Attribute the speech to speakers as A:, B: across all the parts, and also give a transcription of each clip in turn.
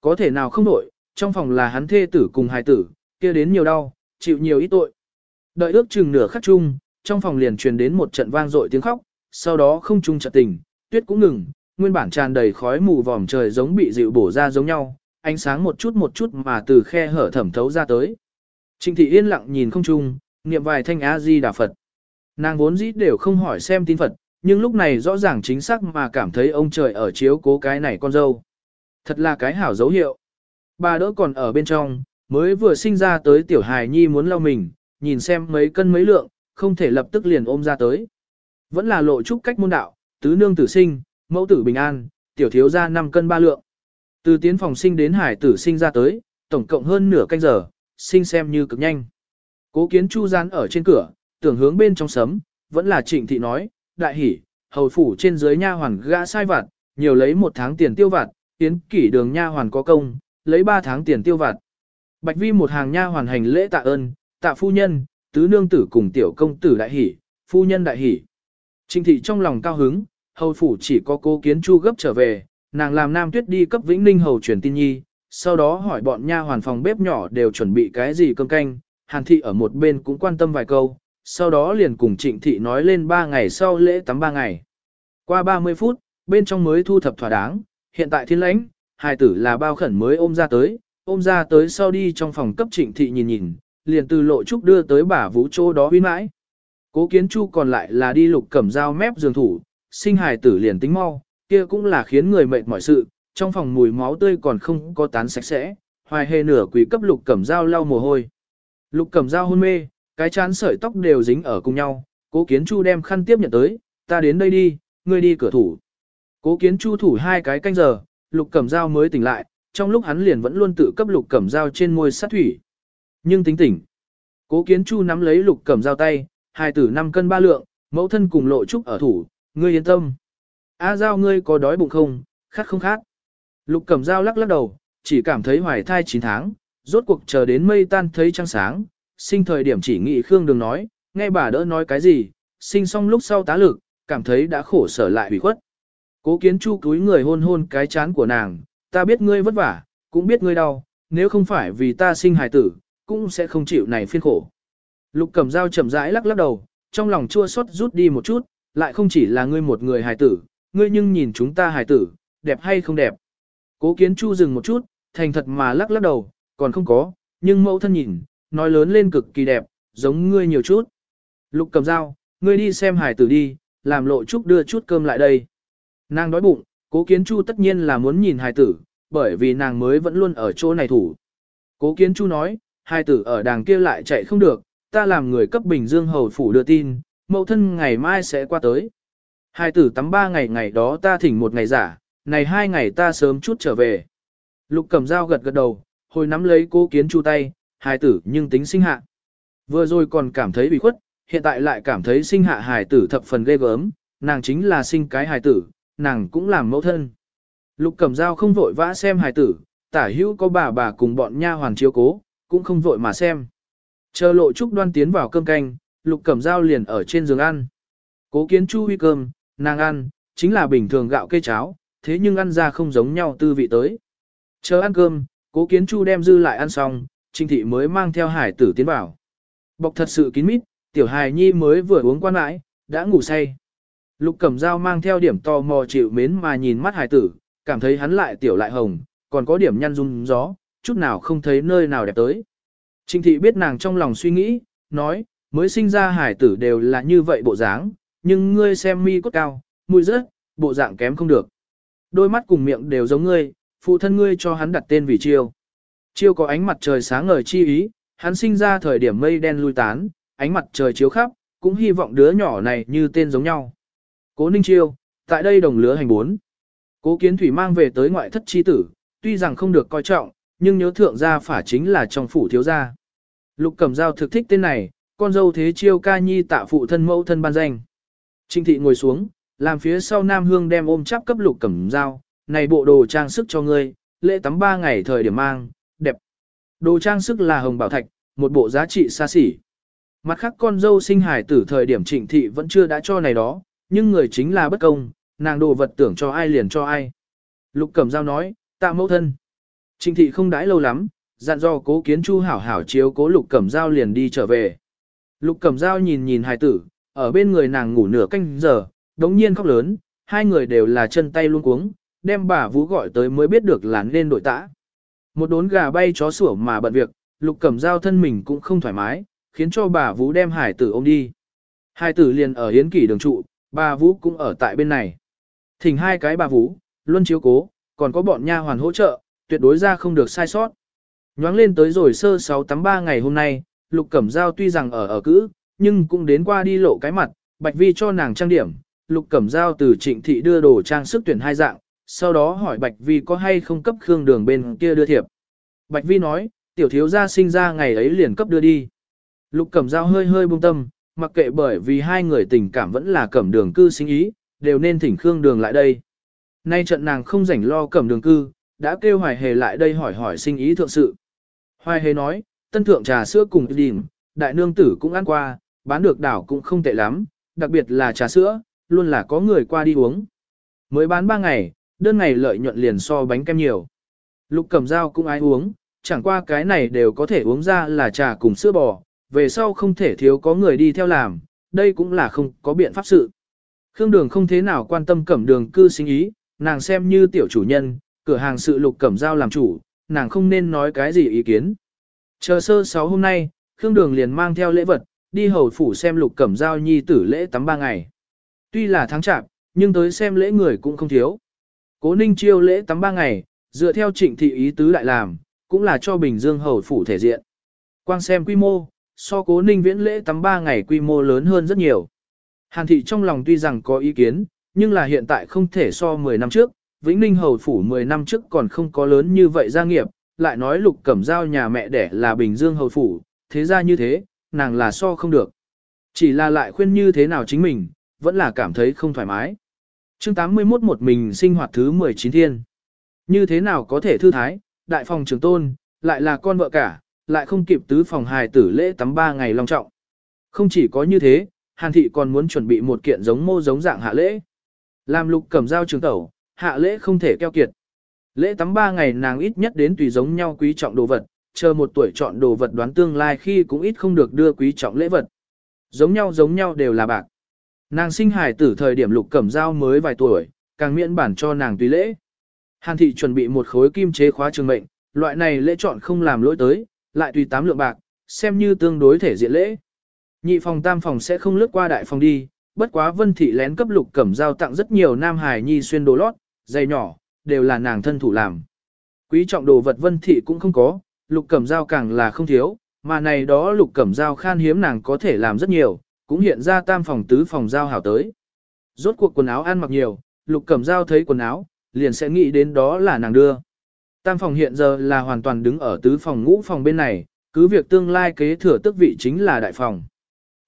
A: có thể nào không đổi, trong phòng là hắn thê tử cùng hài tử, kia đến nhiều đau, chịu nhiều ít tội. Đợi ước chừng nửa khắc chung, trong phòng liền truyền đến một trận vang dội tiếng khóc, sau đó không trung trận tình, tuyết cũng ngừng, nguyên bản tràn đầy khói mù vòm trời giống bị dịu bổ ra giống nhau, ánh sáng một chút một chút mà từ khe hở thẩm thấu ra tới. Trịnh thị yên lặng nhìn không trung, niệm vài thanh A-di đà Phật. Nàng vốn dĩ đều không hỏi xem tin Phật, nhưng lúc này rõ ràng chính xác mà cảm thấy ông trời ở chiếu cố cái này con dâu. Thật là cái hảo dấu hiệu. Bà đỡ còn ở bên trong, mới vừa sinh ra tới tiểu hài nhi muốn lau mình, nhìn xem mấy cân mấy lượng, không thể lập tức liền ôm ra tới. Vẫn là lộ trúc cách môn đạo, tứ nương tử sinh, mẫu tử bình an, tiểu thiếu ra 5 cân 3 lượng. Từ tiến phòng sinh đến hải tử sinh ra tới, tổng cộng hơn nửa canh giờ, sinh xem như cực nhanh. Cố kiến chu gian ở trên cửa, tưởng hướng bên trong sấm, vẫn là trịnh thị nói, đại hỉ, hầu phủ trên dưới nha hoàn gã sai vặt, nhiều lấy một tháng tiền tiêu vặt, tiến kỷ đường nha hoàn có công, lấy ba tháng tiền tiêu vặt. Bạch vi một hàng nha hoàn hành lễ tạ ơn, tạ phu nhân, tứ nương tử cùng tiểu công tử đại hỉ, phu nhân đại hỉ. Trịnh thị trong lòng cao hứng, hầu phủ chỉ có cố kiến chu gấp trở về, nàng làm nam tuyết đi cấp vĩnh ninh hầu truyền tin nhi, sau đó hỏi bọn nha hoàn phòng bếp nhỏ đều chuẩn bị cái gì cơm canh, hàn thị ở một bên cũng quan tâm vài câu, sau đó liền cùng trịnh thị nói lên 3 ngày sau lễ tắm 3 ngày. Qua 30 phút, bên trong mới thu thập thỏa đáng, hiện tại thiên lãnh, hài tử là bao khẩn mới ôm ra tới, ôm ra tới sau đi trong phòng cấp trịnh thị nhìn nhìn, liền từ lộ trúc đưa tới bà vũ chỗ đó huy mãi. Cố kiến chu còn lại là đi lục cẩm dao mép giường thủ, sinh hài tử liền tính mau, kia cũng là khiến người mệt mỏi sự, trong phòng mùi máu tươi còn không có tán sạch sẽ, hoài hề nửa quý cấp lục cẩm dao lau mồ hôi. Lục cẩm dao hôn mê, cái chán sợi tóc đều dính ở cùng nhau, cố kiến chu đem khăn tiếp nhận tới, ta đến đây đi, ngươi đi cửa thủ. Cố kiến chu thủ hai cái canh giờ, lục cẩm dao mới tỉnh lại, trong lúc hắn liền vẫn luôn tự cấp lục cẩm dao trên môi sát thủy. Nhưng tính tỉnh. Cố kiến chu nắm lấy lục cẩm dao tay, hai tử năm cân ba lượng, mẫu thân cùng lộ trúc ở thủ, ngươi yên tâm. A dao ngươi có đói bụng không, khát không khát. Lục cẩm dao lắc lắc đầu, chỉ cảm thấy hoài thai 9 tháng, rốt cuộc chờ đến mây tan thấy trăng sáng, sinh thời điểm chỉ nghị Khương Đường nói, nghe bà đỡ nói cái gì, sinh xong lúc sau tá lực, cảm thấy đã khổ sở lại hủy khuất. Cố kiến chu cúi người hôn hôn cái chán của nàng, ta biết ngươi vất vả, cũng biết ngươi đau, nếu không phải vì ta sinh hài tử, cũng sẽ không chịu này phiên khổ. Lục cầm dao chậm rãi lắc lắc đầu, trong lòng chua xót rút đi một chút, lại không chỉ là ngươi một người hài tử, ngươi nhưng nhìn chúng ta hài tử, đẹp hay không đẹp. Cố kiến chu dừng một chút, thành thật mà lắc lắc đầu, còn không có, nhưng mẫu thân nhìn, nói lớn lên cực kỳ đẹp, giống ngươi nhiều chút. Lục cầm dao, ngươi đi xem hài tử đi, làm lộ trúc đưa chút cơm lại đây. Nàng đói bụng, cố kiến chu tất nhiên là muốn nhìn hài tử, bởi vì nàng mới vẫn luôn ở chỗ này thủ. Cố kiến chu nói, hài tử ở đàng kia lại chạy không được, ta làm người cấp Bình Dương Hầu Phủ đưa tin, mẫu thân ngày mai sẽ qua tới. Hài tử tắm ba ngày ngày đó ta thỉnh một ngày giả, này hai ngày ta sớm chút trở về. Lục cầm dao gật gật đầu, hồi nắm lấy cố kiến chu tay, hài tử nhưng tính sinh hạ. Vừa rồi còn cảm thấy bị khuất, hiện tại lại cảm thấy sinh hạ hài tử thập phần ghê gớm, nàng chính là sinh cái hài tử, nàng cũng làm mẫu thân. Lục cẩm dao không vội vã xem hài tử, tả hữu có bà bà cùng bọn nha hoàn chiếu cố, cũng không vội mà xem. Chờ lộ trúc đoan tiến vào cơm canh, lục cẩm dao liền ở trên giường ăn. Cố kiến chu huy cơm, nàng ăn, chính là bình thường gạo cây cháo, thế nhưng ăn ra không giống nhau tư vị tới. Chờ ăn cơm, cố kiến chu đem dư lại ăn xong, trinh thị mới mang theo hải tử tiến vào. Bọc thật sự kín mít, tiểu hài nhi mới vừa uống quan mãi, đã ngủ say. Lục Cẩm Dao mang theo điểm to mò chịu mến mà nhìn mắt hải tử, cảm thấy hắn lại tiểu lại hồng, còn có điểm nhăn rung gió, chút nào không thấy nơi nào đẹp tới. Trình thị biết nàng trong lòng suy nghĩ, nói, mới sinh ra hải tử đều là như vậy bộ dáng, nhưng ngươi xem mi cốt cao, mũi rớt, bộ dạng kém không được. Đôi mắt cùng miệng đều giống ngươi, phụ thân ngươi cho hắn đặt tên vì chiêu. Chiêu có ánh mặt trời sáng ngời chi ý, hắn sinh ra thời điểm mây đen lui tán, ánh mặt trời chiếu khắp, cũng hy vọng đứa nhỏ này như tên giống nhau. Cố Ninh Chiêu, tại đây đồng lứa hành bốn. Cố Kiến Thủy mang về tới ngoại thất chi tử, tuy rằng không được coi trọng, nhưng nhớ thượng gia phả chính là trong phủ thiếu gia. Lục Cẩm Giao thực thích tên này, con dâu thế chiêu ca nhi tạ phụ thân mẫu thân ban danh. Trinh thị ngồi xuống, làm phía sau Nam Hương đem ôm chắp cấp Lục Cẩm Giao, này bộ đồ trang sức cho ngươi, lễ tắm ba ngày thời điểm mang, đẹp. Đồ trang sức là hồng bảo thạch, một bộ giá trị xa xỉ. Mặt khác con dâu sinh hải tử thời điểm trịnh thị vẫn chưa đã cho này đó, nhưng người chính là bất công, nàng đồ vật tưởng cho ai liền cho ai. Lục Cẩm Giao nói, tạ mẫu thân. Trình thị không đãi lâu lắm, dặn dò cố kiến chu hảo hảo chiếu cố lục cẩm Giao liền đi trở về. Lục cẩm Giao nhìn nhìn hài tử, ở bên người nàng ngủ nửa canh giờ, đống nhiên khóc lớn, hai người đều là chân tay luôn cuống, đem bà vũ gọi tới mới biết được là nên đội tã. Một đốn gà bay chó sủa mà bận việc, lục cẩm Giao thân mình cũng không thoải mái, khiến cho bà vũ đem hải tử ôm đi. Hải tử liền ở hiến kỷ đường trụ, bà vũ cũng ở tại bên này. Thỉnh hai cái bà vũ, luôn chiếu cố, còn có bọn nha hoàn hỗ trợ, tuyệt đối ra không được sai sót. Nhoáng lên tới rồi sơ 6 tắm 3 ngày hôm nay, Lục Cẩm Giao tuy rằng ở ở cữ, nhưng cũng đến qua đi lộ cái mặt, Bạch Vi cho nàng trang điểm, Lục Cẩm Giao từ trịnh thị đưa đồ trang sức tuyển hai dạng, sau đó hỏi Bạch Vi có hay không cấp Khương Đường bên kia đưa thiệp. Bạch Vi nói, tiểu thiếu gia sinh ra ngày ấy liền cấp đưa đi. Lục Cẩm Giao hơi hơi buông tâm, mặc kệ bởi vì hai người tình cảm vẫn là Cẩm Đường cư sinh ý, đều nên thỉnh Khương Đường lại đây. Nay trận nàng không rảnh lo Cẩm Đường cư, đã kêu Hoài Hề lại đây hỏi hỏi sinh ý thượng sự. Hoài Hề nói, tân thượng trà sữa cùng đỉnh, đại nương tử cũng ăn qua, bán được đảo cũng không tệ lắm, đặc biệt là trà sữa, luôn là có người qua đi uống. Mới bán 3 ngày, đơn ngày lợi nhuận liền so bánh kem nhiều. Lục Cẩm Dao cũng ai uống, chẳng qua cái này đều có thể uống ra là trà cùng sữa bò, về sau không thể thiếu có người đi theo làm, đây cũng là không có biện pháp sự. Khương Đường không thế nào quan tâm cẩm đường cư sinh ý, nàng xem như tiểu chủ nhân, cửa hàng sự lục cẩm giao làm chủ, nàng không nên nói cái gì ý kiến. Chờ sơ sáu hôm nay, Khương Đường liền mang theo lễ vật, đi hầu phủ xem lục cẩm giao nhi tử lễ tắm ba ngày. Tuy là tháng chạp, nhưng tới xem lễ người cũng không thiếu. Cố ninh chiêu lễ tắm ba ngày, dựa theo trịnh thị ý tứ lại làm, cũng là cho Bình Dương hầu phủ thể diện. Quang xem quy mô, so cố ninh viễn lễ tắm ba ngày quy mô lớn hơn rất nhiều. Hàn thị trong lòng tuy rằng có ý kiến, nhưng là hiện tại không thể so 10 năm trước, Vĩnh Ninh hầu phủ 10 năm trước còn không có lớn như vậy gia nghiệp, lại nói lục cẩm giao nhà mẹ đẻ là Bình Dương hầu phủ, thế ra như thế, nàng là so không được. Chỉ là lại khuyên như thế nào chính mình, vẫn là cảm thấy không thoải mái. chương 81 một mình sinh hoạt thứ 19 thiên. Như thế nào có thể thư thái, đại phòng trường tôn, lại là con vợ cả, lại không kịp tứ phòng hài tử lễ tắm ba ngày long trọng. Không chỉ có như thế, Hàn thị còn muốn chuẩn bị một kiện giống mô giống dạng hạ lễ. Làm lục cầm dao trường tẩu, hạ lễ không thể keo kiệt. Lễ tắm ba ngày nàng ít nhất đến tùy giống nhau quý trọng đồ vật, chờ một tuổi chọn đồ vật đoán tương lai khi cũng ít không được đưa quý trọng lễ vật. Giống nhau giống nhau đều là bạc. Nàng sinh hài tử thời điểm lục cẩm dao mới vài tuổi, càng miễn bản cho nàng tùy lễ. Hàn thị chuẩn bị một khối kim chế khóa trường mệnh, loại này lễ chọn không làm lỗi tới, lại tùy tám lượng bạc, xem như tương đối thể diện lễ. Nhị phòng tam phòng sẽ không lướt qua đại phòng đi, bất quá vân thị lén cấp lục cẩm giao tặng rất nhiều nam hài nhi xuyên đồ lót, giày nhỏ, đều là nàng thân thủ làm. Quý trọng đồ vật vân thị cũng không có, lục cẩm giao càng là không thiếu, mà này đó lục cẩm giao khan hiếm nàng có thể làm rất nhiều, cũng hiện ra tam phòng tứ phòng giao hảo tới. Rốt cuộc quần áo ăn mặc nhiều, lục cẩm giao thấy quần áo, liền sẽ nghĩ đến đó là nàng đưa. Tam phòng hiện giờ là hoàn toàn đứng ở tứ phòng ngũ phòng bên này, cứ việc tương lai kế thừa tức vị chính là đại phòng.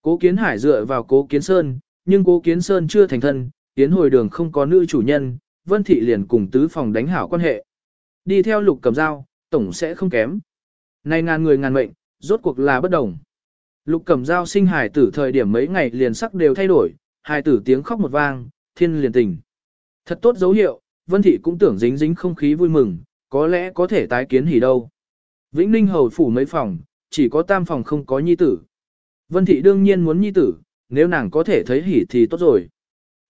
A: Cố Kiến Hải dựa vào Cố Kiến Sơn, nhưng Cố Kiến Sơn chưa thành thân, tiến hồi đường không có nữ chủ nhân, Vân Thị liền cùng tứ phòng đánh hảo quan hệ. Đi theo lục cầm dao, tổng sẽ không kém. Này ngàn người ngàn mệnh, rốt cuộc là bất đồng. Lục cầm dao sinh hải tử thời điểm mấy ngày liền sắc đều thay đổi, hải tử tiếng khóc một vang, thiên liền tình. Thật tốt dấu hiệu, Vân Thị cũng tưởng dính dính không khí vui mừng, có lẽ có thể tái kiến hỉ đâu. Vĩnh Ninh hầu phủ mấy phòng, chỉ có tam phòng không có nhi tử. Vân Thị đương nhiên muốn nhi tử, nếu nàng có thể thấy hỉ thì tốt rồi.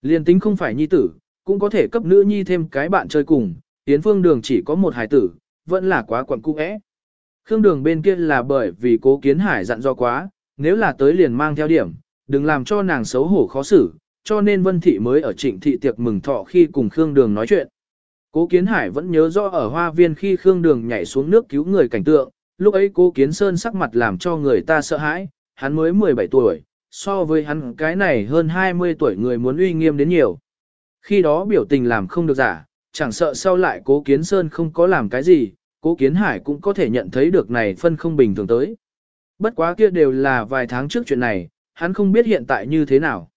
A: Liên tính không phải nhi tử, cũng có thể cấp nữ nhi thêm cái bạn chơi cùng, Yến Phương Đường chỉ có một hài tử, vẫn là quá quẩn cung ẽ. Khương Đường bên kia là bởi vì cố kiến hải dặn do quá, nếu là tới liền mang theo điểm, đừng làm cho nàng xấu hổ khó xử, cho nên Vân Thị mới ở trịnh thị tiệc mừng thọ khi cùng Khương Đường nói chuyện. Cố Kiến Hải vẫn nhớ rõ ở hoa viên khi Khương Đường nhảy xuống nước cứu người cảnh tượng, lúc ấy Cố Kiến Sơn sắc mặt làm cho người ta sợ hãi, hắn mới 17 tuổi, so với hắn cái này hơn 20 tuổi người muốn uy nghiêm đến nhiều. Khi đó biểu tình làm không được giả, chẳng sợ sau lại Cố Kiến Sơn không có làm cái gì, Cố Kiến Hải cũng có thể nhận thấy được này phân không bình thường tới. Bất quá kia đều là vài tháng trước chuyện này, hắn không biết hiện tại như thế nào.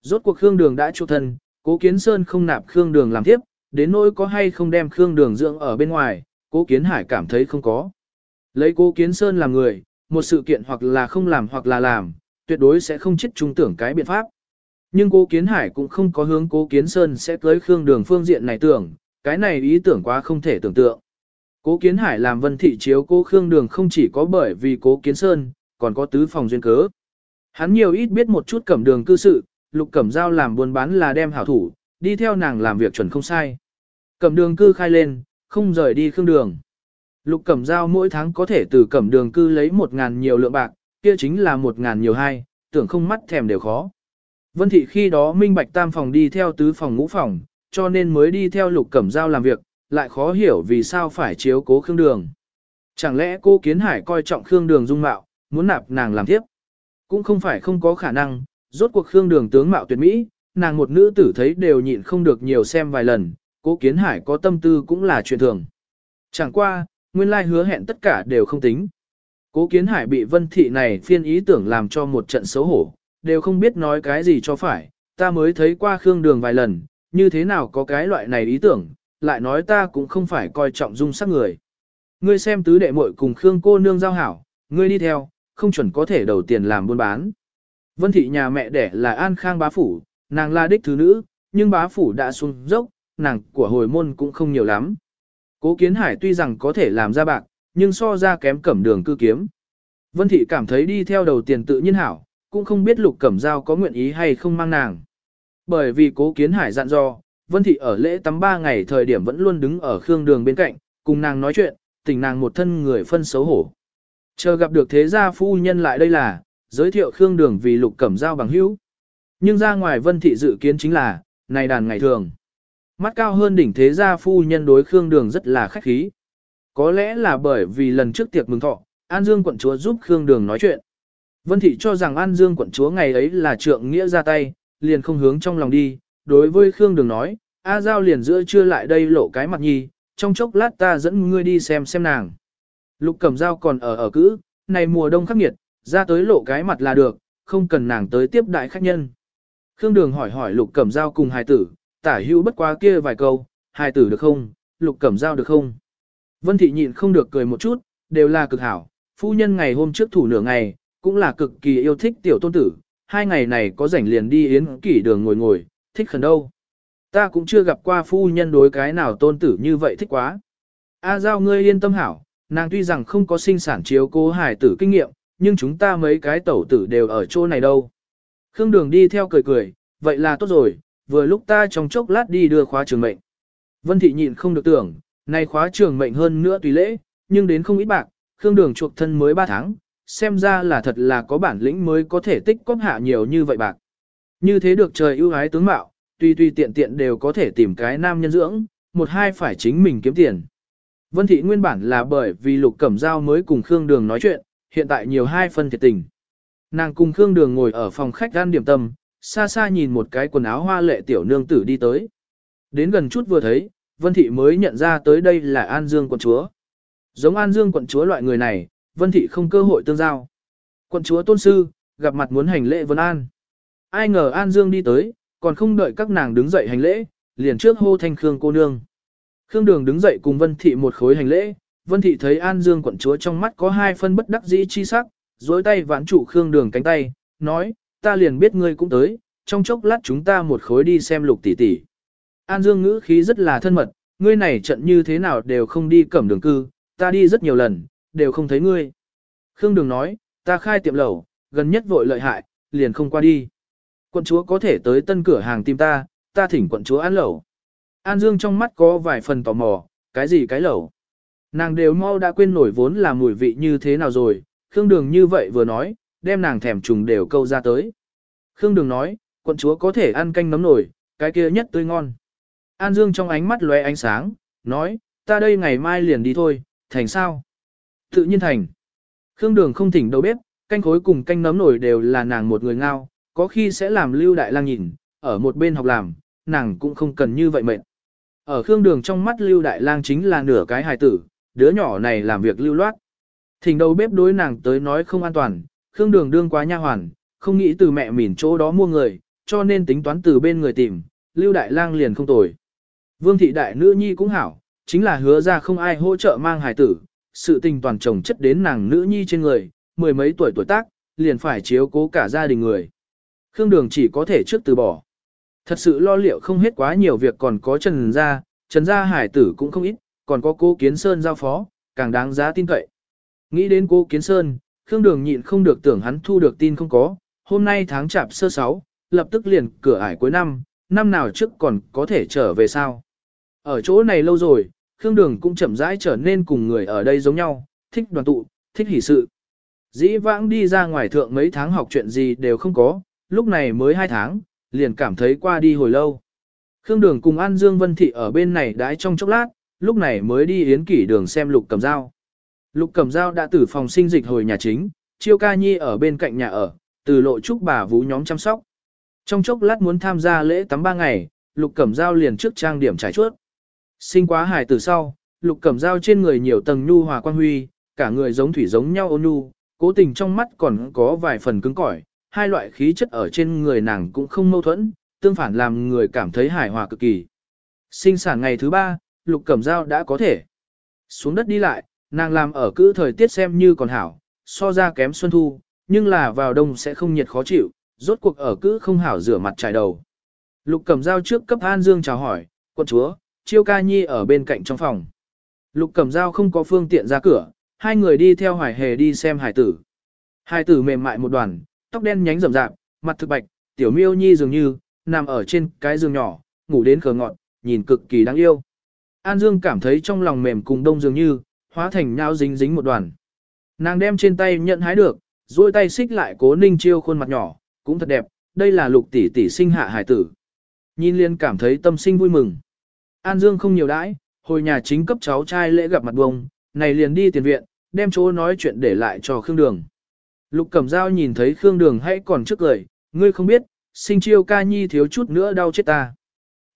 A: Rốt cuộc Khương Đường đã chu thân, Cố Kiến Sơn không nạp Khương Đường làm tiếp, đến nỗi có hay không đem Khương Đường dưỡng ở bên ngoài, Cố Kiến Hải cảm thấy không có. Lấy Cố Kiến Sơn làm người, một sự kiện hoặc là không làm hoặc là làm, tuyệt đối sẽ không chết trung tưởng cái biện pháp. Nhưng Cố Kiến Hải cũng không có hướng Cố Kiến Sơn sẽ tới Khương Đường phương diện này tưởng, cái này ý tưởng quá không thể tưởng tượng. Cố Kiến Hải làm Vân Thị chiếu cố Khương Đường không chỉ có bởi vì Cố Kiến Sơn, còn có tứ phòng duyên cớ. Hắn nhiều ít biết một chút cẩm đường cư sự, Lục Cẩm Giao làm buôn bán là đem hảo thủ, đi theo nàng làm việc chuẩn không sai. Cẩm đường cư khai lên, không rời đi Khương Đường. Lục Cẩm Giao mỗi tháng có thể từ Cẩm đường cư lấy một ngàn nhiều lượng bạc, kia chính là một ngàn nhiều hai, tưởng không mắt thèm đều khó. Vân Thị khi đó minh bạch tam phòng đi theo tứ phòng ngũ phòng, cho nên mới đi theo Lục Cẩm Giao làm việc, lại khó hiểu vì sao phải chiếu cố Khương Đường. Chẳng lẽ cô Kiến Hải coi trọng Khương Đường dung mạo, muốn nạp nàng làm tiếp? Cũng không phải không có khả năng, rốt cuộc Khương Đường tướng mạo tuyệt mỹ, nàng một nữ tử thấy đều nhịn không được nhiều xem vài lần, cố Kiến Hải có tâm tư cũng là chuyện thường. Chẳng qua, nguyên lai hứa hẹn tất cả đều không tính. Cố Kiến Hải bị Vân Thị này phiên ý tưởng làm cho một trận xấu hổ, đều không biết nói cái gì cho phải, ta mới thấy qua Khương Đường vài lần, như thế nào có cái loại này ý tưởng, lại nói ta cũng không phải coi trọng dung sắc người. Ngươi xem tứ đệ muội cùng Khương cô nương giao hảo, ngươi đi theo, không chuẩn có thể đầu tiền làm buôn bán. Vân thị nhà mẹ đẻ là An Khang bá phủ, nàng là đích thứ nữ, nhưng bá phủ đã xuống dốc, nàng của hồi môn cũng không nhiều lắm. Cố Kiến Hải tuy rằng có thể làm ra bạc, nhưng so ra kém cẩm đường cư kiếm. Vân thị cảm thấy đi theo đầu tiền tự nhiên hảo, cũng không biết lục cẩm giao có nguyện ý hay không mang nàng. Bởi vì cố Kiến Hải dặn dò, Vân thị ở lễ tắm ba ngày thời điểm vẫn luôn đứng ở khương đường bên cạnh, cùng nàng nói chuyện, tình nàng một thân người phân xấu hổ. Chờ gặp được thế gia phu nhân lại đây là, giới thiệu Khương Đường vì lục cẩm giao bằng hữu. Nhưng ra ngoài vân thị dự kiến chính là, này đàn ngày thường. Mắt cao hơn đỉnh thế gia phu nhân đối Khương Đường rất là khách khí. Có lẽ là bởi vì lần trước tiệc mừng thọ, An Dương quận chúa giúp Khương Đường nói chuyện. Vân thị cho rằng An Dương quận chúa ngày ấy là trượng nghĩa ra tay, liền không hướng trong lòng đi. Đối với Khương Đường nói, A Giao liền giữa trưa lại đây lộ cái mặt nhi, trong chốc lát ta dẫn ngươi đi xem xem nàng. Lục Cẩm Giao còn ở ở cữ, này mùa đông khắc nghiệt, ra tới lộ cái mặt là được, không cần nàng tới tiếp đại khách nhân. Khương Đường hỏi hỏi Lục Cẩm Giao cùng hài tử, tả hữu bất quá kia vài câu, hài tử được không, Lục Cẩm Giao được không. Vân Thị nhịn không được cười một chút, đều là cực hảo, phu nhân ngày hôm trước thủ nửa ngày, cũng là cực kỳ yêu thích tiểu tôn tử, hai ngày này có rảnh liền đi yến kỷ đường ngồi ngồi, thích khẩn đâu. Ta cũng chưa gặp qua phu nhân đối cái nào tôn tử như vậy thích quá. A Giao ngươi yên tâm hảo, Nàng tuy rằng không có sinh sản chiếu cố hài tử kinh nghiệm, nhưng chúng ta mấy cái tẩu tử đều ở chỗ này đâu. Khương Đường đi theo cười cười, vậy là tốt rồi, vừa lúc ta trong chốc lát đi đưa khóa trường mệnh. Vân Thị nhịn không được tưởng, này khóa trường mệnh hơn nữa tùy lễ, nhưng đến không ít bạc, Khương Đường chuộc thân mới 3 tháng, xem ra là thật là có bản lĩnh mới có thể tích cóp hạ nhiều như vậy bạc. Như thế được trời ưu ái tướng mạo, tuy tuy tiện tiện đều có thể tìm cái nam nhân dưỡng, một hai phải chính mình kiếm tiền. Vân Thị nguyên bản là bởi vì Lục Cẩm Giao mới cùng Khương Đường nói chuyện, hiện tại nhiều hai phân thiệt tình. Nàng cùng Khương Đường ngồi ở phòng khách ăn điểm tâm, xa xa nhìn một cái quần áo hoa lệ tiểu nương tử đi tới. Đến gần chút vừa thấy, Vân Thị mới nhận ra tới đây là An Dương quận chúa. Giống An Dương quận chúa loại người này, Vân Thị không cơ hội tương giao. Quận chúa tôn sư, gặp mặt muốn hành lễ Vân An. Ai ngờ An Dương đi tới, còn không đợi các nàng đứng dậy hành lễ, liền trước hô thanh Khương cô nương. Khương Đường đứng dậy cùng Vân Thị một khối hành lễ, Vân Thị thấy An Dương quận chúa trong mắt có hai phân bất đắc dĩ chi sắc, dối tay vãn trụ Khương Đường cánh tay, nói, ta liền biết ngươi cũng tới, trong chốc lát chúng ta một khối đi xem lục tỷ tỷ. An Dương ngữ khí rất là thân mật, ngươi này trận như thế nào đều không đi cẩm đường cư, ta đi rất nhiều lần, đều không thấy ngươi. Khương Đường nói, ta khai tiệm lẩu, gần nhất vội lợi hại, liền không qua đi. Quận chúa có thể tới tân cửa hàng tìm ta, ta thỉnh quận chúa ăn lẩu. An Dương trong mắt có vài phần tò mò, cái gì cái lẩu. Nàng đều mau đã quên nổi vốn là mùi vị như thế nào rồi, Khương Đường như vậy vừa nói, đem nàng thèm trùng đều câu ra tới. Khương Đường nói, quận chúa có thể ăn canh nấm nổi, cái kia nhất tươi ngon. An Dương trong ánh mắt lóe ánh sáng, nói, ta đây ngày mai liền đi thôi, thành sao? Tự nhiên thành. Khương Đường không thỉnh đầu bếp, canh khối cùng canh nấm nổi đều là nàng một người ngao, có khi sẽ làm lưu đại lang nhìn, ở một bên học làm, nàng cũng không cần như vậy mệt. Ở Khương Đường trong mắt Lưu Đại Lang chính là nửa cái hài tử, đứa nhỏ này làm việc lưu loát. Thỉnh đầu bếp đối nàng tới nói không an toàn, Khương Đường đương quá nha hoàn, không nghĩ từ mẹ mỉn chỗ đó mua người, cho nên tính toán từ bên người tìm, Lưu Đại Lang liền không tồi. Vương thị đại nữ nhi cũng hảo, chính là hứa ra không ai hỗ trợ mang hài tử, sự tình toàn chồng chất đến nàng nữ nhi trên người, mười mấy tuổi tuổi tác, liền phải chiếu cố cả gia đình người. Khương Đường chỉ có thể trước từ bỏ. Thật sự lo liệu không hết quá nhiều việc còn có Trần Gia, Trần Gia hải tử cũng không ít, còn có cố Kiến Sơn giao phó, càng đáng giá tin cậy. Nghĩ đến cố Kiến Sơn, Khương Đường nhịn không được tưởng hắn thu được tin không có, hôm nay tháng chạp sơ sáu, lập tức liền cửa ải cuối năm, năm nào trước còn có thể trở về sao. Ở chỗ này lâu rồi, Khương Đường cũng chậm rãi trở nên cùng người ở đây giống nhau, thích đoàn tụ, thích hỷ sự. Dĩ vãng đi ra ngoài thượng mấy tháng học chuyện gì đều không có, lúc này mới hai tháng, liền cảm thấy qua đi hồi lâu. Khương Đường cùng An Dương Vân Thị ở bên này đãi trong chốc lát, lúc này mới đi yến kỷ đường xem Lục Cầm Dao. Lục Cẩm Giao đã từ phòng sinh dịch hồi nhà chính, Chiêu Ca Nhi ở bên cạnh nhà ở, từ lộ trúc bà vú nhóm chăm sóc. Trong chốc lát muốn tham gia lễ tắm ba ngày, Lục Cẩm Giao liền trước trang điểm trải chuốt. Sinh quá hài từ sau, Lục Cẩm Giao trên người nhiều tầng nhu hòa quan huy, cả người giống thủy giống nhau ôn nhu, cố tình trong mắt còn có vài phần cứng cỏi, hai loại khí chất ở trên người nàng cũng không mâu thuẫn, tương phản làm người cảm thấy hài hòa cực kỳ. Sinh sản ngày thứ ba, Lục Cẩm Giao đã có thể xuống đất đi lại, nàng làm ở cữ thời tiết xem như còn hảo, so ra kém xuân thu, nhưng là vào đông sẽ không nhiệt khó chịu, rốt cuộc ở cữ không hảo rửa mặt trải đầu. Lục Cẩm Dao trước cấp An Dương chào hỏi, quân chúa, Chiêu Ca Nhi ở bên cạnh trong phòng. Lục Cẩm Dao không có phương tiện ra cửa, hai người đi theo Hoài Hề đi xem hải tử. Hải tử mềm mại một đoàn, tóc đen nhánh rậm rạp, mặt thực bạch, tiểu miêu nhi dường như, nằm ở trên cái giường nhỏ, ngủ đến khờ ngọn, nhìn cực kỳ đáng yêu. An Dương cảm thấy trong lòng mềm cùng đông dường như, hóa thành nhau dính dính một đoàn. Nàng đem trên tay nhận hái được, duỗi tay xích lại cố ninh chiêu khuôn mặt nhỏ, cũng thật đẹp, đây là lục tỷ tỷ sinh hạ hải tử. Nhìn liên cảm thấy tâm sinh vui mừng. An Dương không nhiều đãi, hồi nhà chính cấp cháu trai lễ gặp mặt bông, này liền đi tiền viện, đem chỗ nói chuyện để lại cho Khương Đường. Lục Cẩm Dao nhìn thấy Khương Đường hãy còn trước lời ngươi không biết, sinh chiêu ca nhi thiếu chút nữa đau chết ta.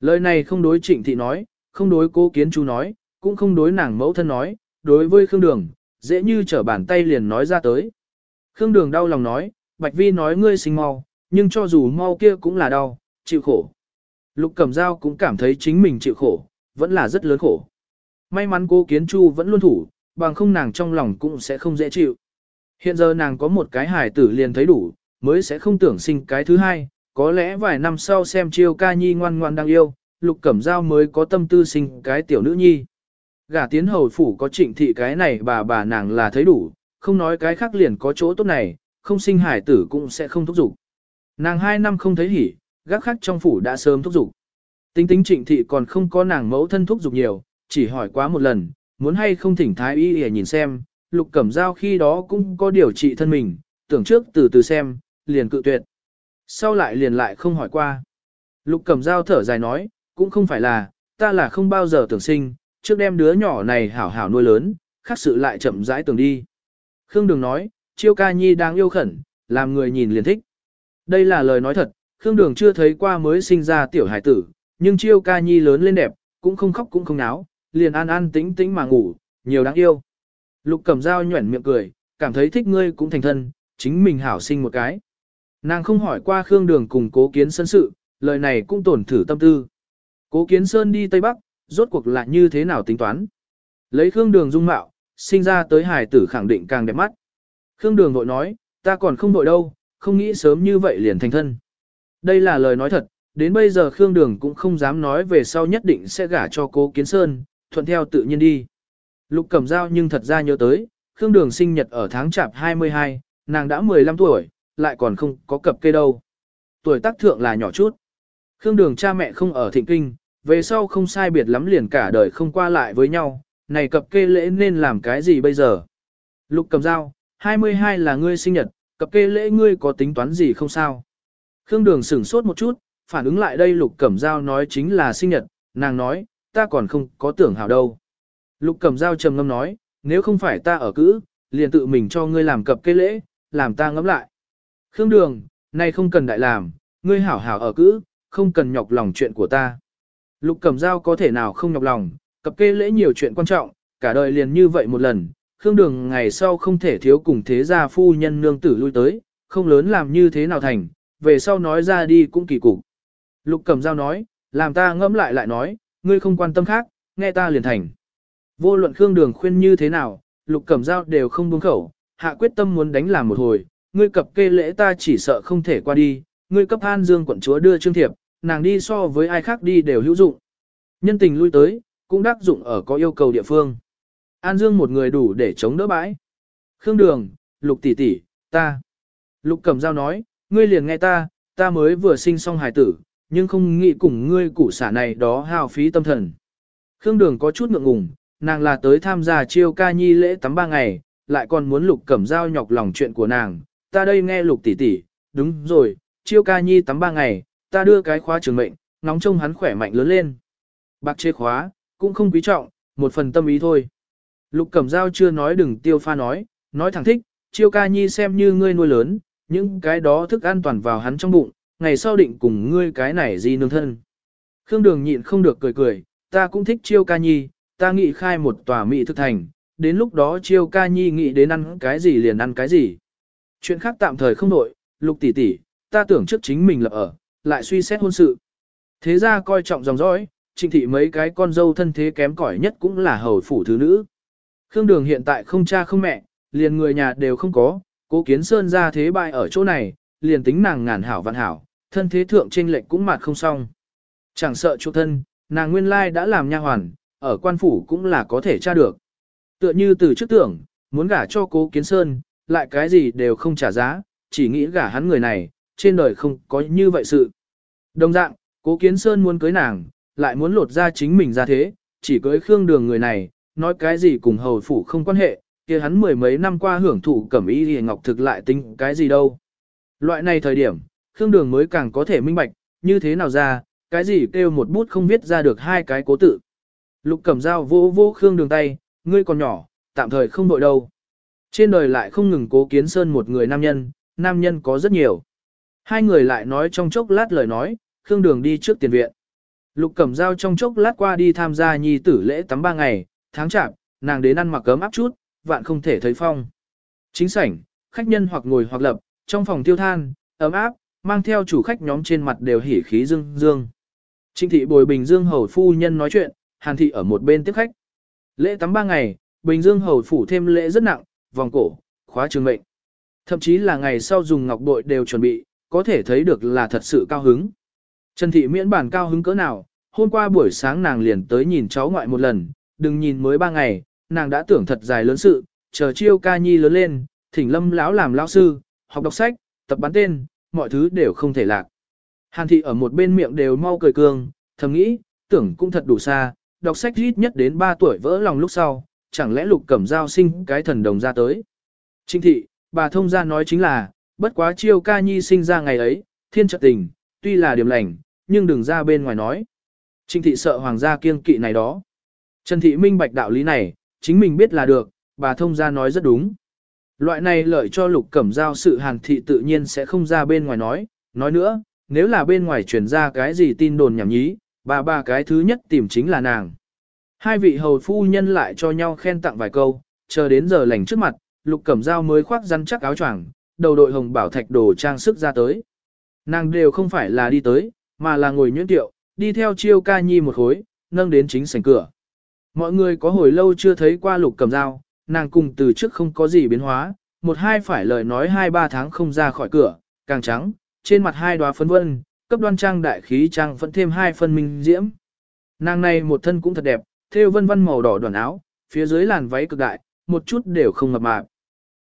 A: Lời này không đối trịnh thị nói, không đối cố kiến chú nói, cũng không đối nàng mẫu thân nói, đối với Khương Đường, dễ như trở bàn tay liền nói ra tới. Khương Đường đau lòng nói, Bạch Vi nói ngươi sinh mau, nhưng cho dù mau kia cũng là đau, chịu khổ. Lục Cẩm Dao cũng cảm thấy chính mình chịu khổ, vẫn là rất lớn khổ. May mắn cô Kiến Chu vẫn luôn thủ, bằng không nàng trong lòng cũng sẽ không dễ chịu. Hiện giờ nàng có một cái hài tử liền thấy đủ, mới sẽ không tưởng sinh cái thứ hai, có lẽ vài năm sau xem chiêu ca nhi ngoan ngoan đang yêu, Lục Cẩm Dao mới có tâm tư sinh cái tiểu nữ nhi. Gả tiến hầu phủ có trịnh thị cái này bà bà nàng là thấy đủ, không nói cái khác liền có chỗ tốt này, không sinh hải tử cũng sẽ không thúc giục. Nàng hai năm không thấy hỉ, gác khác trong phủ đã sớm thúc giục. Tính tính trịnh thị còn không có nàng mẫu thân thúc giục nhiều, chỉ hỏi quá một lần, muốn hay không thỉnh thái y để nhìn xem, lục cẩm dao khi đó cũng có điều trị thân mình, tưởng trước từ từ xem, liền cự tuyệt. Sau lại liền lại không hỏi qua. Lục cẩm dao thở dài nói, cũng không phải là, ta là không bao giờ tưởng sinh, trước đem đứa nhỏ này hảo hảo nuôi lớn, khác sự lại chậm rãi tưởng đi. Khương Đường nói, chiêu ca nhi đang yêu khẩn, làm người nhìn liền thích. Đây là lời nói thật, Khương Đường chưa thấy qua mới sinh ra tiểu hải tử, nhưng chiêu ca nhi lớn lên đẹp, cũng không khóc cũng không náo, liền an an tĩnh tĩnh mà ngủ, nhiều đáng yêu. Lục Cẩm Dao nhuẩn miệng cười, cảm thấy thích ngươi cũng thành thân, chính mình hảo sinh một cái. Nàng không hỏi qua Khương Đường cùng Cố Kiến Sơn sự, lời này cũng tổn thử tâm tư. Cố Kiến Sơn đi Tây Bắc, rốt cuộc là như thế nào tính toán. Lấy Khương Đường dung mạo, sinh ra tới hài tử khẳng định càng đẹp mắt. Khương Đường vội nói, ta còn không vội đâu, không nghĩ sớm như vậy liền thành thân. Đây là lời nói thật, đến bây giờ Khương Đường cũng không dám nói về sau nhất định sẽ gả cho cố Kiến Sơn, thuận theo tự nhiên đi. Lục Cẩm Dao nhưng thật ra nhớ tới, Khương Đường sinh nhật ở tháng chạp 22, nàng đã 15 tuổi, lại còn không có cập kê đâu. Tuổi tác thượng là nhỏ chút. Khương Đường cha mẹ không ở thịnh kinh, về sau không sai biệt lắm liền cả đời không qua lại với nhau, này cập kê lễ nên làm cái gì bây giờ? Lục cầm dao, 22 là ngươi sinh nhật, cập kê lễ ngươi có tính toán gì không sao? Khương Đường sửng sốt một chút, phản ứng lại đây Lục Cẩm Dao nói chính là sinh nhật, nàng nói, ta còn không có tưởng hảo đâu. Lục Cẩm Dao trầm ngâm nói, nếu không phải ta ở cữ, liền tự mình cho ngươi làm cập kê lễ, làm ta ngẫm lại. Khương Đường, nay không cần đại làm, ngươi hảo hảo ở cữ, không cần nhọc lòng chuyện của ta. Lục Cẩm Dao có thể nào không nhọc lòng, cập kê lễ nhiều chuyện quan trọng, cả đời liền như vậy một lần, Khương Đường ngày sau không thể thiếu cùng thế gia phu nhân nương tử lui tới, không lớn làm như thế nào thành, về sau nói ra đi cũng kỳ cục. Lục Cẩm Giao nói, làm ta ngẫm lại lại nói, ngươi không quan tâm khác, nghe ta liền thành. Vô luận Khương Đường khuyên như thế nào, Lục Cẩm Giao đều không buông khẩu, hạ quyết tâm muốn đánh làm một hồi, ngươi cập kê lễ ta chỉ sợ không thể qua đi, ngươi cấp An Dương quận chúa đưa trương thiệp, nàng đi so với ai khác đi đều hữu dụng. Nhân tình lui tới, cũng đắc dụng ở có yêu cầu địa phương. An Dương một người đủ để chống đỡ bãi. Khương Đường, Lục tỷ tỷ, ta. Lục Cẩm Giao nói, ngươi liền nghe ta, ta mới vừa sinh xong hài tử, nhưng không nghĩ cùng ngươi củ xả này đó hao phí tâm thần. Khương Đường có chút ngượng ngùng, nàng là tới tham gia chiêu ca nhi lễ tắm ba ngày, lại còn muốn Lục Cẩm Giao nhọc lòng chuyện của nàng, ta đây nghe Lục tỷ tỷ, đúng rồi, chiêu ca nhi tắm ba ngày, ta đưa cái khóa trường mệnh, ngóng trông hắn khỏe mạnh lớn lên. Bạc chế khóa, cũng không quý trọng, một phần tâm ý thôi. Lục Cẩm Giao chưa nói đừng tiêu pha nói, nói thẳng thích, chiêu ca nhi xem như ngươi nuôi lớn, những cái đó thức an toàn vào hắn trong bụng, ngày sau định cùng ngươi cái này gì nương thân. Khương Đường nhịn không được cười cười, ta cũng thích chiêu ca nhi, ta nghĩ khai một tòa mỹ thực thành, đến lúc đó chiêu ca nhi nghĩ đến ăn cái gì liền ăn cái gì. Chuyện khác tạm thời không đổi, lục tỷ tỷ, ta tưởng trước chính mình là ở, lại suy xét hôn sự. Thế ra coi trọng dòng dõi, trịnh thị mấy cái con dâu thân thế kém cỏi nhất cũng là hầu phủ thứ nữ. Khương Đường hiện tại không cha không mẹ, liền người nhà đều không có, cố kiến sơn ra thế bại ở chỗ này, liền tính nàng ngàn hảo vạn hảo, thân thế thượng trên lệnh cũng mặt không xong. Chẳng sợ chỗ thân, nàng nguyên lai đã làm nha hoàn, ở quan phủ cũng là có thể tra được. Tựa như từ trước tưởng, muốn gả cho cố kiến sơn, lại cái gì đều không trả giá, chỉ nghĩ gả hắn người này, trên đời không có như vậy sự. Đồng dạng, cố kiến sơn muốn cưới nàng, lại muốn lột ra chính mình ra thế, chỉ cưới khương đường người này, nói cái gì cùng hầu phủ không quan hệ, kia hắn mười mấy năm qua hưởng thụ cẩm y thì ngọc thực lại tính cái gì đâu. Loại này thời điểm, khương đường mới càng có thể minh bạch, như thế nào ra, cái gì kêu một bút không viết ra được hai cái cố tự. Lục cẩm dao vô vô khương đường tay, ngươi còn nhỏ, tạm thời không đội đâu. Trên đời lại không ngừng cố kiến sơn một người nam nhân, nam nhân có rất nhiều. Hai người lại nói trong chốc lát lời nói, khương đường đi trước tiền viện. Lục cẩm dao trong chốc lát qua đi tham gia nhi tử lễ tắm ba ngày, tháng chạp, nàng đến ăn mặc cấm áp chút, vạn không thể thấy phong. Chính sảnh, khách nhân hoặc ngồi hoặc lập, trong phòng tiêu than, ấm áp, mang theo chủ khách nhóm trên mặt đều hỉ khí dương dương. Trịnh thị bồi Bình Dương hầu phu nhân nói chuyện, Hàn thị ở một bên tiếp khách. Lễ tắm ba ngày, Bình Dương hầu phủ thêm lễ rất nặng, vòng cổ, khóa trường mệnh. Thậm chí là ngày sau dùng ngọc bội đều chuẩn bị, có thể thấy được là thật sự cao hứng. Trần thị miễn bản cao hứng cỡ nào, hôm qua buổi sáng nàng liền tới nhìn cháu ngoại một lần, đừng nhìn mới ba ngày, nàng đã tưởng thật dài lớn sự, chờ chiêu ca nhi lớn lên, thỉnh lâm lão làm lão sư, học đọc sách, tập bán tên, mọi thứ đều không thể lạc. Hàn thị ở một bên miệng đều mau cười cường, thầm nghĩ, tưởng cũng thật đủ xa, đọc sách ít nhất đến 3 tuổi vỡ lòng lúc sau, chẳng lẽ lục cẩm giao sinh cái thần đồng ra tới. Trinh thị, bà thông gia nói chính là, bất quá chiêu ca nhi sinh ra ngày ấy, thiên trợ tình, tuy là điểm lành, nhưng đừng ra bên ngoài nói. Trịnh thị sợ hoàng gia kiêng kỵ này đó. Trần thị minh bạch đạo lý này, chính mình biết là được, bà thông gia nói rất đúng. Loại này lợi cho lục cẩm giao sự hàn thị tự nhiên sẽ không ra bên ngoài nói, nói nữa, nếu là bên ngoài truyền ra cái gì tin đồn nhảm nhí, bà bà cái thứ nhất tìm chính là nàng. Hai vị hầu phu nhân lại cho nhau khen tặng vài câu, chờ đến giờ lành trước mặt, lục cẩm dao mới khoác rắn chắc áo choàng, đầu đội hồng bảo thạch đồ trang sức ra tới. Nàng đều không phải là đi tới, mà là ngồi nhuyễn tiệu, đi theo chiêu ca nhi một khối, nâng đến chính sảnh cửa. Mọi người có hồi lâu chưa thấy qua lục cầm dao, nàng cùng từ trước không có gì biến hóa, một hai phải lời nói hai ba tháng không ra khỏi cửa, càng trắng, trên mặt hai đóa phấn vân, cấp đoan trang đại khí trang vẫn thêm hai phân minh diễm. Nàng này một thân cũng thật đẹp, thêu vân vân màu đỏ đoàn áo, phía dưới làn váy cực đại, một chút đều không mập mạp.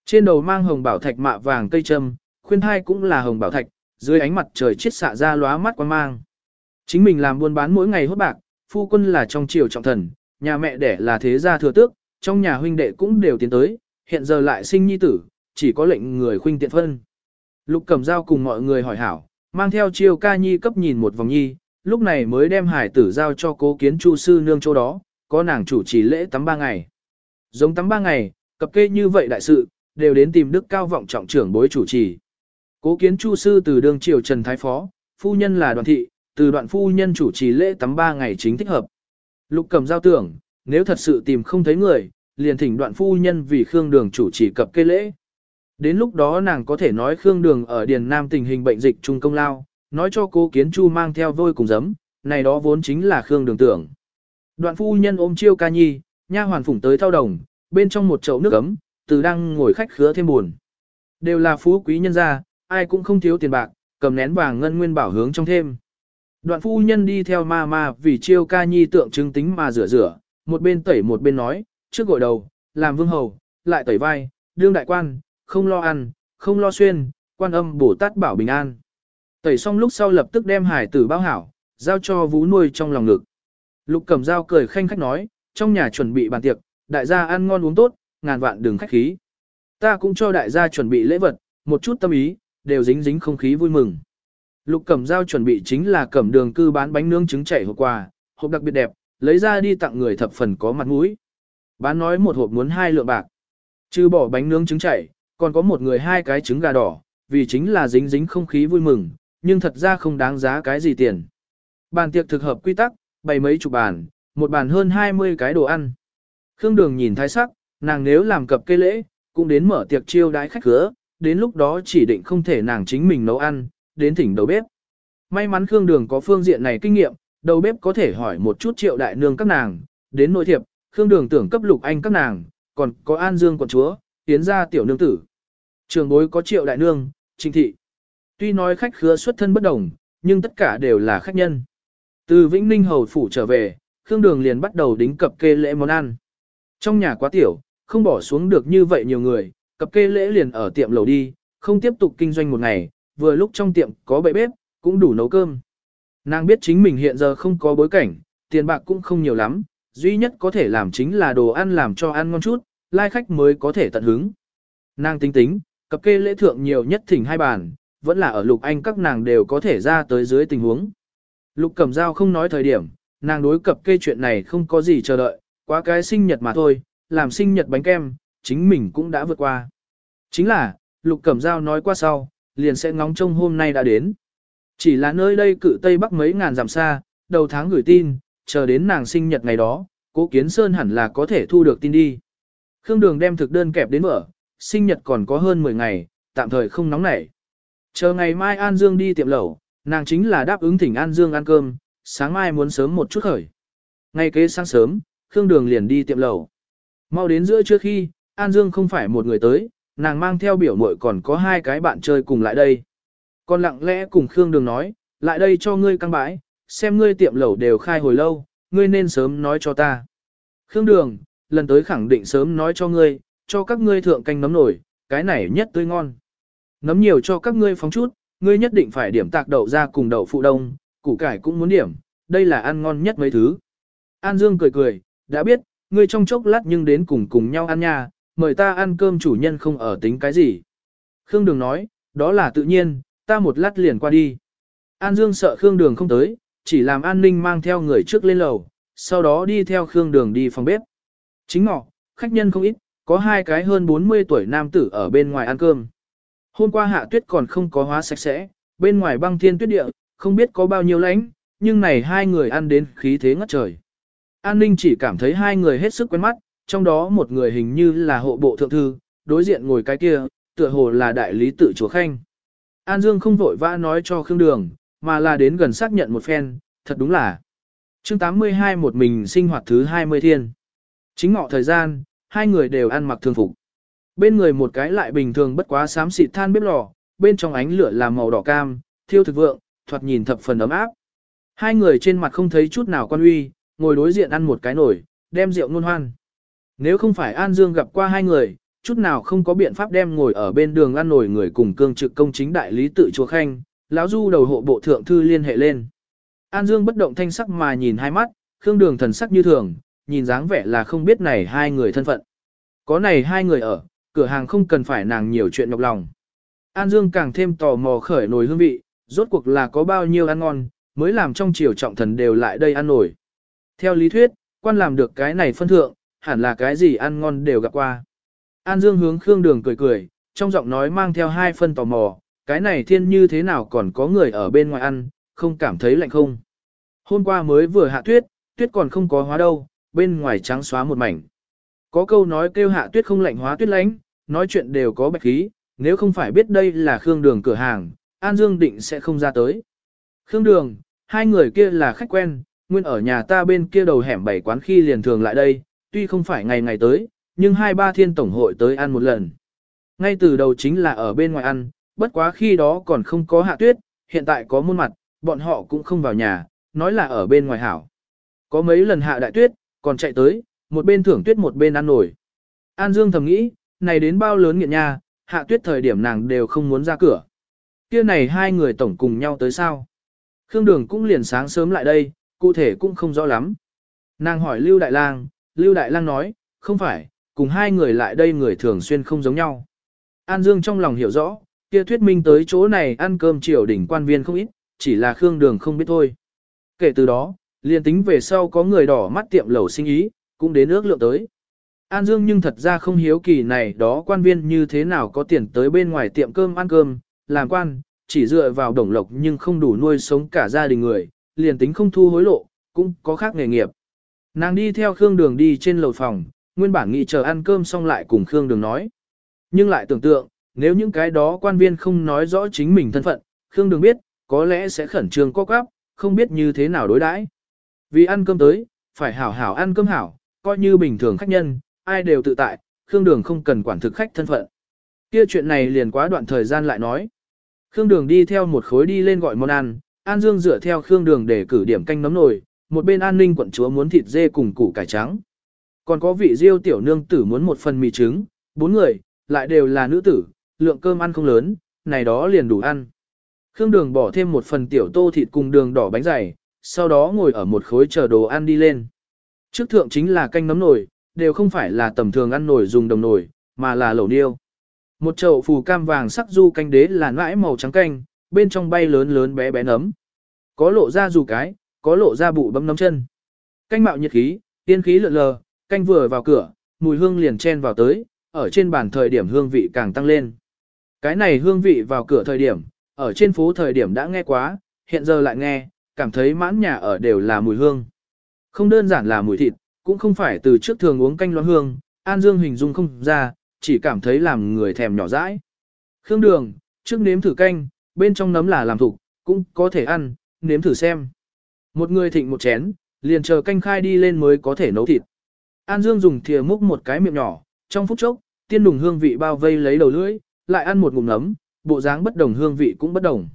A: Trên đầu mang hồng bảo thạch mạ vàng cây trâm, khuyên hai cũng là hồng bảo thạch, dưới ánh mặt trời chiết xạ ra lóa mắt quan mang. Chính mình làm buôn bán mỗi ngày hốt bạc, phu quân là trong triều trọng thần, nhà mẹ đẻ là thế gia thừa tước, trong nhà huynh đệ cũng đều tiến tới, hiện giờ lại sinh nhi tử, chỉ có lệnh người khuynh tiện phân. Lục cầm dao cùng mọi người hỏi hảo, mang theo chiêu ca nhi cấp nhìn một vòng nhi, lúc này mới đem hải tử giao cho cố kiến chu sư nương chỗ đó, có nàng chủ trì lễ tắm ba ngày. Giống tắm ba ngày, cập kê như vậy đại sự, đều đến tìm đức cao vọng trọng trưởng bối chủ trì. Cố kiến chu sư từ đường triều Trần Thái Phó, phu nhân là đoàn thị, từ đoạn phu nhân chủ trì lễ tắm ba ngày chính thích hợp. Lục cầm giao tưởng, nếu thật sự tìm không thấy người, liền thỉnh đoạn phu nhân vì Khương Đường chủ trì cập cây lễ. Đến lúc đó nàng có thể nói Khương Đường ở Điền Nam tình hình bệnh dịch trung công lao, nói cho cô Kiến Chu mang theo vôi cùng giấm, này đó vốn chính là Khương Đường tưởng. Đoạn phu nhân ôm chiêu ca nhi, nha hoàn phủng tới thao đồng, bên trong một chậu nước ấm, từ đang ngồi khách khứa thêm buồn. Đều là phú quý nhân gia, ai cũng không thiếu tiền bạc, cầm nén vàng ngân nguyên bảo hướng trong thêm. Đoạn phu nhân đi theo ma ma vì chiêu ca nhi tượng trưng tính mà rửa rửa, một bên tẩy một bên nói, trước gội đầu, làm vương hầu, lại tẩy vai, đương đại quan, không lo ăn, không lo xuyên, quan âm bổ tát bảo bình an. Tẩy xong lúc sau lập tức đem hải tử bao hảo, giao cho vú nuôi trong lòng ngực. Lục cầm dao cười khanh khách nói, trong nhà chuẩn bị bàn tiệc, đại gia ăn ngon uống tốt, ngàn vạn đừng khách khí. Ta cũng cho đại gia chuẩn bị lễ vật, một chút tâm ý, đều dính dính không khí vui mừng. Lục cẩm dao chuẩn bị chính là cẩm đường cư bán bánh nướng trứng chảy hộp quà, hộp đặc biệt đẹp, lấy ra đi tặng người thập phần có mặt mũi. Bán nói một hộp muốn hai lượng bạc. Chứ bỏ bánh nướng trứng chảy, còn có một người hai cái trứng gà đỏ, vì chính là dính dính không khí vui mừng, nhưng thật ra không đáng giá cái gì tiền. Bàn tiệc thực hợp quy tắc, bày mấy chục bàn, một bàn hơn 20 cái đồ ăn. Khương Đường nhìn thái sắc, nàng nếu làm cập cây lễ, cũng đến mở tiệc chiêu đái khách khứa, đến lúc đó chỉ định không thể nàng chính mình nấu ăn, đến thỉnh đầu bếp. May mắn Khương Đường có phương diện này kinh nghiệm, đầu bếp có thể hỏi một chút triệu đại nương các nàng, đến nội thiệp, Khương Đường tưởng cấp lục anh các nàng, còn có An Dương quận chúa, tiến ra tiểu nương tử. Trường bối có triệu đại nương, trinh thị. Tuy nói khách khứa xuất thân bất đồng, nhưng tất cả đều là khách nhân. Từ Vĩnh Ninh Hầu Phủ trở về, Khương Đường liền bắt đầu đính cập kê lễ món ăn. Trong nhà quá tiểu, không bỏ xuống được như vậy nhiều người, cập kê lễ liền ở tiệm lầu đi, không tiếp tục kinh doanh một ngày, vừa lúc trong tiệm có bệ bếp, cũng đủ nấu cơm. Nàng biết chính mình hiện giờ không có bối cảnh, tiền bạc cũng không nhiều lắm, duy nhất có thể làm chính là đồ ăn làm cho ăn ngon chút, lai khách mới có thể tận hứng. Nàng tính tính, cập kê lễ thượng nhiều nhất thỉnh hai bàn, vẫn là ở lục anh các nàng đều có thể ra tới dưới tình huống. Lục cầm dao không nói thời điểm, nàng đối cập kê chuyện này không có gì chờ đợi, quá cái sinh nhật mà thôi, làm sinh nhật bánh kem, chính mình cũng đã vượt qua. Chính là, lục cẩm giao nói qua sau, liền sẽ ngóng trông hôm nay đã đến. Chỉ là nơi đây cự Tây Bắc mấy ngàn dặm xa, đầu tháng gửi tin, chờ đến nàng sinh nhật ngày đó, cố kiến sơn hẳn là có thể thu được tin đi. Khương Đường đem thực đơn kẹp đến mở, sinh nhật còn có hơn 10 ngày, tạm thời không nóng nảy. Chờ ngày mai An Dương đi tiệm lẩu, nàng chính là đáp ứng thỉnh An Dương ăn cơm, sáng mai muốn sớm một chút khởi. Ngay kế sáng sớm, Khương Đường liền đi tiệm lẩu. Mau đến giữa trước khi, An Dương không phải một người tới, nàng mang theo biểu muội còn có hai cái bạn chơi cùng lại đây. Còn lặng lẽ cùng Khương Đường nói, lại đây cho ngươi căng bãi, xem ngươi tiệm lẩu đều khai hồi lâu, ngươi nên sớm nói cho ta. Khương Đường, lần tới khẳng định sớm nói cho ngươi, cho các ngươi thượng canh nấm nổi, cái này nhất tươi ngon. Nấm nhiều cho các ngươi phóng chút, ngươi nhất định phải điểm tạc đậu ra cùng đậu phụ đông, củ cải cũng muốn điểm, đây là ăn ngon nhất mấy thứ. An Dương cười cười, đã biết, ngươi trong chốc lát nhưng đến cùng cùng nhau ăn nha, mời ta ăn cơm chủ nhân không ở tính cái gì. Khương Đường nói, đó là tự nhiên, ta một lát liền qua đi. An Dương sợ Khương Đường không tới, chỉ làm an ninh mang theo người trước lên lầu, sau đó đi theo Khương Đường đi phòng bếp. Chính ngọ, khách nhân không ít, có hai cái hơn 40 tuổi nam tử ở bên ngoài ăn cơm. Hôm qua hạ tuyết còn không có hóa sạch sẽ, bên ngoài băng thiên tuyết địa, không biết có bao nhiêu lánh, nhưng này hai người ăn đến khí thế ngất trời. An ninh chỉ cảm thấy hai người hết sức quen mắt, trong đó một người hình như là hộ bộ thượng thư, đối diện ngồi cái kia, tựa hồ là đại lý tự chúa khanh. An Dương không vội vã nói cho Khương Đường, mà là đến gần xác nhận một phen, thật đúng là. chương 82 một mình sinh hoạt thứ 20 thiên. Chính ngọ thời gian, hai người đều ăn mặc thường phục. Bên người một cái lại bình thường bất quá xám xịt than bếp lò, bên trong ánh lửa là màu đỏ cam, thiêu thực vượng, thoạt nhìn thập phần ấm áp. Hai người trên mặt không thấy chút nào quan uy, ngồi đối diện ăn một cái nổi, đem rượu nôn hoan. Nếu không phải An Dương gặp qua hai người, chút nào không có biện pháp đem ngồi ở bên đường ăn nổi người cùng cương trực công chính đại lý tự chúa khanh, lão du đầu hộ bộ thượng thư liên hệ lên. An Dương bất động thanh sắc mà nhìn hai mắt, khương đường thần sắc như thường, nhìn dáng vẻ là không biết này hai người thân phận. Có này hai người ở, cửa hàng không cần phải nàng nhiều chuyện nhọc lòng. An Dương càng thêm tò mò khởi nồi hương vị, rốt cuộc là có bao nhiêu ăn ngon, mới làm trong triều trọng thần đều lại đây ăn nổi. Theo lý thuyết, quan làm được cái này phân thượng, hẳn là cái gì ăn ngon đều gặp qua. An Dương hướng Khương Đường cười cười, trong giọng nói mang theo hai phân tò mò, cái này thiên như thế nào còn có người ở bên ngoài ăn, không cảm thấy lạnh không. Hôm qua mới vừa hạ tuyết, tuyết còn không có hóa đâu, bên ngoài trắng xóa một mảnh. Có câu nói kêu hạ tuyết không lạnh hóa tuyết lánh, nói chuyện đều có bạch khí, nếu không phải biết đây là Khương Đường cửa hàng, An Dương định sẽ không ra tới. Khương Đường, hai người kia là khách quen, nguyên ở nhà ta bên kia đầu hẻm bảy quán khi liền thường lại đây, tuy không phải ngày ngày tới, nhưng hai ba thiên tổng hội tới ăn một lần. Ngay từ đầu chính là ở bên ngoài ăn, bất quá khi đó còn không có hạ tuyết, hiện tại có muôn mặt, bọn họ cũng không vào nhà, nói là ở bên ngoài hảo. Có mấy lần hạ đại tuyết, còn chạy tới, một bên thưởng tuyết một bên ăn nổi. An Dương thầm nghĩ, này đến bao lớn nghiện nha, hạ tuyết thời điểm nàng đều không muốn ra cửa. Kia này hai người tổng cùng nhau tới sao? Khương Đường cũng liền sáng sớm lại đây, cụ thể cũng không rõ lắm. Nàng hỏi Lưu Đại Lang, Lưu Đại Lang nói, không phải, cùng hai người lại đây người thường xuyên không giống nhau. An Dương trong lòng hiểu rõ, kia thuyết minh tới chỗ này ăn cơm triều đỉnh quan viên không ít, chỉ là Khương Đường không biết thôi. Kể từ đó, liền tính về sau có người đỏ mắt tiệm lẩu sinh ý, cũng đến ước lượng tới. An Dương nhưng thật ra không hiếu kỳ này đó quan viên như thế nào có tiền tới bên ngoài tiệm cơm ăn cơm, làm quan, chỉ dựa vào đồng lộc nhưng không đủ nuôi sống cả gia đình người, liền tính không thu hối lộ, cũng có khác nghề nghiệp. Nàng đi theo Khương Đường đi trên lầu phòng, nguyên bản nghĩ chờ ăn cơm xong lại cùng Khương Đường nói. Nhưng lại tưởng tượng, nếu những cái đó quan viên không nói rõ chính mình thân phận, Khương Đường biết, có lẽ sẽ khẩn trương co quắp, không biết như thế nào đối đãi. Vì ăn cơm tới, phải hảo hảo ăn cơm hảo, coi như bình thường khách nhân, ai đều tự tại, Khương Đường không cần quản thực khách thân phận. Kia chuyện này liền quá đoạn thời gian lại nói. Khương Đường đi theo một khối đi lên gọi món ăn, An Dương dựa theo Khương Đường để cử điểm canh nấm nồi, một bên an ninh quận chúa muốn thịt dê cùng củ cải trắng. Còn có vị diêu tiểu nương tử muốn một phần mì trứng, bốn người, lại đều là nữ tử, lượng cơm ăn không lớn, này đó liền đủ ăn. Khương Đường bỏ thêm một phần tiểu tô thịt cùng đường đỏ bánh dày, sau đó ngồi ở một khối chờ đồ ăn đi lên. Trước thượng chính là canh nấm nồi, đều không phải là tầm thường ăn nồi dùng đồng nồi, mà là lẩu niêu. Một chậu phù cam vàng sắc du canh đế là nãi màu trắng canh, bên trong bay lớn lớn bé bé nấm. Có lộ ra dù cái, có lộ ra bụ bấm nấm chân. Canh mạo nhiệt khí, tiên khí lượn lờ, canh vừa vào cửa, mùi hương liền chen vào tới, ở trên bàn thời điểm hương vị càng tăng lên. Cái này hương vị vào cửa thời điểm, ở trên phố thời điểm đã nghe quá, hiện giờ lại nghe, cảm thấy mãn nhà ở đều là mùi hương. Không đơn giản là mùi thịt, cũng không phải từ trước thường uống canh loãng hương, An Dương hình dung không ra, chỉ cảm thấy làm người thèm nhỏ dãi. Khương đường, trước nếm thử canh, bên trong nấm là làm thục, cũng có thể ăn, nếm thử xem. Một người thịnh một chén, liền chờ canh khai đi lên mới có thể nấu thịt. An Dương dùng thìa múc một cái miệng nhỏ, trong phút chốc, tiên đùng hương vị bao vây lấy đầu lưỡi, lại ăn một ngụm nấm, bộ dáng bất đồng hương vị cũng bất đồng.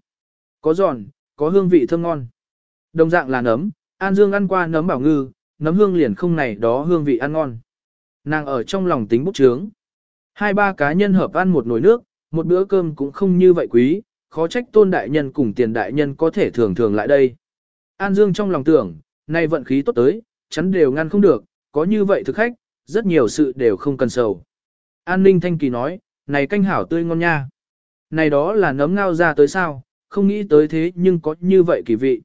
A: Có giòn, có hương vị thơm ngon. Đồng dạng là nấm, An Dương ăn qua nấm bảo ngư, nấm hương liền không này đó hương vị ăn ngon. Nàng ở trong lòng tính bút trướng. Hai ba cá nhân hợp ăn một nồi nước, một bữa cơm cũng không như vậy quý, khó trách tôn đại nhân cùng tiền đại nhân có thể thường thường lại đây. An Dương trong lòng tưởng, nay vận khí tốt tới, chắn đều ngăn không được, có như vậy thực khách, rất nhiều sự đều không cần sầu. An Ninh Thanh Kỳ nói, này canh hảo tươi ngon nha. Này đó là nấm ngao ra tới sao, không nghĩ tới thế nhưng có như vậy kỳ vị.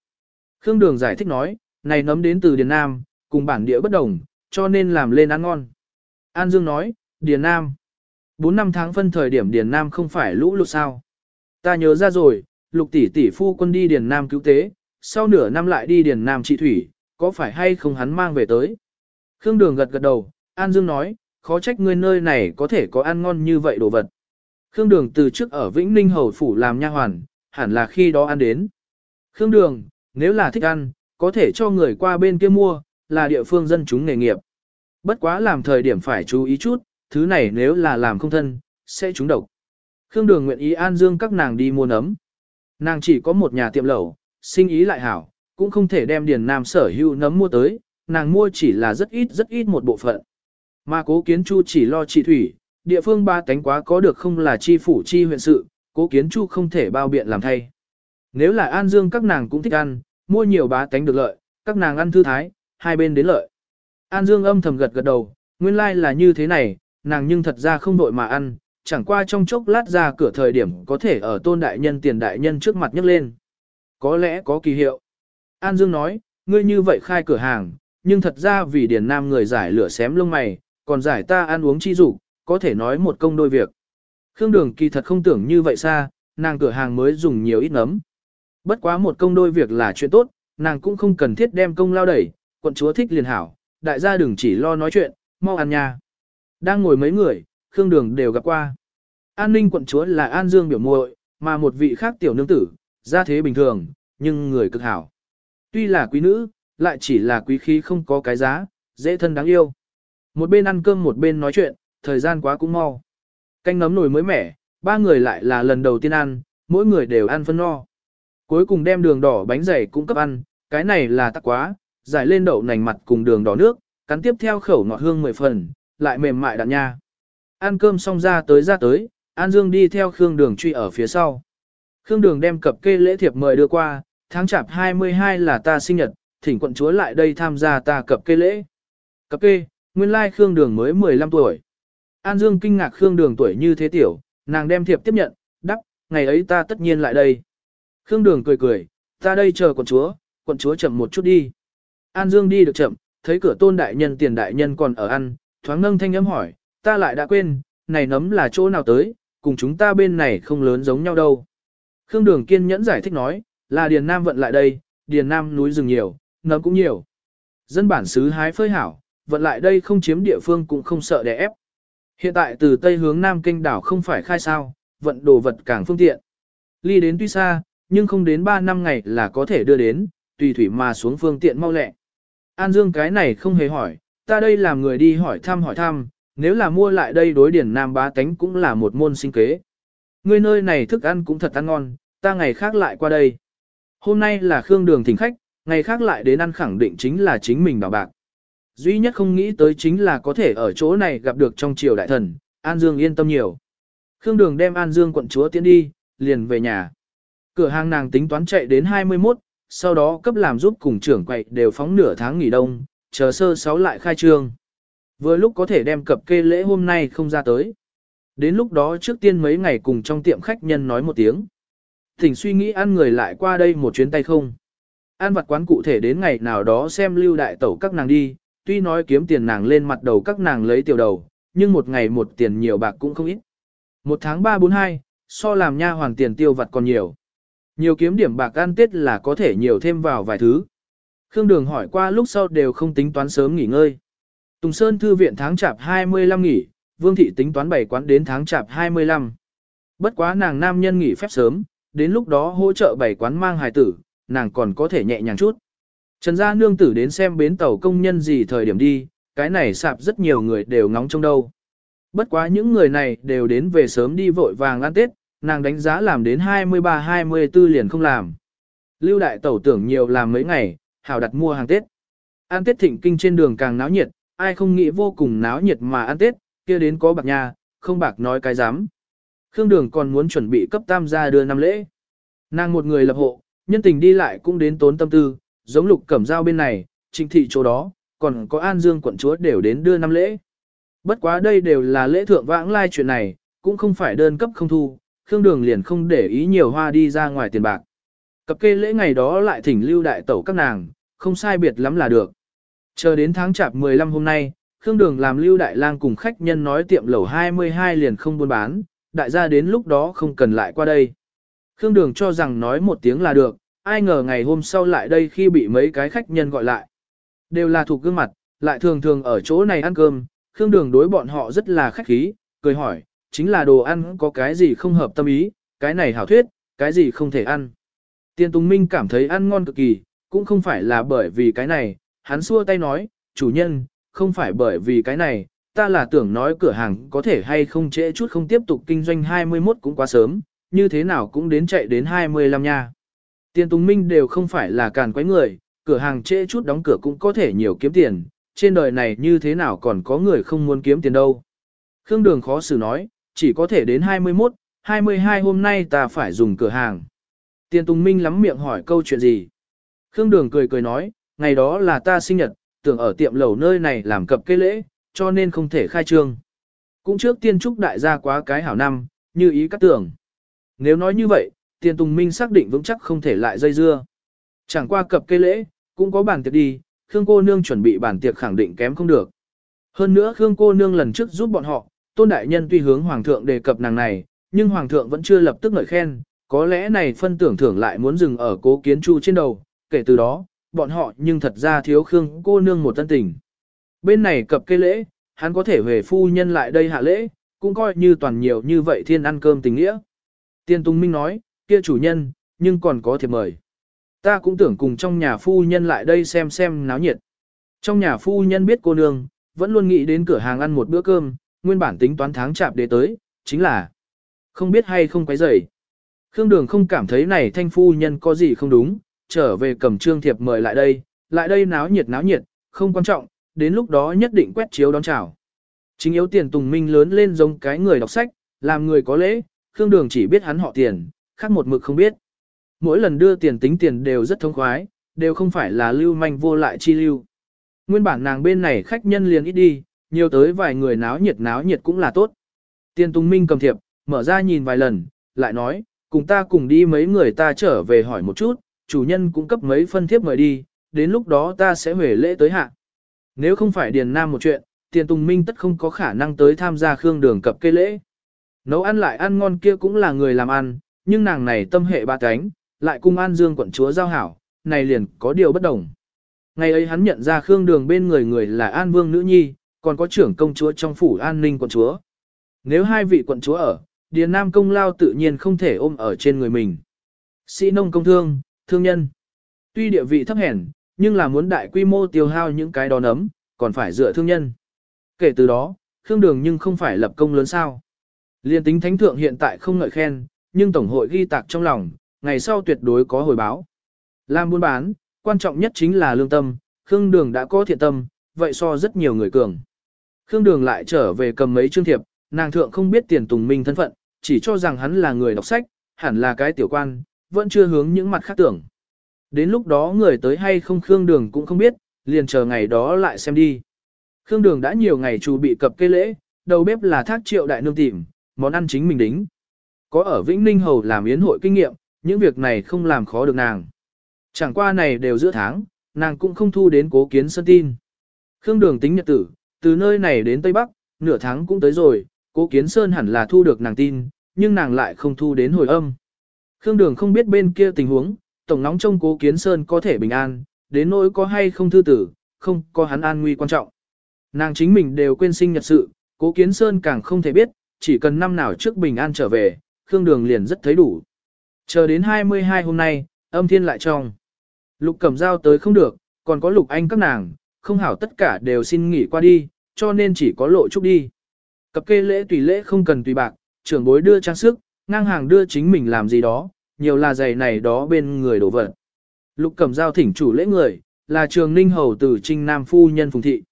A: Khương Đường giải thích nói, này nấm đến từ Điền Nam, cùng bản địa bất đồng, cho nên làm lên ăn ngon. An Dương nói, Điền Nam. 4 năm tháng phân thời điểm Điền Nam không phải lũ lụt sao. Ta nhớ ra rồi, lục tỷ tỷ phu quân đi Điền Nam cứu tế, sau nửa năm lại đi Điền Nam trị thủy, có phải hay không hắn mang về tới. Khương Đường gật gật đầu, An Dương nói, khó trách ngươi nơi này có thể có ăn ngon như vậy đồ vật. Khương Đường từ trước ở Vĩnh Ninh Hầu Phủ làm nha hoàn, hẳn là khi đó ăn đến. Khương Đường, nếu là thích ăn, có thể cho người qua bên kia mua, là địa phương dân chúng nghề nghiệp. Bất quá làm thời điểm phải chú ý chút, thứ này nếu là làm không thân, sẽ trúng độc. Khương Đường nguyện ý an dương các nàng đi mua nấm. Nàng chỉ có một nhà tiệm lẩu, sinh ý lại hảo, cũng không thể đem Điền Nam sở hữu nấm mua tới, nàng mua chỉ là rất ít rất ít một bộ phận. Mà cố kiến chu chỉ lo trị thủy, địa phương ba tánh quá có được không là chi phủ chi huyện sự, cố kiến chu không thể bao biện làm thay. Nếu là an dương các nàng cũng thích ăn, mua nhiều bá tánh được lợi, các nàng ăn thư thái, hai bên đến lợi. An Dương âm thầm gật gật đầu, nguyên lai like là như thế này, nàng nhưng thật ra không đội mà ăn, chẳng qua trong chốc lát ra cửa thời điểm có thể ở tôn đại nhân tiền đại nhân trước mặt nhấc lên. Có lẽ có kỳ hiệu. An Dương nói, ngươi như vậy khai cửa hàng, nhưng thật ra vì Điền Nam người giải lửa xém lông mày, còn giải ta ăn uống chi dục có thể nói một công đôi việc. Khương Đường kỳ thật không tưởng như vậy xa, nàng cửa hàng mới dùng nhiều ít nấm. Bất quá một công đôi việc là chuyện tốt, nàng cũng không cần thiết đem công lao đẩy, quận chúa thích liền hảo, đại gia đừng chỉ lo nói chuyện, mau ăn nha. Đang ngồi mấy người, Khương Đường đều gặp qua. An ninh quận chúa là An Dương biểu muội, mà một vị khác tiểu nương tử, gia thế bình thường, nhưng người cực hảo. Tuy là quý nữ, lại chỉ là quý khí không có cái giá, dễ thân đáng yêu. Một bên ăn cơm một bên nói chuyện, thời gian quá cũng mau. Canh nấm nồi mới mẻ, ba người lại là lần đầu tiên ăn, mỗi người đều ăn phân no. Cuối cùng đem đường đỏ bánh dày cũng cấp ăn, cái này là tắc quá, giải lên đậu nành mặt cùng đường đỏ nước, cắn tiếp theo khẩu ngọt hương mười phần, lại mềm mại đạn nha. Ăn cơm xong ra tới ra tới, An Dương đi theo Khương Đường truy ở phía sau. Khương Đường đem cập kê lễ thiệp mời đưa qua, tháng chạp 22 là ta sinh nhật, thỉnh quận chúa lại đây tham gia ta cập kê lễ. Cập kê, nguyên lai Khương Đường mới 15 tuổi. An Dương kinh ngạc Khương Đường tuổi như thế tiểu, nàng đem thiệp tiếp nhận, đắc, ngày ấy ta tất nhiên lại đây. Khương Đường cười cười, ta đây chờ quận chúa, quận chúa chậm một chút đi. An Dương đi được chậm, thấy cửa tôn đại nhân tiền đại nhân còn ở ăn, thoáng nâng thanh âm hỏi, ta lại đã quên, này nấm là chỗ nào tới, cùng chúng ta bên này không lớn giống nhau đâu. Khương Đường kiên nhẫn giải thích nói, là Điền Nam vận lại đây, Điền Nam núi rừng nhiều, nấm cũng nhiều. Dân bản xứ hái phơi hảo, vận lại đây không chiếm địa phương cũng không sợ đè ép. Hiện tại từ Tây hướng Nam kênh đảo không phải khai sao, vận đồ vật càng phương tiện. Ly đến tuy xa, nhưng không đến 3 năm ngày là có thể đưa đến, tùy thủy mà xuống phương tiện mau lẹ. An Dương cái này không hề hỏi, ta đây làm người đi hỏi thăm hỏi thăm, nếu là mua lại đây đối điển nam bá tánh cũng là một môn sinh kế. Người nơi này thức ăn cũng thật ăn ngon, ta ngày khác lại qua đây. Hôm nay là Khương Đường thỉnh khách, ngày khác lại đến ăn khẳng định chính là chính mình bảo bạc. Duy nhất không nghĩ tới chính là có thể ở chỗ này gặp được trong triều đại thần, An Dương yên tâm nhiều. Khương Đường đem An Dương quận chúa tiến đi, liền về nhà. Cửa hàng nàng tính toán chạy đến 21, sau đó cấp làm giúp cùng trưởng quậy đều phóng nửa tháng nghỉ đông, chờ sơ sáu lại khai trương. Vừa lúc có thể đem cập kê lễ hôm nay không ra tới. Đến lúc đó trước tiên mấy ngày cùng trong tiệm khách nhân nói một tiếng. Thỉnh suy nghĩ ăn người lại qua đây một chuyến tay không. Ăn vặt quán cụ thể đến ngày nào đó xem lưu đại tẩu các nàng đi, tuy nói kiếm tiền nàng lên mặt đầu các nàng lấy tiểu đầu, nhưng một ngày một tiền nhiều bạc cũng không ít. Một tháng 3-4-2, so làm nha hoàn tiền tiêu vặt còn nhiều. Nhiều kiếm điểm bạc ăn tết là có thể nhiều thêm vào vài thứ. Khương Đường hỏi qua lúc sau đều không tính toán sớm nghỉ ngơi. Tùng Sơn Thư viện tháng chạp 25 nghỉ, Vương Thị tính toán bảy quán đến tháng chạp 25. Bất quá nàng nam nhân nghỉ phép sớm, đến lúc đó hỗ trợ bảy quán mang hài tử, nàng còn có thể nhẹ nhàng chút. Trần gia nương tử đến xem bến tàu công nhân gì thời điểm đi, cái này sạp rất nhiều người đều ngóng trong đâu. Bất quá những người này đều đến về sớm đi vội vàng ăn Tết, nàng đánh giá làm đến 23-24 liền không làm. Lưu đại tẩu tưởng nhiều làm mấy ngày, hảo đặt mua hàng Tết. Ăn Tết thịnh kinh trên đường càng náo nhiệt, ai không nghĩ vô cùng náo nhiệt mà ăn Tết, kia đến có bạc nhà, không bạc nói cái dám. Khương Đường còn muốn chuẩn bị cấp tam gia đưa năm lễ. Nàng một người lập hộ, nhân tình đi lại cũng đến tốn tâm tư, giống lục cẩm giao bên này, trịnh thị chỗ đó, còn có An Dương quận chúa đều đến đưa năm lễ. Bất quá đây đều là lễ thượng vãng lai chuyện này, cũng không phải đơn cấp không thu, Khương Đường liền không để ý nhiều hoa đi ra ngoài tiền bạc. Cập kê lễ ngày đó lại thỉnh lưu đại tẩu các nàng, không sai biệt lắm là được. Chờ đến tháng chạp 15 hôm nay, Khương Đường làm lưu đại lang cùng khách nhân nói tiệm lẩu 22 liền không buôn bán, đại gia đến lúc đó không cần lại qua đây. Khương Đường cho rằng nói một tiếng là được, ai ngờ ngày hôm sau lại đây khi bị mấy cái khách nhân gọi lại. Đều là thuộc gương mặt, lại thường thường ở chỗ này ăn cơm, Khương Đường đối bọn họ rất là khách khí, cười hỏi, chính là đồ ăn có cái gì không hợp tâm ý, cái này hảo thuyết, cái gì không thể ăn. Tiên Tùng Minh cảm thấy ăn ngon cực kỳ, cũng không phải là bởi vì cái này, hắn xua tay nói, chủ nhân, không phải bởi vì cái này, ta là tưởng nói cửa hàng có thể hay không trễ chút không tiếp tục kinh doanh 21 cũng quá sớm, như thế nào cũng đến chạy đến 25 nha. Tiền Tùng Minh đều không phải là càn quấy người, cửa hàng trễ chút đóng cửa cũng có thể nhiều kiếm tiền, trên đời này như thế nào còn có người không muốn kiếm tiền đâu. Khương Đường khó xử nói, chỉ có thể đến 21, 22 hôm nay ta phải dùng cửa hàng. Tiền Tùng Minh lắm miệng hỏi câu chuyện gì. Khương Đường cười cười nói, ngày đó là ta sinh nhật, tưởng ở tiệm lầu nơi này làm cập cây lễ, cho nên không thể khai trương. Cũng trước tiên chúc đại gia quá cái hảo năm, như ý các tưởng. Nếu nói như vậy, tiền tùng minh xác định vững chắc không thể lại dây dưa. Chẳng qua cập cây lễ, cũng có bàn tiệc đi, Khương cô nương chuẩn bị bàn tiệc khẳng định kém không được. Hơn nữa Khương cô nương lần trước giúp bọn họ, tôn đại nhân tuy hướng hoàng thượng đề cập nàng này, nhưng hoàng thượng vẫn chưa lập tức ngợi khen, có lẽ này phân tưởng thưởng lại muốn dừng ở cố kiến chu trên đầu, kể từ đó, bọn họ nhưng thật ra thiếu Khương cô nương một tân tình. Bên này cập cây lễ, hắn có thể về phu nhân lại đây hạ lễ, cũng coi như toàn nhiều như vậy thiên ăn cơm tình nghĩa. Tiên Tùng Minh nói, kia chủ nhân, nhưng còn có thiệp mời. Ta cũng tưởng cùng trong nhà phu nhân lại đây xem xem náo nhiệt. Trong nhà phu nhân biết cô nương, vẫn luôn nghĩ đến cửa hàng ăn một bữa cơm, nguyên bản tính toán tháng chạp để tới, chính là không biết hay không quấy rầy. Khương Đường không cảm thấy này thanh phu nhân có gì không đúng, trở về cầm trương thiệp mời lại đây, lại đây náo nhiệt náo nhiệt, không quan trọng, đến lúc đó nhất định quét chiếu đón chào. Chính yếu tiền Tùng Minh lớn lên giống cái người đọc sách, làm người có lễ, Khương Đường chỉ biết hắn họ tiền, khác một mực không biết. Mỗi lần đưa tiền tính tiền đều rất thông khoái, đều không phải là lưu manh vô lại chi lưu. Nguyên bản nàng bên này khách nhân liền ít đi, nhiều tới vài người náo nhiệt náo nhiệt cũng là tốt. Tiền Tùng Minh cầm thiệp, mở ra nhìn vài lần, lại nói, cùng ta cùng đi mấy người ta trở về hỏi một chút, chủ nhân cũng cấp mấy phân thiếp mời đi, đến lúc đó ta sẽ về lễ tới hạ. Nếu không phải Điền Nam một chuyện, Tiền Tùng Minh tất không có khả năng tới tham gia Khương Đường cập cây lễ. Nấu ăn lại ăn ngon kia cũng là người làm ăn, nhưng nàng này tâm hệ ba cánh, lại cùng An Dương quận chúa giao hảo, này liền có điều bất đồng. Ngày ấy hắn nhận ra Khương Đường bên người người là An Vương nữ nhi, còn có trưởng công chúa trong phủ An Ninh quận chúa. Nếu hai vị quận chúa ở, Điền Nam công lao tự nhiên không thể ôm ở trên người mình. Sĩ nông công thương, thương nhân. Tuy địa vị thấp hèn, nhưng là muốn đại quy mô tiêu hao những cái đó nấm, còn phải dựa thương nhân. Kể từ đó, Khương Đường nhưng không phải lập công lớn sao. Liên tính thánh thượng hiện tại không ngợi khen, nhưng Tổng hội ghi tạc trong lòng, ngày sau tuyệt đối có hồi báo. Làm buôn bán, quan trọng nhất chính là lương tâm, Khương Đường đã có thiện tâm, vậy so rất nhiều người cường. Khương Đường lại trở về cầm mấy chương thiệp, nàng thượng không biết tiền tùng minh thân phận, chỉ cho rằng hắn là người đọc sách, hẳn là cái tiểu quan, vẫn chưa hướng những mặt khác tưởng. Đến lúc đó người tới hay không Khương Đường cũng không biết, liền chờ ngày đó lại xem đi. Khương Đường đã nhiều ngày chủ bị cập cây lễ, đầu bếp là thác triệu đại nương tìm, món ăn chính mình đính. Có ở Vĩnh Ninh Hầu làm yến hội kinh nghiệm, những việc này không làm khó được nàng. Chẳng qua này đều giữa tháng, nàng cũng không thu đến cố kiến sân tin. Khương Đường tính nhật tử, từ nơi này đến Tây Bắc, nửa tháng cũng tới rồi, cố kiến sơn hẳn là thu được nàng tin, nhưng nàng lại không thu đến hồi âm. Khương Đường không biết bên kia tình huống, tổng nóng trông cố kiến sơn có thể bình an, đến nỗi có hay không thư tử, không có hắn an nguy quan trọng. Nàng chính mình đều quên sinh nhật sự, cố kiến sơn càng không thể biết, chỉ cần năm nào trước bình an trở về, Khương Đường liền rất thấy đủ. Chờ đến 22 hôm nay, âm thiên lại trong. Lục cẩm dao tới không được, còn có lục anh các nàng, không hảo tất cả đều xin nghỉ qua đi, cho nên chỉ có lộ chúc đi. Cập kê lễ tùy lễ không cần tùy bạc, trưởng bối đưa trang sức, ngang hàng đưa chính mình làm gì đó, nhiều là giày này đó bên người đổ vật. Lục cẩm Giao thỉnh chủ lễ người, là trường ninh hầu từ trinh nam phu nhân phùng thị.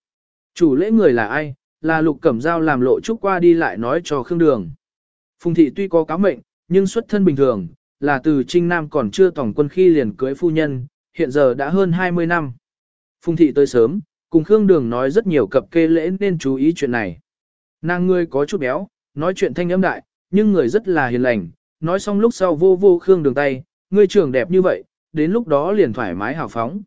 A: Chủ lễ người là ai, là lục cẩm Giao làm lộ trúc qua đi lại nói cho khương đường. Phùng thị tuy có cáo mệnh, nhưng xuất thân bình thường, là từ trinh nam còn chưa tổng quân khi liền cưới phu nhân, hiện giờ đã hơn 20 năm. Phùng thị tới sớm, cùng Khương Đường nói rất nhiều cập kê lễ nên chú ý chuyện này. Nàng ngươi có chút béo, nói chuyện thanh âm đại, nhưng người rất là hiền lành, nói xong lúc sau vô vô Khương Đường tay, ngươi trưởng đẹp như vậy, đến lúc đó liền thoải mái hào phóng.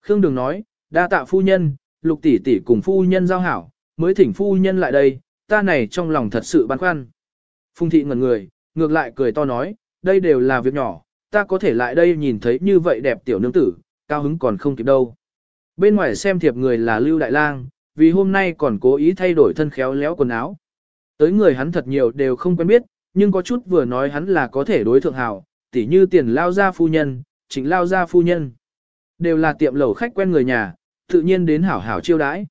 A: Khương Đường nói, đa tạ phu nhân, lục tỷ tỷ cùng phu nhân giao hảo, mới thỉnh phu nhân lại đây, ta này trong lòng thật sự băn khoăn. Phùng thị ngẩn người, ngược lại cười to nói, đây đều là việc nhỏ, ta có thể lại đây nhìn thấy như vậy đẹp tiểu nương tử, cao hứng còn không kịp đâu. Bên ngoài xem thiệp người là Lưu Đại Lang, vì hôm nay còn cố ý thay đổi thân khéo léo quần áo. Tới người hắn thật nhiều đều không quen biết, nhưng có chút vừa nói hắn là có thể đối thượng hảo, tỉ như tiền lao gia phu nhân, chính lao gia phu nhân. Đều là tiệm lẩu khách quen người nhà, tự nhiên đến hảo hảo chiêu đãi.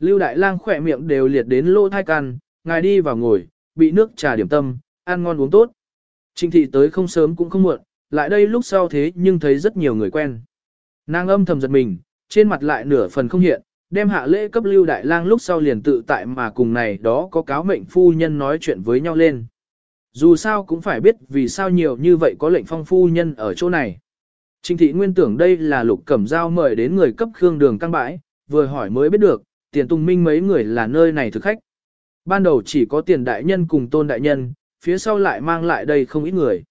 A: Lưu Đại Lang khỏe miệng đều liệt đến lỗ thai can, ngài đi vào ngồi, bị nước trà điểm tâm, ăn ngon uống tốt. Trình thị tới không sớm cũng không muộn, lại đây lúc sau thế nhưng thấy rất nhiều người quen. Nàng âm thầm giật mình, trên mặt lại nửa phần không hiện, đem hạ lễ cấp lưu đại lang lúc sau liền tự tại mà cùng này đó có cáo mệnh phu nhân nói chuyện với nhau lên. Dù sao cũng phải biết vì sao nhiều như vậy có lệnh phong phu nhân ở chỗ này. Trình thị nguyên tưởng đây là lục cẩm giao mời đến người cấp khương đường căng bãi, vừa hỏi mới biết được, tiền tùng minh mấy người là nơi này thực khách. Ban đầu chỉ có tiền đại nhân cùng tôn đại nhân, phía sau lại mang lại đây không ít người.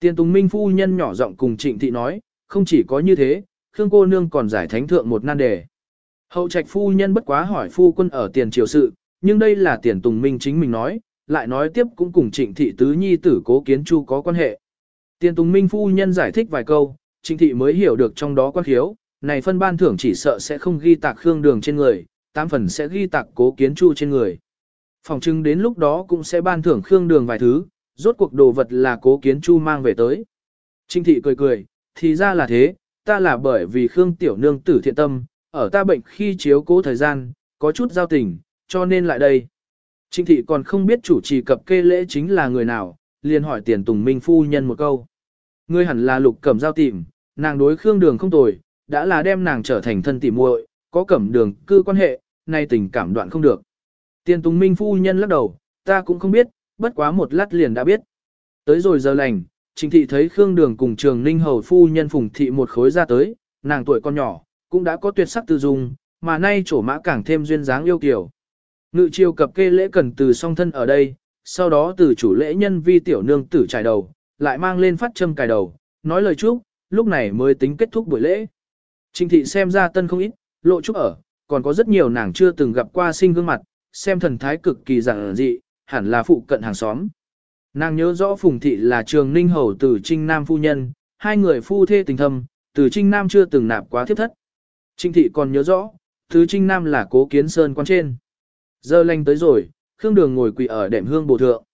A: Tiền tùng minh phu nhân nhỏ giọng cùng trịnh thị nói, không chỉ có như thế, Khương cô nương còn giải thánh thượng một nan đề. Hậu trạch phu nhân bất quá hỏi phu quân ở tiền triều sự, nhưng đây là tiền tùng minh chính mình nói, lại nói tiếp cũng cùng trịnh thị tứ nhi tử cố kiến chu có quan hệ. Tiền tùng minh phu nhân giải thích vài câu, trịnh thị mới hiểu được trong đó quan khiếu, này phân ban thưởng chỉ sợ sẽ không ghi tạc khương đường trên người, tám phần sẽ ghi tạc cố kiến chu trên người. Phòng trưng đến lúc đó cũng sẽ ban thưởng khương đường vài thứ, rốt cuộc đồ vật là cố kiến chu mang về tới. Trịnh thị cười cười, thì ra là thế, ta là bởi vì Khương Tiểu Nương tử thiện tâm, ở ta bệnh khi chiếu cố thời gian, có chút giao tình, cho nên lại đây. Trịnh thị còn không biết chủ trì cập kê lễ chính là người nào, liền hỏi tiền tùng minh phu nhân một câu. Ngươi hẳn là lục cẩm giao tìm, nàng đối Khương Đường không tồi, đã là đem nàng trở thành thân tỉ muội, có cẩm đường cư quan hệ, nay tình cảm đoạn không được. Tiền tùng minh phu nhân lắc đầu, ta cũng không biết, bất quá một lát liền đã biết. Tới rồi giờ lành, trịnh thị thấy Khương Đường cùng Trường Ninh hầu phu nhân Phùng thị một khối ra tới, nàng tuổi con nhỏ, cũng đã có tuyệt sắc tư dung, mà nay trổ mã càng thêm duyên dáng yêu kiều. Ngự chiêu cập kê lễ cần từ song thân ở đây, sau đó từ chủ lễ nhân vi tiểu nương tử trải đầu, lại mang lên phát châm cài đầu, nói lời chúc, lúc này mới tính kết thúc buổi lễ. Trình thị xem ra tân không ít, lộ chúc ở, còn có rất nhiều nàng chưa từng gặp qua sinh gương mặt, xem thần thái cực kỳ giản dị, hẳn là phụ cận hàng xóm. Nàng nhớ rõ Phùng Thị là trường ninh hầu từ Trinh Nam phu nhân, hai người phu thê tình thâm, từ Trinh Nam chưa từng nạp quá thiếp thất. Trinh Thị còn nhớ rõ, thứ Trinh Nam là cố kiến sơn quan trên. Giờ lành tới rồi, Khương Đường ngồi quỳ ở đệm hương bổ thượng.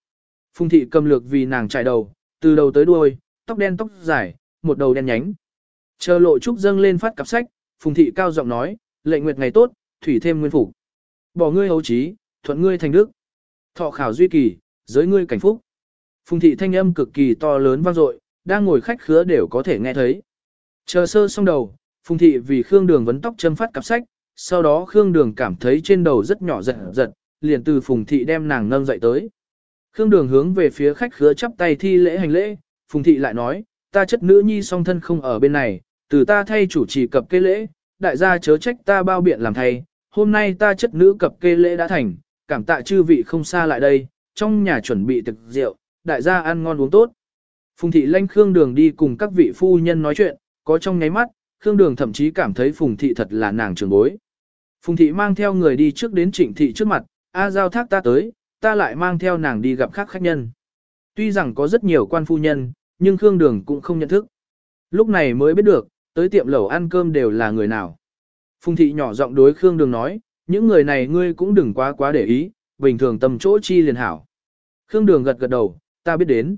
A: Phùng Thị cầm lược vì nàng trải đầu, từ đầu tới đuôi, tóc đen tóc dài, một đầu đen nhánh. Chờ lộ trúc dâng lên phát cặp sách, Phùng Thị cao giọng nói, lệnh nguyệt ngày tốt, thủy thêm nguyên phục. Bỏ ngươi hấu trí, thuận ngươi thành đức. Thọ khảo duy kỳ, giới ngươi cảnh phúc. Phùng thị thanh âm cực kỳ to lớn vang dội, đang ngồi khách khứa đều có thể nghe thấy. Chờ sơ xong đầu, Phùng thị vì Khương Đường vấn tóc châm phát cặp sách, sau đó Khương Đường cảm thấy trên đầu rất nhỏ giật giật, liền từ Phùng thị đem nàng nâng dậy tới. Khương Đường hướng về phía khách khứa chắp tay thi lễ hành lễ, Phùng thị lại nói, ta chất nữ nhi song thân không ở bên này, từ ta thay chủ trì cập kê lễ, đại gia chớ trách ta bao biện làm thay, hôm nay ta chất nữ cập kê lễ đã thành, cảm tạ chư vị không xa lại đây, trong nhà chuẩn bị thực rượu, đại gia ăn ngon uống tốt. Phùng thị lanh Khương Đường đi cùng các vị phu nhân nói chuyện, có trong nháy mắt, Khương Đường thậm chí cảm thấy Phùng thị thật là nàng trưởng bối. Phùng thị mang theo người đi trước đến trịnh thị trước mặt, A giao thác ta tới, ta lại mang theo nàng đi gặp khác khách nhân. Tuy rằng có rất nhiều quan phu nhân, nhưng Khương Đường cũng không nhận thức. Lúc này mới biết được, tới tiệm lẩu ăn cơm đều là người nào. Phùng thị nhỏ giọng đối Khương Đường nói, những người này ngươi cũng đừng quá quá để ý, bình thường tầm chỗ chi liền hảo. Khương Đường gật gật đầu, ta biết đến.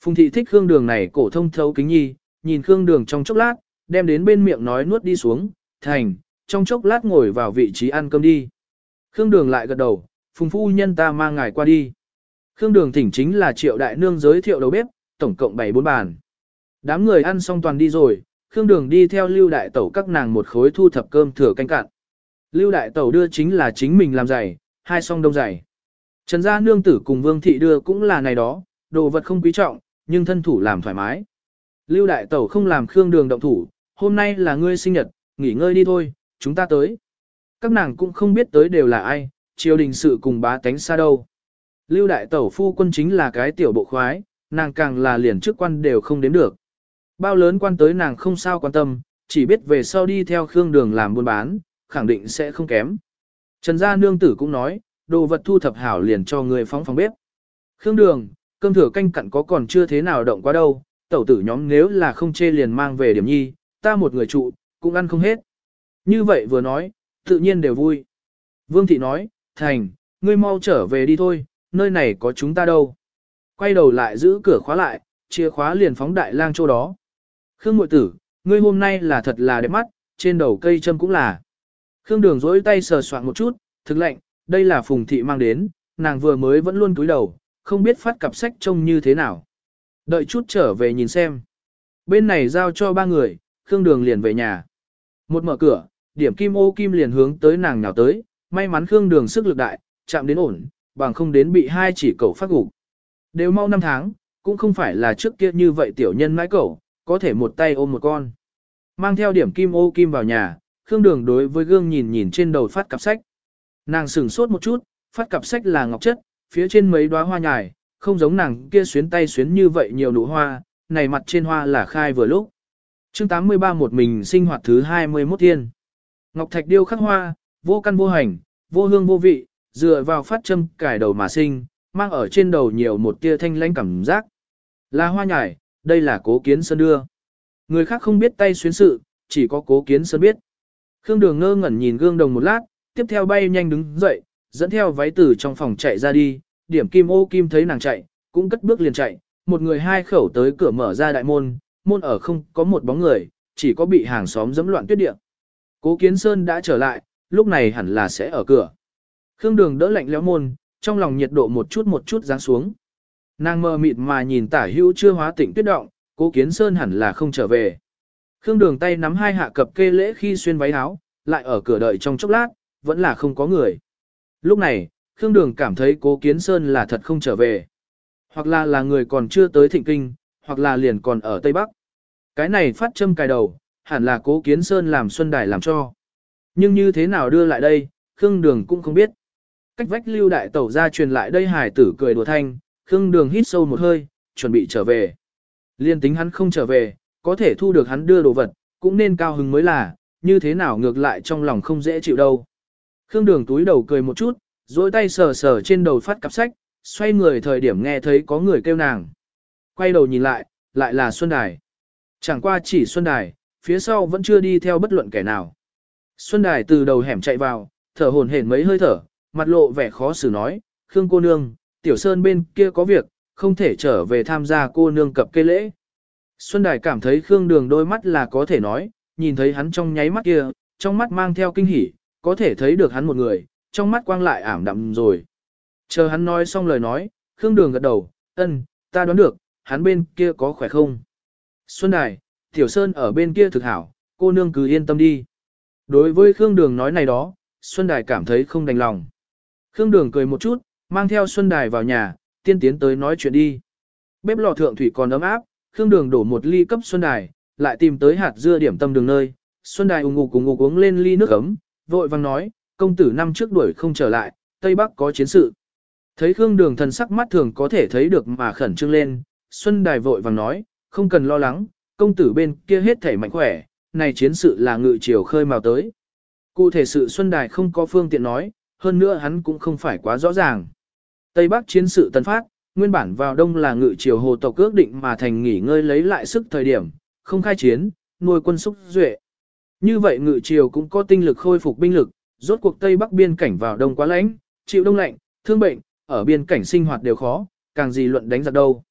A: Phùng thị thích Khương Đường này cổ thông thấu kính nhi, nhìn Khương Đường trong chốc lát, đem đến bên miệng nói nuốt đi xuống, thành, trong chốc lát ngồi vào vị trí ăn cơm đi. Khương Đường lại gật đầu, Phùng phu nhân ta mang ngài qua đi. Khương Đường thỉnh chính là triệu đại nương giới thiệu đầu bếp, tổng cộng 7 bốn bàn. Đám người ăn xong toàn đi rồi, Khương Đường đi theo Lưu Đại Tẩu các nàng một khối thu thập cơm thừa canh cạn. Lưu Đại Tẩu đưa chính là chính mình làm giày, hai song đông giày. Trần gia nương tử cùng Vương Thị đưa cũng là này đó, đồ vật không quý trọng, nhưng thân thủ làm thoải mái. Lưu Đại Tẩu không làm Khương Đường động thủ, hôm nay là ngươi sinh nhật, nghỉ ngơi đi thôi, chúng ta tới. Các nàng cũng không biết tới đều là ai, triều đình sự cùng bá tánh xa đâu. Lưu Đại Tẩu phu quân chính là cái tiểu bộ khoái, nàng càng là liền chức quan đều không đếm được. Bao lớn quan tới nàng không sao quan tâm, chỉ biết về sau đi theo Khương Đường làm buôn bán, khẳng định sẽ không kém. Trần gia nương tử cũng nói, đồ vật thu thập hảo liền cho người phóng phòng bếp. Khương Đường, cơm thừa canh cặn có còn chưa thế nào động quá đâu, tẩu tử nhóm nếu là không chê liền mang về điểm nhi, ta một người trụ, cũng ăn không hết. Như vậy vừa nói, tự nhiên đều vui. Vương thị nói, thành, ngươi mau trở về đi thôi, nơi này có chúng ta đâu. Quay đầu lại giữ cửa khóa lại, chìa khóa liền phóng đại lang chỗ đó. Khương Mội Tử, ngươi hôm nay là thật là đẹp mắt, trên đầu cây châm cũng là. Khương Đường dỗi tay sờ soạn một chút, thực lệnh, đây là Phùng Thị mang đến, nàng vừa mới vẫn luôn cúi đầu, không biết phát cặp sách trông như thế nào. Đợi chút trở về nhìn xem. Bên này giao cho ba người, Khương Đường liền về nhà. Một mở cửa, điểm kim ô kim liền hướng tới nàng nhào tới, may mắn Khương Đường sức lực đại, chạm đến ổn, bằng không đến bị hai chỉ cẩu phát gục. Đều mau năm tháng, cũng không phải là trước kia như vậy tiểu nhân mãi cẩu, có thể một tay ôm một con. Mang theo điểm kim ô kim vào nhà, Khương Đường đối với gương nhìn nhìn trên đầu phát cặp sách. Nàng sửng sốt một chút, phát cặp sách là ngọc chất, phía trên mấy đóa hoa nhài, không giống nàng kia xuyến tay xuyến như vậy nhiều nụ hoa, này mặt trên hoa là khai vừa lúc chương 83 một mình sinh hoạt thứ 21 thiên. Ngọc thạch điêu khắc hoa, vô căn vô hành, vô hương vô vị, dựa vào phát châm cải đầu mà sinh, mang ở trên đầu nhiều một tia thanh lãnh cảm giác. Là hoa nhải, đây là cố kiến sơn đưa. Người khác không biết tay xuyến sự, chỉ có cố kiến sơn biết. Khương đường ngơ ngẩn nhìn gương đồng một lát, tiếp theo bay nhanh đứng dậy, dẫn theo váy tử trong phòng chạy ra đi, điểm kim ô kim thấy nàng chạy, cũng cất bước liền chạy, một người hai khẩu tới cửa mở ra đại môn, môn ở không có một bóng người, chỉ có bị hàng xóm dẫm loạn tuyết địa. Cố Kiến Sơn đã trở lại, lúc này hẳn là sẽ ở cửa. Khương Đường đỡ lạnh lẽo môn, trong lòng nhiệt độ một chút một chút giáng xuống. Nàng mơ mịt mà nhìn tả hữu chưa hóa tỉnh tuyết động, cố kiến sơn hẳn là không trở về. Khương đường tay nắm hai hạ cập kê lễ khi xuyên váy áo, lại ở cửa đợi trong chốc lát, vẫn là không có người. Lúc này, Khương đường cảm thấy cố kiến sơn là thật không trở về. Hoặc là là người còn chưa tới thịnh kinh, hoặc là liền còn ở Tây Bắc. Cái này phát châm cài đầu, hẳn là cố kiến sơn làm xuân đài làm cho. Nhưng như thế nào đưa lại đây, Khương Đường cũng không biết. Cách vách lưu đại tẩu ra truyền lại đây hải tử cười đùa thanh, Khương Đường hít sâu một hơi, chuẩn bị trở về. Liên tính hắn không trở về, có thể thu được hắn đưa đồ vật, cũng nên cao hứng mới là, như thế nào ngược lại trong lòng không dễ chịu đâu. Khương Đường túi đầu cười một chút, dối tay sờ sờ trên đầu phát cặp sách, xoay người thời điểm nghe thấy có người kêu nàng. Quay đầu nhìn lại, lại là Xuân Đài. Chẳng qua chỉ Xuân Đài, phía sau vẫn chưa đi theo bất luận kẻ nào. Xuân Đài từ đầu hẻm chạy vào, thở hổn hển mấy hơi thở, mặt lộ vẻ khó xử nói, Khương cô nương, Tiểu Sơn bên kia có việc, không thể trở về tham gia cô nương cập cây lễ. Xuân Đài cảm thấy Khương Đường đôi mắt là có thể nói, nhìn thấy hắn trong nháy mắt kia, trong mắt mang theo kinh hỉ, có thể thấy được hắn một người, trong mắt quang lại ảm đạm rồi. Chờ hắn nói xong lời nói, Khương Đường gật đầu, ân, ta đoán được, hắn bên kia có khỏe không? Xuân Đài, Tiểu Sơn ở bên kia thực hảo, cô nương cứ yên tâm đi. Đối với Khương Đường nói này đó, Xuân Đài cảm thấy không đành lòng. Khương Đường cười một chút, mang theo Xuân Đài vào nhà, tiên tiến tới nói chuyện đi. Bếp lò thượng thủy còn ấm áp, Khương Đường đổ một ly cấp Xuân Đài, lại tìm tới hạt dưa điểm tâm đường nơi. Xuân Đài ung ngục cùng ngục uống lên ly nước ấm, vội vang nói, công tử năm trước đuổi không trở lại, Tây Bắc có chiến sự. Thấy Khương Đường thần sắc mắt thường có thể thấy được mà khẩn trương lên, Xuân Đài vội vàng nói, không cần lo lắng, công tử bên kia hết thể mạnh khỏe, này chiến sự là ngự triều khơi mào tới. Cụ thể sự Xuân Đài không có phương tiện nói, hơn nữa hắn cũng không phải quá rõ ràng. Tây Bắc chiến sự tân phát, nguyên bản vào đông là ngự triều hồ tộc ước định mà thành nghỉ ngơi lấy lại sức thời điểm, không khai chiến, nuôi quân xúc duệ. Như vậy ngự triều cũng có tinh lực khôi phục binh lực, rốt cuộc Tây Bắc biên cảnh vào đông quá lạnh, chịu đông lạnh, thương bệnh, ở biên cảnh sinh hoạt đều khó, càng gì luận đánh giặc đâu.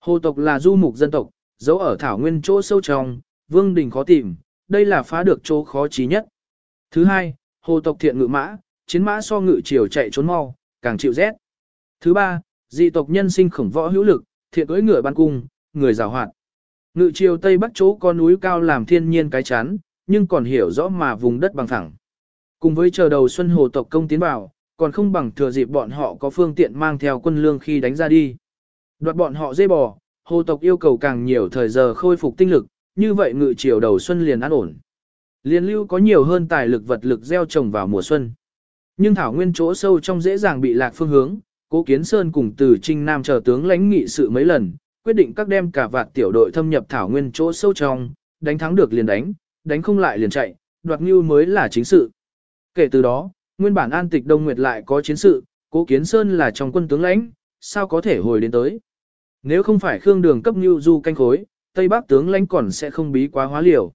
A: Hồ tộc là du mục dân tộc, giấu ở thảo nguyên chỗ sâu trong, vương đình khó tìm, đây là phá được chỗ khó trí nhất. Thứ hai, hồ tộc thiện ngự mã, chiến mã so ngự chiều chạy trốn mau, càng chịu rét. Thứ ba, dị tộc nhân sinh khổng võ hữu lực, thiện cưỡi ngựa ban cung, người giàu hoạt. Ngự chiều tây bắc chỗ có núi cao làm thiên nhiên cái chắn, nhưng còn hiểu rõ mà vùng đất bằng thẳng. Cùng với chờ đầu xuân hồ tộc công tiến vào, còn không bằng thừa dịp bọn họ có phương tiện mang theo quân lương khi đánh ra đi. Đoạt bọn họ dê bò, hồ tộc yêu cầu càng nhiều thời giờ khôi phục tinh lực, như vậy ngự chiều đầu xuân liền an ổn. Liên lưu có nhiều hơn tài lực vật lực gieo trồng vào mùa xuân. Nhưng thảo nguyên chỗ sâu trong dễ dàng bị lạc phương hướng, cố kiến sơn cùng từ trinh nam chờ tướng lãnh nghị sự mấy lần, quyết định các đem cả vạt tiểu đội thâm nhập thảo nguyên chỗ sâu trong, đánh thắng được liền đánh, đánh không lại liền chạy, đoạt như mới là chính sự. Kể từ đó, nguyên bản an tịch đông nguyệt lại có chiến sự, cố kiến sơn là trong quân tướng lãnh, sao có thể hồi đến tới. Nếu không phải Khương Đường cấp nhu du canh khối, Tây Bắc tướng lãnh còn sẽ không bí quá hóa liều.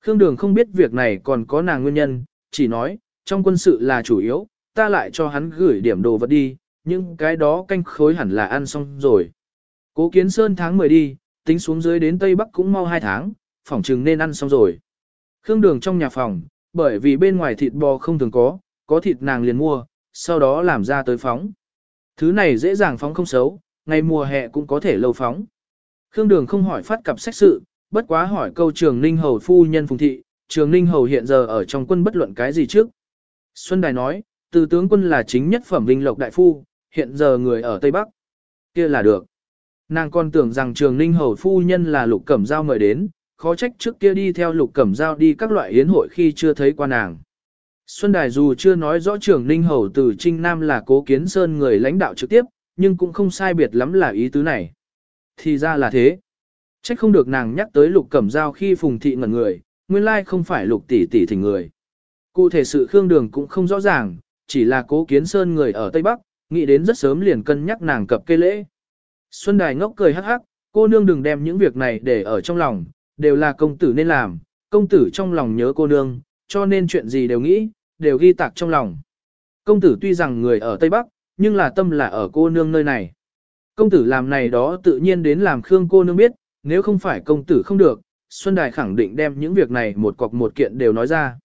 A: Khương Đường không biết việc này còn có nàng nguyên nhân, chỉ nói, trong quân sự là chủ yếu, ta lại cho hắn gửi điểm đồ vật đi, nhưng cái đó canh khối hẳn là ăn xong rồi. Cố Kiến Sơn tháng 10 đi, tính xuống dưới đến Tây Bắc cũng mau 2 tháng, phòng chừng nên ăn xong rồi. Khương Đường trong nhà phòng, bởi vì bên ngoài thịt bò không thường có, có thịt nàng liền mua, sau đó làm ra tới phóng. Thứ này dễ dàng phóng không xấu, ngày mùa hè cũng có thể lâu phóng. Khương Đường không hỏi phát cặp sách sự, bất quá hỏi câu trường Ninh Hầu phu nhân Phùng Thị, trường Ninh Hầu hiện giờ ở trong quân bất luận cái gì trước. Xuân Đài nói, từ tướng quân là chính nhất phẩm Vinh Lộc Đại Phu, hiện giờ người ở Tây Bắc. kia là được. Nàng còn tưởng rằng trường Ninh Hầu phu nhân là Lục Cẩm Giao mời đến, khó trách trước kia đi theo Lục Cẩm Giao đi các loại yến hội khi chưa thấy qua nàng. Xuân Đài dù chưa nói rõ trưởng Ninh Hầu từ Trinh Nam là cố kiến sơn người lãnh đạo trực tiếp, nhưng cũng không sai biệt lắm là ý tứ này. Thì ra là thế. Trách không được nàng nhắc tới lục cẩm dao khi phùng thị ngẩn người, nguyên lai không phải lục tỷ tỷ thỉnh người. Cụ thể sự khương đường cũng không rõ ràng, chỉ là cố kiến sơn người ở Tây Bắc, nghĩ đến rất sớm liền cân nhắc nàng cập cây lễ. Xuân Đài ngốc cười hắc hắc, cô nương đừng đem những việc này để ở trong lòng, đều là công tử nên làm, công tử trong lòng nhớ cô nương, cho nên chuyện gì đều nghĩ, đều ghi tạc trong lòng. Công tử tuy rằng người ở Tây Bắc, nhưng là tâm là ở cô nương nơi này. Công tử làm này đó tự nhiên đến làm Khương cô nương biết, nếu không phải công tử không được, Xuân Đài khẳng định đem những việc này một cọc một kiện đều nói ra.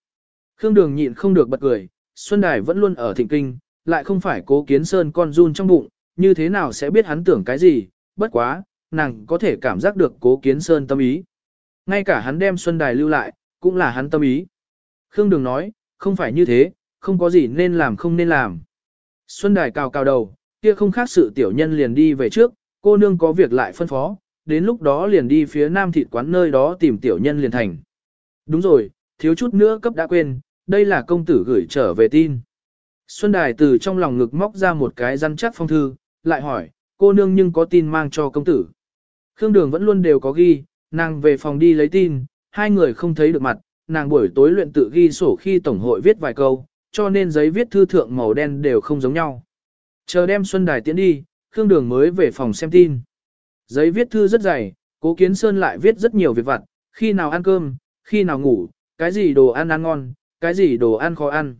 A: Khương Đường nhịn không được bật cười, Xuân Đài vẫn luôn ở thịnh kinh, lại không phải cố kiến sơn con run trong bụng, như thế nào sẽ biết hắn tưởng cái gì, bất quá, nàng có thể cảm giác được cố kiến sơn tâm ý. Ngay cả hắn đem Xuân Đài lưu lại, cũng là hắn tâm ý. Khương Đường nói, không phải như thế, không có gì nên làm không nên làm. Xuân Đài cào cào đầu, kia không khác sự tiểu nhân liền đi về trước, cô nương có việc lại phân phó, đến lúc đó liền đi phía nam thịt quán nơi đó tìm tiểu nhân liền thành. Đúng rồi, thiếu chút nữa cấp đã quên, đây là công tử gửi trở về tin. Xuân Đài từ trong lòng ngực móc ra một cái răn chắc phong thư, lại hỏi, cô nương nhưng có tin mang cho công tử. Khương Đường vẫn luôn đều có ghi, nàng về phòng đi lấy tin, hai người không thấy được mặt, nàng buổi tối luyện tự ghi sổ khi tổng hội viết vài câu, cho nên giấy viết thư thượng màu đen đều không giống nhau. Chờ đem Xuân Đài tiến đi, Khương Đường mới về phòng xem tin. Giấy viết thư rất dày, Cố Kiến Sơn lại viết rất nhiều việc vặt, khi nào ăn cơm, khi nào ngủ, cái gì đồ ăn ăn ngon, cái gì đồ ăn khó ăn.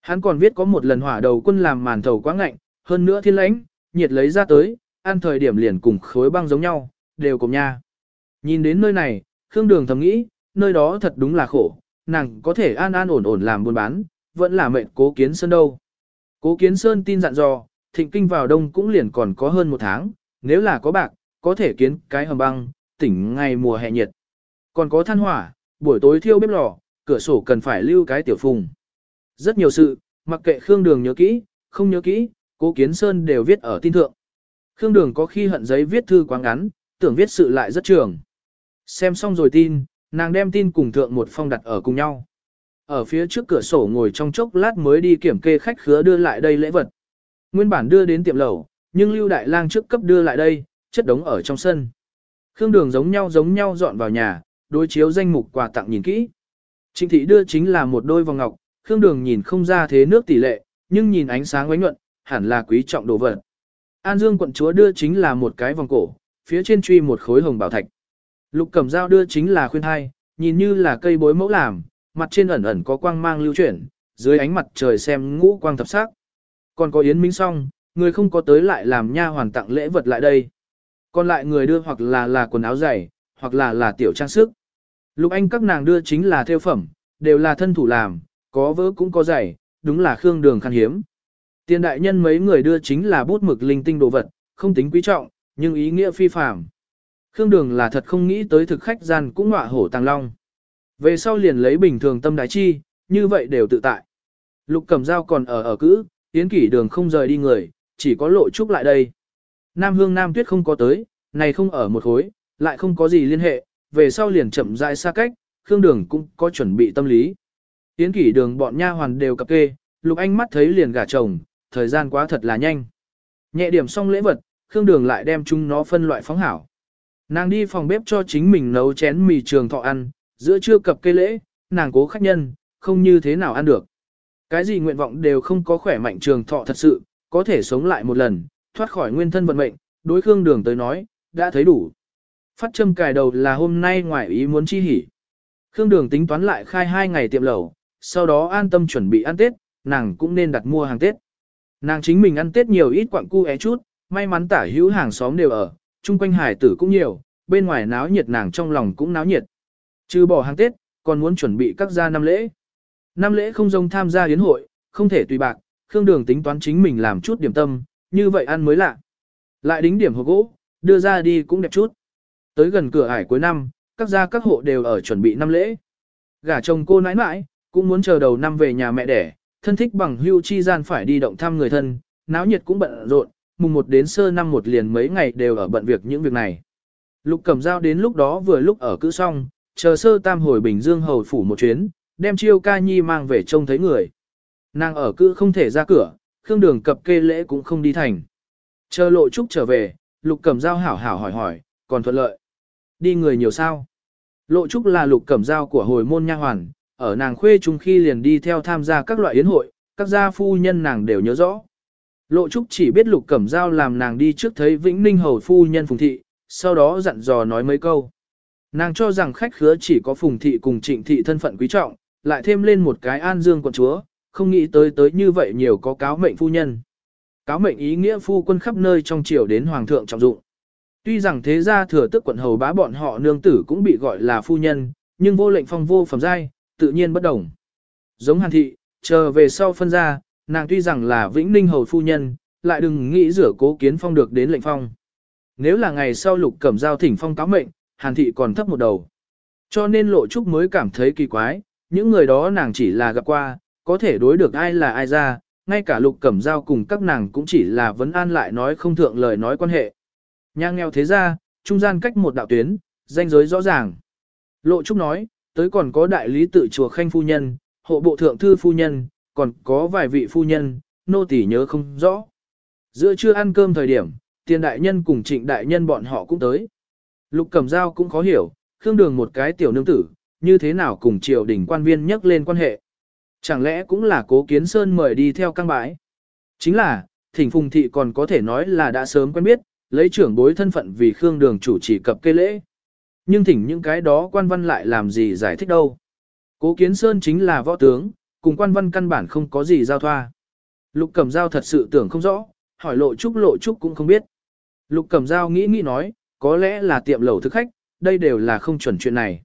A: Hắn còn viết có một lần hỏa đầu quân làm màn thầu quá ngạnh, hơn nữa thiên lãnh, nhiệt lấy ra tới, ăn thời điểm liền cùng khối băng giống nhau, đều cùng nha. Nhìn đến nơi này, Khương Đường thầm nghĩ, nơi đó thật đúng là khổ, nàng có thể an an ổn ổn làm buôn bán, vẫn là mệnh cố kiến sơn đâu. Cố kiến sơn tin dặn dò, thịnh kinh vào đông cũng liền còn có hơn một tháng, nếu là có bạc, có thể kiến cái hầm băng, tỉnh ngày mùa hè nhiệt. Còn có than hỏa, buổi tối thiêu bếp lò, cửa sổ cần phải lưu cái tiểu phùng. Rất nhiều sự, mặc kệ Khương Đường nhớ kỹ, không nhớ kỹ, cố kiến sơn đều viết ở tin thượng. Khương Đường có khi hận giấy viết thư quá ngắn, tưởng viết sự lại rất trường. Xem xong rồi tin, nàng đem tin cùng thượng một phong đặt ở cùng nhau. Ở phía trước cửa sổ ngồi trong chốc lát mới đi kiểm kê khách khứa đưa lại đây lễ vật. Nguyên bản đưa đến tiệm lẩu, nhưng Lưu Đại Lang trước cấp đưa lại đây, chất đống ở trong sân. Khương Đường giống nhau giống nhau dọn vào nhà, đối chiếu danh mục quà tặng nhìn kỹ. Trịnh thị đưa chính là một đôi vòng ngọc, Khương Đường nhìn không ra thế nước tỷ lệ, nhưng nhìn ánh sáng ánh nhuận, hẳn là quý trọng đồ vật. An Dương quận chúa đưa chính là một cái vòng cổ, phía trên truy một khối hồng bảo thạch. Lục Cẩm Dao đưa chính là khuyên thai, nhìn như là cây bối mẫu làm, mặt trên ẩn ẩn có quang mang lưu chuyển, dưới ánh mặt trời xem ngũ quang thập sắc. Còn có Yến Minh Song, người không có tới lại làm nha hoàn tặng lễ vật lại đây. Còn lại người đưa hoặc là là quần áo dày, hoặc là là tiểu trang sức. Lục Anh các nàng đưa chính là theo phẩm, đều là thân thủ làm, có vỡ cũng có dày, đúng là khương đường khan hiếm. Tiền đại nhân mấy người đưa chính là bút mực linh tinh đồ vật, không tính quý trọng, nhưng ý nghĩa phi phàm. Khương đường là thật không nghĩ tới thực khách gian cũng ngọa hổ tàng long. Về sau liền lấy bình thường tâm đái chi, như vậy đều tự tại. Lục cầm dao còn ở ở cữ, tiến kỷ đường không rời đi người, chỉ có lộ trúc lại đây. Nam hương Nam tuyết không có tới, này không ở một khối, lại không có gì liên hệ, về sau liền chậm rãi xa cách, Khương Đường cũng có chuẩn bị tâm lý. Tiến kỷ đường bọn nha hoàn đều cập kê, Lục Anh mắt thấy liền gả chồng, thời gian quá thật là nhanh. Nhẹ điểm xong lễ vật, Khương Đường lại đem chúng nó phân loại phóng hảo. Nàng đi phòng bếp cho chính mình nấu chén mì trường thọ ăn, giữa trưa cập cây lễ, nàng cố khách nhân, không như thế nào ăn được. Cái gì nguyện vọng đều không có khỏe mạnh trường thọ thật sự, có thể sống lại một lần, thoát khỏi nguyên thân vận mệnh, đối Khương Đường tới nói, đã thấy đủ. Phát châm cài đầu là hôm nay ngoài ý muốn chi hỉ. Khương Đường tính toán lại khai hai ngày tiệm lẩu, sau đó an tâm chuẩn bị ăn Tết, nàng cũng nên đặt mua hàng Tết. Nàng chính mình ăn Tết nhiều ít quặng cu é chút, may mắn tả hữu hàng xóm đều ở, chung quanh hải tử cũng nhiều, bên ngoài náo nhiệt nàng trong lòng cũng náo nhiệt. Trừ bỏ hàng Tết, còn muốn chuẩn bị các gia năm lễ. Năm lễ không dông tham gia yến hội, không thể tùy bạc, Khương Đường tính toán chính mình làm chút điểm tâm, như vậy ăn mới lạ. Lại đính điểm hộp gỗ, đưa ra đi cũng đẹp chút. Tới gần cửa ải cuối năm, các gia các hộ đều ở chuẩn bị năm lễ. Gả chồng cô nãi nãi, cũng muốn chờ đầu năm về nhà mẹ đẻ, thân thích bằng hưu chi gian phải đi động thăm người thân, náo nhiệt cũng bận rộn, mùng một đến sơ năm một liền mấy ngày đều ở bận việc những việc này. Lục cầm dao đến lúc đó vừa lúc ở cữ xong, chờ sơ tam hồi Bình Dương hầu phủ một chuyến, đem chiêu ca nhi mang về trông thấy người. Nàng ở cữ không thể ra cửa, khương đường cập kê lễ cũng không đi thành. Chờ lộ trúc trở về, lục cẩm dao hảo hảo hỏi hỏi, còn thuận lợi. Đi người nhiều sao? Lộ trúc là lục cẩm dao của hồi môn nha hoàn, ở nàng khuê trung khi liền đi theo tham gia các loại yến hội, các gia phu nhân nàng đều nhớ rõ. Lộ trúc chỉ biết lục cẩm dao làm nàng đi trước thấy vĩnh ninh hầu phu nhân phùng thị, sau đó dặn dò nói mấy câu. Nàng cho rằng khách khứa chỉ có phùng thị cùng trịnh thị thân phận quý trọng, lại thêm lên một cái an dương quận chúa, không nghĩ tới tới như vậy nhiều có cáo mệnh phu nhân. Cáo mệnh ý nghĩa phu quân khắp nơi trong triều đến hoàng thượng trọng dụng. Tuy rằng thế gia thừa tức quận hầu bá bọn họ nương tử cũng bị gọi là phu nhân, nhưng vô lệnh phong vô phẩm giai, tự nhiên bất đồng. Giống hàn thị, chờ về sau phân ra, nàng tuy rằng là vĩnh ninh hầu phu nhân, lại đừng nghĩ rửa cố kiến phong được đến lệnh phong. Nếu là ngày sau lục cẩm giao thỉnh phong cáo mệnh, hàn thị còn thấp một đầu. Cho nên lộ trúc mới cảm thấy kỳ quái, những người đó nàng chỉ là gặp qua, có thể đối được ai là ai ra, ngay cả lục cẩm giao cùng các nàng cũng chỉ là vấn an lại nói không thượng lời nói quan hệ. Nhang nghèo thế ra, trung gian cách một đạo tuyến, danh giới rõ ràng. Lộ Trúc nói, tới còn có đại lý tự chùa Khanh Phu Nhân, hộ bộ thượng thư Phu Nhân, còn có vài vị Phu Nhân, nô tỳ nhớ không rõ. Giữa trưa ăn cơm thời điểm, tiền đại nhân cùng trịnh đại nhân bọn họ cũng tới. Lục Cẩm Giao cũng khó hiểu, khương đường một cái tiểu nương tử, như thế nào cùng triều đình quan viên nhắc lên quan hệ. Chẳng lẽ cũng là cố kiến sơn mời đi theo căng bãi? Chính là, thỉnh phùng thị còn có thể nói là đã sớm quen biết, lấy trưởng bối thân phận vì khương đường chủ chỉ cập cây lễ. Nhưng thỉnh những cái đó quan văn lại làm gì giải thích đâu. Cố kiến sơn chính là võ tướng, cùng quan văn căn bản không có gì giao thoa. Lục cẩm giao thật sự tưởng không rõ, hỏi lộ trúc lộ trúc cũng không biết. Lục cẩm giao nghĩ nghĩ nói, có lẽ là tiệm lẩu thức khách, đây đều là không chuẩn chuyện này.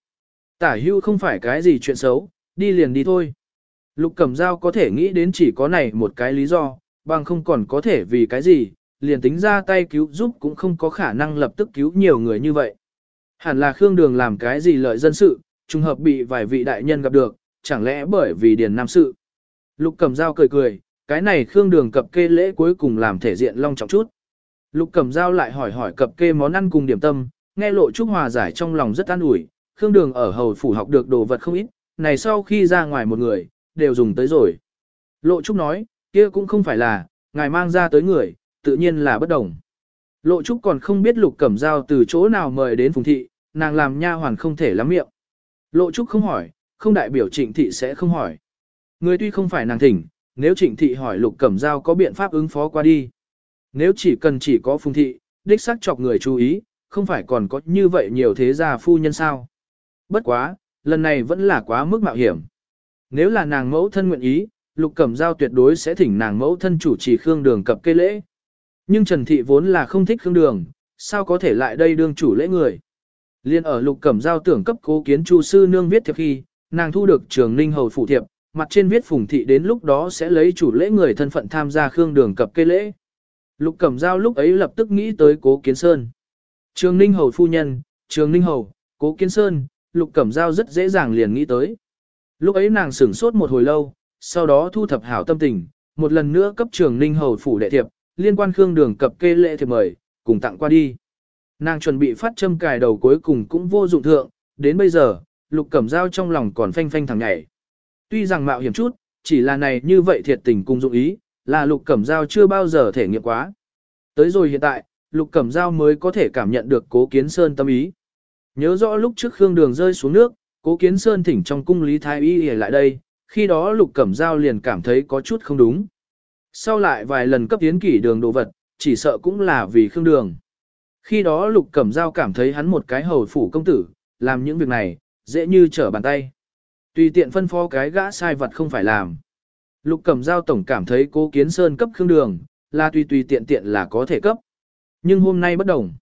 A: Tả hưu không phải cái gì chuyện xấu, đi liền đi thôi. Lục Cẩm Giao có thể nghĩ đến chỉ có này một cái lý do, bằng không còn có thể vì cái gì, liền tính ra tay cứu giúp cũng không có khả năng lập tức cứu nhiều người như vậy. Hẳn là Khương Đường làm cái gì lợi dân sự, trùng hợp bị vài vị đại nhân gặp được, chẳng lẽ bởi vì điền nam sự. Lục Cẩm Giao cười cười, cái này Khương Đường cập kê lễ cuối cùng làm thể diện long trọng chút. Lục Cẩm Giao lại hỏi hỏi cập kê món ăn cùng điểm tâm, nghe lộ Trúc Hòa giải trong lòng rất an ủi, Khương Đường ở hầu phủ học được đồ vật không ít, này sau khi ra ngoài một người, đều dùng tới rồi. Lộ Trúc nói, kia cũng không phải là, ngài mang ra tới người, tự nhiên là bất đồng. Lộ Trúc còn không biết Lục Cẩm Giao từ chỗ nào mời đến Phùng Thị, nàng làm nha hoàn không thể lắm miệng. Lộ Trúc không hỏi, không đại biểu Trịnh Thị sẽ không hỏi. Người tuy không phải nàng thỉnh, nếu Trịnh Thị hỏi Lục Cẩm Giao có biện pháp ứng phó qua đi. Nếu chỉ cần chỉ có Phùng Thị, đích xác chọc người chú ý, không phải còn có như vậy nhiều thế gia phu nhân sao. Bất quá, lần này vẫn là quá mức mạo hiểm. Nếu là nàng mẫu thân nguyện ý, Lục Cẩm Giao tuyệt đối sẽ thỉnh nàng mẫu thân chủ trì Khương Đường cập cây lễ. Nhưng Trần Thị vốn là không thích Khương Đường, sao có thể lại đây đương chủ lễ người. Liên ở Lục Cẩm Giao tưởng cấp cố kiến chu sư nương viết thiệp khi, nàng thu được trường ninh hầu phụ thiệp, mặt trên viết phùng thị đến lúc đó sẽ lấy chủ lễ người thân phận tham gia Khương Đường cập cây lễ. Lục Cẩm Giao lúc ấy lập tức nghĩ tới cố kiến sơn. Trường ninh hầu phu nhân, trường ninh hầu, cố kiến sơn, Lục Cẩm Giao rất dễ dàng liền nghĩ tới. Lúc ấy nàng sửng sốt một hồi lâu, sau đó thu thập hảo tâm tình, một lần nữa cấp trường ninh hầu phủ đệ thiệp, liên quan khương đường cập kê lệ thiệp mời, cùng tặng qua đi. Nàng chuẩn bị phát châm cài đầu cuối cùng cũng vô dụng thượng, đến bây giờ, lục cẩm Giao trong lòng còn phanh phanh thẳng nhảy. Tuy rằng mạo hiểm chút, chỉ là này như vậy thiệt tình cùng dụng ý, là lục cẩm dao chưa bao giờ thể nghiệm quá. Tới rồi hiện tại, lục cẩm dao mới có thể cảm nhận được cố kiến sơn tâm ý. Nhớ rõ lúc trước khương đường rơi xuống nước, Cố Kiến Sơn thỉnh trong cung Lý Thái Y lại đây, khi đó Lục Cẩm Giao liền cảm thấy có chút không đúng. Sau lại vài lần cấp tiến kỷ đường đồ vật, chỉ sợ cũng là vì khương đường. Khi đó Lục Cẩm Giao cảm thấy hắn một cái hầu phủ công tử, làm những việc này, dễ như trở bàn tay. Tùy tiện phân phó cái gã sai vật không phải làm. Lục Cẩm Giao tổng cảm thấy cố Kiến Sơn cấp khương đường, là tùy tùy tiện tiện là có thể cấp. Nhưng hôm nay bất đồng.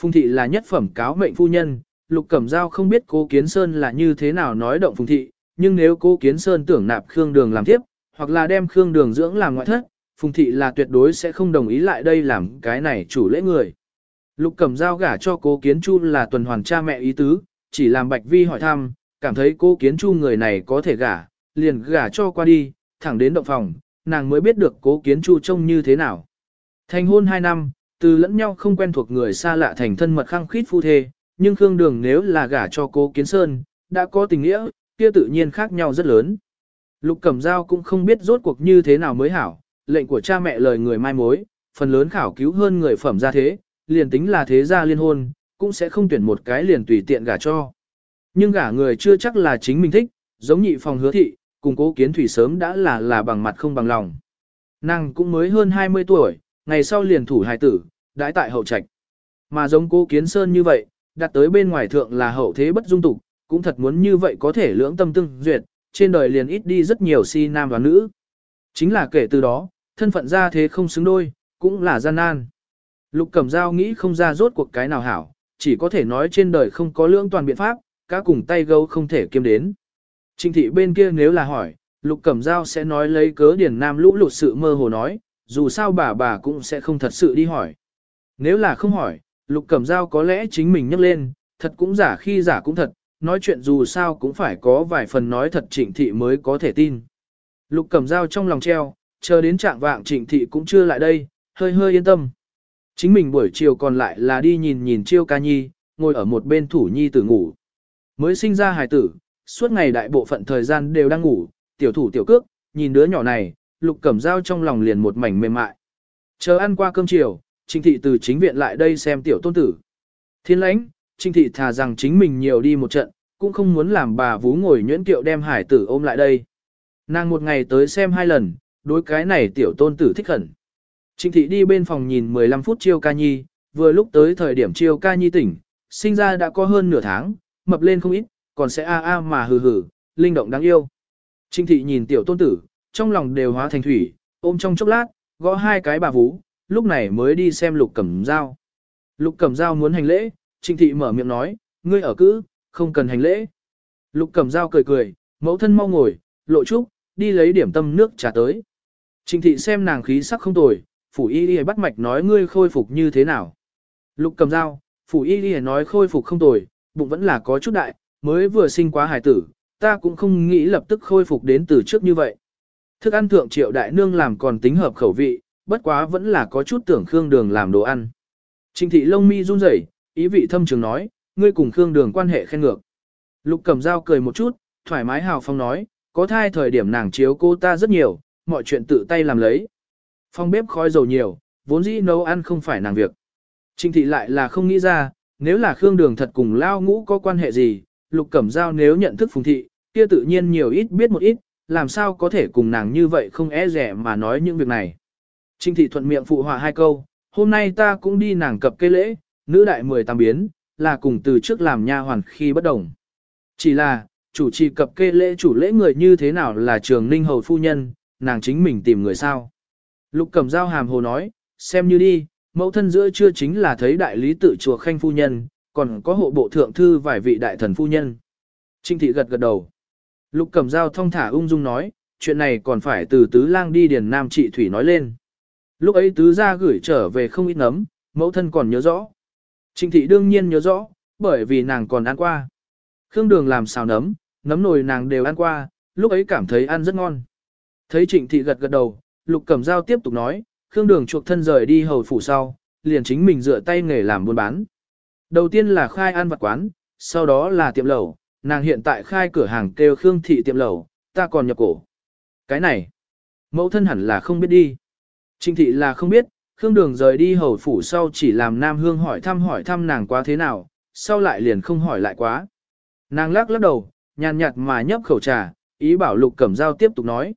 A: Phùng thị là nhất phẩm cáo mệnh phu nhân, Lục Cẩm Giao không biết Cố Kiến Sơn là như thế nào nói động Phùng Thị, nhưng nếu Cố Kiến Sơn tưởng nạp Khương Đường làm tiếp, hoặc là đem Khương Đường dưỡng làm ngoại thất, Phùng Thị là tuyệt đối sẽ không đồng ý lại đây làm cái này chủ lễ người. Lục Cẩm Giao gả cho Cố Kiến Chu là tuần hoàn cha mẹ ý tứ, chỉ làm Bạch Vi hỏi thăm, cảm thấy Cố Kiến Chu người này có thể gả, liền gả cho qua đi, thẳng đến động phòng, nàng mới biết được Cố Kiến Chu trông như thế nào. Thành hôn 2 năm, từ lẫn nhau không quen thuộc người xa lạ thành thân mật khăng khít phu thê, nhưng Khương Đường nếu là gả cho cố Kiến Sơn, đã có tình nghĩa, kia tự nhiên khác nhau rất lớn. Lục Cẩm Giao cũng không biết rốt cuộc như thế nào mới hảo, lệnh của cha mẹ lời người mai mối, phần lớn khảo cứu hơn người phẩm ra thế, liền tính là thế gia liên hôn, cũng sẽ không tuyển một cái liền tùy tiện gả cho. Nhưng gả người chưa chắc là chính mình thích, giống nhị phòng hứa thị, cùng cố kiến thủy sớm đã là là bằng mặt không bằng lòng. Nàng cũng mới hơn 20 tuổi, ngày sau liền thủ hài tử, đãi tại hậu trạch. Mà giống cố kiến sơn như vậy, đặt tới bên ngoài thượng là hậu thế bất dung tục, cũng thật muốn như vậy có thể lưỡng tâm tương duyệt, trên đời liền ít đi rất nhiều si nam và nữ. Chính là kể từ đó, thân phận ra thế không xứng đôi, cũng là gian nan. Lục Cẩm Giao nghĩ không ra rốt cuộc cái nào hảo, chỉ có thể nói trên đời không có lưỡng toàn biện pháp, cá cùng tay gấu không thể kiêm đến. Trinh thị bên kia nếu là hỏi, Lục Cẩm Giao sẽ nói lấy cớ Điền nam lũ lụt sự mơ hồ nói, dù sao bà bà cũng sẽ không thật sự đi hỏi. Nếu là không hỏi, Lục Cẩm Giao có lẽ chính mình nhắc lên, thật cũng giả khi giả cũng thật, nói chuyện dù sao cũng phải có vài phần nói thật trịnh thị mới có thể tin. Lục Cẩm Giao trong lòng treo, chờ đến trạng vạng trịnh thị cũng chưa lại đây, hơi hơi yên tâm. Chính mình buổi chiều còn lại là đi nhìn nhìn chiêu ca nhi, ngồi ở một bên thủ nhi tử ngủ. Mới sinh ra hài tử, suốt ngày đại bộ phận thời gian đều đang ngủ, tiểu thủ tiểu cước, nhìn đứa nhỏ này, lục cẩm dao trong lòng liền một mảnh mềm mại. Chờ ăn qua cơm chiều, Trinh thị từ chính viện lại đây xem tiểu tôn tử. Thiên lãnh, Trinh thị thà rằng chính mình nhiều đi một trận, cũng không muốn làm bà vú ngồi nhuyễn kiệu đem hải tử ôm lại đây. Nàng một ngày tới xem hai lần, đối cái này tiểu tôn tử thích hẳn. Trinh thị đi bên phòng nhìn 15 phút chiêu ca nhi, vừa lúc tới thời điểm chiêu ca nhi tỉnh, sinh ra đã có hơn nửa tháng, mập lên không ít, còn sẽ a a mà hừ hừ, linh động đáng yêu. Trinh thị nhìn tiểu tôn tử, trong lòng đều hóa thành thủy, ôm trong chốc lát, gõ hai cái bà vú, lúc này mới đi xem lục cẩm dao. Lục cẩm dao muốn hành lễ, trinh thị mở miệng nói, ngươi ở cữ, không cần hành lễ. Lục cẩm dao cười cười, mẫu thân mau ngồi, lộ trúc, đi lấy điểm tâm nước trà tới. Trinh thị xem nàng khí sắc không tồi, phủ y đi bắt mạch nói ngươi khôi phục như thế nào. Lục cầm dao, phủ y đi nói khôi phục không tồi, bụng vẫn là có chút đại, mới vừa sinh quá hài tử, ta cũng không nghĩ lập tức khôi phục đến từ trước như vậy. Thức ăn thượng triệu đại nương làm còn tính hợp khẩu vị, bất quá vẫn là có chút tưởng Khương Đường làm đồ ăn. Trình thị lông mi run rẩy, ý vị thâm trường nói, ngươi cùng Khương Đường quan hệ khen ngược. Lục cầm dao cười một chút, thoải mái hào phong nói, có thai thời điểm nàng chiếu cô ta rất nhiều, mọi chuyện tự tay làm lấy. Phong bếp khói dầu nhiều, vốn dĩ nấu ăn không phải nàng việc. Trình thị lại là không nghĩ ra, nếu là Khương Đường thật cùng Lao Ngũ có quan hệ gì, Lục Cẩm Giao nếu nhận thức Phùng Thị, kia tự nhiên nhiều ít biết một ít, làm sao có thể cùng nàng như vậy không e rẻ mà nói những việc này. Trình thị thuận miệng phụ họa hai câu, hôm nay ta cũng đi nàng cập cây lễ, nữ đại mười tam biến, là cùng từ trước làm nha hoàn khi bất đồng. Chỉ là, chủ trì cập kê lễ chủ lễ người như thế nào là trường ninh hầu phu nhân, nàng chính mình tìm người sao. Lục cầm dao hàm hồ nói, xem như đi, mẫu thân giữa chưa chính là thấy đại lý tự chùa khanh phu nhân, còn có hộ bộ thượng thư vài vị đại thần phu nhân. Trinh thị gật gật đầu. Lục cầm dao thông thả ung dung nói, chuyện này còn phải từ tứ lang đi điền nam trị thủy nói lên. Lúc ấy tứ ra gửi trở về không ít nấm, mẫu thân còn nhớ rõ. Trinh thị đương nhiên nhớ rõ, bởi vì nàng còn ăn qua. Khương đường làm xào nấm, nấm nồi nàng đều ăn qua, lúc ấy cảm thấy ăn rất ngon. Thấy trịnh thị gật gật đầu, lục cẩm dao tiếp tục nói, Khương đường chuộc thân rời đi hầu phủ sau, liền chính mình dựa tay nghề làm buôn bán. Đầu tiên là khai ăn vặt quán, sau đó là tiệm lẩu, nàng hiện tại khai cửa hàng kêu Khương thị tiệm lẩu, ta còn nhập cổ. Cái này, mẫu thân hẳn là không biết đi. Trinh thị là không biết, Khương đường rời đi hầu phủ sau chỉ làm Nam Hương hỏi thăm hỏi thăm nàng quá thế nào, sau lại liền không hỏi lại quá. Nàng lắc lắc đầu, nhàn nhạt mà nhấp khẩu trà, ý bảo Lục Cẩm Giao tiếp tục nói.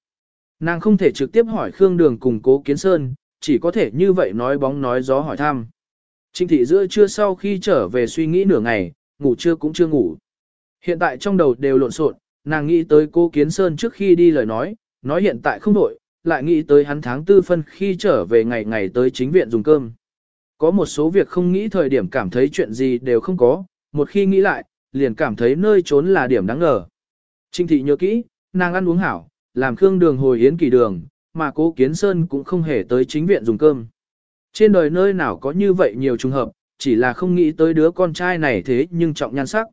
A: Nàng không thể trực tiếp hỏi Khương Đường cùng Cố Kiến Sơn, chỉ có thể như vậy nói bóng nói gió hỏi thăm. Trinh thị giữa trưa sau khi trở về suy nghĩ nửa ngày, ngủ trưa cũng chưa ngủ. Hiện tại trong đầu đều lộn xộn, nàng nghĩ tới cô Kiến Sơn trước khi đi lời nói, nói hiện tại không đổi, lại nghĩ tới hắn tháng tư phân khi trở về ngày ngày tới chính viện dùng cơm. Có một số việc không nghĩ thời điểm cảm thấy chuyện gì đều không có, một khi nghĩ lại, liền cảm thấy nơi trốn là điểm đáng ngờ. Trinh thị nhớ kỹ, nàng ăn uống hảo, làm khương đường hồi yến kỳ đường, mà cố kiến sơn cũng không hề tới chính viện dùng cơm. Trên đời nơi nào có như vậy nhiều trùng hợp, chỉ là không nghĩ tới đứa con trai này thế nhưng trọng nhan sắc.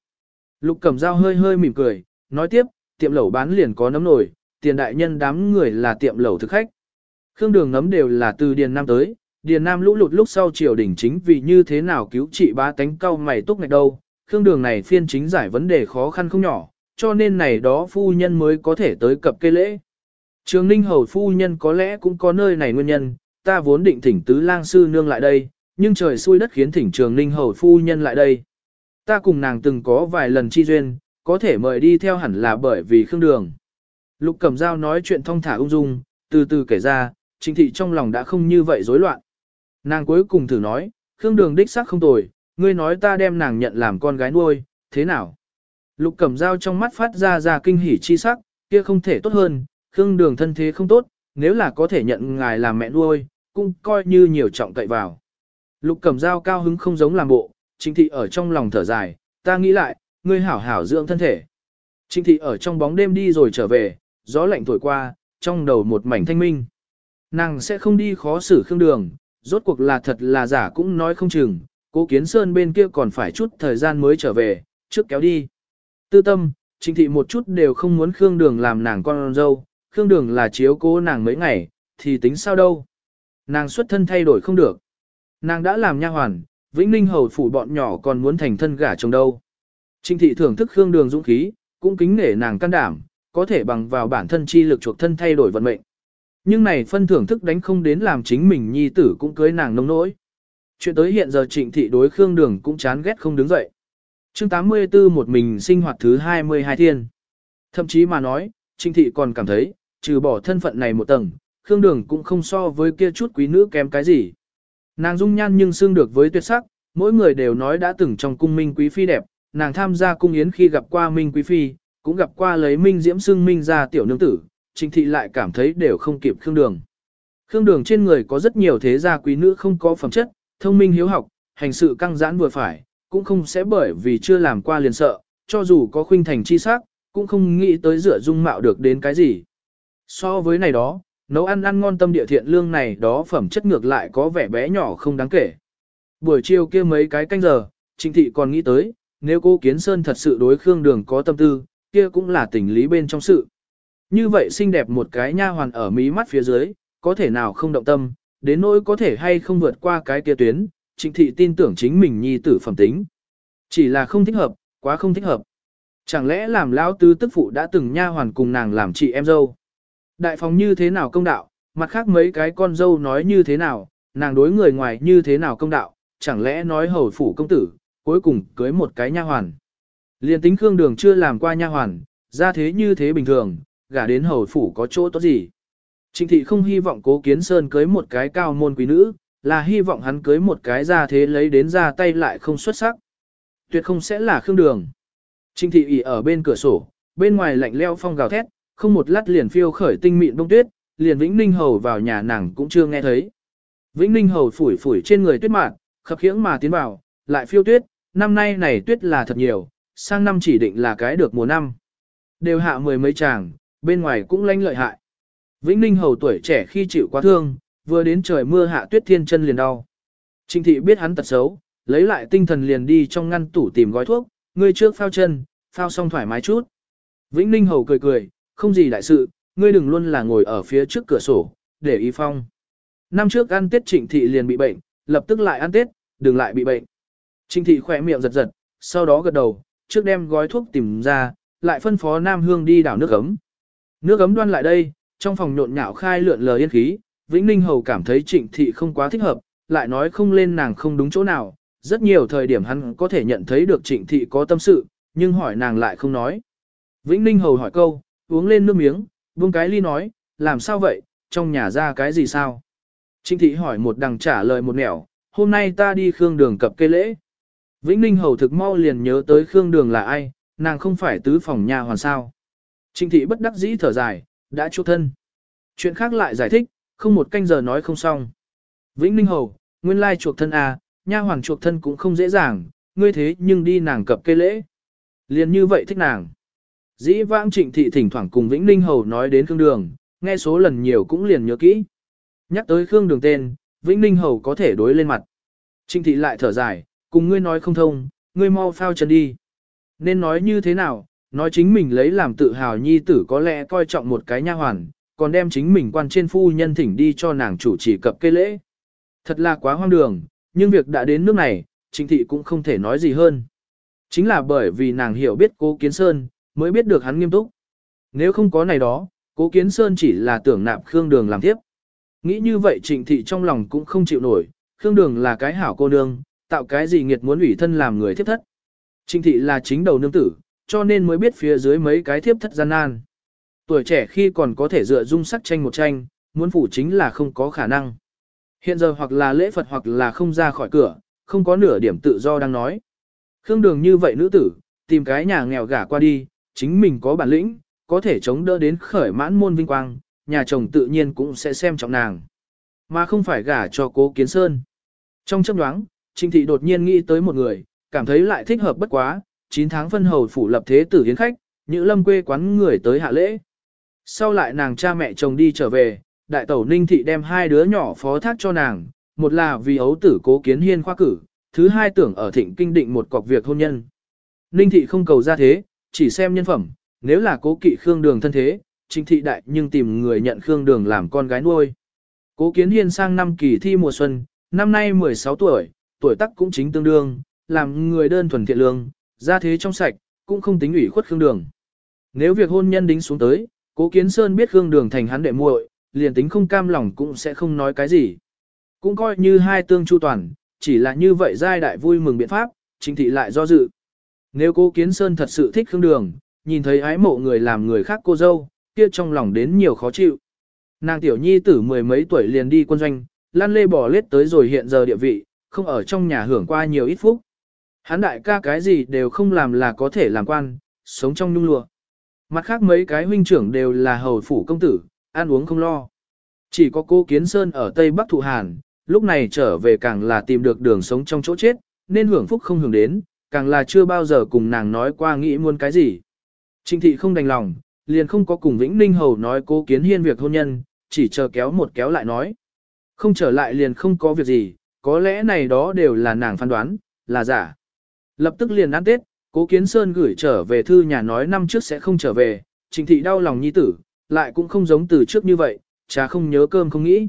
A: Lục cầm dao hơi hơi mỉm cười, nói tiếp, tiệm lẩu bán liền có nấm nổi, tiền đại nhân đám người là tiệm lẩu thực khách. Khương đường nấm đều là từ Điền Nam tới, Điền Nam lũ lụt lúc sau triều đỉnh chính vì như thế nào cứu trị ba tánh cao mày túc ngạch đâu, Khương Đường này phiên chính giải vấn đề khó khăn không nhỏ, cho nên này đó phu nhân mới có thể tới cập cây lễ. Trường Ninh Hầu phu nhân có lẽ cũng có nơi này nguyên nhân, ta vốn định thỉnh tứ lang sư nương lại đây, nhưng trời xui đất khiến thỉnh Trường Ninh Hầu phu nhân lại đây. Ta cùng nàng từng có vài lần chi duyên, có thể mời đi theo hẳn là bởi vì Khương Đường. Lục Cẩm Giao nói chuyện thong thả ung dung, từ từ kể ra, trình thị trong lòng đã không như vậy rối loạn. Nàng cuối cùng thử nói, Khương Đường đích xác không tồi, ngươi nói ta đem nàng nhận làm con gái nuôi, thế nào? Lục cẩm dao trong mắt phát ra ra kinh hỉ chi sắc, kia không thể tốt hơn, khương đường thân thế không tốt, nếu là có thể nhận ngài làm mẹ nuôi, cũng coi như nhiều trọng cậy vào. Lục cẩm dao cao hứng không giống làm bộ, trịnh thị ở trong lòng thở dài, ta nghĩ lại, ngươi hảo hảo dưỡng thân thể. Trịnh thị ở trong bóng đêm đi rồi trở về, gió lạnh thổi qua, trong đầu một mảnh thanh minh. Nàng sẽ không đi khó xử Khương Đường, rốt cuộc là thật là giả cũng nói không chừng, cố kiến sơn bên kia còn phải chút thời gian mới trở về, trước kéo đi. Tư tâm, trịnh thị một chút đều không muốn Khương Đường làm nàng con dâu, Khương Đường là chiếu cố nàng mấy ngày, thì tính sao đâu. Nàng xuất thân thay đổi không được. Nàng đã làm nha hoàn, Vĩnh Ninh hầu phủ bọn nhỏ còn muốn thành thân gả chồng đâu. Trinh thị thưởng thức Khương Đường dũng khí, cũng kính nể nàng can đảm, có thể bằng vào bản thân chi lực chuộc thân thay đổi vận mệnh. Nhưng này phân thưởng thức đánh không đến làm chính mình nhi tử cũng cưới nàng nông nỗi. Chuyện tới hiện giờ trịnh thị đối Khương Đường cũng chán ghét không đứng dậy. chương 84 một mình sinh hoạt thứ 22 thiên. Thậm chí mà nói, trịnh thị còn cảm thấy, trừ bỏ thân phận này một tầng, Khương Đường cũng không so với kia chút quý nữ kém cái gì. Nàng dung nhan nhưng xương được với tuyệt sắc, mỗi người đều nói đã từng trong cung minh quý phi đẹp, nàng tham gia cung yến khi gặp qua minh quý phi, cũng gặp qua lấy minh diễm xương minh ra tiểu nương tử, Trình thị lại cảm thấy đều không kịp Khương Đường. Khương Đường trên người có rất nhiều thế gia quý nữ không có phẩm chất, thông minh hiếu học, hành sự căng giãn vừa phải, cũng không sẽ bởi vì chưa làm qua liền sợ, cho dù có khuynh thành chi sắc, cũng không nghĩ tới dựa dung mạo được đến cái gì. So với này đó, nấu ăn ăn ngon tâm địa thiện lương này đó phẩm chất ngược lại có vẻ bé nhỏ không đáng kể. Buổi chiều kia mấy cái canh giờ, Trịnh thị còn nghĩ tới, nếu cô Kiến Sơn thật sự đối Khương Đường có tâm tư, kia cũng là tình lý bên trong sự. Như vậy xinh đẹp một cái nha hoàn ở mí mắt phía dưới, có thể nào không động tâm, đến nỗi có thể hay không vượt qua cái kia tuyến, trịnh thị tin tưởng chính mình nhi tử phẩm tính. Chỉ là không thích hợp, quá không thích hợp. Chẳng lẽ làm lão tứ tức phụ đã từng nha hoàn cùng nàng làm chị em dâu. Đại phòng như thế nào công đạo, mặt khác mấy cái con dâu nói như thế nào, nàng đối người ngoài như thế nào công đạo, chẳng lẽ nói hầu phủ công tử, cuối cùng cưới một cái nha hoàn. Liên tính Khương Đường chưa làm qua nha hoàn, ra thế như thế bình thường, gả đến hầu phủ có chỗ tốt gì. Trịnh thị không hy vọng cố kiến sơn cưới một cái cao môn quý nữ, là hy vọng hắn cưới một cái ra thế lấy đến ra tay lại không xuất sắc. Tuyệt không sẽ là khương đường. Trịnh thị ỉ ở bên cửa sổ, bên ngoài lạnh leo phong gào thét, không một lát liền phiêu khởi tinh mịn bông tuyết, liền Vĩnh Ninh Hầu vào nhà nàng cũng chưa nghe thấy. Vĩnh Ninh Hầu phủi phủi trên người tuyết mạn, khập khiễng mà tiến vào, lại phiêu tuyết, năm nay này tuyết là thật nhiều, sang năm chỉ định là cái được mùa năm. Đều hạ mười mấy chàng, bên ngoài cũng lanh lợi hại. Vĩnh Ninh hầu tuổi trẻ khi chịu quá thương, vừa đến trời mưa hạ tuyết thiên chân liền đau. trinh thị biết hắn tật xấu, lấy lại tinh thần liền đi trong ngăn tủ tìm gói thuốc, ngươi trước phao chân, phao xong thoải mái chút. Vĩnh Ninh hầu cười cười, không gì đại sự, ngươi đừng luôn là ngồi ở phía trước cửa sổ, để ý phong. Năm trước ăn tết trịnh thị liền bị bệnh, lập tức lại ăn tết, đừng lại bị bệnh. Trịnh thị khỏe miệng giật giật, sau đó gật đầu, trước đem gói thuốc tìm ra, lại phân phó Nam Hương đi đảo nước ấm. Nước ấm đoan lại đây, trong phòng nhộn nhạo khai lượn lờ yên khí, Vĩnh Ninh Hầu cảm thấy trịnh thị không quá thích hợp, lại nói không lên nàng không đúng chỗ nào, rất nhiều thời điểm hắn có thể nhận thấy được trịnh thị có tâm sự, nhưng hỏi nàng lại không nói. Vĩnh Ninh Hầu hỏi câu, uống lên nước miếng, buông cái ly nói, làm sao vậy, trong nhà ra cái gì sao? Trịnh thị hỏi một đằng trả lời một nẻo, hôm nay ta đi khương đường cập cây lễ. Vĩnh Ninh Hầu thực mau liền nhớ tới khương đường là ai, nàng không phải tứ phòng nhà hoàn sao. Trịnh thị bất đắc dĩ thở dài, đã chuộc thân. Chuyện khác lại giải thích, không một canh giờ nói không xong. Vĩnh Ninh Hầu, nguyên lai chuộc thân à, nha hoàng chuộc thân cũng không dễ dàng, ngươi thế nhưng đi nàng cập cây lễ. Liền như vậy thích nàng. Dĩ vãng trịnh thị thỉnh thoảng cùng Vĩnh Ninh Hầu nói đến Khương Đường, nghe số lần nhiều cũng liền nhớ kỹ. Nhắc tới Khương Đường tên, Vĩnh Ninh Hầu có thể đối lên mặt. Trịnh thị lại thở dài, cùng ngươi nói không thông, ngươi mau phao chân đi. Nên nói như thế nào, nói chính mình lấy làm tự hào nhi tử có lẽ coi trọng một cái nha hoàn, còn đem chính mình quan trên phu nhân thỉnh đi cho nàng chủ chỉ cập cây lễ. Thật là quá hoang đường, nhưng việc đã đến nước này, trịnh thị cũng không thể nói gì hơn. Chính là bởi vì nàng hiểu biết cố kiến sơn, mới biết được hắn nghiêm túc. Nếu không có này đó, cố kiến sơn chỉ là tưởng nạp khương đường làm tiếp. Nghĩ như vậy trịnh thị trong lòng cũng không chịu nổi, khương đường là cái hảo cô nương, tạo cái gì nghiệt muốn ủy thân làm người thiếp thất. Trịnh thị là chính đầu nương tử, cho nên mới biết phía dưới mấy cái thiếp thất gian nan. Tuổi trẻ khi còn có thể dựa dung sắc tranh một tranh, muốn phủ chính là không có khả năng. Hiện giờ hoặc là lễ Phật hoặc là không ra khỏi cửa, không có nửa điểm tự do đang nói. Khương đường như vậy nữ tử, tìm cái nhà nghèo gả qua đi, chính mình có bản lĩnh, có thể chống đỡ đến khởi mãn môn vinh quang, nhà chồng tự nhiên cũng sẽ xem trọng nàng. Mà không phải gả cho cố kiến sơn. Trong chấp đoáng, Trinh Thị đột nhiên nghĩ tới một người, cảm thấy lại thích hợp bất quá, 9 tháng phân hầu phủ lập thế tử hiến khách, Nhữ lâm quê quán người tới hạ lễ. Sau lại nàng cha mẹ chồng đi trở về, đại tẩu Ninh Thị đem hai đứa nhỏ phó thác cho nàng, một là vì ấu tử cố kiến hiên khoa cử, thứ hai tưởng ở thịnh kinh định một cọc việc hôn nhân. Ninh Thị không cầu ra thế, chỉ xem nhân phẩm, nếu là cố kỵ Khương Đường thân thế, chính Thị đại nhưng tìm người nhận Khương Đường làm con gái nuôi. Cố kiến hiên sang năm kỳ thi mùa xuân, năm nay 16 tuổi, tuổi tác cũng chính tương đương, làm người đơn thuần thiện lương, ra thế trong sạch, cũng không tính ủy khuất Khương Đường. Nếu việc hôn nhân đính xuống tới, Cố Kiến Sơn biết Khương Đường thành hắn đệ muội, liền tính không cam lòng cũng sẽ không nói cái gì. Cũng coi như hai tương chu toàn, chỉ là như vậy giai đại vui mừng biện pháp, chính thị lại do dự. Nếu cô Kiến Sơn thật sự thích Khương Đường, nhìn thấy ái mộ người làm người khác cô dâu, kia trong lòng đến nhiều khó chịu. Nàng tiểu nhi tử mười mấy tuổi liền đi quân doanh, lan lê bỏ lết tới rồi hiện giờ địa vị, không ở trong nhà hưởng qua nhiều ít phúc. Hắn đại ca cái gì đều không làm là có thể làm quan, sống trong nhung lụa. Mặt khác mấy cái huynh trưởng đều là hầu phủ công tử, ăn uống không lo. Chỉ có cô Kiến Sơn ở Tây Bắc Thụ Hàn, lúc này trở về càng là tìm được đường sống trong chỗ chết, nên hưởng phúc không hưởng đến, càng là chưa bao giờ cùng nàng nói qua nghĩ muốn cái gì. trịnh thị không đành lòng, liền không có cùng Vĩnh Ninh Hầu nói cố Kiến Hiên việc hôn nhân, chỉ chờ kéo một kéo lại nói. Không trở lại liền không có việc gì, có lẽ này đó đều là nàng phán đoán, là giả. Lập tức liền ăn Tết, Cố Kiến Sơn gửi trở về thư nhà nói năm trước sẽ không trở về, trịnh thị đau lòng nhi tử, lại cũng không giống từ trước như vậy, cha không nhớ cơm không nghĩ.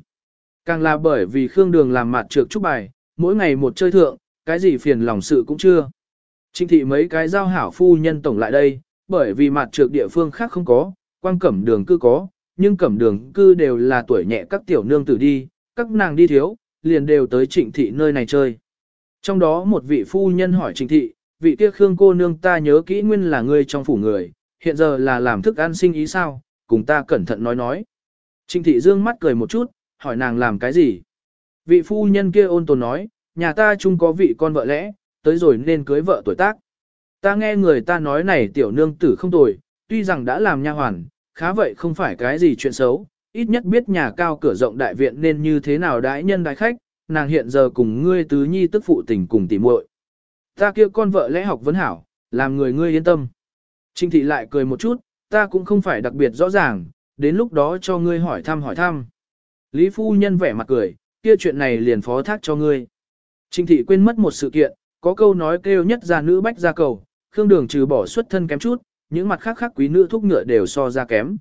A: Càng là bởi vì Khương Đường làm mặt trược chúc bài, mỗi ngày một chơi thượng, cái gì phiền lòng sự cũng chưa. Trịnh thị mấy cái giao hảo phu nhân tổng lại đây, bởi vì mặt trược địa phương khác không có, quang cẩm đường cư có, nhưng cẩm đường cư đều là tuổi nhẹ các tiểu nương tử đi, các nàng đi thiếu, liền đều tới trịnh thị nơi này chơi. Trong đó một vị phu nhân hỏi trịnh thị, vị kia Khương cô nương ta nhớ kỹ nguyên là ngươi trong phủ người, hiện giờ là làm thức ăn sinh ý sao, cùng ta cẩn thận nói nói. Trịnh thị dương mắt cười một chút, hỏi nàng làm cái gì. Vị phu nhân kia ôn tồn nói, nhà ta chung có vị con vợ lẽ, tới rồi nên cưới vợ tuổi tác. Ta nghe người ta nói này tiểu nương tử không tồi, tuy rằng đã làm nha hoàn, khá vậy không phải cái gì chuyện xấu, ít nhất biết nhà cao cửa rộng đại viện nên như thế nào đãi nhân đại khách, nàng hiện giờ cùng ngươi tứ nhi tức phụ tình cùng tỉ muội. Ta kia con vợ lẽ học vấn hảo, làm người ngươi yên tâm. Trinh thị lại cười một chút, ta cũng không phải đặc biệt rõ ràng, đến lúc đó cho ngươi hỏi thăm hỏi thăm. Lý phu nhân vẻ mặt cười, kia chuyện này liền phó thác cho ngươi. Trinh thị quên mất một sự kiện, có câu nói kêu nhất ra nữ bách ra cầu, khương đường trừ bỏ xuất thân kém chút, những mặt khác khác quý nữ thúc ngựa đều so ra kém.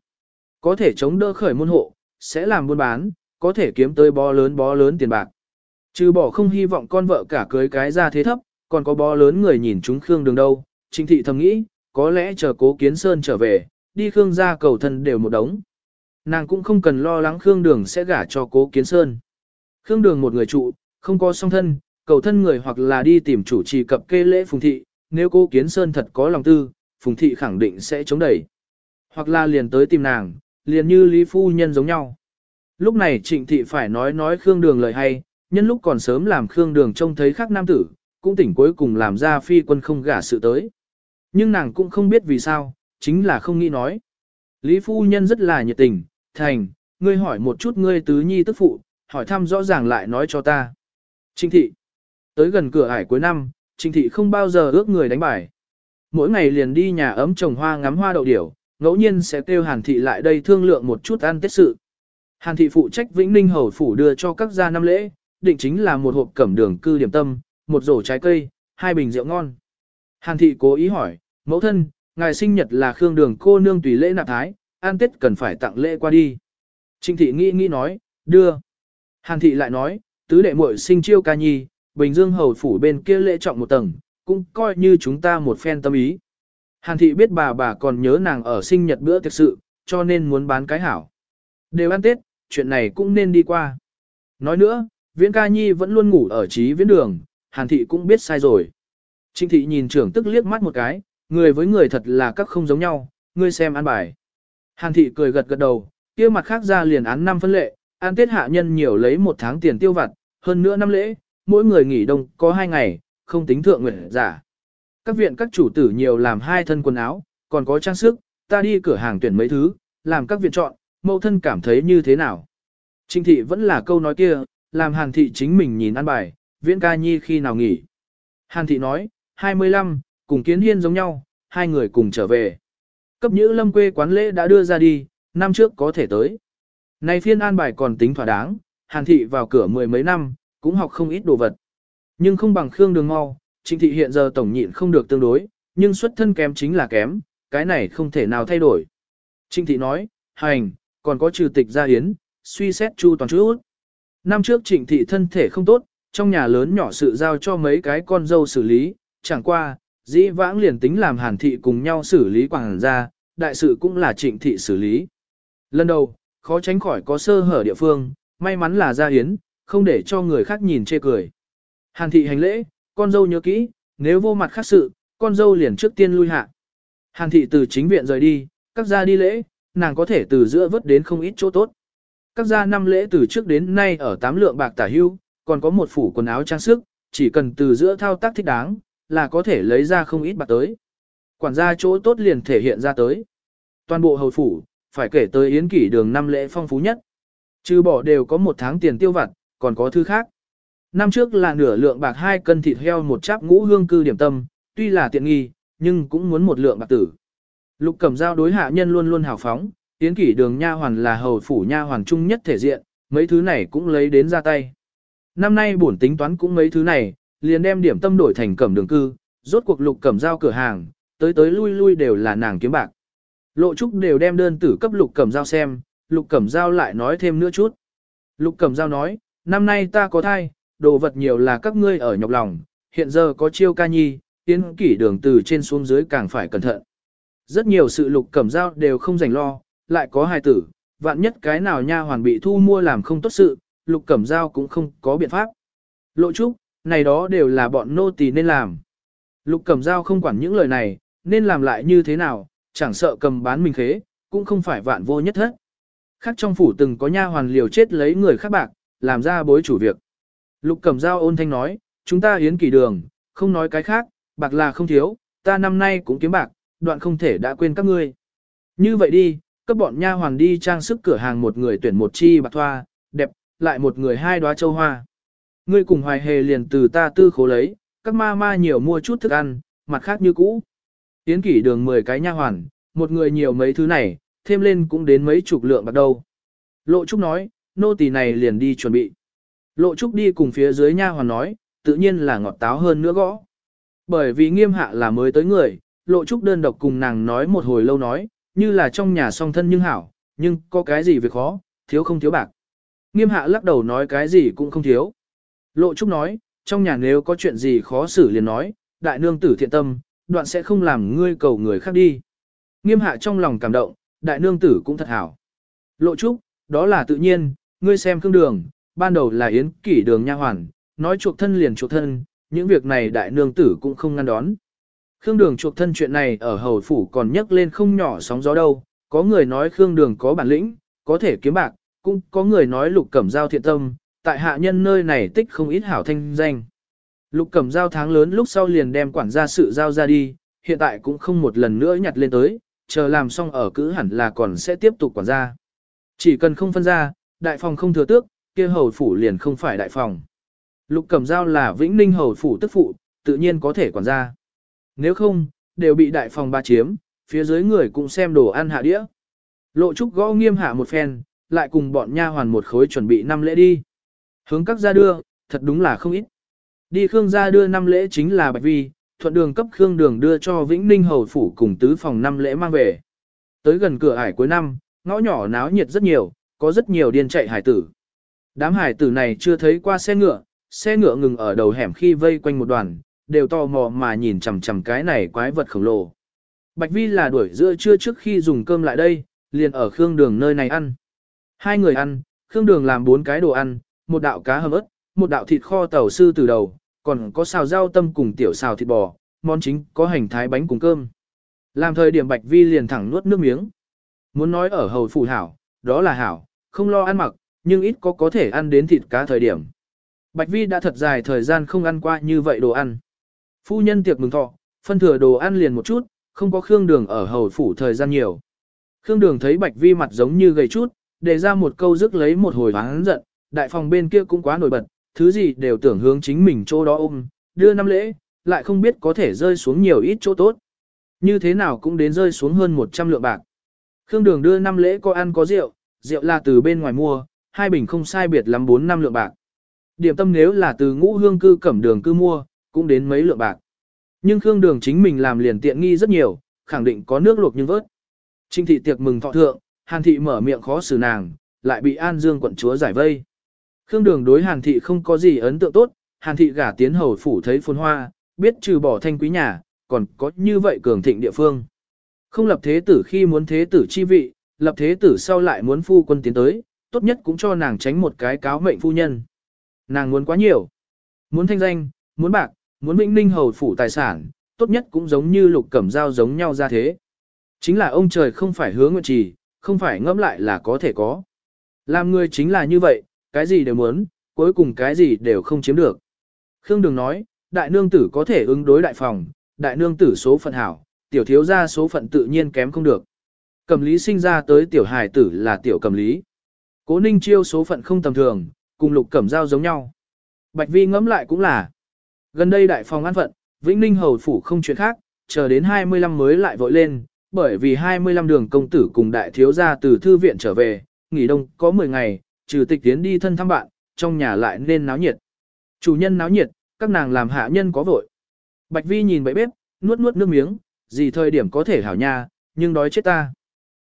A: Có thể chống đỡ khởi môn hộ, sẽ làm buôn bán, có thể kiếm tới bó lớn bó lớn tiền bạc. Trừ bỏ không hy vọng con vợ cả cưới cái ra thế thấp, còn có bó lớn người nhìn chúng Khương đường đâu. Trinh thị thầm nghĩ, có lẽ chờ cố kiến sơn trở về, đi Khương ra cầu thân đều một đống. Nàng cũng không cần lo lắng Khương đường sẽ gả cho cố kiến sơn. Khương đường một người trụ, không có song thân, cầu thân người hoặc là đi tìm chủ trì cập kê lễ phùng thị, nếu cô kiến sơn thật có lòng tư, phùng thị khẳng định sẽ chống đẩy. Hoặc là liền tới tìm nàng, liền như Lý Phu Nhân giống nhau. Lúc này trịnh thị phải nói nói Khương Đường lời hay, nhân lúc còn sớm làm Khương Đường trông thấy khác nam tử, cũng tỉnh cuối cùng làm ra phi quân không gả sự tới. Nhưng nàng cũng không biết vì sao, chính là không nghĩ nói. Lý Phu Nhân rất là nhiệt tình, thành, ngươi hỏi một chút ngươi tứ nhi tức phụ, hỏi thăm rõ ràng lại nói cho ta. trịnh thị, tới gần cửa ải cuối năm, Trình thị không bao giờ ước người đánh bài. Mỗi ngày liền đi nhà ấm trồng hoa ngắm hoa đậu điểu, ngẫu nhiên sẽ kêu Hàn thị lại đây thương lượng một chút ăn tết sự. Hàn thị phụ trách Vĩnh Ninh hầu phủ đưa cho các gia năm lễ, định chính là một hộp cẩm đường cư điểm tâm, một rổ trái cây, hai bình rượu ngon. Hàn thị cố ý hỏi, mẫu thân, ngài sinh nhật là khương đường cô nương tùy lễ nạp thái, ăn tết cần phải tặng lễ qua đi. Trinh thị nghĩ nghĩ nói, đưa. Hàn thị lại nói, tứ đệ muội sinh chiêu ca nhi, Bình Dương hầu phủ bên kia lễ trọng một tầng, cũng coi như chúng ta một phen tâm ý. Hàn thị biết bà bà còn nhớ nàng ở sinh nhật bữa thực sự, cho nên muốn bán cái hảo. Đều ăn Tết, chuyện này cũng nên đi qua. Nói nữa, viễn ca nhi vẫn luôn ngủ ở trí viễn đường, hàn thị cũng biết sai rồi. Trinh thị nhìn trưởng tức liếc mắt một cái, người với người thật là các không giống nhau, ngươi xem ăn bài. Hàn thị cười gật gật đầu, kia mặt khác ra liền án năm phân lệ, ăn tết hạ nhân nhiều lấy một tháng tiền tiêu vặt, hơn nữa năm lễ, mỗi người nghỉ đông có hai ngày, không tính thượng nguyện giả. Các viện các chủ tử nhiều làm hai thân quần áo, còn có trang sức, ta đi cửa hàng tuyển mấy thứ, làm các viện chọn, mẫu thân cảm thấy như thế nào. Trinh thị vẫn là câu nói kia, làm hàn thị chính mình nhìn ăn bài, viễn ca nhi khi nào nghỉ. Hàn thị nói, 25, cùng kiến hiên giống nhau, hai người cùng trở về. Cấp nhữ lâm quê quán lễ đã đưa ra đi, năm trước có thể tới. Nay phiên an bài còn tính thỏa đáng, Hàn thị vào cửa mười mấy năm, cũng học không ít đồ vật. Nhưng không bằng Khương Đường mau, Trịnh thị hiện giờ tổng nhịn không được tương đối, nhưng xuất thân kém chính là kém, cái này không thể nào thay đổi. Trịnh thị nói, hành, còn có trừ tịch gia hiến, suy xét chu toàn chút. Năm trước trịnh thị thân thể không tốt, trong nhà lớn nhỏ sự giao cho mấy cái con dâu xử lý, chẳng qua, dĩ vãng liền tính làm hàn thị cùng nhau xử lý quảng gia, đại sự cũng là trịnh thị xử lý. Lần đầu, khó tránh khỏi có sơ hở địa phương, may mắn là gia hiến, không để cho người khác nhìn chê cười. Hàn thị hành lễ, con dâu nhớ kỹ, nếu vô mặt khác sự, con dâu liền trước tiên lui hạ. Hàn thị từ chính viện rời đi, các gia đi lễ, nàng có thể từ giữa vớt đến không ít chỗ tốt. Các gia năm lễ từ trước đến nay ở tám lượng bạc tả hưu, còn có một phủ quần áo trang sức, chỉ cần từ giữa thao tác thích đáng, là có thể lấy ra không ít bạc tới. Quản gia chỗ tốt liền thể hiện ra tới. Toàn bộ hầu phủ, phải kể tới yến kỷ đường năm lễ phong phú nhất. Trừ bỏ đều có một tháng tiền tiêu vặt, còn có thứ khác. Năm trước là nửa lượng bạc hai cân thịt heo một cháp ngũ hương cư điểm tâm, tuy là tiện nghi, nhưng cũng muốn một lượng bạc tử. Lục Cẩm Giao đối hạ nhân luôn luôn hào phóng, tiến kỷ đường nha hoàn là hầu phủ nha hoàn trung nhất thể diện, mấy thứ này cũng lấy đến ra tay. Năm nay bổn tính toán cũng mấy thứ này, liền đem điểm tâm đổi thành cẩm đường cư, rốt cuộc Lục Cẩm Giao cửa hàng, tới tới lui lui đều là nàng kiếm bạc. Lộ Trúc đều đem đơn tử cấp Lục Cẩm Giao xem, Lục Cẩm Giao lại nói thêm nữa chút. Lục Cẩm Giao nói, năm nay ta có thai, đồ vật nhiều là các ngươi ở nhọc lòng, hiện giờ có chiêu ca nhi, tiến kỷ đường từ trên xuống dưới càng phải cẩn thận. Rất nhiều sự lục cẩm dao đều không dành lo, lại có hài tử, vạn nhất cái nào nha hoàn bị thu mua làm không tốt sự, lục cẩm dao cũng không có biện pháp. Lộ trúc, này đó đều là bọn nô tỳ nên làm. Lục cẩm dao không quản những lời này, nên làm lại như thế nào, chẳng sợ cầm bán mình khế, cũng không phải vạn vô nhất hết. Khác trong phủ từng có nha hoàn liều chết lấy người khác bạc, làm ra bối chủ việc. Lục cẩm dao ôn thanh nói, chúng ta hiến kỳ đường, không nói cái khác, bạc là không thiếu, ta năm nay cũng kiếm bạc, đoạn không thể đã quên các ngươi. Như vậy đi, các bọn nha hoàn đi trang sức cửa hàng một người tuyển một chi bạc thoa, đẹp, lại một người hai đóa châu hoa. Ngươi cùng hoài hề liền từ ta tư khố lấy, các ma ma nhiều mua chút thức ăn, mặt khác như cũ. Tiến kỷ đường 10 cái nha hoàn, một người nhiều mấy thứ này, thêm lên cũng đến mấy chục lượng bạc đâu. Lộ Trúc nói, nô tỳ này liền đi chuẩn bị. Lộ Trúc đi cùng phía dưới nha hoàn nói, tự nhiên là ngọt táo hơn nữa gõ. Bởi vì nghiêm hạ là mới tới người, Lộ Trúc đơn độc cùng nàng nói một hồi lâu nói, như là trong nhà song thân nhưng hảo, nhưng có cái gì việc khó, thiếu không thiếu bạc. Nghiêm hạ lắc đầu nói cái gì cũng không thiếu. Lộ Trúc nói, trong nhà nếu có chuyện gì khó xử liền nói, đại nương tử thiện tâm, đoạn sẽ không làm ngươi cầu người khác đi. Nghiêm hạ trong lòng cảm động, đại nương tử cũng thật hảo. Lộ Trúc, đó là tự nhiên, ngươi xem Khương đường, ban đầu là yến kỷ đường nha hoàn, nói chuộc thân liền chuộc thân, những việc này đại nương tử cũng không ngăn đón. Khương Đường chuộc thân chuyện này ở hầu phủ còn nhấc lên không nhỏ sóng gió đâu, có người nói Khương Đường có bản lĩnh, có thể kiếm bạc, cũng có người nói Lục Cẩm Giao thiện tâm, tại hạ nhân nơi này tích không ít hảo thanh danh. Lục Cẩm Giao tháng lớn lúc sau liền đem quản gia sự giao ra đi, hiện tại cũng không một lần nữa nhặt lên tới, chờ làm xong ở cữ hẳn là còn sẽ tiếp tục quản gia. Chỉ cần không phân ra, đại phòng không thừa tước, kia hầu phủ liền không phải đại phòng. Lục Cẩm Giao là Vĩnh Ninh hầu phủ tức phụ, tự nhiên có thể quản gia. Nếu không, đều bị đại phòng ba chiếm, phía dưới người cũng xem đồ ăn hạ đĩa. Lộ Trúc gõ nghiêm hạ một phen, lại cùng bọn nha hoàn một khối chuẩn bị năm lễ đi. Hướng các gia đưa, thật đúng là không ít. Đi Khương gia đưa năm lễ chính là Bạch Vi, thuận đường cấp Khương đường đưa cho Vĩnh Ninh hầu phủ cùng tứ phòng năm lễ mang về. Tới gần cửa ải cuối năm, ngõ nhỏ náo nhiệt rất nhiều, có rất nhiều điên chạy hải tử. Đám hải tử này chưa thấy qua xe ngựa, xe ngựa ngừng ở đầu hẻm khi vây quanh một đoàn, đều tò mò mà nhìn chằm chằm cái này quái vật khổng lồ. Bạch Vi là đuổi giữa trưa trước khi dùng cơm lại đây, liền ở Khương Đường nơi này ăn. Hai người ăn, Khương Đường làm bốn cái đồ ăn, một đạo cá hầm ớt, một đạo thịt kho tàu sư từ đầu, còn có xào rau tâm cùng tiểu xào thịt bò, món chính có hành thái bánh cùng cơm. Làm thời điểm Bạch Vi liền thẳng nuốt nước miếng. Muốn nói ở hầu phủ hảo, đó là hảo, không lo ăn mặc, nhưng ít có có thể ăn đến thịt cá thời điểm. Bạch Vi đã thật dài thời gian không ăn qua như vậy đồ ăn. Phu nhân tiệc mừng thọ, phân thừa đồ ăn liền một chút, không có Khương Đường ở hầu phủ thời gian nhiều. Khương Đường thấy Bạch Vi mặt giống như gầy chút, để ra một câu rước lấy một hồi hắn giận, đại phòng bên kia cũng quá nổi bật, thứ gì đều tưởng hướng chính mình chỗ đó ôm, đưa năm lễ, lại không biết có thể rơi xuống nhiều ít chỗ tốt. Như thế nào cũng đến rơi xuống hơn 100 lượng bạc. Khương Đường đưa năm lễ có ăn có rượu, rượu là từ bên ngoài mua, hai bình không sai biệt lắm 4 năm lượng bạc. Điểm tâm nếu là từ ngũ hương cư cẩm đường cư mua, cũng đến mấy lượng bạc. Nhưng Khương Đường chính mình làm liền tiện nghi rất nhiều, khẳng định có nước luộc nhưng vớt. Trinh thị tiệc mừng thọ thượng, Hàn thị mở miệng khó xử nàng, lại bị An Dương quận chúa giải vây. Khương Đường đối Hàn thị không có gì ấn tượng tốt, Hàn thị gả tiến hầu phủ thấy phồn hoa, biết trừ bỏ thanh quý nhà, còn có như vậy cường thịnh địa phương. Không lập thế tử khi muốn thế tử chi vị, lập thế tử sau lại muốn phu quân tiến tới, tốt nhất cũng cho nàng tránh một cái cáo mệnh phu nhân. Nàng muốn quá nhiều. Muốn thanh danh, muốn bạc, muốn vĩnh ninh hầu phủ tài sản, tốt nhất cũng giống như lục cẩm dao giống nhau ra thế. Chính là ông trời không phải hứa nguyện trì, không phải ngẫm lại là có thể có. Làm người chính là như vậy, cái gì đều muốn, cuối cùng cái gì đều không chiếm được. Khương Đường nói, đại nương tử có thể ứng đối đại phòng, đại nương tử số phận hảo, tiểu thiếu gia số phận tự nhiên kém không được. Cầm lý sinh ra tới tiểu hài tử là tiểu cầm lý. Cố ninh chiêu số phận không tầm thường, cùng lục cẩm giao giống nhau. Bạch vi ngẫm lại cũng là. Gần đây đại phòng an phận, Vĩnh Ninh hầu phủ không chuyện khác, chờ đến 25 mới lại vội lên, bởi vì 25 đường công tử cùng đại thiếu gia từ thư viện trở về, nghỉ đông có 10 ngày, trừ tịch tiến đi thân thăm bạn, trong nhà lại nên náo nhiệt. Chủ nhân náo nhiệt, các nàng làm hạ nhân có vội. Bạch Vi nhìn bậy bếp, nuốt nuốt nước miếng, gì thời điểm có thể hảo nha, nhưng đói chết ta.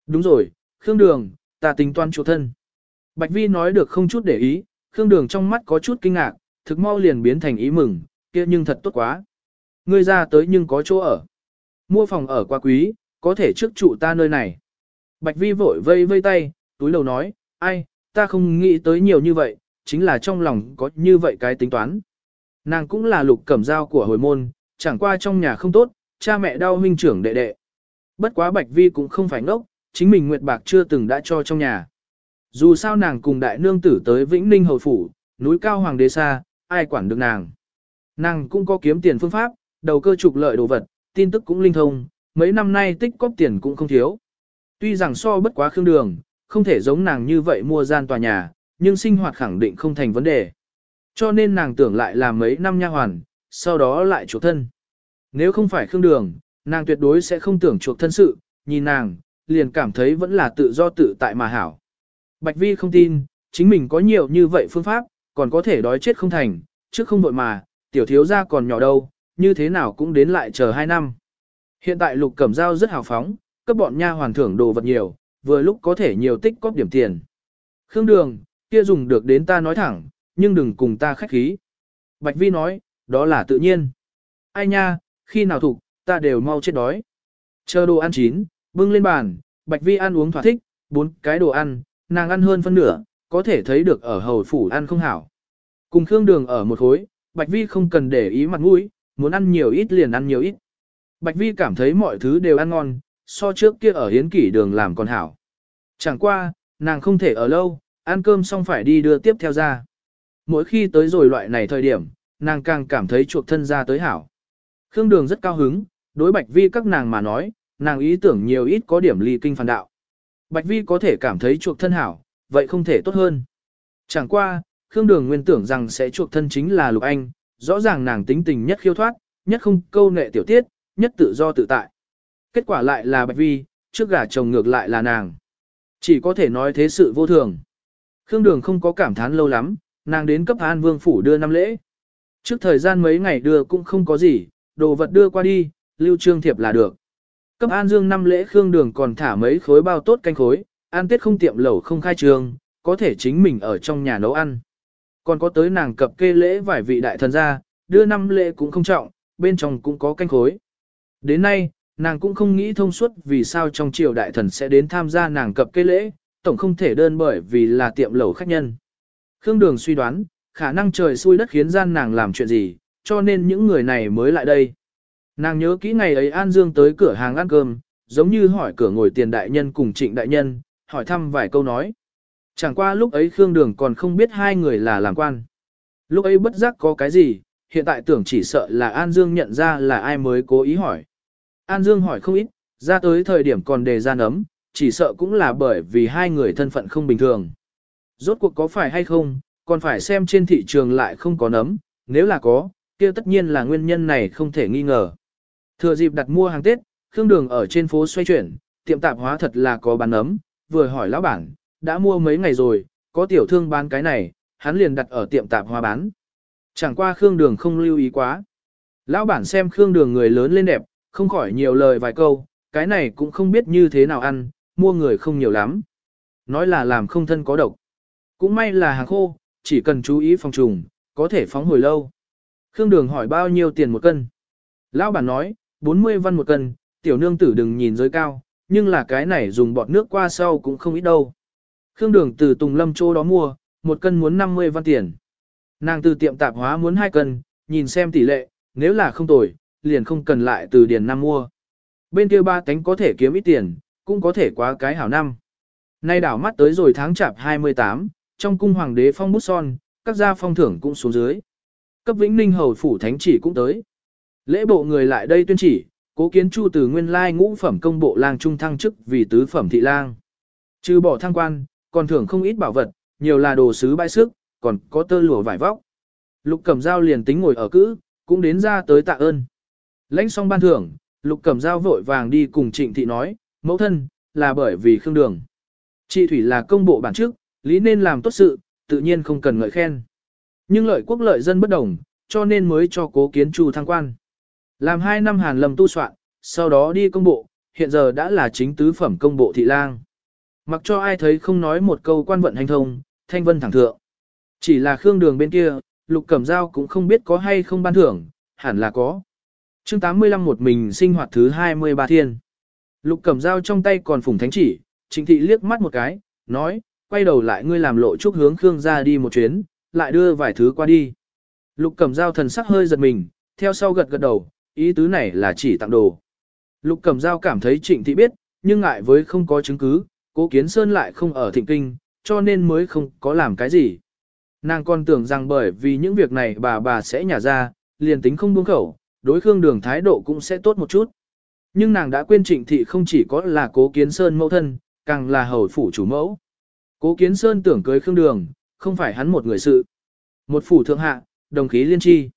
A: Đúng rồi, Khương Đường, ta tính toán chủ thân. Bạch Vi nói được không chút để ý, Khương Đường trong mắt có chút kinh ngạc, thực mau liền biến thành ý mừng, kia nhưng thật tốt quá. Ngươi ra tới nhưng có chỗ ở. Mua phòng ở quá quý, có thể trước trụ ta nơi này. Bạch Vi vội vây vây tay, túi đầu nói, ai, ta không nghĩ tới nhiều như vậy, chính là trong lòng có như vậy cái tính toán. Nàng cũng là lục cẩm dao của hồi môn, chẳng qua trong nhà không tốt, cha mẹ đau huynh trưởng đệ đệ. Bất quá Bạch Vi cũng không phải ngốc, chính mình Nguyệt Bạc chưa từng đã cho trong nhà. Dù sao nàng cùng đại nương tử tới Vĩnh Ninh Hầu Phủ, núi cao hoàng đế xa, ai quản được nàng. Nàng cũng có kiếm tiền phương pháp, đầu cơ trục lợi đồ vật, tin tức cũng linh thông, mấy năm nay tích cóp tiền cũng không thiếu. Tuy rằng so bất quá khương đường, không thể giống nàng như vậy mua gian tòa nhà, nhưng sinh hoạt khẳng định không thành vấn đề. Cho nên nàng tưởng lại làm mấy năm nha hoàn, sau đó lại chuộc thân. Nếu không phải khương đường, nàng tuyệt đối sẽ không tưởng chuộc thân sự, nhìn nàng, liền cảm thấy vẫn là tự do tự tại mà hảo. Bạch Vi không tin, chính mình có nhiều như vậy phương pháp, còn có thể đói chết không thành, trước không vội mà, tiểu thiếu gia còn nhỏ đâu, như thế nào cũng đến lại chờ 2 năm. Hiện tại lục cẩm dao rất hào phóng, cấp bọn nha hoàn thưởng đồ vật nhiều, vừa lúc có thể nhiều tích góp điểm tiền. Khương đường, kia dùng được đến ta nói thẳng, nhưng đừng cùng ta khách khí. Bạch Vi nói, đó là tự nhiên. Ai nha, khi nào thục, ta đều mau chết đói. Chờ đồ ăn chín, bưng lên bàn, Bạch Vi ăn uống thỏa thích, bốn cái đồ ăn, nàng ăn hơn phân nửa, có thể thấy được ở hầu phủ ăn không hảo. Cùng Khương Đường ở một khối, Bạch Vi không cần để ý mặt mũi, muốn ăn nhiều ít liền ăn nhiều ít. Bạch Vi cảm thấy mọi thứ đều ăn ngon, so trước kia ở hiến kỷ đường làm còn hảo. Chẳng qua, nàng không thể ở lâu, ăn cơm xong phải đi đưa tiếp theo ra. Mỗi khi tới rồi loại này thời điểm, nàng càng cảm thấy chuộc thân ra tới hảo. Khương Đường rất cao hứng, đối Bạch Vi các nàng mà nói, nàng ý tưởng nhiều ít có điểm ly kinh phản đạo. Bạch Vi có thể cảm thấy chuộc thân hảo, vậy không thể tốt hơn. Chẳng qua, Khương Đường nguyên tưởng rằng sẽ chuộc thân chính là Lục Anh, rõ ràng nàng tính tình nhất khiêu thoát, nhất không câu nệ tiểu tiết, nhất tự do tự tại. Kết quả lại là Bạch Vi, trước gả chồng ngược lại là nàng. Chỉ có thể nói thế sự vô thường. Khương Đường không có cảm thán lâu lắm, nàng đến cấp An Vương Phủ đưa năm lễ. Trước thời gian mấy ngày đưa cũng không có gì, đồ vật đưa qua đi, lưu trương thiệp là được. Cấp An Dương năm lễ Khương Đường còn thả mấy khối bao tốt canh khối, an tết không tiệm lẩu không khai trường, có thể chính mình ở trong nhà nấu ăn. Còn có tới nàng cập kê lễ vài vị đại thần ra, đưa năm lễ cũng không trọng, bên trong cũng có canh khối. Đến nay, nàng cũng không nghĩ thông suốt vì sao trong triều đại thần sẽ đến tham gia nàng cập kê lễ, tổng không thể đơn bởi vì là tiệm lẩu khách nhân. Khương Đường suy đoán, khả năng trời xui đất khiến gian nàng làm chuyện gì, cho nên những người này mới lại đây. Nàng nhớ kỹ ngày ấy An Dương tới cửa hàng ăn cơm, giống như hỏi cửa ngồi tiền đại nhân cùng trịnh đại nhân, hỏi thăm vài câu nói. Chẳng qua lúc ấy Khương Đường còn không biết hai người là làm quan. Lúc ấy bất giác có cái gì, hiện tại tưởng chỉ sợ là An Dương nhận ra là ai mới cố ý hỏi. An Dương hỏi không ít, ra tới thời điểm còn đề ra nấm, chỉ sợ cũng là bởi vì hai người thân phận không bình thường. Rốt cuộc có phải hay không, còn phải xem trên thị trường lại không có nấm, nếu là có, kia tất nhiên là nguyên nhân này không thể nghi ngờ. Thừa dịp đặt mua hàng Tết, Khương Đường ở trên phố xoay chuyển, tiệm tạp hóa thật là có bán ấm, vừa hỏi lão bản, đã mua mấy ngày rồi, có tiểu thương bán cái này, hắn liền đặt ở tiệm tạp hóa bán. Chẳng qua Khương Đường không lưu ý quá. Lão bản xem Khương Đường người lớn lên đẹp, không khỏi nhiều lời vài câu, cái này cũng không biết như thế nào ăn, mua người không nhiều lắm. Nói là làm không thân có độc. Cũng may là hàng khô, chỉ cần chú ý phòng trùng, có thể phóng hồi lâu. Khương Đường hỏi bao nhiêu tiền một cân. Lão bản nói, 40 văn một cân, tiểu nương tử đừng nhìn giới cao, nhưng là cái này dùng bọt nước qua sau cũng không ít đâu. Khương Đường từ Tùng Lâm chỗ đó mua, một cân muốn 50 văn tiền. Nàng từ tiệm tạp hóa muốn hai cân, nhìn xem tỷ lệ, nếu là không tồi, liền không cần lại từ điền năm mua. Bên kia ba tánh có thể kiếm ít tiền, cũng có thể quá cái hảo năm. Nay đảo mắt tới rồi tháng chạp 28, trong cung hoàng đế phong bút son, các gia phong thưởng cũng xuống dưới. Cấp Vĩnh Ninh hầu phủ thánh chỉ cũng tới. Lễ bộ người lại đây tuyên chỉ, cố kiến chu từ nguyên lai ngũ phẩm công bộ lang trung thăng chức vì tứ phẩm thị lang. Trừ bỏ thăng quan, còn thưởng không ít bảo vật, nhiều là đồ sứ bãi sức, còn có tơ lụa vải vóc. Lục Cẩm Dao liền tính ngồi ở cữ, cũng đến ra tới tạ ơn. Lãnh xong ban thưởng, Lục Cẩm Dao vội vàng đi cùng Trịnh Thị nói, mẫu thân, là bởi vì khương đường. Chị Thủy là công bộ bản chức, lý nên làm tốt sự, tự nhiên không cần ngợi khen. Nhưng lợi quốc lợi dân bất đồng, cho nên mới cho cố kiến chu thăng quan. Làm hai năm hàn Lâm tu soạn, sau đó đi công bộ, hiện giờ đã là chính tứ phẩm công bộ thị lang. Mặc cho ai thấy không nói một câu quan vận hành thông, thanh vân thẳng thượng. Chỉ là khương đường bên kia, lục cẩm dao cũng không biết có hay không ban thưởng, hẳn là có. chương 85 một mình sinh hoạt thứ 23 thiên. Lục cẩm dao trong tay còn phủng thánh chỉ, trịnh thị liếc mắt một cái, nói, quay đầu lại ngươi làm lộ chúc hướng khương ra đi một chuyến, lại đưa vài thứ qua đi. Lục cẩm dao thần sắc hơi giật mình, theo sau gật gật đầu, ý tứ này là chỉ tặng đồ. Lục cẩm dao cảm thấy trịnh thị biết, nhưng ngại với không có chứng cứ, cố kiến sơn lại không ở thịnh kinh, cho nên mới không có làm cái gì. Nàng còn tưởng rằng bởi vì những việc này bà bà sẽ nhả ra, liền tính không buông khẩu, đối khương đường thái độ cũng sẽ tốt một chút. Nhưng nàng đã quên trịnh thị không chỉ có là cố kiến sơn mẫu thân, càng là hầu phủ chủ mẫu. Cố kiến sơn tưởng cưới khương đường, không phải hắn một người sự. Một phủ thượng hạ, đồng khí liên tri.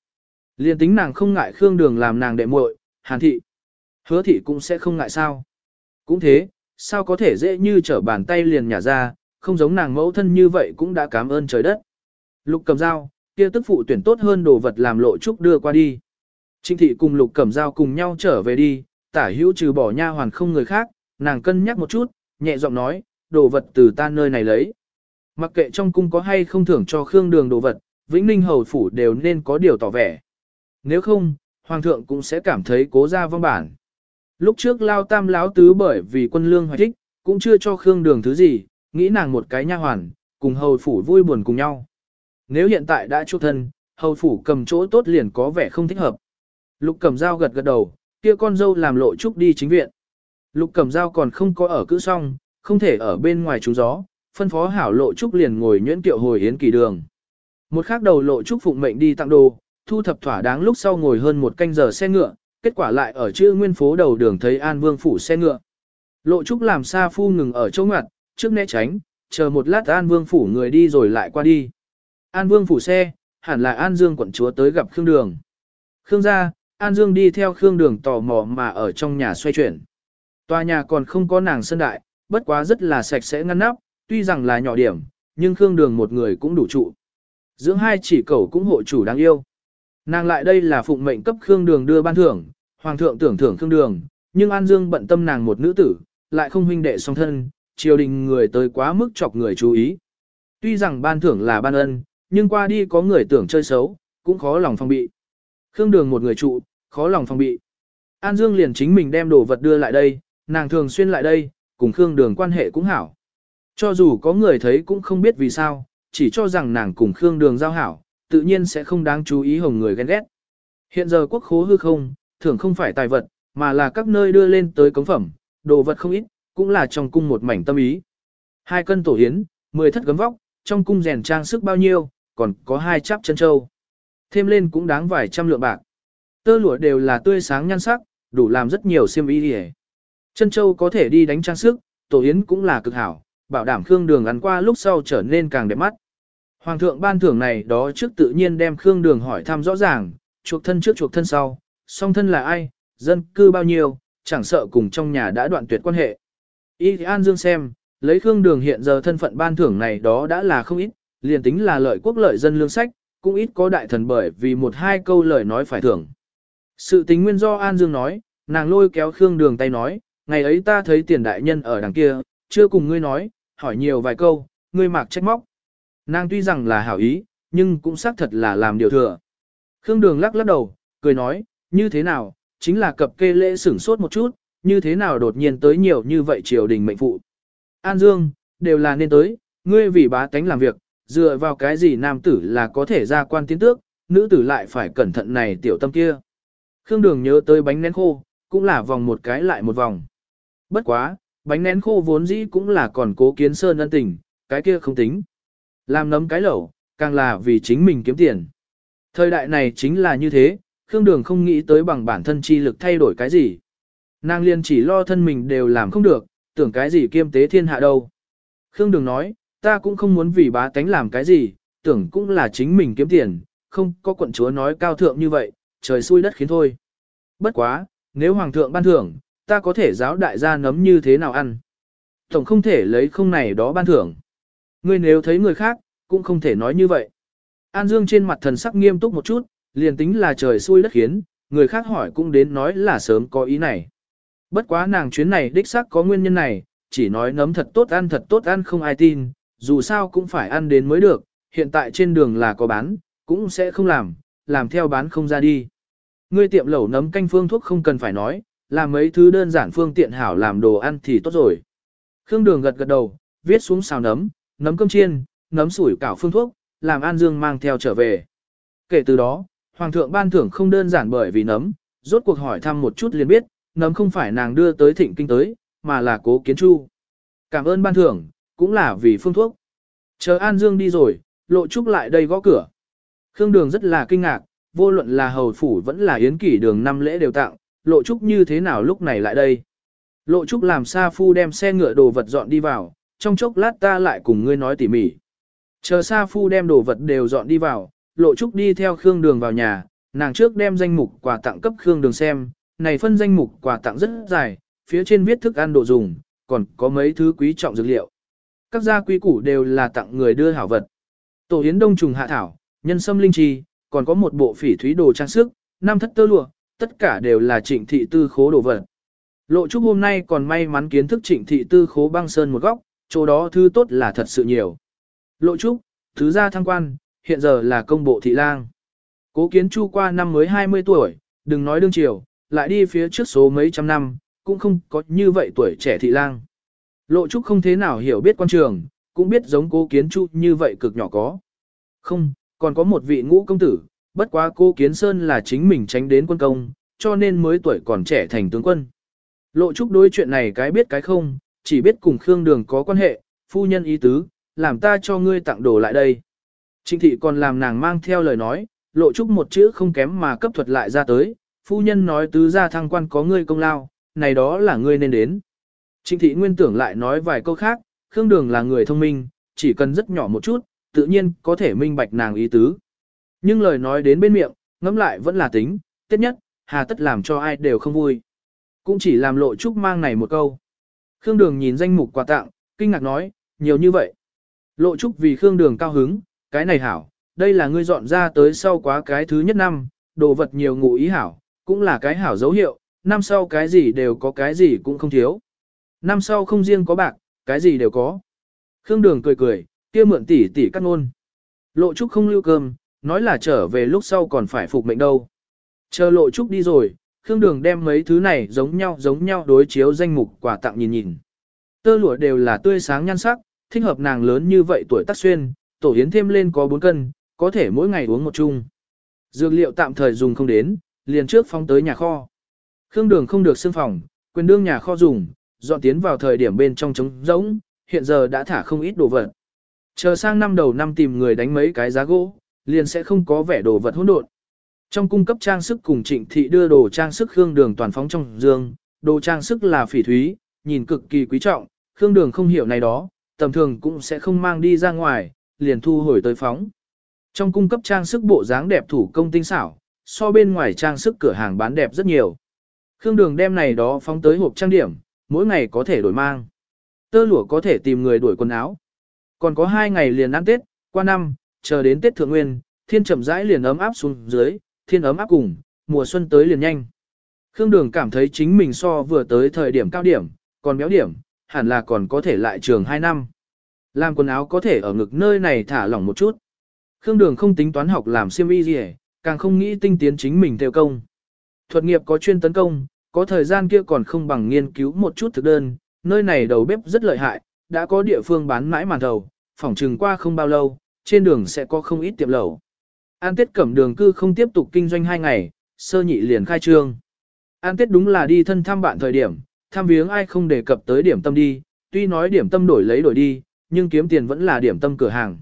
A: Liên tính nàng không ngại khương đường làm nàng đệ muội, hàn thị. Hứa thị cũng sẽ không ngại sao. Cũng thế, sao có thể dễ như trở bàn tay liền nhả ra, không giống nàng mẫu thân như vậy cũng đã cảm ơn trời đất. Lục cầm dao, kia tức phụ tuyển tốt hơn đồ vật làm lộ trúc đưa qua đi. Trinh thị cùng lục cầm dao cùng nhau trở về đi, tả hữu trừ bỏ nha hoàn không người khác, nàng cân nhắc một chút, nhẹ giọng nói, đồ vật từ ta nơi này lấy. Mặc kệ trong cung có hay không thưởng cho Khương Đường đồ vật, Vĩnh Ninh hầu phủ đều nên có điều tỏ vẻ. Nếu không, Hoàng thượng cũng sẽ cảm thấy cố ra vong bản. Lúc trước lao tam láo tứ bởi vì quân lương hoài thích, cũng chưa cho Khương Đường thứ gì, nghĩ nàng một cái nha hoàn, cùng hầu phủ vui buồn cùng nhau. Nếu hiện tại đã chu thân, hầu phủ cầm chỗ tốt liền có vẻ không thích hợp. Lục cầm dao gật gật đầu, kia con dâu làm lộ trúc đi chính viện. Lục cầm dao còn không có ở cữ xong, không thể ở bên ngoài trú gió, phân phó hảo lộ trúc liền ngồi nhuyễn tiệu hồi yến kỳ đường. Một khác đầu lộ trúc phụng mệnh đi tặng đồ, thu thập thỏa đáng lúc sau ngồi hơn một canh giờ xe ngựa, kết quả lại ở chữ nguyên phố đầu đường thấy An Vương phủ xe ngựa. Lộ trúc làm xa phu ngừng ở chỗ ngặt, trước né tránh, chờ một lát An Vương phủ người đi rồi lại qua đi. An Vương phủ xe, hẳn là An Dương quận chúa tới gặp Khương Đường. Khương gia, An Dương đi theo Khương Đường tò mò mà ở trong nhà xoay chuyển. Tòa nhà còn không có nàng sân đại, bất quá rất là sạch sẽ ngăn nắp, tuy rằng là nhỏ điểm, nhưng Khương Đường một người cũng đủ trụ. Dưỡng hai chỉ cầu cũng hộ chủ đáng yêu. Nàng lại đây là phụng mệnh cấp Khương Đường đưa ban thưởng, Hoàng thượng tưởng thưởng Khương Đường, nhưng An Dương bận tâm nàng một nữ tử, lại không huynh đệ song thân, triều đình người tới quá mức chọc người chú ý. Tuy rằng ban thưởng là ban ân, nhưng qua đi có người tưởng chơi xấu, cũng khó lòng phòng bị. Khương Đường một người trụ, khó lòng phòng bị. An Dương liền chính mình đem đồ vật đưa lại đây, nàng thường xuyên lại đây, cùng Khương Đường quan hệ cũng hảo. Cho dù có người thấy cũng không biết vì sao, chỉ cho rằng nàng cùng Khương Đường giao hảo, tự nhiên sẽ không đáng chú ý hồng người ghen ghét. Hiện giờ quốc khố hư không, thường không phải tài vật, mà là các nơi đưa lên tới cống phẩm, đồ vật không ít, cũng là trong cung một mảnh tâm ý. Hai cân tổ hiến, mười thất gấm vóc, trong cung rèn trang sức bao nhiêu, còn có hai chắp chân châu. Thêm lên cũng đáng vài trăm lượng bạc. Tơ lụa đều là tươi sáng nhan sắc, đủ làm rất nhiều xiêm y đi Chân châu có thể đi đánh trang sức, tổ yến cũng là cực hảo, bảo đảm Khương Đường ăn qua lúc sau trở nên càng đẹp mắt. Hoàng thượng ban thưởng này đó trước tự nhiên đem Khương Đường hỏi thăm rõ ràng, chuộc thân trước chuộc thân sau, song thân là ai, dân cư bao nhiêu, chẳng sợ cùng trong nhà đã đoạn tuyệt quan hệ. Y An Dương xem, lấy Khương Đường hiện giờ thân phận ban thưởng này đó đã là không ít, liền tính là lợi quốc lợi dân lương sách, cũng ít có đại thần bởi vì một hai câu lời nói phải thưởng. Sự tính nguyên do An Dương nói, nàng lôi kéo Khương Đường tay nói, ngày ấy ta thấy tiền đại nhân ở đằng kia, chưa cùng ngươi nói, hỏi nhiều vài câu, ngươi mạc trách móc. Nàng tuy rằng là hảo ý, nhưng cũng xác thật là làm điều thừa. Khương Đường lắc lắc đầu, cười nói, như thế nào, chính là cập kê lễ sửng sốt một chút, như thế nào đột nhiên tới nhiều như vậy triều đình mệnh phụ. An Dương, đều là nên tới, ngươi vì bá tánh làm việc, dựa vào cái gì nam tử là có thể ra quan tiến tước, nữ tử lại phải cẩn thận này tiểu tâm kia. Khương Đường nhớ tới bánh nén khô, cũng là vòng một cái lại một vòng. Bất quá, bánh nén khô vốn dĩ cũng là còn cố kiến sơn ân tình, cái kia không tính. Làm nấm cái lẩu, càng là vì chính mình kiếm tiền. Thời đại này chính là như thế, Khương Đường không nghĩ tới bằng bản thân chi lực thay đổi cái gì. Nàng liên chỉ lo thân mình đều làm không được, tưởng cái gì kiêm tế thiên hạ đâu. Khương Đường nói, ta cũng không muốn vì bá tánh làm cái gì, tưởng cũng là chính mình kiếm tiền, không có quận chúa nói cao thượng như vậy, trời xui đất khiến thôi. Bất quá, nếu hoàng thượng ban thưởng, ta có thể giáo đại gia nấm như thế nào ăn. Tổng không thể lấy không này đó ban thưởng. Ngươi nếu thấy người khác, cũng không thể nói như vậy. An Dương trên mặt thần sắc nghiêm túc một chút, liền tính là trời xui đất khiến, người khác hỏi cũng đến nói là sớm có ý này. Bất quá nàng chuyến này đích xác có nguyên nhân này, chỉ nói nấm thật tốt ăn thật tốt ăn không ai tin, dù sao cũng phải ăn đến mới được, hiện tại trên đường là có bán, cũng sẽ không làm, làm theo bán không ra đi. Ngươi tiệm lẩu nấm canh phương thuốc không cần phải nói, làm mấy thứ đơn giản phương tiện hảo làm đồ ăn thì tốt rồi. Khương Đường gật gật đầu, viết xuống xào nấm, nấm cơm chiên, nấm sủi cảo phương thuốc, làm An Dương mang theo trở về. Kể từ đó, Hoàng thượng ban thưởng không đơn giản bởi vì nấm, rốt cuộc hỏi thăm một chút liền biết, nấm không phải nàng đưa tới thịnh kinh tới, mà là cố kiến chu. Cảm ơn ban thưởng, cũng là vì phương thuốc. Chờ An Dương đi rồi, lộ trúc lại đây gõ cửa. Khương Đường rất là kinh ngạc, vô luận là hầu phủ vẫn là yến kỷ đường năm lễ đều tặng, lộ trúc như thế nào lúc này lại đây. Lộ trúc làm sa phu đem xe ngựa đồ vật dọn đi vào, trong chốc lát ta lại cùng ngươi nói tỉ mỉ. Chờ sa phu đem đồ vật đều dọn đi vào, lộ trúc đi theo Khương Đường vào nhà, nàng trước đem danh mục quà tặng cấp Khương Đường xem, này phân danh mục quà tặng rất dài, phía trên viết thức ăn đồ dùng, còn có mấy thứ quý trọng dược liệu. Các gia quý củ đều là tặng người đưa hảo vật. Tổ yến đông trùng hạ thảo, nhân sâm linh chi, còn có một bộ phỉ thúy đồ trang sức, năm thất tơ lụa, tất cả đều là trịnh thị tư khố đồ vật. Lộ Trúc hôm nay còn may mắn kiến thức trịnh thị tư khố băng sơn một góc, chỗ đó thứ tốt là thật sự nhiều. Lộ Trúc, thứ gia thăng quan, hiện giờ là công bộ thị lang. Cố kiến chu qua năm mới 20 tuổi, đừng nói đương triều, lại đi phía trước số mấy trăm năm, cũng không có như vậy tuổi trẻ thị lang. Lộ Trúc không thế nào hiểu biết quan trường, cũng biết giống cố kiến chu như vậy cực nhỏ có. Không, còn có một vị ngũ công tử, bất quá cố Kiến Sơn là chính mình tránh đến quân công, cho nên mới tuổi còn trẻ thành tướng quân. Lộ Trúc đối chuyện này cái biết cái không, chỉ biết cùng Khương Đường có quan hệ, phu nhân ý tứ, làm ta cho ngươi tặng đồ lại đây. Trịnh thị còn làm nàng mang theo lời nói, Lộ Trúc một chữ không kém mà cấp thuật lại ra tới, phu nhân nói tứ gia thăng quan có ngươi công lao, này đó là ngươi nên đến. Trịnh thị nguyên tưởng lại nói vài câu khác, Khương Đường là người thông minh, chỉ cần rất nhỏ một chút, tự nhiên có thể minh bạch nàng ý tứ. Nhưng lời nói đến bên miệng, ngẫm lại vẫn là tính, tiết nhất, hà tất làm cho ai đều không vui. Cũng chỉ làm lộ trúc mang này một câu. Khương Đường nhìn danh mục quà tặng, kinh ngạc nói, nhiều như vậy. Lộ trúc vì Khương Đường cao hứng, cái này hảo, đây là ngươi dọn ra tới sau quá cái thứ nhất năm, đồ vật nhiều ngụ ý hảo, cũng là cái hảo dấu hiệu, năm sau cái gì đều có cái gì cũng không thiếu. Năm sau không riêng có bạc, cái gì đều có. Khương Đường cười cười, kia mượn tỷ tỷ cắt ngôn. Lộ Trúc không lưu cơm, nói là trở về lúc sau còn phải phục mệnh đâu. Chờ Lộ Trúc đi rồi, Khương Đường đem mấy thứ này giống nhau giống nhau đối chiếu danh mục quà tặng nhìn nhìn. Tơ lụa đều là tươi sáng nhan sắc, thích hợp nàng lớn như vậy tuổi tác xuyên, tổ hiến thêm lên có 4 cân, có thể mỗi ngày uống một chung. Dược liệu tạm thời dùng không đến, liền trước phóng tới nhà kho. Khương Đường không được xương phòng, quyền đương nhà kho dùng, dọn tiến vào thời điểm bên trong trống rỗng, hiện giờ đã thả không ít đồ vật. Chờ sang năm đầu năm tìm người đánh mấy cái giá gỗ, liền sẽ không có vẻ đồ vật hỗn độn. Trong cung cấp trang sức cùng trịnh thị đưa đồ trang sức Khương Đường toàn phóng trong dương, đồ trang sức là phỉ thúy, nhìn cực kỳ quý trọng, Khương Đường không hiểu này đó, tầm thường cũng sẽ không mang đi ra ngoài, liền thu hồi tới phóng. Trong cung cấp trang sức bộ dáng đẹp thủ công tinh xảo, so bên ngoài trang sức cửa hàng bán đẹp rất nhiều. Khương Đường đem này đó phóng tới hộp trang điểm, mỗi ngày có thể đổi mang. Tơ lụa có thể tìm người đuổi quần áo. Còn có hai ngày liền ăn Tết, qua năm, chờ đến Tết Thượng Nguyên, thiên chậm rãi liền ấm áp xuống dưới, thiên ấm áp cùng, mùa xuân tới liền nhanh. Khương Đường cảm thấy chính mình so vừa tới thời điểm cao điểm, còn béo điểm, hẳn là còn có thể lại trường 2 năm. Làm quần áo có thể ở ngực nơi này thả lỏng một chút. Khương Đường không tính toán học làm siêm y gì càng không nghĩ tinh tiến chính mình theo công. Thuật nghiệp có chuyên tấn công, có thời gian kia còn không bằng nghiên cứu một chút thực đơn, nơi này đầu bếp rất lợi hại, đã có địa phương bán mãi màn đầu. phỏng trừng qua không bao lâu, trên đường sẽ có không ít tiệm lẩu. An Tết cẩm đường cư không tiếp tục kinh doanh hai ngày, sơ nhị liền khai trương. An Tết đúng là đi thân thăm bạn thời điểm, thăm viếng ai không đề cập tới điểm tâm đi, tuy nói điểm tâm đổi lấy đổi đi, nhưng kiếm tiền vẫn là điểm tâm cửa hàng.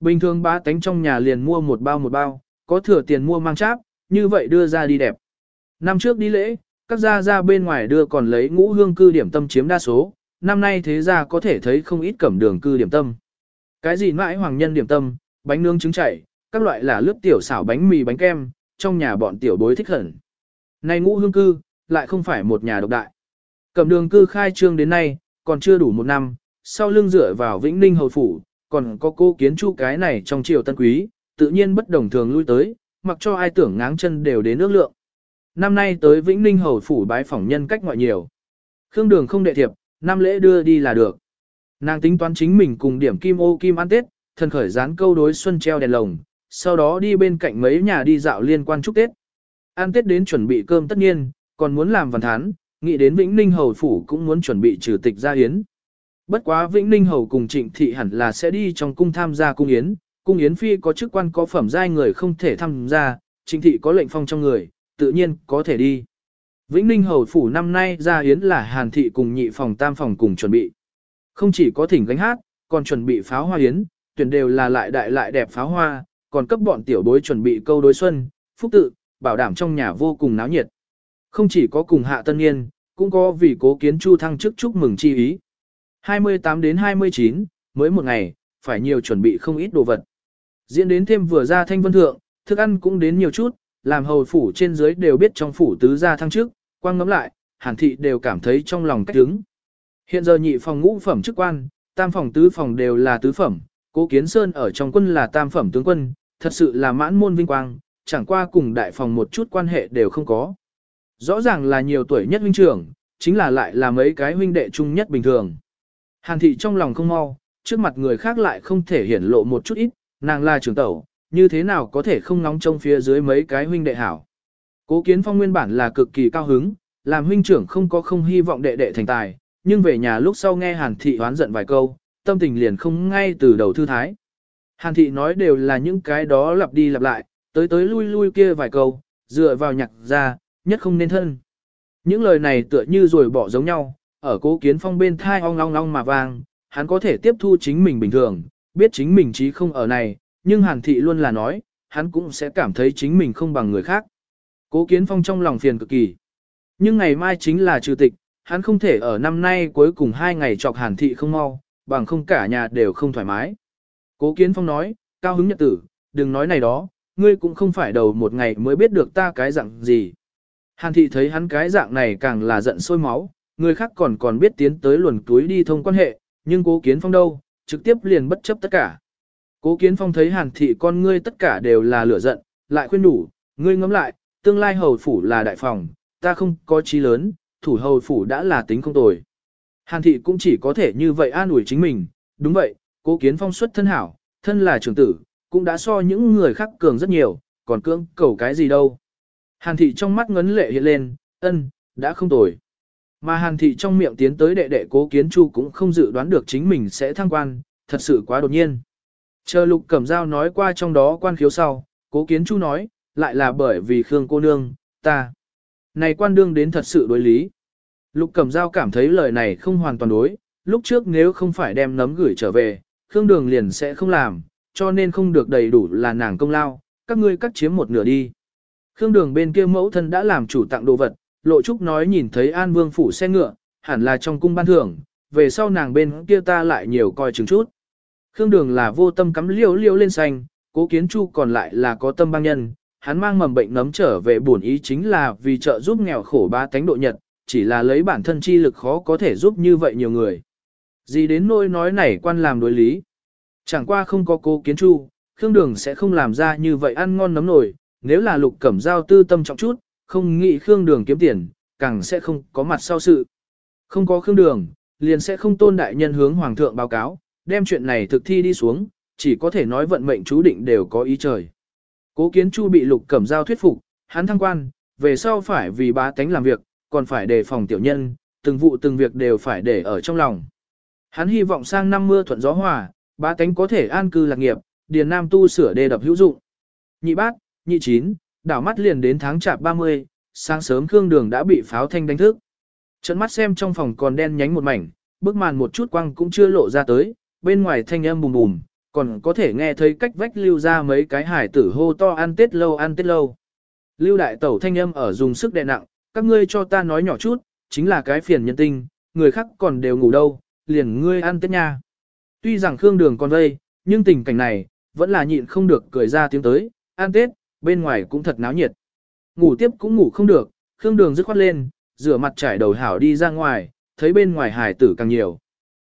A: Bình thường ba tánh trong nhà liền mua một bao một bao, có thừa tiền mua mang cháp, như vậy đưa ra đi đẹp. Năm trước đi lễ, các gia ra bên ngoài đưa còn lấy ngũ hương cư điểm tâm chiếm đa số, năm nay thế gia có thể thấy không ít cẩm đường cư điểm tâm. Cái gì mãi hoàng nhân điểm tâm, bánh nướng trứng chảy, các loại là lướt tiểu xảo bánh mì bánh kem, trong nhà bọn tiểu bối thích hẳn. Này ngũ hương cư, lại không phải một nhà độc đại. Cẩm đường cư khai trương đến nay, còn chưa đủ một năm, sau lưng dựa vào Vĩnh Ninh Hầu Phủ, còn có cô kiến chu cái này trong triều tân quý, tự nhiên bất đồng thường lui tới, mặc cho ai tưởng ngáng chân đều đến nước lượng. Năm nay tới Vĩnh Ninh Hầu Phủ bái phỏng nhân cách ngoại nhiều. Khương đường không đệ thiệp, năm lễ đưa đi là được. Nàng tính toán chính mình cùng điểm kim ô kim ăn tết, thần khởi dán câu đối xuân treo đèn lồng, sau đó đi bên cạnh mấy nhà đi dạo liên quan chúc Tết. Ăn Tết đến chuẩn bị cơm tất nhiên, còn muốn làm văn thán, nghĩ đến Vĩnh Ninh Hầu Phủ cũng muốn chuẩn bị trừ tịch gia yến. Bất quá Vĩnh Ninh Hầu cùng Trịnh Thị hẳn là sẽ đi trong cung tham gia cung yến, cung yến phi có chức quan có phẩm giai người không thể tham gia, Trịnh Thị có lệnh phong trong người, tự nhiên có thể đi. Vĩnh Ninh Hầu Phủ năm nay gia yến là Hàn Thị cùng nhị phòng tam phòng cùng chuẩn bị. Không chỉ có thỉnh gánh hát, còn chuẩn bị pháo hoa yến, tuyển đều là lại đại lại đẹp pháo hoa, còn cấp bọn tiểu bối chuẩn bị câu đối xuân, phúc tự, bảo đảm trong nhà vô cùng náo nhiệt. Không chỉ có cùng hạ tân niên, cũng có vì cố kiến chu thăng chức chúc mừng chi ý. 28 đến 29, mới một ngày, phải nhiều chuẩn bị không ít đồ vật. Diễn đến thêm vừa ra thanh vân thượng, thức ăn cũng đến nhiều chút, làm hầu phủ trên dưới đều biết trong phủ tứ gia thăng trước, quang ngắm lại, hàn thị đều cảm thấy trong lòng cách đứng. Hiện giờ nhị phòng ngũ phẩm chức quan, tam phòng tứ phòng đều là tứ phẩm, cố kiến sơn ở trong quân là tam phẩm tướng quân, thật sự là mãn môn vinh quang, chẳng qua cùng đại phòng một chút quan hệ đều không có. Rõ ràng là nhiều tuổi nhất huynh trưởng, chính là lại là mấy cái huynh đệ chung nhất bình thường. Hàn thị trong lòng không mau, trước mặt người khác lại không thể hiển lộ một chút ít, nàng là trưởng tẩu, như thế nào có thể không nóng trong phía dưới mấy cái huynh đệ hảo. Cố kiến phong nguyên bản là cực kỳ cao hứng, làm huynh trưởng không có không hy vọng đệ đệ thành tài, nhưng về nhà lúc sau nghe hàn thị hoán giận vài câu, tâm tình liền không ngay từ đầu thư thái. Hàn thị nói đều là những cái đó lặp đi lặp lại, tới tới lui lui kia vài câu, dựa vào nhạc ra, nhất không nên thân. Những lời này tựa như rồi bỏ giống nhau, ở cố kiến phong bên thai ong ong ong mà vang, hắn có thể tiếp thu chính mình bình thường, biết chính mình trí không ở này, nhưng hàn thị luôn là nói, hắn cũng sẽ cảm thấy chính mình không bằng người khác. Cố kiến phong trong lòng phiền cực kỳ. Nhưng ngày mai chính là trừ tịch, hắn không thể ở năm nay cuối cùng hai ngày chọc hàn thị không mau, bằng không cả nhà đều không thoải mái. Cố Kiến Phong nói, cao hứng nhật tử, đừng nói này đó, ngươi cũng không phải đầu một ngày mới biết được ta cái dạng gì. Hàn thị thấy hắn cái dạng này càng là giận sôi máu, người khác còn còn biết tiến tới luồn túi đi thông quan hệ, nhưng cố Kiến Phong đâu, trực tiếp liền bất chấp tất cả. Cố Kiến Phong thấy Hàn thị con ngươi tất cả đều là lửa giận, lại khuyên đủ, ngươi ngẫm lại, tương lai hầu phủ là đại phòng, ta không có trí lớn, thủ hầu phủ đã là tính không tồi. Hàn thị cũng chỉ có thể như vậy an ủi chính mình, đúng vậy, cố kiến phong xuất thân hảo, thân là trưởng tử, cũng đã so những người khác cường rất nhiều, còn cưỡng cầu cái gì đâu. Hàn thị trong mắt ngấn lệ hiện lên, ân, đã không tồi. Mà hàn thị trong miệng tiến tới đệ đệ cố kiến chu cũng không dự đoán được chính mình sẽ thăng quan, thật sự quá đột nhiên. Chờ lục cẩm dao nói qua trong đó quan khiếu sau, cố kiến chu nói, lại là bởi vì Khương cô nương, ta. Này quan đương đến thật sự đối lý. Lục Cẩm Dao cảm thấy lời này không hoàn toàn đối, lúc trước nếu không phải đem nấm gửi trở về, Khương Đường liền sẽ không làm, cho nên không được đầy đủ là nàng công lao, các ngươi cắt chiếm một nửa đi. Khương Đường bên kia mẫu thân đã làm chủ tặng đồ vật, Lộ Trúc nói nhìn thấy An Vương phủ xe ngựa, hẳn là trong cung ban thưởng, về sau nàng bên kia ta lại nhiều coi chừng chút. Khương Đường là vô tâm cắm liêu liêu lên xanh, cố kiến chu còn lại là có tâm băng nhân, hắn mang mầm bệnh nấm trở về buồn ý chính là vì trợ giúp nghèo khổ ba tánh độ nhật, chỉ là lấy bản thân chi lực khó có thể giúp như vậy nhiều người. Gì đến nỗi nói này quan làm đối lý. Chẳng qua không có cố kiến chu, Khương Đường sẽ không làm ra như vậy ăn ngon nấm nổi, nếu là lục cẩm giao tư tâm trọng chút, không nghĩ Khương Đường kiếm tiền, càng sẽ không có mặt sau sự. Không có Khương Đường, liền sẽ không tôn đại nhân hướng Hoàng thượng báo cáo, đem chuyện này thực thi đi xuống, chỉ có thể nói vận mệnh chú định đều có ý trời. Cố kiến chu bị lục cẩm giao thuyết phục, hắn thăng quan, về sau phải vì bá tánh làm việc, còn phải đề phòng tiểu nhân, từng vụ từng việc đều phải để ở trong lòng. Hắn hy vọng sang năm mưa thuận gió hòa, ba tánh có thể an cư lạc nghiệp, điền nam tu sửa đề đập hữu dụng. Nhị bát, nhị chín, đảo mắt liền đến tháng chạp 30, sáng sớm Khương Đường đã bị pháo thanh đánh thức. Trận mắt xem trong phòng còn đen nhánh một mảnh, bức màn một chút quăng cũng chưa lộ ra tới, bên ngoài thanh âm bùm bùm, còn có thể nghe thấy cách vách lưu ra mấy cái hải tử hô to ăn tết lâu ăn tết lâu. Lưu đại tẩu thanh âm ở dùng sức đè nặng, các ngươi cho ta nói nhỏ chút, chính là cái phiền nhân tinh, người khác còn đều ngủ đâu, liền ngươi ăn tết nha. Tuy rằng Khương Đường còn vây, nhưng tình cảnh này, vẫn là nhịn không được cười ra tiếng tới, ăn tết, bên ngoài cũng thật náo nhiệt. Ngủ tiếp cũng ngủ không được, Khương Đường dứt khoát lên, rửa mặt trải đầu hảo đi ra ngoài, thấy bên ngoài hải tử càng nhiều.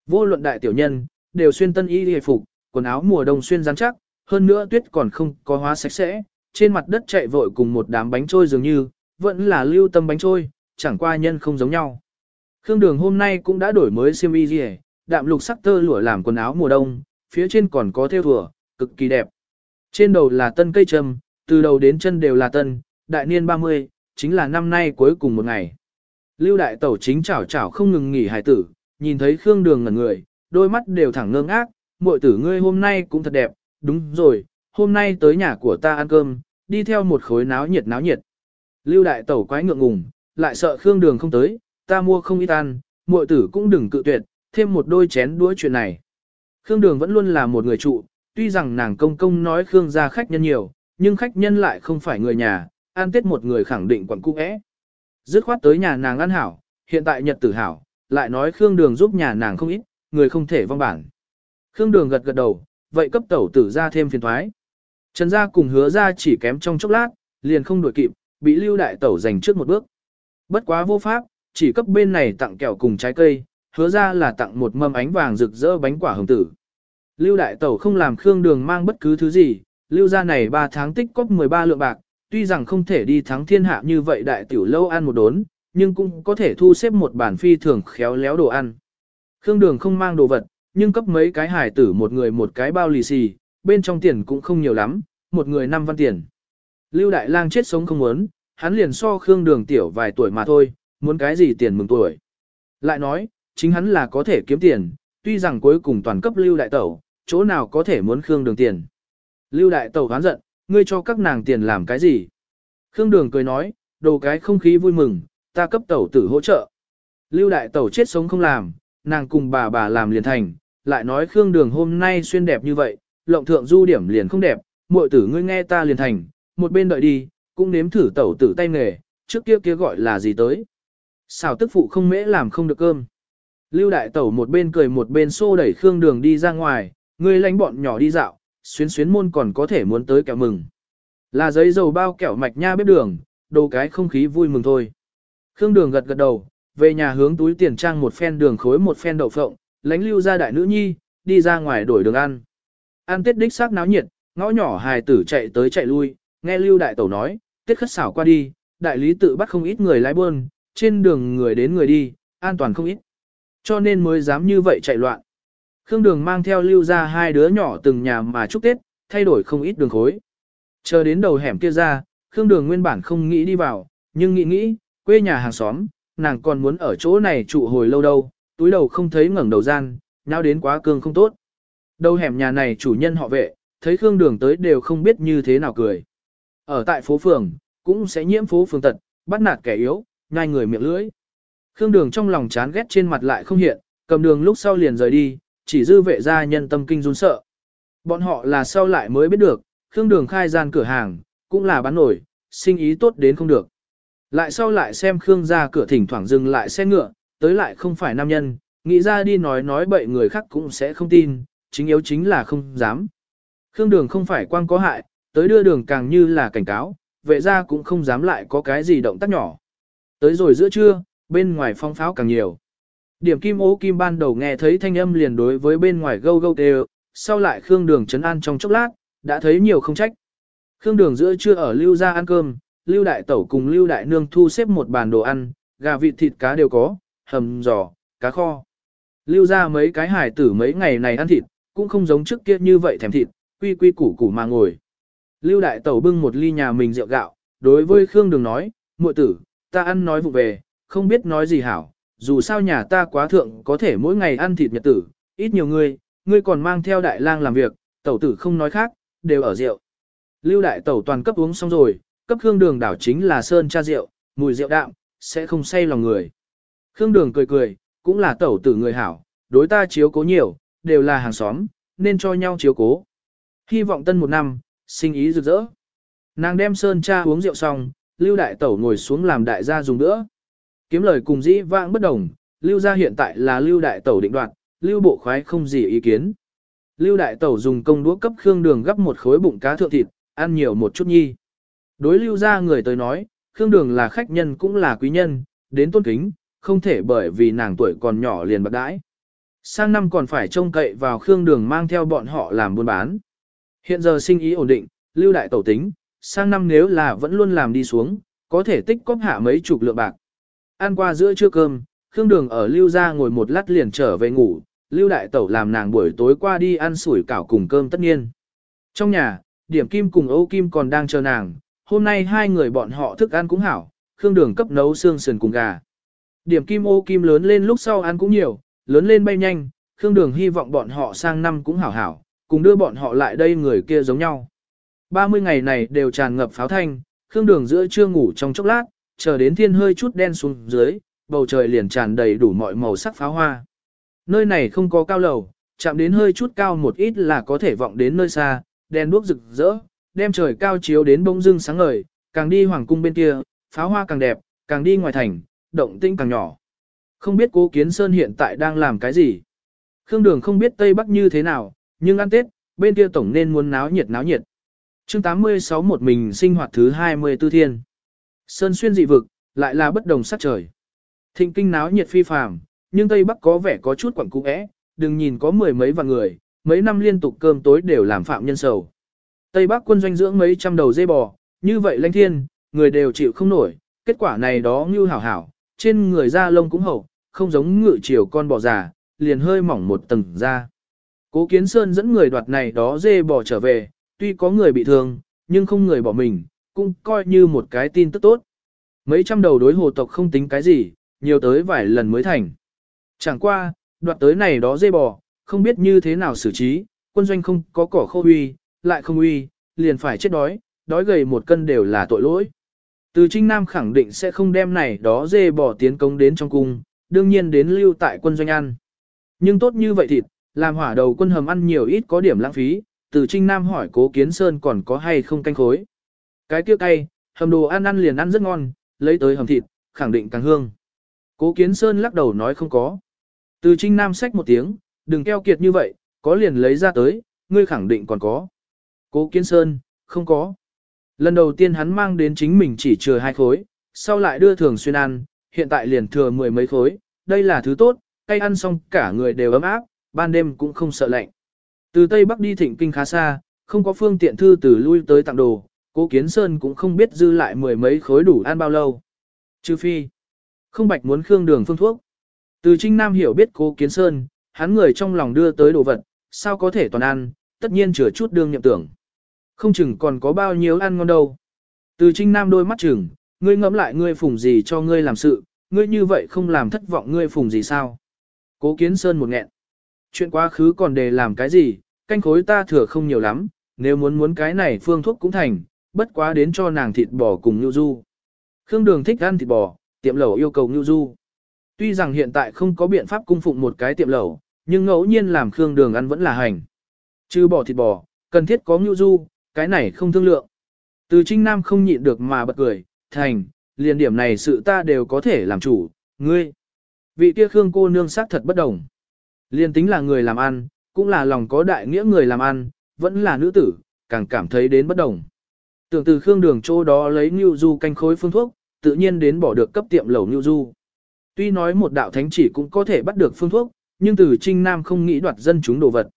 A: Vô luận đại tiểu nhân, đều xuyên tân y hề phục, quần áo mùa đông xuyên rắn chắc, hơn nữa tuyết còn không có hóa sạch sẽ, trên mặt đất chạy vội cùng một đám bánh trôi dường như, vẫn là lưu tâm bánh trôi, chẳng qua nhân không giống nhau. Khương Đường hôm nay cũng đã đổi mới xiêm y gì, đạm lục sắc tơ lụa làm quần áo mùa đông, phía trên còn có thêu thùa, cực kỳ đẹp. Trên đầu là tân cây trầm, từ đầu đến chân đều là tân, đại niên 30, chính là năm nay cuối cùng một ngày. Lưu đại tẩu chính chảo chảo không ngừng nghỉ hài tử, nhìn thấy Khương Đường ngẩn người, đôi mắt đều thẳng ngơ ngác, muội tử ngươi hôm nay cũng thật đẹp, đúng rồi, hôm nay tới nhà của ta ăn cơm, đi theo một khối náo nhiệt náo nhiệt. Lưu đại tẩu quái ngượng ngùng, lại sợ Khương Đường không tới, ta mua không ít ăn, muội tử cũng đừng cự tuyệt, thêm một đôi chén đũa chuyện này. Khương Đường vẫn luôn là một người trụ, tuy rằng nàng công công nói Khương gia khách nhân nhiều, nhưng khách nhân lại không phải người nhà, ăn tết một người khẳng định quẩn cung ẽ. Dứt khoát tới nhà nàng ăn hảo, hiện tại nhật tử hảo, lại nói Khương Đường giúp nhà nàng không ít, người không thể vong bản. Khương Đường gật gật đầu, vậy cấp tẩu tử ra thêm phiền thoái. Trần gia cùng hứa ra chỉ kém trong chốc lát, liền không đuổi kịp, bị lưu đại tẩu giành trước một bước. Bất quá vô pháp, chỉ cấp bên này tặng kẹo cùng trái cây, hứa ra là tặng một mâm ánh vàng rực rỡ bánh quả hồng tử. Lưu đại tẩu không làm Khương Đường mang bất cứ thứ gì, lưu ra này 3 tháng tích cóp 13 lượng bạc, tuy rằng không thể đi thắng thiên hạ như vậy đại tiểu lâu ăn một đốn, nhưng cũng có thể thu xếp một bản phi thường khéo léo đồ ăn. Khương Đường không mang đồ vật, nhưng cấp mấy cái hải tử một người một cái bao lì xì, bên trong tiền cũng không nhiều lắm, một người năm văn tiền. Lưu Đại Lang chết sống không muốn, hắn liền so Khương Đường tiểu vài tuổi mà thôi, muốn cái gì tiền mừng tuổi. Lại nói, chính hắn là có thể kiếm tiền, tuy rằng cuối cùng toàn cấp Lưu Đại Tẩu, chỗ nào có thể muốn Khương Đường tiền. Lưu Đại Tẩu hoán giận, ngươi cho các nàng tiền làm cái gì? Khương Đường cười nói, đồ cái không khí vui mừng, ta cấp tẩu tử hỗ trợ. Lưu Đại Tẩu chết sống không làm, nàng cùng bà bà làm liền thành, lại nói Khương Đường hôm nay xuyên đẹp như vậy, lộng thượng du điểm liền không đẹp, muội tử ngươi nghe ta liền thành, một bên đợi đi, cũng nếm thử tẩu tử tay nghề, trước kia kia gọi là gì tới. Xào tức phụ không mễ làm không được cơm. Lưu đại tẩu một bên cười một bên xô đẩy Khương Đường đi ra ngoài, ngươi lánh bọn nhỏ đi dạo, xuyến xuyến môn còn có thể muốn tới kẹo mừng. Là giấy dầu bao kẹo mạch nha bếp đường, đồ cái không khí vui mừng thôi. Khương Đường gật gật đầu, về nhà hướng túi tiền trang một phen đường khối một phen đậu phộng, lánh lưu ra đại nữ nhi, đi ra ngoài đổi đường ăn. Ăn tết đích xác náo nhiệt, ngõ nhỏ hài tử chạy tới chạy lui, nghe lưu đại tẩu nói, tết khất xảo qua đi, đại lý tự bắt không ít người lái buôn, trên đường người đến người đi, an toàn không ít. Cho nên mới dám như vậy chạy loạn. Khương đường mang theo lưu ra hai đứa nhỏ từng nhà mà chúc tết, thay đổi không ít đường khối. Chờ đến đầu hẻm kia ra, Khương đường nguyên bản không nghĩ đi vào, nhưng nghĩ nghĩ, quê nhà hàng xóm, nàng còn muốn ở chỗ này trụ hồi lâu đâu, túi đầu không thấy ngẩng đầu gian, nhau đến quá cương không tốt. Đầu hẻm nhà này chủ nhân họ vệ, thấy Khương Đường tới đều không biết như thế nào cười. Ở tại phố phường, cũng sẽ nhiễm phố phường tật, bắt nạt kẻ yếu, nhai người miệng lưỡi. Khương Đường trong lòng chán ghét trên mặt lại không hiện, cầm đường lúc sau liền rời đi, chỉ dư vệ gia nhân tâm kinh run sợ. Bọn họ là sau lại mới biết được, Khương Đường khai gian cửa hàng, cũng là bán nổi, sinh ý tốt đến không được. Lại sau lại xem Khương ra cửa thỉnh thoảng dừng lại xe ngựa, tới lại không phải nam nhân, nghĩ ra đi nói nói bậy người khác cũng sẽ không tin, chính yếu chính là không dám. Khương đường không phải quang có hại, tới đưa đường càng như là cảnh cáo, vệ ra cũng không dám lại có cái gì động tác nhỏ. Tới rồi giữa trưa, bên ngoài phong pháo càng nhiều. Điểm kim ố kim ban đầu nghe thấy thanh âm liền đối với bên ngoài gâu gâu đều, sau lại Khương Đường trấn an trong chốc lát, đã thấy nhiều không trách. Khương Đường giữa trưa ở Lưu ra ăn cơm, Lưu Đại Tẩu cùng Lưu Đại Nương thu xếp một bàn đồ ăn, gà vịt thịt cá đều có, hầm giò, cá kho. Lưu ra mấy cái hải tử mấy ngày này ăn thịt, cũng không giống trước kia như vậy thèm thịt, quy quy củ củ mà ngồi. Lưu Đại Tẩu bưng một ly nhà mình rượu gạo, đối với Khương Đường nói, muội tử, ta ăn nói vụ về, không biết nói gì hảo, dù sao nhà ta quá thượng có thể mỗi ngày ăn thịt nhật tử, ít nhiều ngươi, ngươi còn mang theo đại lang làm việc, tẩu tử không nói khác, đều ở rượu. Lưu đại tẩu toàn cấp uống xong rồi, cấp hương Đường đảo chính là sơn cha rượu, mùi rượu đạm, sẽ không say lòng người. Khương Đường cười cười, cũng là tẩu tử người hảo, đối ta chiếu cố nhiều, đều là hàng xóm, nên cho nhau chiếu cố. Hy vọng tân một năm, sinh ý rực rỡ. Nàng đem sơn cha uống rượu xong, Lưu đại tẩu ngồi xuống làm đại gia dùng nữa. Kiếm lời cùng dĩ vãng bất đồng, Lưu gia hiện tại là Lưu đại tẩu định đoạt, Lưu bộ khoái không gì ý kiến. Lưu đại tẩu dùng công đũa cấp Khương Đường gấp một khối bụng cá thượng thịt, ăn nhiều một chút nhi. Đối Lưu gia người tới nói, Khương Đường là khách nhân cũng là quý nhân, đến tôn kính, không thể bởi vì nàng tuổi còn nhỏ liền bạc đãi. Sang năm còn phải trông cậy vào Khương Đường mang theo bọn họ làm buôn bán. Hiện giờ sinh ý ổn định, Lưu đại tẩu tính, sang năm nếu là vẫn luôn làm đi xuống, có thể tích cóp hạ mấy chục lượng bạc. Ăn qua giữa trưa cơm, Khương Đường ở Lưu gia ngồi một lát liền trở về ngủ, Lưu Đại Tẩu làm nàng buổi tối qua đi ăn sủi cảo cùng cơm tất nhiên. Trong nhà, Điểm Kim cùng Âu Kim còn đang chờ nàng, hôm nay hai người bọn họ thức ăn cũng hảo, Khương Đường cấp nấu xương sườn cùng gà. Điểm Kim Âu Kim lớn lên lúc sau ăn cũng nhiều, lớn lên bay nhanh, Khương Đường hy vọng bọn họ sang năm cũng hảo hảo, cùng đưa bọn họ lại đây người kia giống nhau. 30 ngày này đều tràn ngập pháo thanh, Khương Đường giữa trưa ngủ trong chốc lát, chờ đến thiên hơi chút đen xuống dưới, bầu trời liền tràn đầy đủ mọi màu sắc pháo hoa. Nơi này không có cao lầu, chạm đến hơi chút cao một ít là có thể vọng đến nơi xa, đèn đuốc rực rỡ, đem trời cao chiếu đến bông dưng sáng ngời, càng đi hoàng cung bên kia, pháo hoa càng đẹp, càng đi ngoài thành, động tĩnh càng nhỏ. Không biết cố kiến sơn hiện tại đang làm cái gì. Khương đường không biết Tây Bắc như thế nào, nhưng ăn Tết, bên kia tổng nên muốn náo nhiệt náo nhiệt chương 86 một mình sinh hoạt thứ 24 thiên. Sơn xuyên dị vực, lại là bất đồng sắc trời. Thịnh kinh náo nhiệt phi phàm, nhưng Tây Bắc có vẻ có chút quẩn cũ ẽ, đừng nhìn có mười mấy vạn người, mấy năm liên tục cơm tối đều làm phạm nhân sầu. Tây Bắc quân doanh dưỡng mấy trăm đầu dê bò, như vậy lãnh thiên, người đều chịu không nổi, kết quả này đó như hảo hảo, trên người da lông cũng hậu, không giống ngự chiều con bò già, liền hơi mỏng một tầng da. Cố Kiến Sơn dẫn người đoạt này đó dê bò trở về, tuy có người bị thương, nhưng không người bỏ mình, cũng coi như một cái tin tức tốt. Mấy trăm đầu đối hồ tộc không tính cái gì, nhiều tới vài lần mới thành. Chẳng qua, đoạt tới này đó dây bò, không biết như thế nào xử trí, quân doanh không có cỏ khô uy, lại không uy, liền phải chết đói, đói gầy một cân đều là tội lỗi. Từ Trinh Nam khẳng định sẽ không đem này đó dê bò tiến công đến trong cung, đương nhiên đến lưu tại quân doanh ăn. Nhưng tốt như vậy thịt, làm hỏa đầu quân hầm ăn nhiều ít có điểm lãng phí, từ Trinh Nam hỏi cố kiến sơn còn có hay không canh khối. Cái kia cay, hầm đồ ăn ăn liền ăn rất ngon, lấy tới hầm thịt, khẳng định càng hương. Cố Kiến Sơn lắc đầu nói không có. Từ Trinh Nam xách một tiếng, đừng keo kiệt như vậy, có liền lấy ra tới, ngươi khẳng định còn có. Cố Kiến Sơn, không có. Lần đầu tiên hắn mang đến chính mình chỉ chừa hai khối, sau lại đưa thường xuyên ăn, hiện tại liền thừa mười mấy khối, đây là thứ tốt, cay ăn xong cả người đều ấm áp, ban đêm cũng không sợ lạnh. Từ Tây Bắc đi thịnh kinh khá xa, không có phương tiện thư từ lui tới tặng đồ, cố Kiến Sơn cũng không biết dư lại mười mấy khối đủ ăn bao lâu. Trừ phi, không bạch muốn khương đường phương thuốc. Từ Trinh Nam hiểu biết cố Kiến Sơn, hắn người trong lòng đưa tới đồ vật, sao có thể toàn ăn, tất nhiên chừa chút đương nhậm tưởng. Không chừng còn có bao nhiêu ăn ngon đâu. Từ Trinh Nam đôi mắt chừng, ngươi ngẫm lại ngươi phùng gì cho ngươi làm sự, ngươi như vậy không làm thất vọng ngươi phùng gì sao. Cố Kiến Sơn một nghẹn. Chuyện quá khứ còn để làm cái gì, canh khối ta thừa không nhiều lắm, nếu muốn muốn cái này phương thuốc cũng thành, bất quá đến cho nàng thịt bò cùng Nhu Du. Khương Đường thích ăn thịt bò, tiệm lẩu yêu cầu Nhu Du. Tuy rằng hiện tại không có biện pháp cung phụng một cái tiệm lẩu, nhưng ngẫu nhiên làm Khương Đường ăn vẫn là hành. Chứ bỏ thịt bò, cần thiết có Nhu Du, cái này không thương lượng. Từ Trinh Nam không nhịn được mà bật cười, thành, liền điểm này sự ta đều có thể làm chủ, ngươi. Vị kia Khương cô nương sắc thật bất đồng. Liên tính là người làm ăn, cũng là lòng có đại nghĩa người làm ăn, vẫn là nữ tử, càng cảm thấy đến bất đồng. Tưởng từ Khương Đường chỗ đó lấy Ngưu Du canh khối phương thuốc, tự nhiên đến bỏ được cấp tiệm lẩu Ngưu Du. Tuy nói một đạo thánh chỉ cũng có thể bắt được phương thuốc, nhưng từ Trinh Nam không nghĩ đoạt dân chúng đồ vật.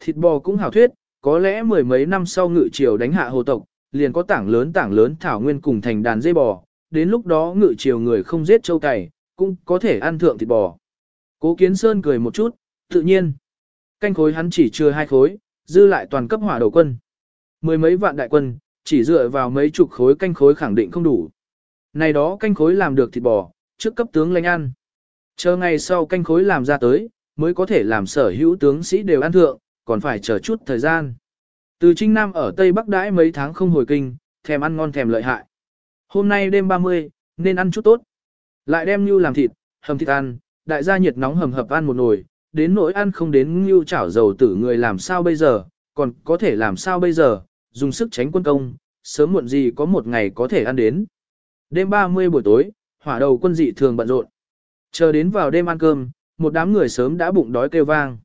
A: Thịt bò cũng hảo thuyết, có lẽ mười mấy năm sau ngự triều đánh hạ hồ tộc, liền có tảng lớn tảng lớn thảo nguyên cùng thành đàn dây bò, đến lúc đó ngự triều người không giết châu cày, cũng có thể ăn thượng thịt bò. Cố Kiến Sơn cười một chút, tự nhiên. Canh khối hắn chỉ chưa hai khối, dư lại toàn cấp hỏa đầu quân. Mười mấy vạn đại quân, chỉ dựa vào mấy chục khối canh khối khẳng định không đủ. Này đó canh khối làm được thịt bò, trước cấp tướng lãnh ăn. Chờ ngày sau canh khối làm ra tới, mới có thể làm sở hữu tướng sĩ đều ăn thượng, còn phải chờ chút thời gian. Từ Trinh Nam ở Tây Bắc đãi mấy tháng không hồi kinh, thèm ăn ngon thèm lợi hại. Hôm nay đêm 30, nên ăn chút tốt. Lại đem như làm thịt, hầm thịt ăn, đại gia nhiệt nóng hầm hập ăn một nồi, đến nỗi ăn không đến như chảo dầu tử người làm sao bây giờ, còn có thể làm sao bây giờ, dùng sức tránh quân công, sớm muộn gì có một ngày có thể ăn đến. Đêm 30 buổi tối, hỏa đầu quân dị thường bận rộn. Chờ đến vào đêm ăn cơm, một đám người sớm đã bụng đói kêu vang.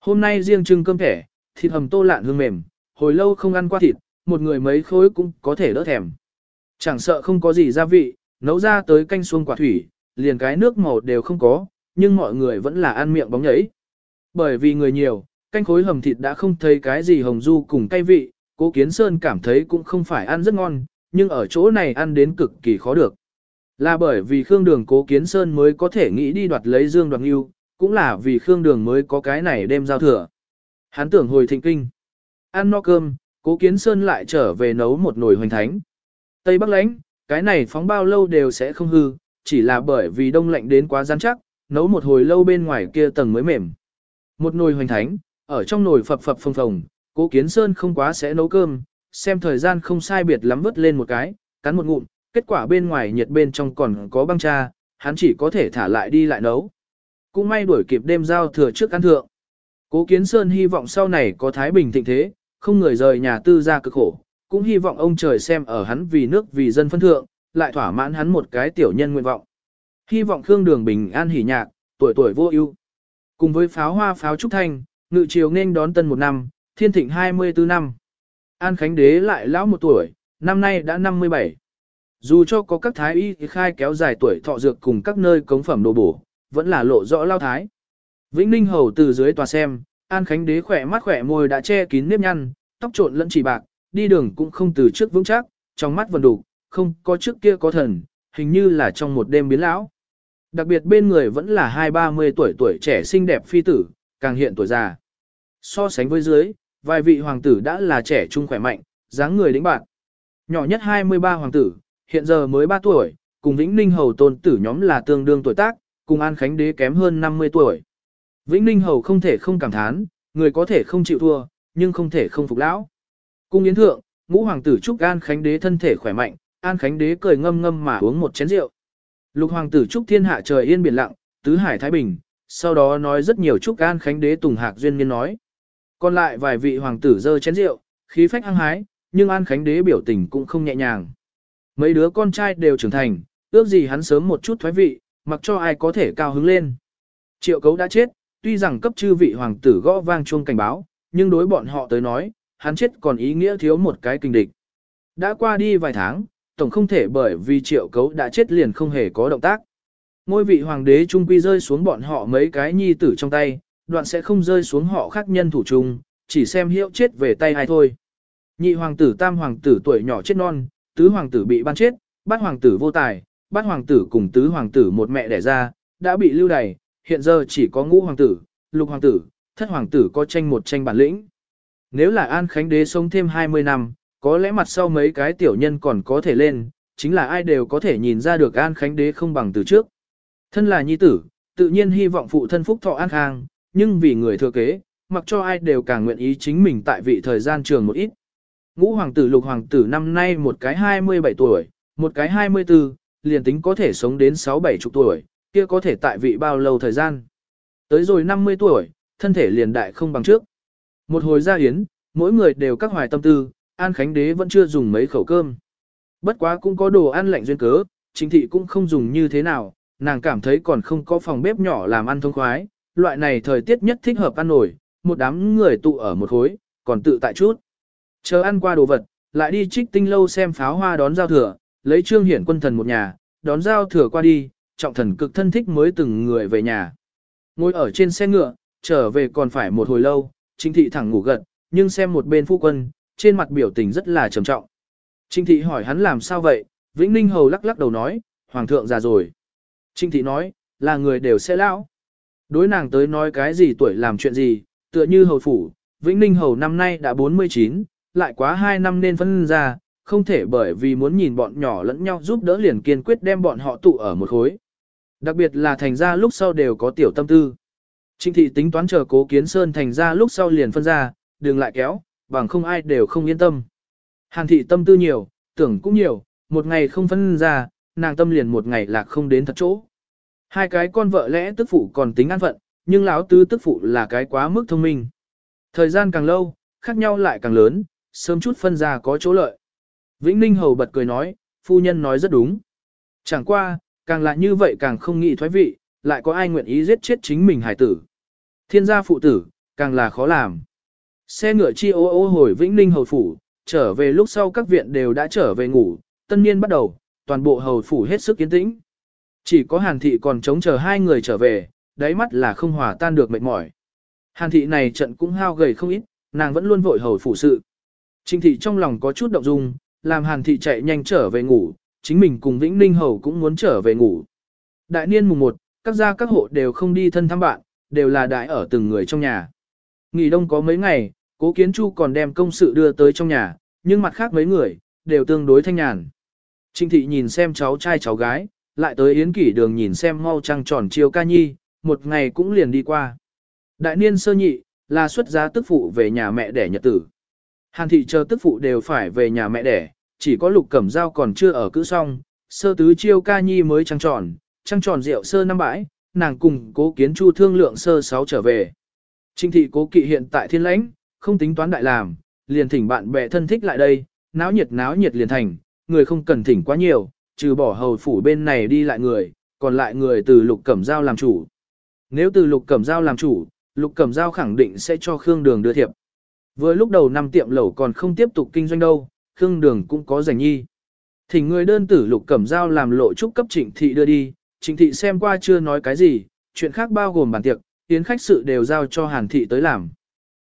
A: Hôm nay riêng trưng cơm thẻ, thịt hầm tô lạn hương mềm, hồi lâu không ăn qua thịt, một người mấy khối cũng có thể đỡ thèm. Chẳng sợ không có gì gia vị, nấu ra tới canh xuông quả thủy, liền cái nước màu đều không có, nhưng mọi người vẫn là ăn miệng bóng nhấy. Bởi vì người nhiều, canh khối hầm thịt đã không thấy cái gì hồng du cùng cay vị, cố kiến sơn cảm thấy cũng không phải ăn rất ngon, nhưng ở chỗ này ăn đến cực kỳ khó được. Là bởi vì Khương Đường cố kiến sơn mới có thể nghĩ đi đoạt lấy dương đoạt yêu, cũng là vì Khương Đường mới có cái này đem giao thừa. Hắn tưởng hồi thịnh kinh. Ăn no cơm, cố kiến sơn lại trở về nấu một nồi hoành thánh. Tây Bắc lánh, cái này phóng bao lâu đều sẽ không hư, chỉ là bởi vì đông lạnh đến quá rắn chắc, nấu một hồi lâu bên ngoài kia tầng mới mềm. Một nồi hoành thánh, ở trong nồi phập phập phồng phồng, cố kiến sơn không quá sẽ nấu cơm, xem thời gian không sai biệt lắm vớt lên một cái, cắn một ngụm, kết quả bên ngoài nhiệt bên trong còn có băng cha, hắn chỉ có thể thả lại đi lại nấu. Cũng may đuổi kịp đêm giao thừa trước ăn thượng. Cố Kiến Sơn hy vọng sau này có thái bình thịnh thế, không người rời nhà tư ra cực khổ, cũng hy vọng ông trời xem ở hắn vì nước vì dân phân thượng, lại thỏa mãn hắn một cái tiểu nhân nguyện vọng. Hy vọng Khương Đường bình an hỉ nhạc, tuổi tuổi vô ưu. Cùng với pháo hoa pháo trúc thanh, ngự triều nên đón tân một năm, thiên thịnh 24 năm. An Khánh Đế lại lão một tuổi, năm nay đã 57. Dù cho có các thái y khai kéo dài tuổi thọ dược cùng các nơi cống phẩm đồ bổ, vẫn là lộ rõ lao thái. Vĩnh Ninh Hầu từ dưới tòa xem, An Khánh Đế khỏe mắt khỏe môi đã che kín nếp nhăn, tóc trộn lẫn chỉ bạc, đi đường cũng không từ trước vững chắc, trong mắt vần đủ, không có trước kia có thần, hình như là trong một đêm biến lão. Đặc biệt bên người vẫn là hai ba mươi tuổi tuổi trẻ xinh đẹp phi tử, càng hiện tuổi già. So sánh với dưới, vài vị hoàng tử đã là trẻ trung khỏe mạnh, dáng người đĩnh bạn. Nhỏ nhất 23 hoàng tử, hiện giờ mới 3 tuổi, cùng Vĩnh Ninh Hầu tôn tử nhóm là tương đương tuổi tác, cùng An Khánh Đế kém hơn 50 tuổi. Vĩnh Ninh Hầu không thể không cảm thán, người có thể không chịu thua, nhưng không thể không phục lão. Cung yến thượng, ngũ hoàng tử chúc An Khánh Đế thân thể khỏe mạnh, An Khánh Đế cười ngâm ngâm mà uống một chén rượu. Lục hoàng tử chúc thiên hạ trời yên biển lặng, tứ hải thái bình, sau đó nói rất nhiều chúc An Khánh Đế tùng hạc duyên miên nói. Còn lại vài vị hoàng tử dơ chén rượu, khí phách hăng hái, nhưng An Khánh Đế biểu tình cũng không nhẹ nhàng. Mấy đứa con trai đều trưởng thành, ước gì hắn sớm một chút thoái vị, mặc cho ai có thể cao hứng lên. Triệu cấu đã chết, tuy rằng cấp chư vị hoàng tử gõ vang chuông cảnh báo, nhưng đối bọn họ tới nói, hắn chết còn ý nghĩa thiếu một cái kinh địch. Đã qua đi vài tháng, tổng không thể bởi vì triệu cấu đã chết liền không hề có động tác. Ngôi vị hoàng đế trung quy rơi xuống bọn họ mấy cái nhi tử trong tay, đoạn sẽ không rơi xuống họ khác nhân thủ chung, chỉ xem hiệu chết về tay ai thôi. Nhị hoàng tử tam hoàng tử tuổi nhỏ chết non, tứ hoàng tử bị ban chết, bát hoàng tử vô tài, bát hoàng tử cùng tứ hoàng tử một mẹ đẻ ra, đã bị lưu đày, hiện giờ chỉ có ngũ hoàng tử, lục hoàng tử, thất hoàng tử có tranh một tranh bản lĩnh. Nếu là An Khánh Đế sống thêm 20 năm, có lẽ mặt sau mấy cái tiểu nhân còn có thể lên, chính là ai đều có thể nhìn ra được An Khánh Đế không bằng từ trước. Thân là nhi tử, tự nhiên hy vọng phụ thân phúc thọ an khang, nhưng vì người thừa kế, mặc cho ai đều càng nguyện ý chính mình tại vị thời gian trường một ít. Ngũ hoàng tử lục hoàng tử năm nay một cái 27 tuổi, một cái 24, liền tính có thể sống đến 6-7 chục tuổi, kia có thể tại vị bao lâu thời gian. Tới rồi 50 tuổi, thân thể liền đại không bằng trước. Một hồi ra hiến, mỗi người đều các hoài tâm tư, An Khánh Đế vẫn chưa dùng mấy khẩu cơm. Bất quá cũng có đồ ăn lạnh duyên cớ, chính thị cũng không dùng như thế nào, nàng cảm thấy còn không có phòng bếp nhỏ làm ăn thông khoái, loại này thời tiết nhất thích hợp ăn nổi, một đám người tụ ở một khối, còn tự tại chút. Chờ ăn qua đồ vật, lại đi trích tinh lâu xem pháo hoa đón giao thừa, lấy trương hiển quân thần một nhà, đón giao thừa qua đi, trọng thần cực thân thích mới từng người về nhà. Ngồi ở trên xe ngựa, trở về còn phải một hồi lâu, Chính thị thẳng ngủ gật, nhưng xem một bên phu quân, trên mặt biểu tình rất là trầm trọng. Trinh thị hỏi hắn làm sao vậy, Vĩnh Ninh Hầu lắc lắc đầu nói, Hoàng thượng già rồi. Trinh thị nói, là người đều sẽ lão. Đối nàng tới nói cái gì tuổi làm chuyện gì, tựa như hầu phủ, Vĩnh Ninh Hầu năm nay đã 49, lại quá 2 năm nên phân ra, không thể bởi vì muốn nhìn bọn nhỏ lẫn nhau giúp đỡ liền kiên quyết đem bọn họ tụ ở một khối. Đặc biệt là thành ra lúc sau đều có tiểu tâm tư. Trinh thị tính toán chờ cố kiến sơn thành ra lúc sau liền phân ra, đừng lại kéo, bằng không ai đều không yên tâm. Hàn thị tâm tư nhiều, tưởng cũng nhiều, một ngày không phân ra, nàng tâm liền một ngày lạc không đến thật chỗ. Hai cái con vợ lẽ tức phụ còn tính an phận, nhưng lão tứ tức phụ là cái quá mức thông minh. Thời gian càng lâu, khác nhau lại càng lớn, sớm chút phân ra có chỗ lợi. Vĩnh Ninh Hầu bật cười nói, phu nhân nói rất đúng. Chẳng qua, càng là như vậy càng không nghĩ thoái vị, lại có ai nguyện ý giết chết chính mình hải tử. Thiên gia phụ tử, càng là khó làm. Xe ngựa chi ô ô hồi Vĩnh Ninh Hầu Phủ, trở về lúc sau các viện đều đã trở về ngủ, tân niên bắt đầu, toàn bộ Hầu Phủ hết sức kiến tĩnh. Chỉ có Hàn Thị còn chống chờ hai người trở về, đáy mắt là không hòa tan được mệt mỏi. Hàn Thị này trận cũng hao gầy không ít, nàng vẫn luôn vội Hầu Phủ sự. Trình Thị trong lòng có chút động dung, làm Hàn Thị chạy nhanh trở về ngủ, chính mình cùng Vĩnh Ninh Hầu cũng muốn trở về ngủ. Đại niên mùng 1, các gia các hộ đều không đi thân thăm bạn, đều là đại ở từng người trong nhà. Nghỉ đông có mấy ngày, cố kiến chu còn đem công sự đưa tới trong nhà, nhưng mặt khác mấy người, đều tương đối thanh nhàn. Trinh thị nhìn xem cháu trai cháu gái, lại tới yến kỷ đường nhìn xem mau trăng tròn chiều ca nhi, một ngày cũng liền đi qua. Đại niên sơ nhị, là xuất giá tức phụ về nhà mẹ đẻ nhật tử. Hàn thị chờ tức phụ đều phải về nhà mẹ đẻ, chỉ có lục cẩm dao còn chưa ở cữ xong, sơ tứ chiêu ca nhi mới trăng tròn, trăng tròn rượu sơ năm bãi, nàng cùng cố kiến chu thương lượng sơ sáu trở về. Trinh thị cố kỵ hiện tại thiên lãnh, không tính toán đại làm, liền thỉnh bạn bè thân thích lại đây, náo nhiệt náo nhiệt liền thành, người không cần thỉnh quá nhiều, trừ bỏ hầu phủ bên này đi lại người, còn lại người từ lục cẩm giao làm chủ. Nếu từ lục cẩm giao làm chủ, lục cẩm giao khẳng định sẽ cho Khương Đường đưa thiệp. Với lúc đầu năm tiệm lẩu còn không tiếp tục kinh doanh đâu, Khương Đường cũng có rảnh nhi. Thỉnh người đơn tử lục cẩm giao làm lộ trúc cấp trịnh thị đưa đi, trịnh thị xem qua chưa nói cái gì, chuyện khác bao gồm bản tiệc, tiến khách sự đều giao cho hàn thị tới làm.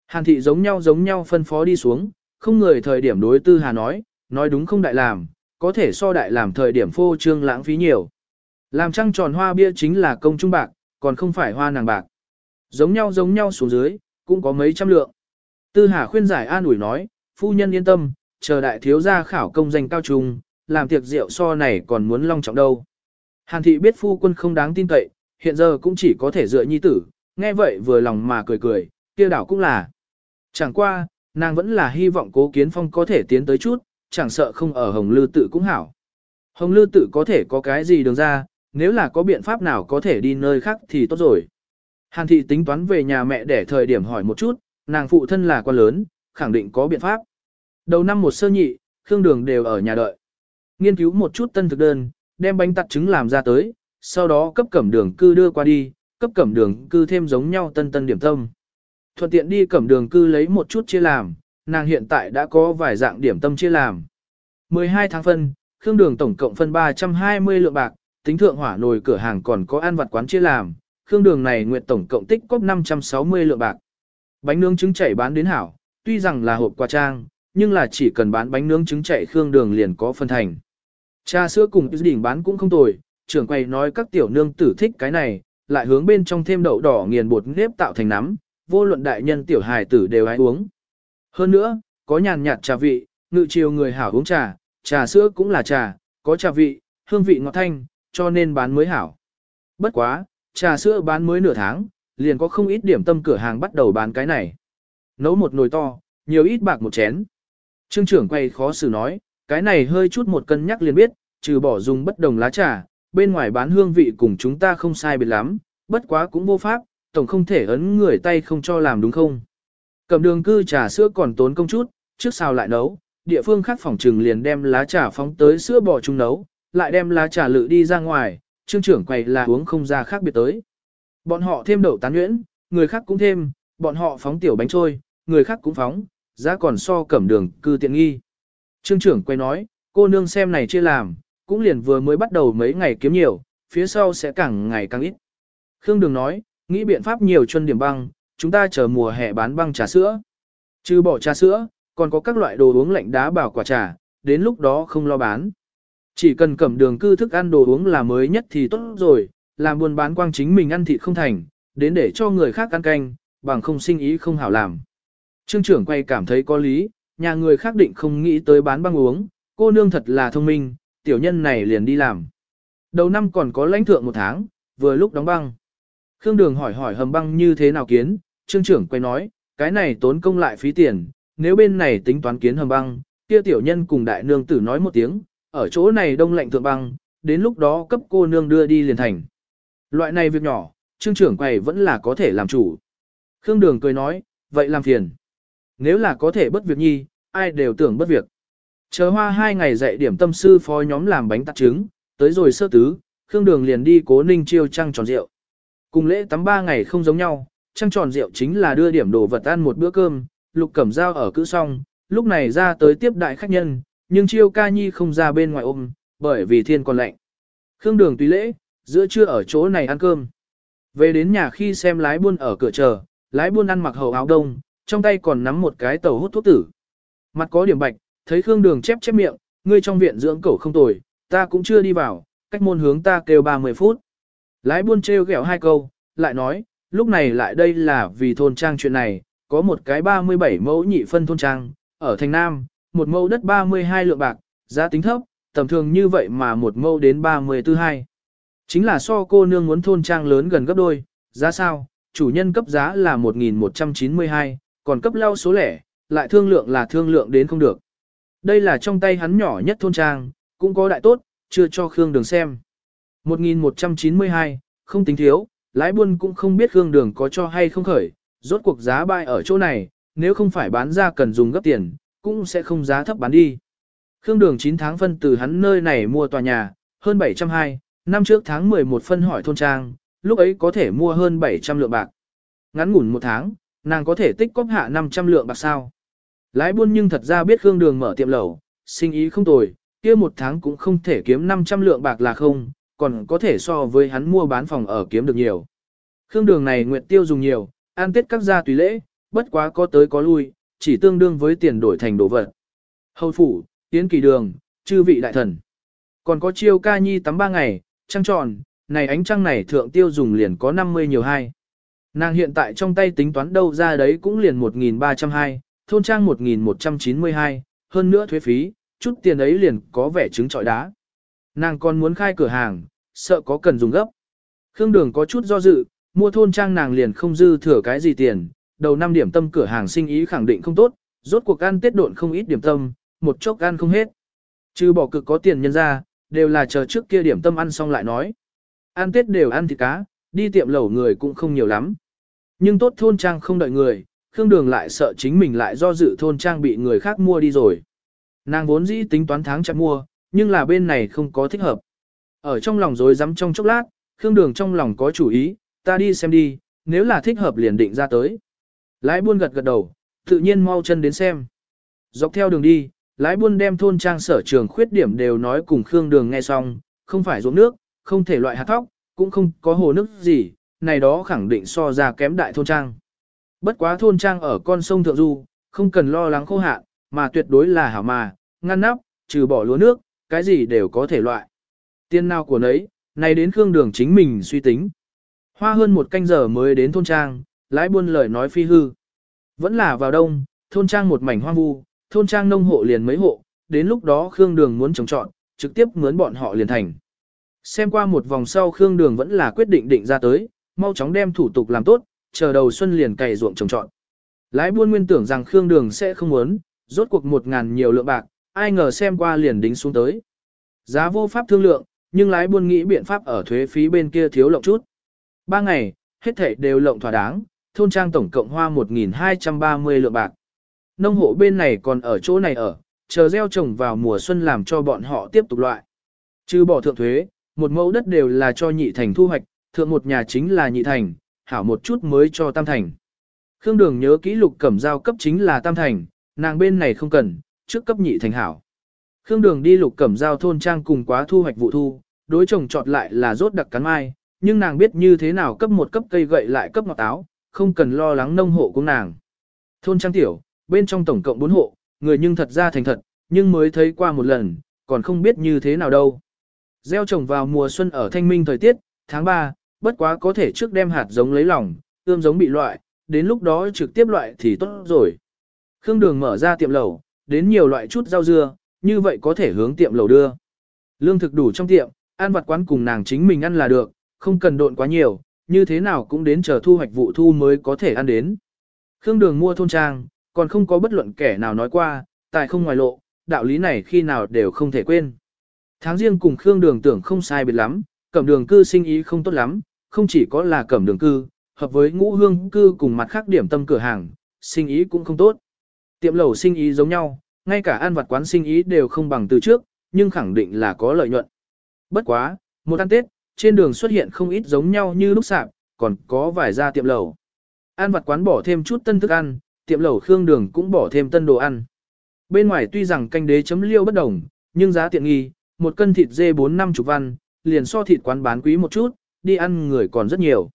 A: Hàn thị giống nhau giống nhau phân phó đi xuống, không người thời điểm đối tư hà nói, nói đúng không đại làm, có thể so đại làm thời điểm phô trương lãng phí nhiều. Làm trăng tròn hoa bia chính là công trung bạc, còn không phải hoa nàng bạc. Giống nhau giống nhau xuống dưới, cũng có mấy trăm lượng. Tư hà khuyên giải an ủi nói, phu nhân yên tâm, chờ đại thiếu gia khảo công danh cao trung, làm tiệc rượu so này còn muốn long trọng đâu. Hàn thị biết phu quân không đáng tin cậy, hiện giờ cũng chỉ có thể dựa nhi tử, nghe vậy vừa lòng mà cười cười, kia đảo cũng là. Chẳng qua, nàng vẫn là hy vọng cố kiến phong có thể tiến tới chút, chẳng sợ không ở Hồng Lư tự cũng hảo. Hồng Lư tự có thể có cái gì đường ra, nếu là có biện pháp nào có thể đi nơi khác thì tốt rồi. Hàn thị tính toán về nhà mẹ để thời điểm hỏi một chút, nàng phụ thân là quan lớn, khẳng định có biện pháp. Đầu năm một sơ nhị, Khương Đường đều ở nhà đợi. Nghiên cứu một chút tân thực đơn, đem bánh tặt trứng làm ra tới, sau đó cấp cẩm đường cư đưa qua đi, cấp cẩm đường cư thêm giống nhau tân tân điểm tâm. Thuận tiện đi cẩm đường cư lấy một chút chia làm, nàng hiện tại đã có vài dạng điểm tâm chia làm. 12 tháng phân, Khương Đường tổng cộng phân 320 lượng bạc, tính thượng hỏa nồi cửa hàng còn có ăn vặt quán chia làm, Khương Đường này nguyệt tổng cộng tích cóp 560 lượng bạc. Bánh nướng trứng chảy bán đến hảo, tuy rằng là hộp quà trang, nhưng là chỉ cần bán bánh nướng trứng chảy Khương Đường liền có phân thành. Cha sữa cùng đỉnh bán cũng không tồi, trưởng quầy nói các tiểu nương tử thích cái này, lại hướng bên trong thêm đậu đỏ nghiền bột nếp tạo thành nắm, vô luận đại nhân tiểu hài tử đều ai uống. Hơn nữa, có nhàn nhạt trà vị, ngự chiều người hảo uống trà, trà sữa cũng là trà, có trà vị, hương vị ngọt thanh, cho nên bán mới hảo. Bất quá, trà sữa bán mới nửa tháng, liền có không ít điểm tâm cửa hàng bắt đầu bán cái này. Nấu một nồi to, nhiều ít bạc một chén. Trương trưởng quay khó xử nói, cái này hơi chút một cân nhắc liền biết, trừ bỏ dùng bất đồng lá trà, bên ngoài bán hương vị cùng chúng ta không sai biệt lắm, bất quá cũng vô pháp, tổng không thể ấn người tay không cho làm đúng không. Cầm đường cư trà sữa còn tốn công chút, trước sau lại nấu, địa phương khác phòng trừng liền đem lá trà phóng tới sữa bò chung nấu, lại đem lá trà lự đi ra ngoài, trương trưởng quầy là uống không ra khác biệt tới. Bọn họ thêm đậu tán nhuyễn, người khác cũng thêm, bọn họ phóng tiểu bánh trôi, người khác cũng phóng, giá còn so cẩm đường cư tiện nghi. Trương trưởng quay nói, cô nương xem này chưa làm, cũng liền vừa mới bắt đầu mấy ngày kiếm nhiều, phía sau sẽ càng ngày càng ít. Khương Đường nói, nghĩ biện pháp nhiều chân điểm băng, chúng ta chờ mùa hè bán băng trà sữa. Trừ bỏ trà sữa, còn có các loại đồ uống lạnh đá bảo quả trà, đến lúc đó không lo bán. Chỉ cần cẩm đường cư thức ăn đồ uống là mới nhất thì tốt rồi, làm buôn bán quang chính mình ăn thịt không thành, đến để cho người khác ăn canh, bằng không sinh ý không hảo làm. Trương trưởng quay cảm thấy có lý, nhà người khác định không nghĩ tới bán băng uống, cô nương thật là thông minh, tiểu nhân này liền đi làm. Đầu năm còn có lãnh thượng một tháng, vừa lúc đóng băng. Khương Đường hỏi hỏi hầm băng như thế nào kiến, trương trưởng quay nói, cái này tốn công lại phí tiền, nếu bên này tính toán kiến hầm băng, kia tiểu nhân cùng đại nương tử nói một tiếng, ở chỗ này đông lạnh thượng băng, đến lúc đó cấp cô nương đưa đi liền thành. Loại này việc nhỏ, trương trưởng quầy vẫn là có thể làm chủ. Khương Đường cười nói, vậy làm phiền. Nếu là có thể bất việc nhi, ai đều tưởng bất việc. Chờ hoa hai ngày dạy điểm tâm sư phó nhóm làm bánh tạt trứng, tới rồi sơ tứ, Khương Đường liền đi cố ninh chiêu trăng tròn rượu. Cùng lễ tắm ba ngày không giống nhau, trăng tròn rượu chính là đưa điểm đồ vật ăn một bữa cơm, lục cẩm dao ở cữ xong, lúc này ra tới tiếp đại khách nhân, nhưng chiêu ca nhi không ra bên ngoài ôm, bởi vì thiên còn lạnh. Khương Đường tùy lễ, giữa trưa ở chỗ này ăn cơm. Về đến nhà khi xem lái buôn ở cửa chờ, lái buôn ăn mặc hầu áo đông, trong tay còn nắm một cái tàu hút thuốc tử. Mặt có điểm bạch, thấy Khương Đường chép chép miệng, ngươi trong viện dưỡng cẩu không tồi, ta cũng chưa đi vào, cách môn hướng ta kêu 30 phút. Lái buôn treo ghẹo hai câu, lại nói, lúc này lại đây là vì thôn trang chuyện này, có một cái 37 mẫu nhị phân thôn trang, ở thành Nam, một mẫu đất 32 lượng bạc, giá tính thấp, tầm thường như vậy mà một mẫu đến 34 hai. Chính là so cô nương muốn thôn trang lớn gần gấp đôi, giá sao, chủ nhân cấp giá là 1192, còn cấp lao số lẻ, lại thương lượng là thương lượng đến không được. Đây là trong tay hắn nhỏ nhất thôn trang, cũng có đại tốt, chưa cho Khương Đường xem. 1192, không tính thiếu, lái buôn cũng không biết gương Đường có cho hay không khởi, rốt cuộc giá bại ở chỗ này, nếu không phải bán ra cần dùng gấp tiền, cũng sẽ không giá thấp bán đi. Khương Đường 9 tháng phân từ hắn nơi này mua tòa nhà, hơn 720, năm trước tháng 11 phân hỏi thôn trang, lúc ấy có thể mua hơn 700 lượng bạc. Ngắn ngủn một tháng, nàng có thể tích cóp hạ 500 lượng bạc sao. Lái buôn nhưng thật ra biết Khương Đường mở tiệm lẩu, sinh ý không tồi, kia một tháng cũng không thể kiếm 500 lượng bạc là không, còn có thể so với hắn mua bán phòng ở kiếm được nhiều. Khương Đường này nguyện tiêu dùng nhiều, an tết các gia tùy lễ, bất quá có tới có lui, chỉ tương đương với tiền đổi thành đồ vật. Hầu phủ, tiến kỳ đường, chư vị đại thần. Còn có chiêu ca nhi tắm ba ngày, trăng tròn, này ánh trăng này thượng tiêu dùng liền có 50 nhiều hai. Nàng hiện tại trong tay tính toán đâu ra đấy cũng liền 1.302, thôn trang 1.192, hơn nữa thuế phí, chút tiền ấy liền có vẻ trứng trọi đá. Nàng còn muốn khai cửa hàng, sợ có cần dùng gấp. Khương Đường có chút do dự, mua thôn trang nàng liền không dư thừa cái gì tiền, đầu năm điểm tâm cửa hàng sinh ý khẳng định không tốt, rốt cuộc ăn tết độn không ít điểm tâm, một chốc ăn không hết. Chứ bỏ cực có tiền nhân ra, đều là chờ trước kia điểm tâm ăn xong lại nói. Ăn tết đều ăn thịt cá, đi tiệm lẩu người cũng không nhiều lắm. Nhưng tốt thôn trang không đợi người, Khương Đường lại sợ chính mình lại do dự thôn trang bị người khác mua đi rồi. Nàng vốn dĩ tính toán tháng chặt mua, nhưng là bên này không có thích hợp. Ở trong lòng rối rắm trong chốc lát, Khương Đường trong lòng có chủ ý, ta đi xem đi, nếu là thích hợp liền định ra tới. Lái buôn gật gật đầu, tự nhiên mau chân đến xem. Dọc theo đường đi, lái buôn đem thôn trang sở trường khuyết điểm đều nói cùng Khương Đường nghe xong, không phải ruộng nước, không thể loại hạt thóc, cũng không có hồ nước gì, này đó khẳng định so ra kém đại thôn trang. Bất quá thôn trang ở con sông Thượng Du, không cần lo lắng khô hạn, mà tuyệt đối là hảo mà, ngăn nắp, trừ bỏ lúa nước, cái gì đều có thể loại. Tiên nào của nấy, này đến Khương Đường chính mình suy tính. Hoa hơn một canh giờ mới đến thôn trang, lái buôn lời nói phi hư. Vẫn là vào đông, thôn trang một mảnh hoang vu, thôn trang nông hộ liền mấy hộ, đến lúc đó Khương Đường muốn trồng trọn, trực tiếp mướn bọn họ liền thành. Xem qua một vòng sau Khương Đường vẫn là quyết định định ra tới, mau chóng đem thủ tục làm tốt, chờ đầu xuân liền cày ruộng trồng trọn. Lái buôn nguyên tưởng rằng Khương Đường sẽ không muốn, rốt cuộc một ngàn nhiều lượng bạc, ai ngờ xem qua liền đính xuống tới. Giá vô pháp thương lượng, nhưng lái buôn nghĩ biện pháp ở thuế phí bên kia thiếu lộng chút. Ba ngày, hết thảy đều lộng thỏa đáng, thôn trang tổng cộng hoa 1.230 lượng bạc. Nông hộ bên này còn ở chỗ này ở, chờ gieo trồng vào mùa xuân làm cho bọn họ tiếp tục loại. Chứ bỏ thượng thuế, một mẫu đất đều là cho nhị thành thu hoạch, thượng một nhà chính là nhị thành, hảo một chút mới cho tam thành. Khương Đường nhớ kỹ lục cẩm giao cấp chính là tam thành, nàng bên này không cần, trước cấp nhị thành hảo. Khương Đường đi lục cẩm giao thôn trang cùng quá thu hoạch vụ thu, đối chồng chọn lại là rốt đặc cắn mai, nhưng nàng biết như thế nào cấp một cấp cây gậy lại cấp ngọt táo, không cần lo lắng nông hộ của nàng. Thôn Trang Tiểu, bên trong tổng cộng 4 hộ, người nhưng thật ra thành thật, nhưng mới thấy qua một lần, còn không biết như thế nào đâu. Gieo trồng vào mùa xuân ở thanh minh thời tiết, tháng 3, bất quá có thể trước đem hạt giống lấy lòng, ươm giống bị loại, đến lúc đó trực tiếp loại thì tốt rồi. Khương Đường mở ra tiệm lẩu, đến nhiều loại chút rau dưa, như vậy có thể hướng tiệm lẩu đưa. Lương thực đủ trong tiệm, ăn vặt quán cùng nàng chính mình ăn là được, không cần độn quá nhiều, như thế nào cũng đến chờ thu hoạch vụ thu mới có thể ăn đến. Khương Đường mua thôn trang, còn không có bất luận kẻ nào nói qua, tài không ngoài lộ, đạo lý này khi nào đều không thể quên. Tháng riêng cùng Khương Đường tưởng không sai biệt lắm, cẩm đường cư sinh ý không tốt lắm, không chỉ có là cẩm đường cư, hợp với ngũ hương cư cùng mặt khác điểm tâm cửa hàng, sinh ý cũng không tốt. Tiệm lẩu sinh ý giống nhau, ngay cả ăn vặt quán sinh ý đều không bằng từ trước, nhưng khẳng định là có lợi nhuận. Bất quá, một ăn Tết, trên đường xuất hiện không ít giống nhau như lúc sạp, còn có vài gia tiệm lẩu. Ăn vặt quán bỏ thêm chút tân thức ăn, tiệm lẩu Khương Đường cũng bỏ thêm tân đồ ăn. Bên ngoài tuy rằng canh đế chấm liêu bất đồng, nhưng giá tiện nghi, một cân thịt dê 4 năm chục văn, liền so thịt quán bán quý một chút, đi ăn người còn rất nhiều.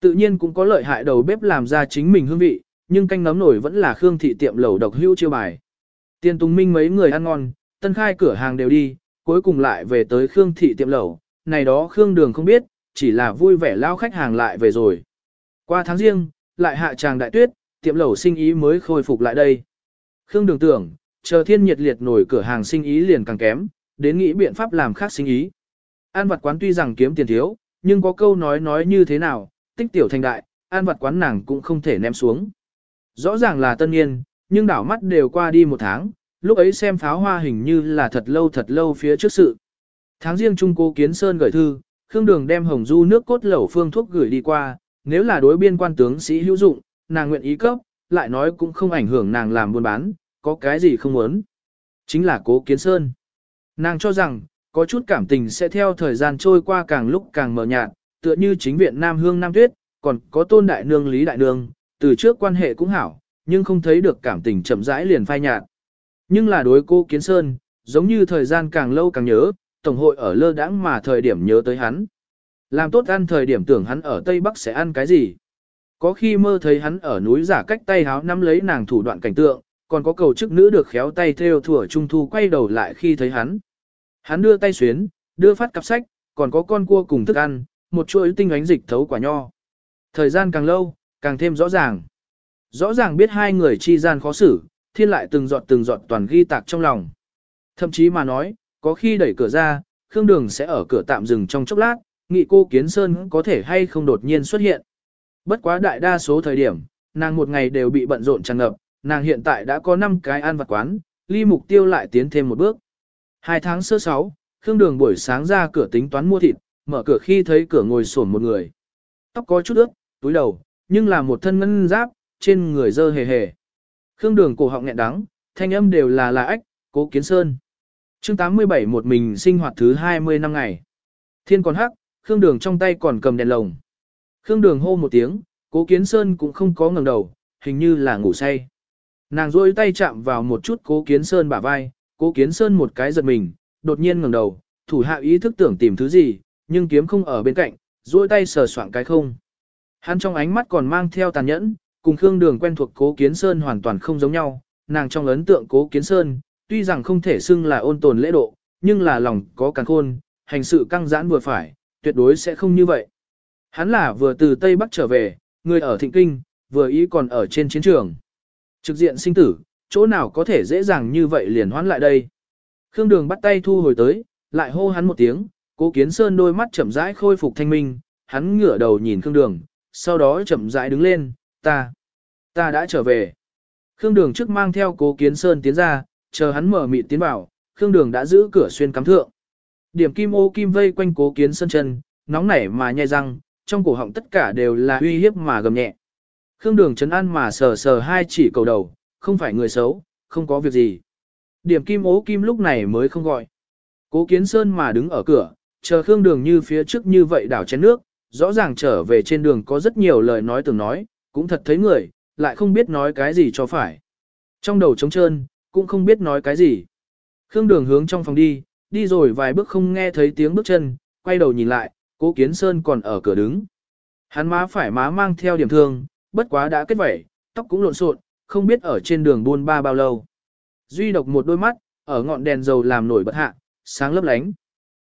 A: Tự nhiên cũng có lợi hại đầu bếp làm ra chính mình hương vị, nhưng canh nấm nổi vẫn là Khương thị tiệm lẩu độc hữu chiêu bài. Tiên Tùng Minh mấy người ăn ngon, tân khai cửa hàng đều đi, cuối cùng lại về tới Khương thị tiệm lẩu, này đó Khương Đường không biết, chỉ là vui vẻ lao khách hàng lại về rồi. Qua tháng riêng, lại hạ tràng đại tuyết, tiệm lẩu sinh ý mới khôi phục lại đây. Khương Đường tưởng, chờ thiên nhiệt liệt nổi cửa hàng sinh ý liền càng kém, đến nghĩ biện pháp làm khác sinh ý. An vật quán tuy rằng kiếm tiền thiếu, nhưng có câu nói nói như thế nào, tích tiểu thành đại, an vật quán nàng cũng không thể ném xuống. Rõ ràng là tân niên, nhưng đảo mắt đều qua đi một tháng, lúc ấy xem pháo hoa hình như là thật lâu thật lâu phía trước sự. Tháng riêng Trung Cố Kiến Sơn gửi thư, Khương Đường đem hồng du nước cốt lẩu phương thuốc gửi đi qua, nếu là đối biên quan tướng sĩ hữu dụng, nàng nguyện ý cấp, lại nói cũng không ảnh hưởng nàng làm buôn bán, có cái gì không muốn. Chính là Cố Kiến Sơn. Nàng cho rằng, có chút cảm tình sẽ theo thời gian trôi qua càng lúc càng mờ nhạt, tựa như chính viện Nam Hương Nam Tuyết, còn có tôn đại nương Lý Đại Nương, từ trước quan hệ cũng hảo, nhưng không thấy được cảm tình chậm rãi liền phai nhạt. Nhưng là đối cô Kiến Sơn, giống như thời gian càng lâu càng nhớ, Tổng hội ở lơ đãng mà thời điểm nhớ tới hắn. Làm tốt ăn thời điểm tưởng hắn ở Tây Bắc sẽ ăn cái gì. Có khi mơ thấy hắn ở núi giả cách tay háo nắm lấy nàng thủ đoạn cảnh tượng, còn có cầu chức nữ được khéo tay theo thủa trung thu quay đầu lại khi thấy hắn. Hắn đưa tay xuyến, đưa phát cặp sách, còn có con cua cùng thức ăn, một chuỗi tinh ánh dịch thấu quả nho. Thời gian càng lâu, càng thêm rõ ràng. Rõ ràng biết hai người chi gian khó xử, thiên lại từng giọt từng giọt toàn ghi tạc trong lòng. Thậm chí mà nói, có khi đẩy cửa ra, Khương Đường sẽ ở cửa tạm dừng trong chốc lát, nghị cô Kiến Sơn có thể hay không đột nhiên xuất hiện. Bất quá đại đa số thời điểm, nàng một ngày đều bị bận rộn tràn ngập, nàng hiện tại đã có 5 cái ăn vặt quán, ly mục tiêu lại tiến thêm một bước. Hai tháng sơ sáu, Khương Đường buổi sáng ra cửa tính toán mua thịt, mở cửa khi thấy cửa ngồi sổn một người. Tóc có chút ướt, túi đầu, nhưng là một thân ngân giáp, trên người dơ hề hề. Khương Đường cổ họng nghẹn đắng, thanh âm đều là là ách, cố kiến sơn. chương 87 một mình sinh hoạt thứ 20 năm ngày. Thiên còn hắc, Khương Đường trong tay còn cầm đèn lồng. Khương Đường hô một tiếng, cố kiến sơn cũng không có ngẩng đầu, hình như là ngủ say. Nàng rôi tay chạm vào một chút cố kiến sơn bả vai, cố kiến sơn một cái giật mình, đột nhiên ngẩng đầu, thủ hạ ý thức tưởng tìm thứ gì, nhưng kiếm không ở bên cạnh, rôi tay sờ soạn cái không. Hắn trong ánh mắt còn mang theo tàn nhẫn, cùng Khương Đường quen thuộc cố kiến sơn hoàn toàn không giống nhau, nàng trong ấn tượng cố kiến sơn, tuy rằng không thể xưng là ôn tồn lễ độ, nhưng là lòng có càng khôn, hành sự căng giãn vừa phải, tuyệt đối sẽ không như vậy. Hắn là vừa từ Tây Bắc trở về, người ở Thịnh Kinh, vừa ý còn ở trên chiến trường. Trực diện sinh tử, chỗ nào có thể dễ dàng như vậy liền hoán lại đây. Khương Đường bắt tay thu hồi tới, lại hô hắn một tiếng, cố kiến sơn đôi mắt chậm rãi khôi phục thanh minh, hắn ngửa đầu nhìn Khương Đường, sau đó chậm rãi đứng lên, ta, ta đã trở về. Khương Đường trước mang theo cố kiến sơn tiến ra, chờ hắn mở mịt tiến vào, Khương Đường đã giữ cửa xuyên cắm thượng. Điểm kim ô kim vây quanh cố kiến sơn chân, nóng nảy mà nhai răng, trong cổ họng tất cả đều là uy hiếp mà gầm nhẹ. Khương Đường chấn an mà sờ sờ hai chỉ cầu đầu, không phải người xấu, không có việc gì. Điểm kim ố kim lúc này mới không gọi. Cố Kiến Sơn mà đứng ở cửa, chờ Khương Đường như phía trước như vậy đảo chén nước, rõ ràng trở về trên đường có rất nhiều lời nói từng nói, cũng thật thấy người, lại không biết nói cái gì cho phải. Trong đầu trống trơn, cũng không biết nói cái gì. Khương Đường hướng trong phòng đi, đi rồi vài bước không nghe thấy tiếng bước chân, quay đầu nhìn lại, cố kiến sơn còn ở cửa đứng. Hắn má phải má mang theo điểm thương, bất quá đã kết vẩy, tóc cũng lộn xộn, không biết ở trên đường buôn ba bao lâu. Duy độc một đôi mắt, ở ngọn đèn dầu làm nổi bật hạ, sáng lấp lánh.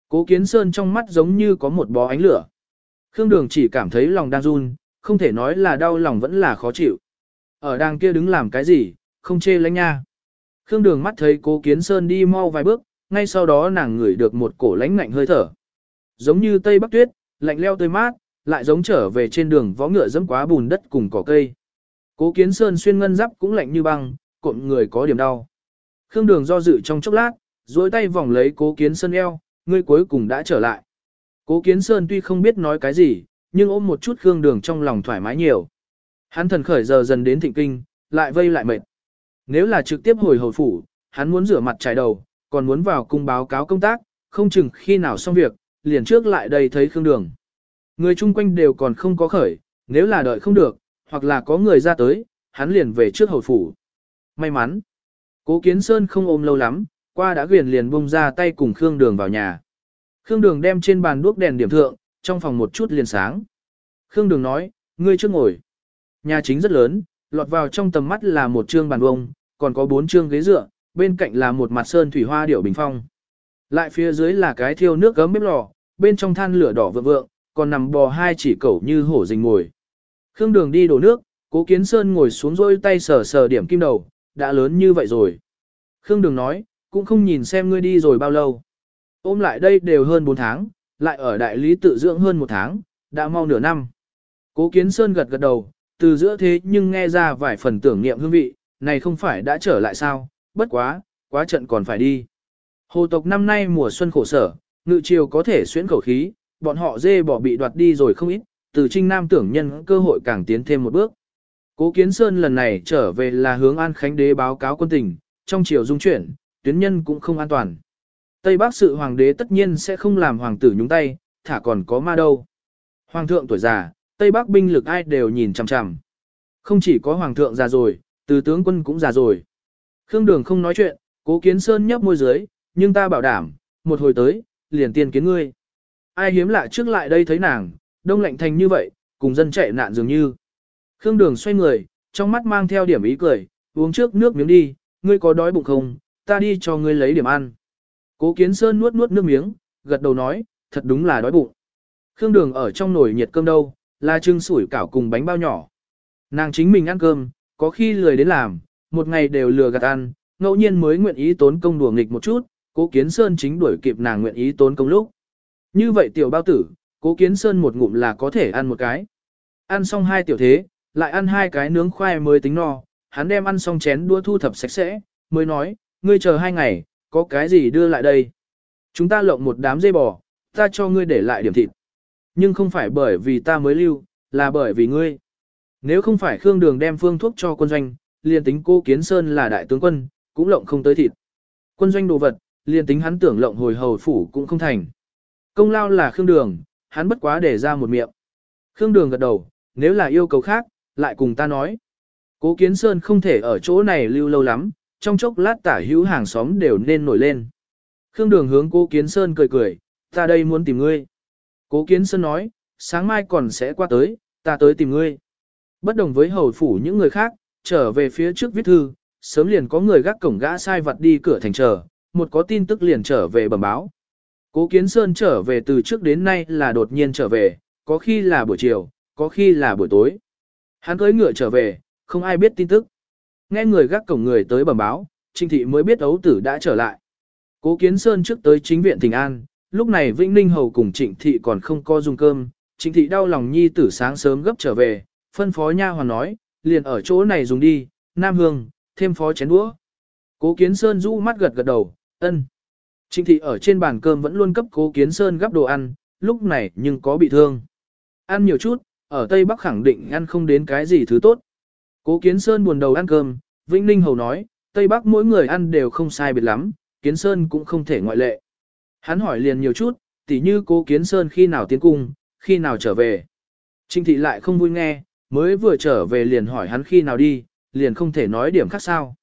A: Cố kiến sơn trong mắt giống như có một bó ánh lửa. Khương đường chỉ cảm thấy lòng đang run, không thể nói là đau lòng vẫn là khó chịu. Ở đàng kia đứng làm cái gì, không chê lánh nha. Khương đường mắt thấy cố kiến sơn đi mau vài bước, ngay sau đó nàng ngửi được một cổ lánh ngạnh hơi thở. Giống như tây bắc tuyết, lạnh leo tươi mát, lại giống trở về trên đường võ ngựa dẫm quá bùn đất cùng cỏ cây. Cố kiến sơn xuyên ngân giáp cũng lạnh như băng, cộm người có điểm đau. Khương đường do dự trong chốc lát, duỗi tay vòng lấy cố kiến sơn eo, ngươi cuối cùng đã trở lại. Cố kiến sơn tuy không biết nói cái gì, nhưng ôm một chút Khương đường trong lòng thoải mái nhiều. Hắn thần khởi giờ dần đến thịnh kinh, lại vây lại mệt. Nếu là trực tiếp hồi hồi phủ, hắn muốn rửa mặt trải đầu, còn muốn vào cung báo cáo công tác, không chừng khi nào xong việc, liền trước lại đây thấy Khương Đường. Người chung quanh đều còn không có khởi, nếu là đợi không được, hoặc là có người ra tới, hắn liền về trước hồi phủ. May mắn, cố kiến sơn không ôm lâu lắm, qua đã quyền liền bông ra tay cùng Khương Đường vào nhà. Khương Đường đem trên bàn đuốc đèn điểm thượng, trong phòng một chút liền sáng. Khương Đường nói, ngươi chưa ngồi. Nhà chính rất lớn, lọt vào trong tầm mắt là một trương bàn bông, còn có bốn trương ghế dựa, bên cạnh là một mặt sơn thủy hoa điệu bình phong. Lại phía dưới là cái thiêu nước gấm bếp lò, bên trong than lửa đỏ vượng vượng, còn nằm bò hai chỉ cẩu như hổ rình ngồi. Khương Đường đi đổ nước, Cố Kiến Sơn ngồi xuống rôi tay sờ sờ điểm kim đầu, đã lớn như vậy rồi. Khương Đường nói, cũng không nhìn xem ngươi đi rồi bao lâu. Ôm lại đây đều hơn 4 tháng, lại ở đại lý tự dưỡng hơn một tháng, đã mau nửa năm. Cố Kiến Sơn gật gật đầu, từ giữa thế nhưng nghe ra vài phần tưởng niệm hương vị, này không phải đã trở lại sao, bất quá, quá trận còn phải đi. Hồ tộc năm nay mùa xuân khổ sở, ngự triều có thể xuyến khẩu khí, bọn họ dê bỏ bị đoạt đi rồi không ít, từ trinh nam tưởng nhân cơ hội càng tiến thêm một bước. Cố Kiến Sơn lần này trở về là hướng An Khánh Đế báo cáo quân tình, trong triều dung chuyển, tuyến nhân cũng không an toàn. Tây Bắc sự hoàng đế tất nhiên sẽ không làm hoàng tử nhúng tay, thả còn có ma đâu. Hoàng thượng tuổi già, Tây Bắc binh lực ai đều nhìn chằm chằm. Không chỉ có hoàng thượng già rồi, từ tướng quân cũng già rồi. Khương Đường không nói chuyện, cố kiến sơn nhấp môi dưới, nhưng ta bảo đảm, một hồi tới, liền tiên kiến ngươi. Ai hiếm lạ trước lại đây thấy nàng, đông lạnh thành như vậy, cùng dân chạy nạn dường như. Khương Đường xoay người, trong mắt mang theo điểm ý cười, uống trước nước miếng đi, ngươi có đói bụng không, ta đi cho ngươi lấy điểm ăn. Cố Kiến Sơn nuốt nuốt nước miếng, gật đầu nói, thật đúng là đói bụng. Khương Đường ở trong nồi nhiệt cơm đâu, là trưng sủi cảo cùng bánh bao nhỏ. Nàng chính mình ăn cơm, có khi lười đến làm, một ngày đều lừa gạt ăn, ngẫu nhiên mới nguyện ý tốn công đùa nghịch một chút, Cố Kiến Sơn chính đuổi kịp nàng nguyện ý tốn công lúc. Như vậy tiểu bao tử, Cố Kiến Sơn một ngụm là có thể ăn một cái. Ăn xong hai tiểu thế, lại ăn hai cái nướng khoai mới tính no, hắn đem ăn xong chén đua thu thập sạch sẽ, mới nói, ngươi chờ hai ngày, có cái gì đưa lại đây. Chúng ta lộng một đám dây bò, ta cho ngươi để lại điểm thịt. Nhưng không phải bởi vì ta mới lưu, là bởi vì ngươi. Nếu không phải Khương Đường đem phương thuốc cho quân doanh, liền tính cô Kiến Sơn là đại tướng quân, cũng lộng không tới thịt. Quân doanh đồ vật, liền tính hắn tưởng lộng hồi hầu phủ cũng không thành. Công lao là Khương Đường, hắn bất quá để ra một miệng. Khương Đường gật đầu, nếu là yêu cầu khác, lại cùng ta nói. Cố Kiến Sơn không thể ở chỗ này lưu lâu lắm, trong chốc lát tả hữu hàng xóm đều nên nổi lên. Khương Đường hướng Cố Kiến Sơn cười cười, ta đây muốn tìm ngươi. Cố Kiến Sơn nói, sáng mai còn sẽ qua tới, ta tới tìm ngươi. Bất đồng với hầu phủ những người khác, trở về phía trước viết thư, sớm liền có người gác cổng gã sai vặt đi cửa thành chờ, một có tin tức liền trở về bẩm báo. Cố Kiến Sơn trở về từ trước đến nay là đột nhiên trở về, có khi là buổi chiều, có khi là buổi tối. Hắn cưỡi ngựa trở về, không ai biết tin tức. Nghe người gác cổng người tới bẩm báo, Trinh Thị mới biết ấu tử đã trở lại. Cố Kiến Sơn trước tới chính viện Thịnh An, lúc này Vĩnh Ninh Hầu cùng Trịnh Thị còn không có dùng cơm. Trịnh Thị đau lòng nhi tử sáng sớm gấp trở về, phân phó nha hoàn nói, liền ở chỗ này dùng đi, Nam Hương, thêm phó chén đũa. Cố Kiến Sơn rũ mắt gật gật đầu, ân. Trịnh Thị ở trên bàn cơm vẫn luôn cấp Cố Kiến Sơn gấp đồ ăn, lúc này nhưng có bị thương. Ăn nhiều chút, ở Tây Bắc khẳng định ăn không đến cái gì thứ tốt. Cố Kiến Sơn buồn đầu ăn cơm, Vĩnh Ninh Hầu nói, Tây Bắc mỗi người ăn đều không sai biệt lắm, Kiến Sơn cũng không thể ngoại lệ. Hắn hỏi liền nhiều chút, tỉ như cố Kiến Sơn khi nào tiến cung, khi nào trở về. Trinh thị lại không vui nghe, mới vừa trở về liền hỏi hắn khi nào đi, liền không thể nói điểm khác sao.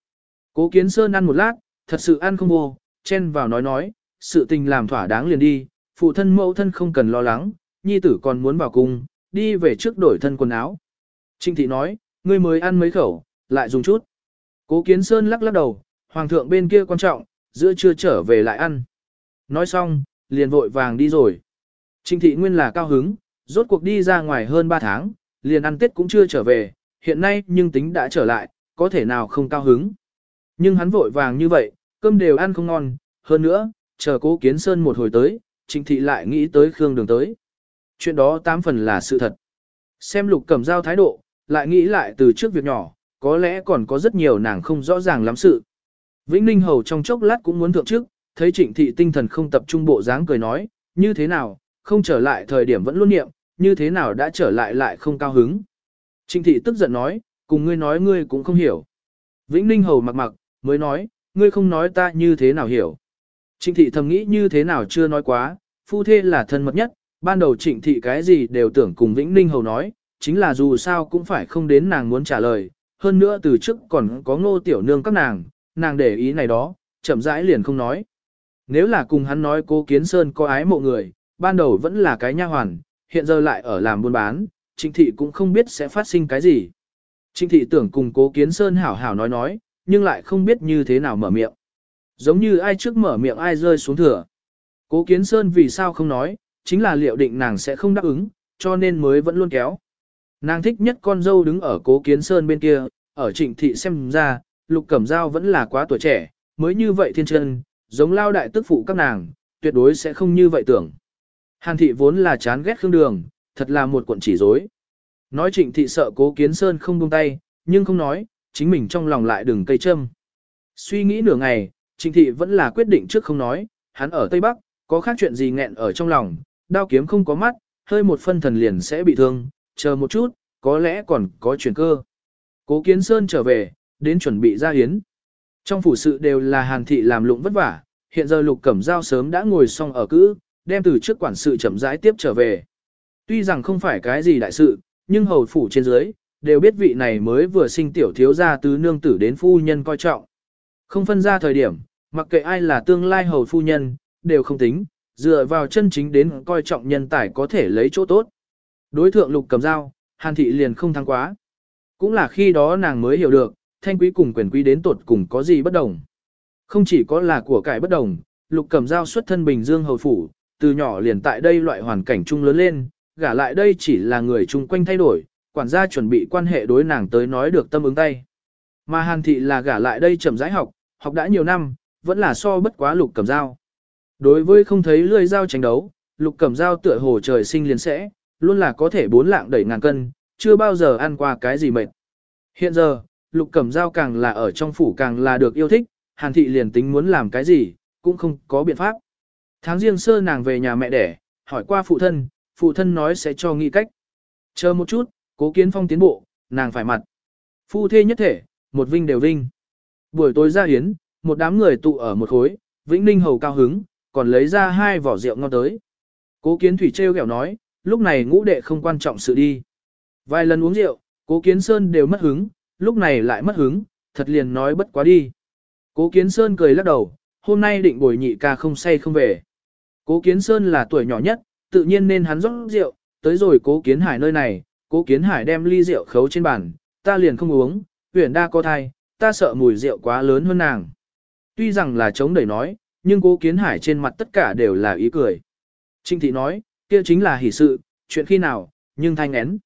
A: Cố Kiến Sơn ăn một lát, thật sự ăn không vô, chen vào nói nói, sự tình làm thỏa đáng liền đi, phụ thân mẫu thân không cần lo lắng, nhi tử còn muốn vào cung, đi về trước đổi thân quần áo. Trinh thị nói, ngươi mới ăn mấy khẩu, lại dùng chút. Cố kiến sơn lắc lắc đầu, hoàng thượng bên kia quan trọng, giữa trưa trở về lại ăn. Nói xong, liền vội vàng đi rồi. Trình thị nguyên là cao hứng, rốt cuộc đi ra ngoài hơn 3 tháng, liền ăn tết cũng chưa trở về, hiện nay nhưng tính đã trở lại, có thể nào không cao hứng. Nhưng hắn vội vàng như vậy, cơm đều ăn không ngon, hơn nữa, chờ cố kiến sơn một hồi tới, Trình thị lại nghĩ tới Khương Đường tới. Chuyện đó tám phần là sự thật. Xem lục cẩm dao thái độ, lại nghĩ lại từ trước việc nhỏ, có lẽ còn có rất nhiều nàng không rõ ràng lắm sự. Vĩnh Ninh Hầu trong chốc lát cũng muốn thượng trước, thấy trịnh thị tinh thần không tập trung bộ dáng cười nói, như thế nào, không trở lại thời điểm vẫn luôn niệm, như thế nào đã trở lại lại không cao hứng. Trịnh thị tức giận nói, cùng ngươi nói ngươi cũng không hiểu. Vĩnh Ninh Hầu mặc mặc, mới nói, ngươi không nói ta như thế nào hiểu. Trịnh thị thầm nghĩ như thế nào chưa nói quá, phu thê là thân mật nhất, ban đầu trịnh thị cái gì đều tưởng cùng Vĩnh Ninh Hầu nói, chính là dù sao cũng phải không đến nàng muốn trả lời, hơn nữa từ trước còn có ngô tiểu nương các nàng, nàng để ý này đó, chậm rãi liền không nói. Nếu là cùng hắn nói cố kiến sơn có ái mộ người, ban đầu vẫn là cái nha hoàn, hiện giờ lại ở làm buôn bán, trịnh thị cũng không biết sẽ phát sinh cái gì. Trịnh thị tưởng cùng cố kiến sơn hảo hảo nói nói, nhưng lại không biết như thế nào mở miệng. Giống như ai trước mở miệng ai rơi xuống thừa. Cố kiến sơn vì sao không nói, chính là liệu định nàng sẽ không đáp ứng, cho nên mới vẫn luôn kéo. Nàng thích nhất con dâu đứng ở cố kiến sơn bên kia, ở trịnh thị xem ra, lục cẩm dao vẫn là quá tuổi trẻ, mới như vậy thiên chân, giống lao đại tức phụ các nàng, tuyệt đối sẽ không như vậy tưởng. Hàn thị vốn là chán ghét khương đường, thật là một cuộn chỉ dối. Nói trịnh thị sợ cố kiến sơn không buông tay, nhưng không nói, chính mình trong lòng lại đừng cây châm. Suy nghĩ nửa ngày, trịnh thị vẫn là quyết định trước không nói, hắn ở Tây Bắc, có khác chuyện gì nghẹn ở trong lòng, đao kiếm không có mắt, hơi một phân thần liền sẽ bị thương, chờ một chút, có lẽ còn có chuyển cơ. Cố Kiến Sơn trở về, đến chuẩn bị ra hiến. Trong phủ sự đều là hàn thị làm lụng vất vả, hiện giờ lục cẩm giao sớm đã ngồi xong ở cữ, đem từ trước quản sự chậm rãi tiếp trở về. Tuy rằng không phải cái gì đại sự, nhưng hầu phủ trên dưới, đều biết vị này mới vừa sinh tiểu thiếu gia tứ nương tử đến phu nhân coi trọng. Không phân ra thời điểm, mặc kệ ai là tương lai hầu phu nhân, đều không tính, dựa vào chân chính đến coi trọng nhân tài có thể lấy chỗ tốt. Đối thượng lục cầm dao, hàn thị liền không thắng quá. Cũng là khi đó nàng mới hiểu được, thanh quý cùng quyền quý đến tột cùng có gì bất đồng. Không chỉ có là của cải bất đồng, lục cầm dao xuất thân bình dương hầu phủ, từ nhỏ liền tại đây loại hoàn cảnh chung lớn lên, gả lại đây chỉ là người chung quanh thay đổi, quản gia chuẩn bị quan hệ đối nàng tới nói được tâm ứng tay. Mà hàn thị là gả lại đây chậm rãi học, học đã nhiều năm, vẫn là so bất quá lục cầm dao. Đối với không thấy lươi dao tranh đấu, lục cầm dao tựa hồ trời sinh liền sẽ, luôn là có thể bốn lạng đẩy ngàn cân, chưa bao giờ ăn qua cái gì mệt. Hiện giờ, lục cẩm dao càng là ở trong phủ càng là được yêu thích, hàn thị liền tính muốn làm cái gì, cũng không có biện pháp. Tháng riêng sơ nàng về nhà mẹ đẻ, hỏi qua phụ thân, phụ thân nói sẽ cho nghĩ cách. Chờ một chút, cố kiến phong tiến bộ, nàng phải mặt. Phu thê nhất thể, một vinh đều vinh. Buổi tối ra hiến, một đám người tụ ở một khối, vĩnh ninh hầu cao hứng, còn lấy ra hai vỏ rượu ngon tới. Cố kiến thủy treo kẹo nói, lúc này ngũ đệ không quan trọng sự đi. Vài lần uống rượu, cố kiến sơn đều mất hứng, lúc này lại mất hứng, thật liền nói bất quá đi. Cố kiến sơn cười lắc đầu, hôm nay định bồi nhị ca không say không về. Cố kiến sơn là tuổi nhỏ nhất, tự nhiên nên hắn rót rượu, tới rồi cố kiến hải nơi này, cố kiến hải đem ly rượu khấu trên bàn, ta liền không uống, huyền đa có thai, ta sợ mùi rượu quá lớn hơn nàng. Tuy rằng là chống đẩy nói, nhưng cố kiến hải trên mặt tất cả đều là ý cười. Trinh thị nói, kia chính là hỷ sự, chuyện khi nào, nhưng thanh én.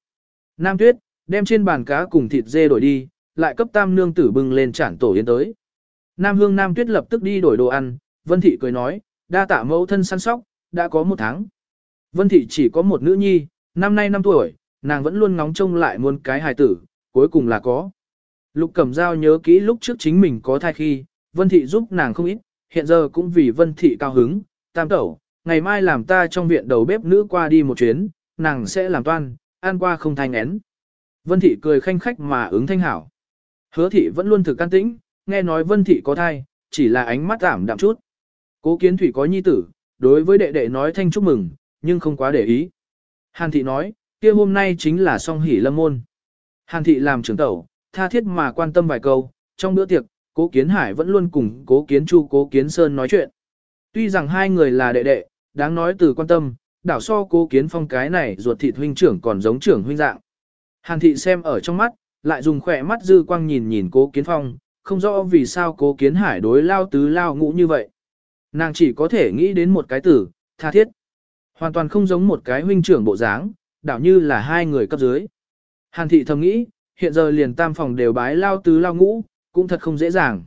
A: Nam tuyết, đem trên bàn cá cùng thịt dê đổi đi, lại cấp tam nương tử bưng lên chản tổ yến tới. Nam hương Nam tuyết lập tức đi đổi đồ ăn, Vân thị cười nói, đa tạ mẫu thân săn sóc, đã có một tháng. Vân thị chỉ có một nữ nhi, năm nay năm tuổi, nàng vẫn luôn ngóng trông lại muôn cái hài tử, cuối cùng là có. Lục Cẩm giao nhớ kỹ lúc trước chính mình có thai khi, Vân thị giúp nàng không ít, hiện giờ cũng vì Vân thị cao hứng, tam tẩu, ngày mai làm ta trong viện đầu bếp nữ qua đi một chuyến, nàng sẽ làm toan, ăn qua không thanh én. Vân thị cười khanh khách mà ứng thanh hảo. Hứa thị vẫn luôn thực can tĩnh, nghe nói vân thị có thai, chỉ là ánh mắt giảm đạm chút. Cố kiến thủy có nhi tử, đối với đệ đệ nói thanh chúc mừng, nhưng không quá để ý. Hàn thị nói, kia hôm nay chính là song hỷ lâm môn. Hàn thị làm trưởng tẩu, tha thiết mà quan tâm vài câu, trong bữa tiệc, cố kiến hải vẫn luôn cùng cố kiến chu cố kiến sơn nói chuyện. Tuy rằng hai người là đệ đệ, đáng nói từ quan tâm, đảo so cố kiến phong cái này ruột thịt huynh trưởng còn giống trưởng huynh dạng. Hàn thị xem ở trong mắt, lại dùng khỏe mắt dư quang nhìn nhìn cố kiến phong, không rõ vì sao cố kiến hải đối lao tứ lao ngũ như vậy. Nàng chỉ có thể nghĩ đến một cái tử, tha thiết. Hoàn toàn không giống một cái huynh trưởng bộ dáng, đảo như là hai người cấp dưới. Hàn thị thầm nghĩ, hiện giờ liền tam phòng đều bái lao tứ lao ngũ, cũng thật không dễ dàng.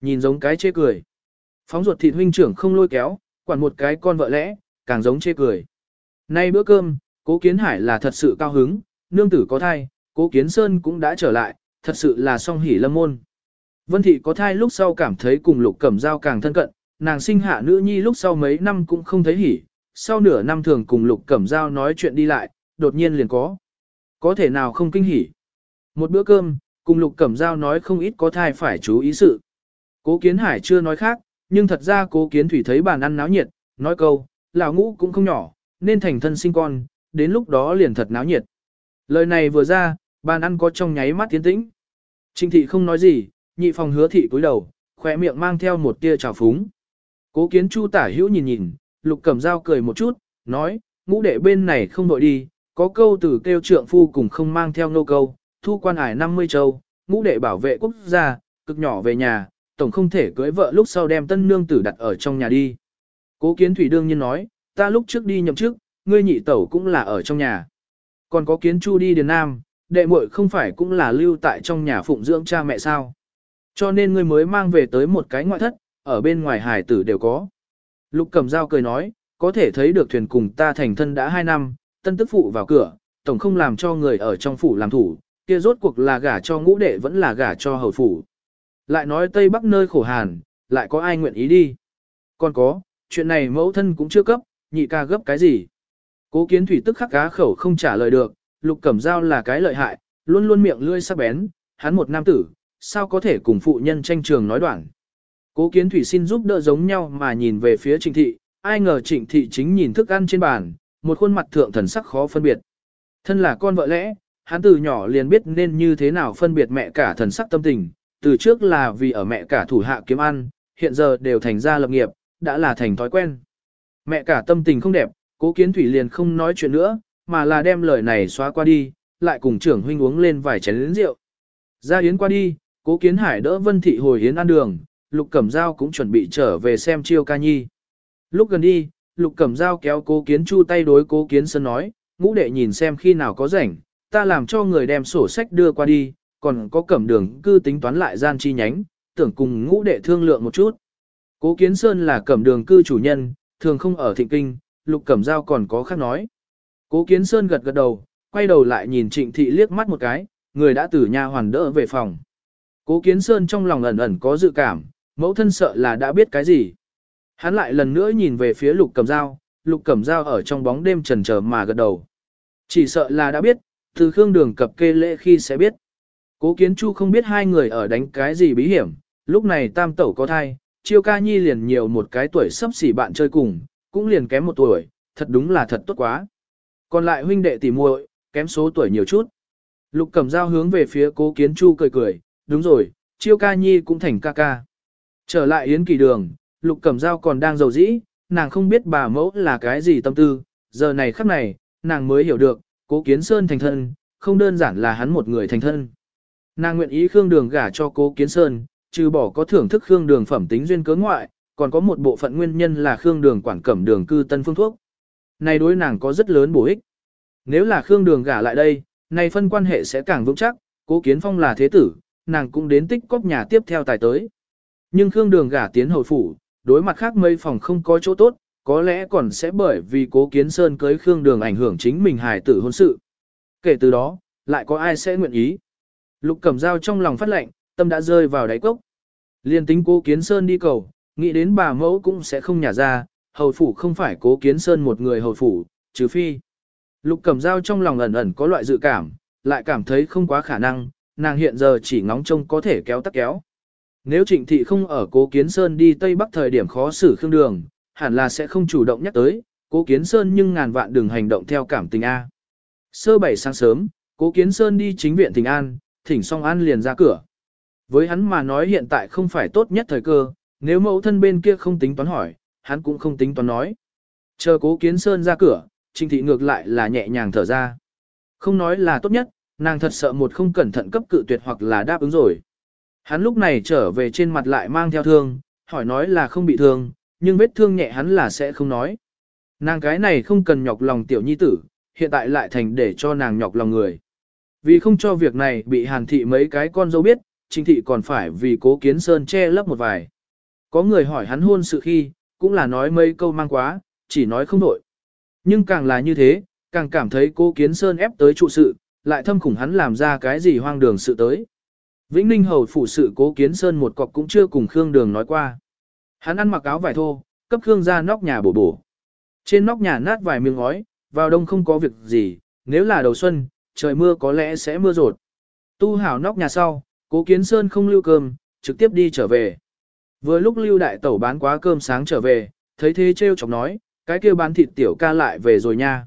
A: Nhìn giống cái chê cười. Phóng ruột thịt huynh trưởng không lôi kéo, quản một cái con vợ lẽ, càng giống chê cười. Nay bữa cơm, cố kiến hải là thật sự cao hứng, nương tử có thai, cố kiến sơn cũng đã trở lại, thật sự là song hỉ lâm môn. Vân thị có thai lúc sau cảm thấy cùng lục cẩm dao càng thân cận, nàng sinh hạ nữ nhi lúc sau mấy năm cũng không thấy hỉ, sau nửa năm thường cùng lục cẩm dao nói chuyện đi lại, đột nhiên liền có. Có thể nào không kinh hỉ. Một bữa cơm, cùng lục cẩm dao nói không ít có thai phải chú ý sự. Cố kiến hải chưa nói khác, nhưng thật ra cố kiến thủy thấy bàn ăn náo nhiệt, nói câu, lão ngũ cũng không nhỏ, nên thành thân sinh con, đến lúc đó liền thật náo nhiệt. Lời này vừa ra, bàn ăn có trong nháy mắt tiến tĩnh. Trinh thị không nói gì, nhị phòng hứa thị cúi đầu, khỏe miệng mang theo một tia trào phúng. Cố kiến chu tả hữu nhìn nhìn, lục cẩm dao cười một chút, nói, ngũ đệ bên này không đội đi, có câu từ kêu trượng phu cùng không mang theo nô câu, thu quan ải 50 châu, ngũ đệ bảo vệ quốc gia, cực nhỏ về nhà, tổng không thể cưới vợ lúc sau đem tân nương tử đặt ở trong nhà đi. Cố kiến thủy đương nhiên nói, ta lúc trước đi nhậm chức, ngươi nhị tẩu cũng là ở trong nhà. Còn có kiến chu đi Điền Nam, đệ muội không phải cũng là lưu tại trong nhà phụng dưỡng cha mẹ sao. Cho nên ngươi mới mang về tới một cái ngoại thất, ở bên ngoài hải tử đều có. Lục cầm dao cười nói, có thể thấy được thuyền cùng ta thành thân đã hai năm, tân tức phụ vào cửa, tổng không làm cho người ở trong phủ làm thủ, kia rốt cuộc là gả cho ngũ đệ vẫn là gả cho hầu phủ. Lại nói Tây Bắc nơi khổ hàn, lại có ai nguyện ý đi. Còn có, chuyện này mẫu thân cũng chưa cấp, nhị ca gấp cái gì. Cố kiến thủy tức khắc cá khẩu không trả lời được, lục cẩm dao là cái lợi hại, luôn luôn miệng lươi sắc bén, hắn một nam tử, sao có thể cùng phụ nhân tranh trường nói đoạn. Cố kiến thủy xin giúp đỡ giống nhau mà nhìn về phía trịnh thị, ai ngờ trịnh thị chính nhìn thức ăn trên bàn, một khuôn mặt thượng thần sắc khó phân biệt. Thân là con vợ lẽ, hắn từ nhỏ liền biết nên như thế nào phân biệt mẹ cả thần sắc tâm tình, từ trước là vì ở mẹ cả thủ hạ kiếm ăn, hiện giờ đều thành ra lập nghiệp, đã là thành thói quen. Mẹ cả tâm tình không đẹp, cố kiến thủy liền không nói chuyện nữa, mà là đem lời này xóa qua đi, lại cùng trưởng huynh uống lên vài chén lĩnh rượu. Ra yến qua đi, cố kiến hải đỡ vân thị hồi yến ăn đường, lục cẩm dao cũng chuẩn bị trở về xem chiêu ca nhi. Lúc gần đi, lục cẩm dao kéo cố kiến chu tay đối cố kiến sơn nói, ngũ đệ nhìn xem khi nào có rảnh, ta làm cho người đem sổ sách đưa qua đi, còn có cẩm đường cư tính toán lại gian chi nhánh, tưởng cùng ngũ đệ thương lượng một chút. Cố Kiến Sơn là cẩm đường cư chủ nhân, thường không ở thịnh kinh, lục cẩm giao còn có khác nói. Cố Kiến Sơn gật gật đầu, quay đầu lại nhìn trịnh thị liếc mắt một cái, người đã từ nhà hoàn đỡ về phòng. Cố Kiến Sơn trong lòng ẩn ẩn có dự cảm, mẫu thân sợ là đã biết cái gì. Hắn lại lần nữa nhìn về phía lục cẩm dao, lục cẩm dao ở trong bóng đêm trần chờ mà gật đầu. Chỉ sợ là đã biết, từ khương đường cập kê lễ khi sẽ biết. Cố kiến chu không biết hai người ở đánh cái gì bí hiểm, lúc này tam tẩu có thai, chiêu ca nhi liền nhiều một cái tuổi sắp xỉ bạn chơi cùng, cũng liền kém một tuổi, thật đúng là thật tốt quá. Còn lại huynh đệ tỉ muội, kém số tuổi nhiều chút. Lục cầm dao hướng về phía cố kiến chu cười cười, đúng rồi, chiêu ca nhi cũng thành ca ca. Trở lại yến kỳ đường, lục cầm dao còn đang giàu dĩ, nàng không biết bà mẫu là cái gì tâm tư, giờ này khắc này, nàng mới hiểu được, cố kiến sơn thành thân, không đơn giản là hắn một người thành thân. Nàng nguyện ý Khương Đường gả cho cố Kiến Sơn, trừ bỏ có thưởng thức Khương Đường phẩm tính duyên cớ ngoại, còn có một bộ phận nguyên nhân là Khương Đường quản cẩm đường cư tân phương thuốc. Này đối nàng có rất lớn bổ ích. Nếu là Khương Đường gả lại đây, này phân quan hệ sẽ càng vững chắc, cố Kiến Phong là thế tử, nàng cũng đến tích cóp nhà tiếp theo tài tới. Nhưng Khương Đường gả tiến hồi phủ, đối mặt khác mây phòng không có chỗ tốt, có lẽ còn sẽ bởi vì cố Kiến Sơn cưới Khương Đường ảnh hưởng chính mình hài tử hôn sự. Kể từ đó, lại có ai sẽ nguyện ý. Lục Cẩm Dao trong lòng phát lệnh, tâm đã rơi vào đáy cốc. Liên tính cố Kiến Sơn đi cầu, nghĩ đến bà mẫu cũng sẽ không nhả ra, hầu phủ không phải cố Kiến Sơn một người hầu phủ, trừ phi. Lục Cẩm Dao trong lòng ẩn ẩn có loại dự cảm, lại cảm thấy không quá khả năng, nàng hiện giờ chỉ ngóng trông có thể kéo tắc kéo. Nếu trịnh thị không ở cố Kiến Sơn đi Tây Bắc thời điểm khó xử khương đường, hẳn là sẽ không chủ động nhắc tới, cố Kiến Sơn nhưng ngàn vạn đừng hành động theo cảm tình A. Sơ bảy sáng sớm, cố Kiến Sơn đi chính viện Thịnh An, thỉnh xong ăn liền ra cửa. Với hắn mà nói hiện tại không phải tốt nhất thời cơ, nếu mẫu thân bên kia không tính toán hỏi, hắn cũng không tính toán nói. Chờ cố kiến sơn ra cửa, Trình thị ngược lại là nhẹ nhàng thở ra. Không nói là tốt nhất, nàng thật sợ một không cẩn thận cấp cự tuyệt hoặc là đáp ứng rồi. Hắn lúc này trở về trên mặt lại mang theo thương, hỏi nói là không bị thương, nhưng vết thương nhẹ hắn là sẽ không nói. Nàng cái này không cần nhọc lòng tiểu nhi tử, hiện tại lại thành để cho nàng nhọc lòng người. Vì không cho việc này bị hàn thị mấy cái con dâu biết, trình thị còn phải vì cố kiến sơn che lấp một vài. Có người hỏi hắn hôn sự khi, cũng là nói mấy câu mang quá, chỉ nói không đổi. Nhưng càng là như thế, càng cảm thấy cố kiến sơn ép tới trụ sự, lại thâm khủng hắn làm ra cái gì hoang đường sự tới. Vĩnh Ninh hầu phủ sự cố kiến sơn một cọc cũng chưa cùng Khương Đường nói qua. Hắn ăn mặc áo vải thô, cấp Khương ra nóc nhà bổ bổ. Trên nóc nhà nát vài miếng ngói, vào đông không có việc gì, nếu là đầu xuân, trời mưa có lẽ sẽ mưa rột. Tu hảo nóc nhà sau, cố kiến sơn không lưu cơm, trực tiếp đi trở về. Vừa lúc lưu đại tẩu bán quá cơm sáng trở về, thấy thế trêu chọc nói, cái kia bán thịt tiểu ca lại về rồi nha.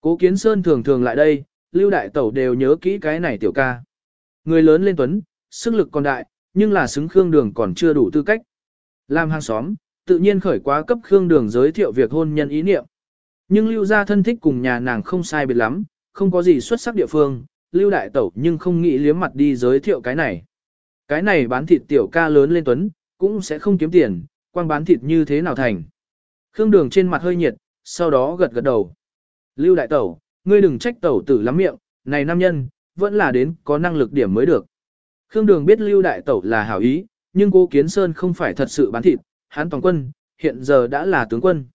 A: Cố kiến sơn thường thường lại đây, lưu đại tẩu đều nhớ kỹ cái này tiểu ca. Người lớn lên tuấn, sức lực còn đại, nhưng là xứng Khương Đường còn chưa đủ tư cách. Làm hàng xóm, tự nhiên khởi quá cấp Khương Đường giới thiệu việc hôn nhân ý niệm. Nhưng lưu gia thân thích cùng nhà nàng không sai biệt lắm, không có gì xuất sắc địa phương, lưu đại tẩu nhưng không nghĩ liếm mặt đi giới thiệu cái này. Cái này bán thịt tiểu ca lớn lên tuấn, cũng sẽ không kiếm tiền, quang bán thịt như thế nào thành. Khương Đường trên mặt hơi nhiệt, sau đó gật gật đầu. Lưu đại tẩu, ngươi đừng trách tẩu tử lắm miệng, này nam nhân, vẫn là đến có năng lực điểm mới được. Khương Đường biết Lưu đại tẩu là hảo ý, nhưng cô Kiến Sơn không phải thật sự bán thịt, hắn toàn quân, hiện giờ đã là tướng quân.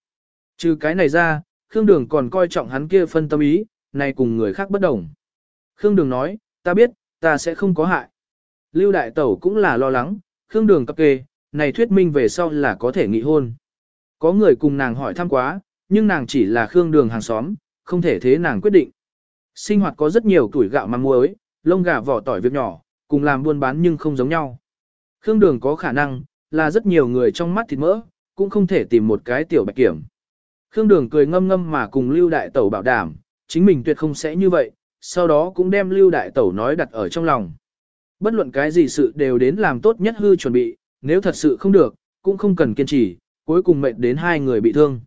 A: Trừ cái này ra, Khương Đường còn coi trọng hắn kia phân tâm ý, này cùng người khác bất đồng. Khương Đường nói, ta biết, ta sẽ không có hại. Lưu Đại Tẩu cũng là lo lắng, Khương Đường cập kê, này thuyết minh về sau là có thể nghị hôn. Có người cùng nàng hỏi thăm quá, nhưng nàng chỉ là Khương Đường hàng xóm, không thể thế nàng quyết định. Sinh hoạt có rất nhiều tuổi gạo mắm muối, lông gà vỏ tỏi việc nhỏ, cùng làm buôn bán nhưng không giống nhau. Khương Đường có khả năng, là rất nhiều người trong mắt thịt mỡ, cũng không thể tìm một cái tiểu bạch kiểm. Khương Đường cười ngâm ngâm mà cùng Lưu Đại Tẩu bảo đảm, chính mình tuyệt không sẽ như vậy, sau đó cũng đem Lưu Đại Tẩu nói đặt ở trong lòng. Bất luận cái gì sự đều đến làm tốt nhất hư chuẩn bị, nếu thật sự không được, cũng không cần kiên trì, cuối cùng mệnh đến hai người bị thương.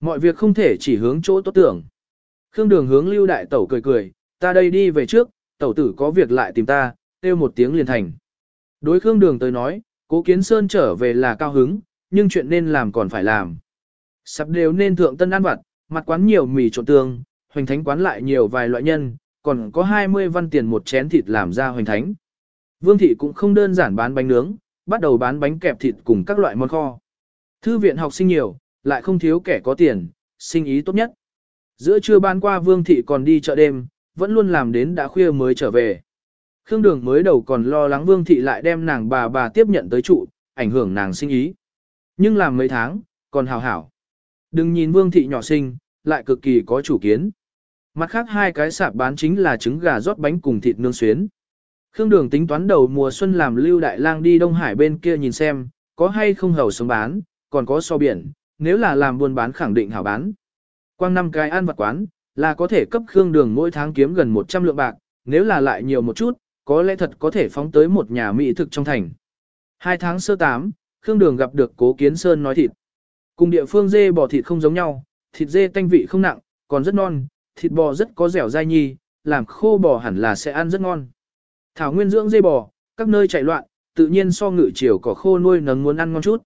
A: Mọi việc không thể chỉ hướng chỗ tốt tưởng. Khương Đường hướng Lưu Đại Tẩu cười cười, ta đây đi về trước, tẩu tử có việc lại tìm ta, kêu một tiếng liền thành. Đối Khương Đường tới nói, cố kiến Sơn trở về là cao hứng, nhưng chuyện nên làm còn phải làm. Sắp đều nên thượng tân ăn vặt, mặt quán nhiều mì trộn tương, hoành thánh quán lại nhiều vài loại nhân, còn có 20 văn tiền một chén thịt làm ra hoành thánh. Vương thị cũng không đơn giản bán bánh nướng, bắt đầu bán bánh kẹp thịt cùng các loại món kho. Thư viện học sinh nhiều, lại không thiếu kẻ có tiền, sinh ý tốt nhất. Giữa trưa ban qua Vương thị còn đi chợ đêm, vẫn luôn làm đến đã khuya mới trở về. Khương Đường mới đầu còn lo lắng Vương thị lại đem nàng bà bà tiếp nhận tới trụ, ảnh hưởng nàng sinh ý. Nhưng làm mấy tháng, còn hào hảo. Đừng nhìn Vương thị nhỏ sinh, lại cực kỳ có chủ kiến. Mặt khác hai cái sạp bán chính là trứng gà rót bánh cùng thịt nướng xuyến. Khương Đường tính toán đầu mùa xuân làm Lưu Đại Lang đi Đông Hải bên kia nhìn xem, có hay không hầu sống bán, còn có so biển, nếu là làm buôn bán khẳng định hảo bán. Quang năm cái ăn vặt quán, là có thể cấp Khương Đường mỗi tháng kiếm gần 100 lượng bạc, nếu là lại nhiều một chút, có lẽ thật có thể phóng tới một nhà mỹ thực trong thành. Hai tháng sơ tám, Khương Đường gặp được Cố Kiến Sơn nói thịt. Cùng địa phương dê bò thịt không giống nhau, thịt dê tanh vị không nặng, còn rất non, thịt bò rất có dẻo dai nhi, làm khô bò hẳn là sẽ ăn rất ngon. Thảo nguyên dưỡng dê bò, các nơi chạy loạn, tự nhiên so ngự chiều cỏ khô nuôi nấng muốn ăn ngon chút.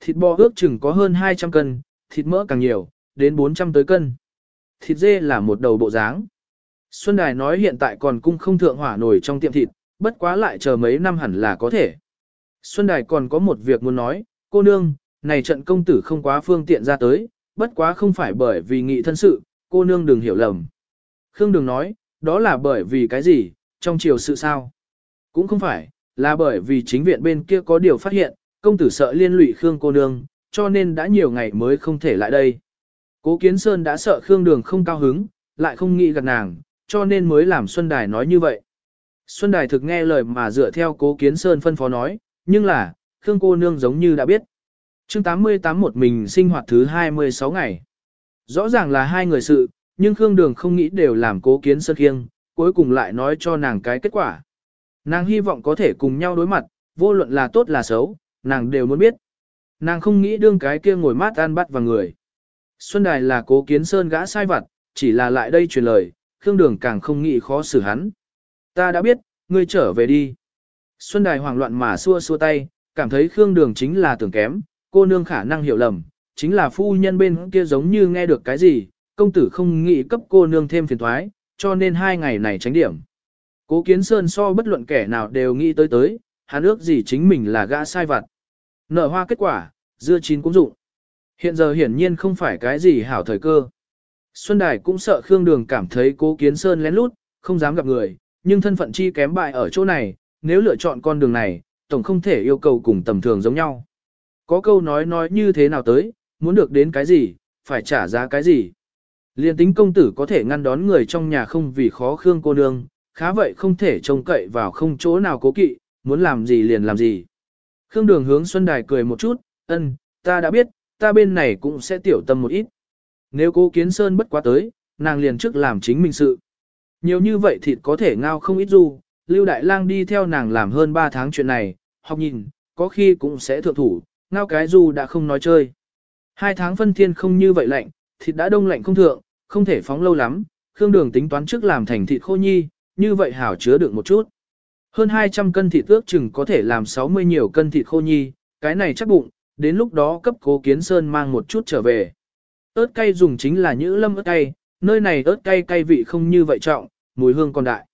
A: Thịt bò ước chừng có hơn 200 cân, thịt mỡ càng nhiều, đến 400 tới cân. Thịt dê là một đầu bộ dáng. Xuân Đài nói hiện tại còn cung không thượng hỏa nổi trong tiệm thịt, bất quá lại chờ mấy năm hẳn là có thể. Xuân Đài còn có một việc muốn nói, cô nương, này trận công tử không quá phương tiện ra tới, bất quá không phải bởi vì nghị thân sự, cô nương đừng hiểu lầm. Khương đừng nói, đó là bởi vì cái gì, trong chiều sự sao? Cũng không phải, là bởi vì chính viện bên kia có điều phát hiện, công tử sợ liên lụy Khương cô nương, cho nên đã nhiều ngày mới không thể lại đây. Cố Kiến Sơn đã sợ Khương Đường không cao hứng, lại không nghĩ gặp nàng, cho nên mới làm Xuân Đài nói như vậy. Xuân Đài thực nghe lời mà dựa theo Cố Kiến Sơn phân phó nói, nhưng là, Khương cô nương giống như đã biết. chương 88 một mình sinh hoạt thứ 26 ngày. Rõ ràng là hai người sự, nhưng Khương Đường không nghĩ đều làm Cố Kiến Sơn khiêng, cuối cùng lại nói cho nàng cái kết quả. Nàng hy vọng có thể cùng nhau đối mặt, vô luận là tốt là xấu, nàng đều muốn biết. Nàng không nghĩ đương cái kia ngồi mát ăn bắt vào người. Xuân Đài là cố kiến sơn gã sai vặt, chỉ là lại đây truyền lời, Khương Đường càng không nghĩ khó xử hắn. Ta đã biết, ngươi trở về đi. Xuân Đài hoảng loạn mà xua xua tay, cảm thấy Khương Đường chính là tưởng kém, cô nương khả năng hiểu lầm, chính là phu nhân bên kia giống như nghe được cái gì, công tử không nghĩ cấp cô nương thêm phiền thoái, cho nên hai ngày này tránh điểm. Cố Kiến Sơn so bất luận kẻ nào đều nghĩ tới tới, hắn ước gì chính mình là gã sai vặt. Nở hoa kết quả, dưa chín cũng dụng. Hiện giờ hiển nhiên không phải cái gì hảo thời cơ. Xuân Đài cũng sợ Khương Đường cảm thấy cố Kiến Sơn lén lút, không dám gặp người, nhưng thân phận chi kém bại ở chỗ này, nếu lựa chọn con đường này, tổng không thể yêu cầu cùng tầm thường giống nhau. Có câu nói nói như thế nào tới, muốn được đến cái gì, phải trả giá cái gì. Liên tính công tử có thể ngăn đón người trong nhà không vì khó Khương cô nương, khá vậy không thể trông cậy vào không chỗ nào cố kỵ, muốn làm gì liền làm gì. Khương Đường hướng Xuân Đài cười một chút, ân, ta đã biết, ta bên này cũng sẽ tiểu tâm một ít. Nếu cố kiến sơn bất quá tới, nàng liền trước làm chính mình sự. Nhiều như vậy thịt có thể ngao không ít du, Lưu Đại Lang đi theo nàng làm hơn 3 tháng chuyện này, học nhìn, có khi cũng sẽ thượng thủ, ngao cái du đã không nói chơi. Hai tháng phân thiên không như vậy lạnh, thịt đã đông lạnh không thượng, không thể phóng lâu lắm, Khương Đường tính toán trước làm thành thịt khô nhi, như vậy hảo chứa được một chút. Hơn 200 cân thịt ước chừng có thể làm 60 nhiều cân thịt khô nhi, cái này chắc bụng, đến lúc đó cấp cố kiến sơn mang một chút trở về. ớt cay dùng chính là nhữ lâm ớt cay, nơi này ớt cay cay vị không như vậy trọng, mùi hương còn đại.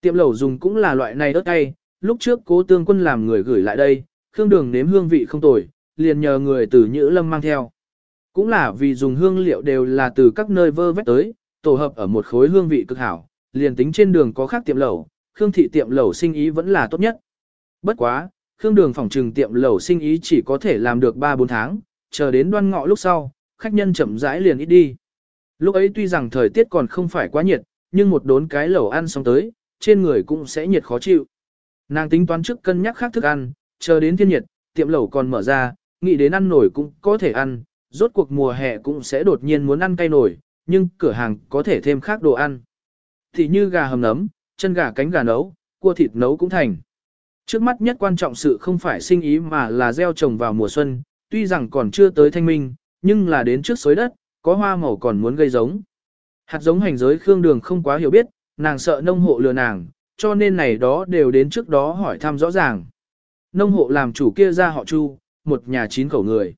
A: Tiệm lẩu dùng cũng là loại này ớt cay, lúc trước cố tương quân làm người gửi lại đây, khương đường nếm hương vị không tồi, liền nhờ người từ nhữ lâm mang theo. Cũng là vì dùng hương liệu đều là từ các nơi vơ vét tới, tổ hợp ở một khối hương vị cực hảo, liền tính trên đường có khác tiệm lẩu, khương thị tiệm lẩu sinh ý vẫn là tốt nhất. Bất quá, khương đường phòng trừng tiệm lẩu sinh ý chỉ có thể làm được 3-4 tháng, chờ đến đoan ngọ lúc sau, khách nhân chậm rãi liền ít đi. Lúc ấy tuy rằng thời tiết còn không phải quá nhiệt, nhưng một đốn cái lẩu ăn xong tới, trên người cũng sẽ nhiệt khó chịu. Nàng tính toán trước cân nhắc khác thức ăn, chờ đến thiên nhiệt, tiệm lẩu còn mở ra, nghĩ đến ăn nổi cũng có thể ăn, rốt cuộc mùa hè cũng sẽ đột nhiên muốn ăn cay nổi, nhưng cửa hàng có thể thêm khác đồ ăn. Thì như gà hầm nấm, chân gà cánh gà nấu, cua thịt nấu cũng thành. Trước mắt nhất quan trọng sự không phải sinh ý mà là gieo trồng vào mùa xuân, tuy rằng còn chưa tới thanh minh, nhưng là đến trước xối đất, có hoa màu còn muốn gây giống. Hạt giống hành giới khương đường không quá hiểu biết, nàng sợ nông hộ lừa nàng, cho nên này đó đều đến trước đó hỏi thăm rõ ràng. Nông hộ làm chủ kia ra họ Chu, một nhà chín khẩu người.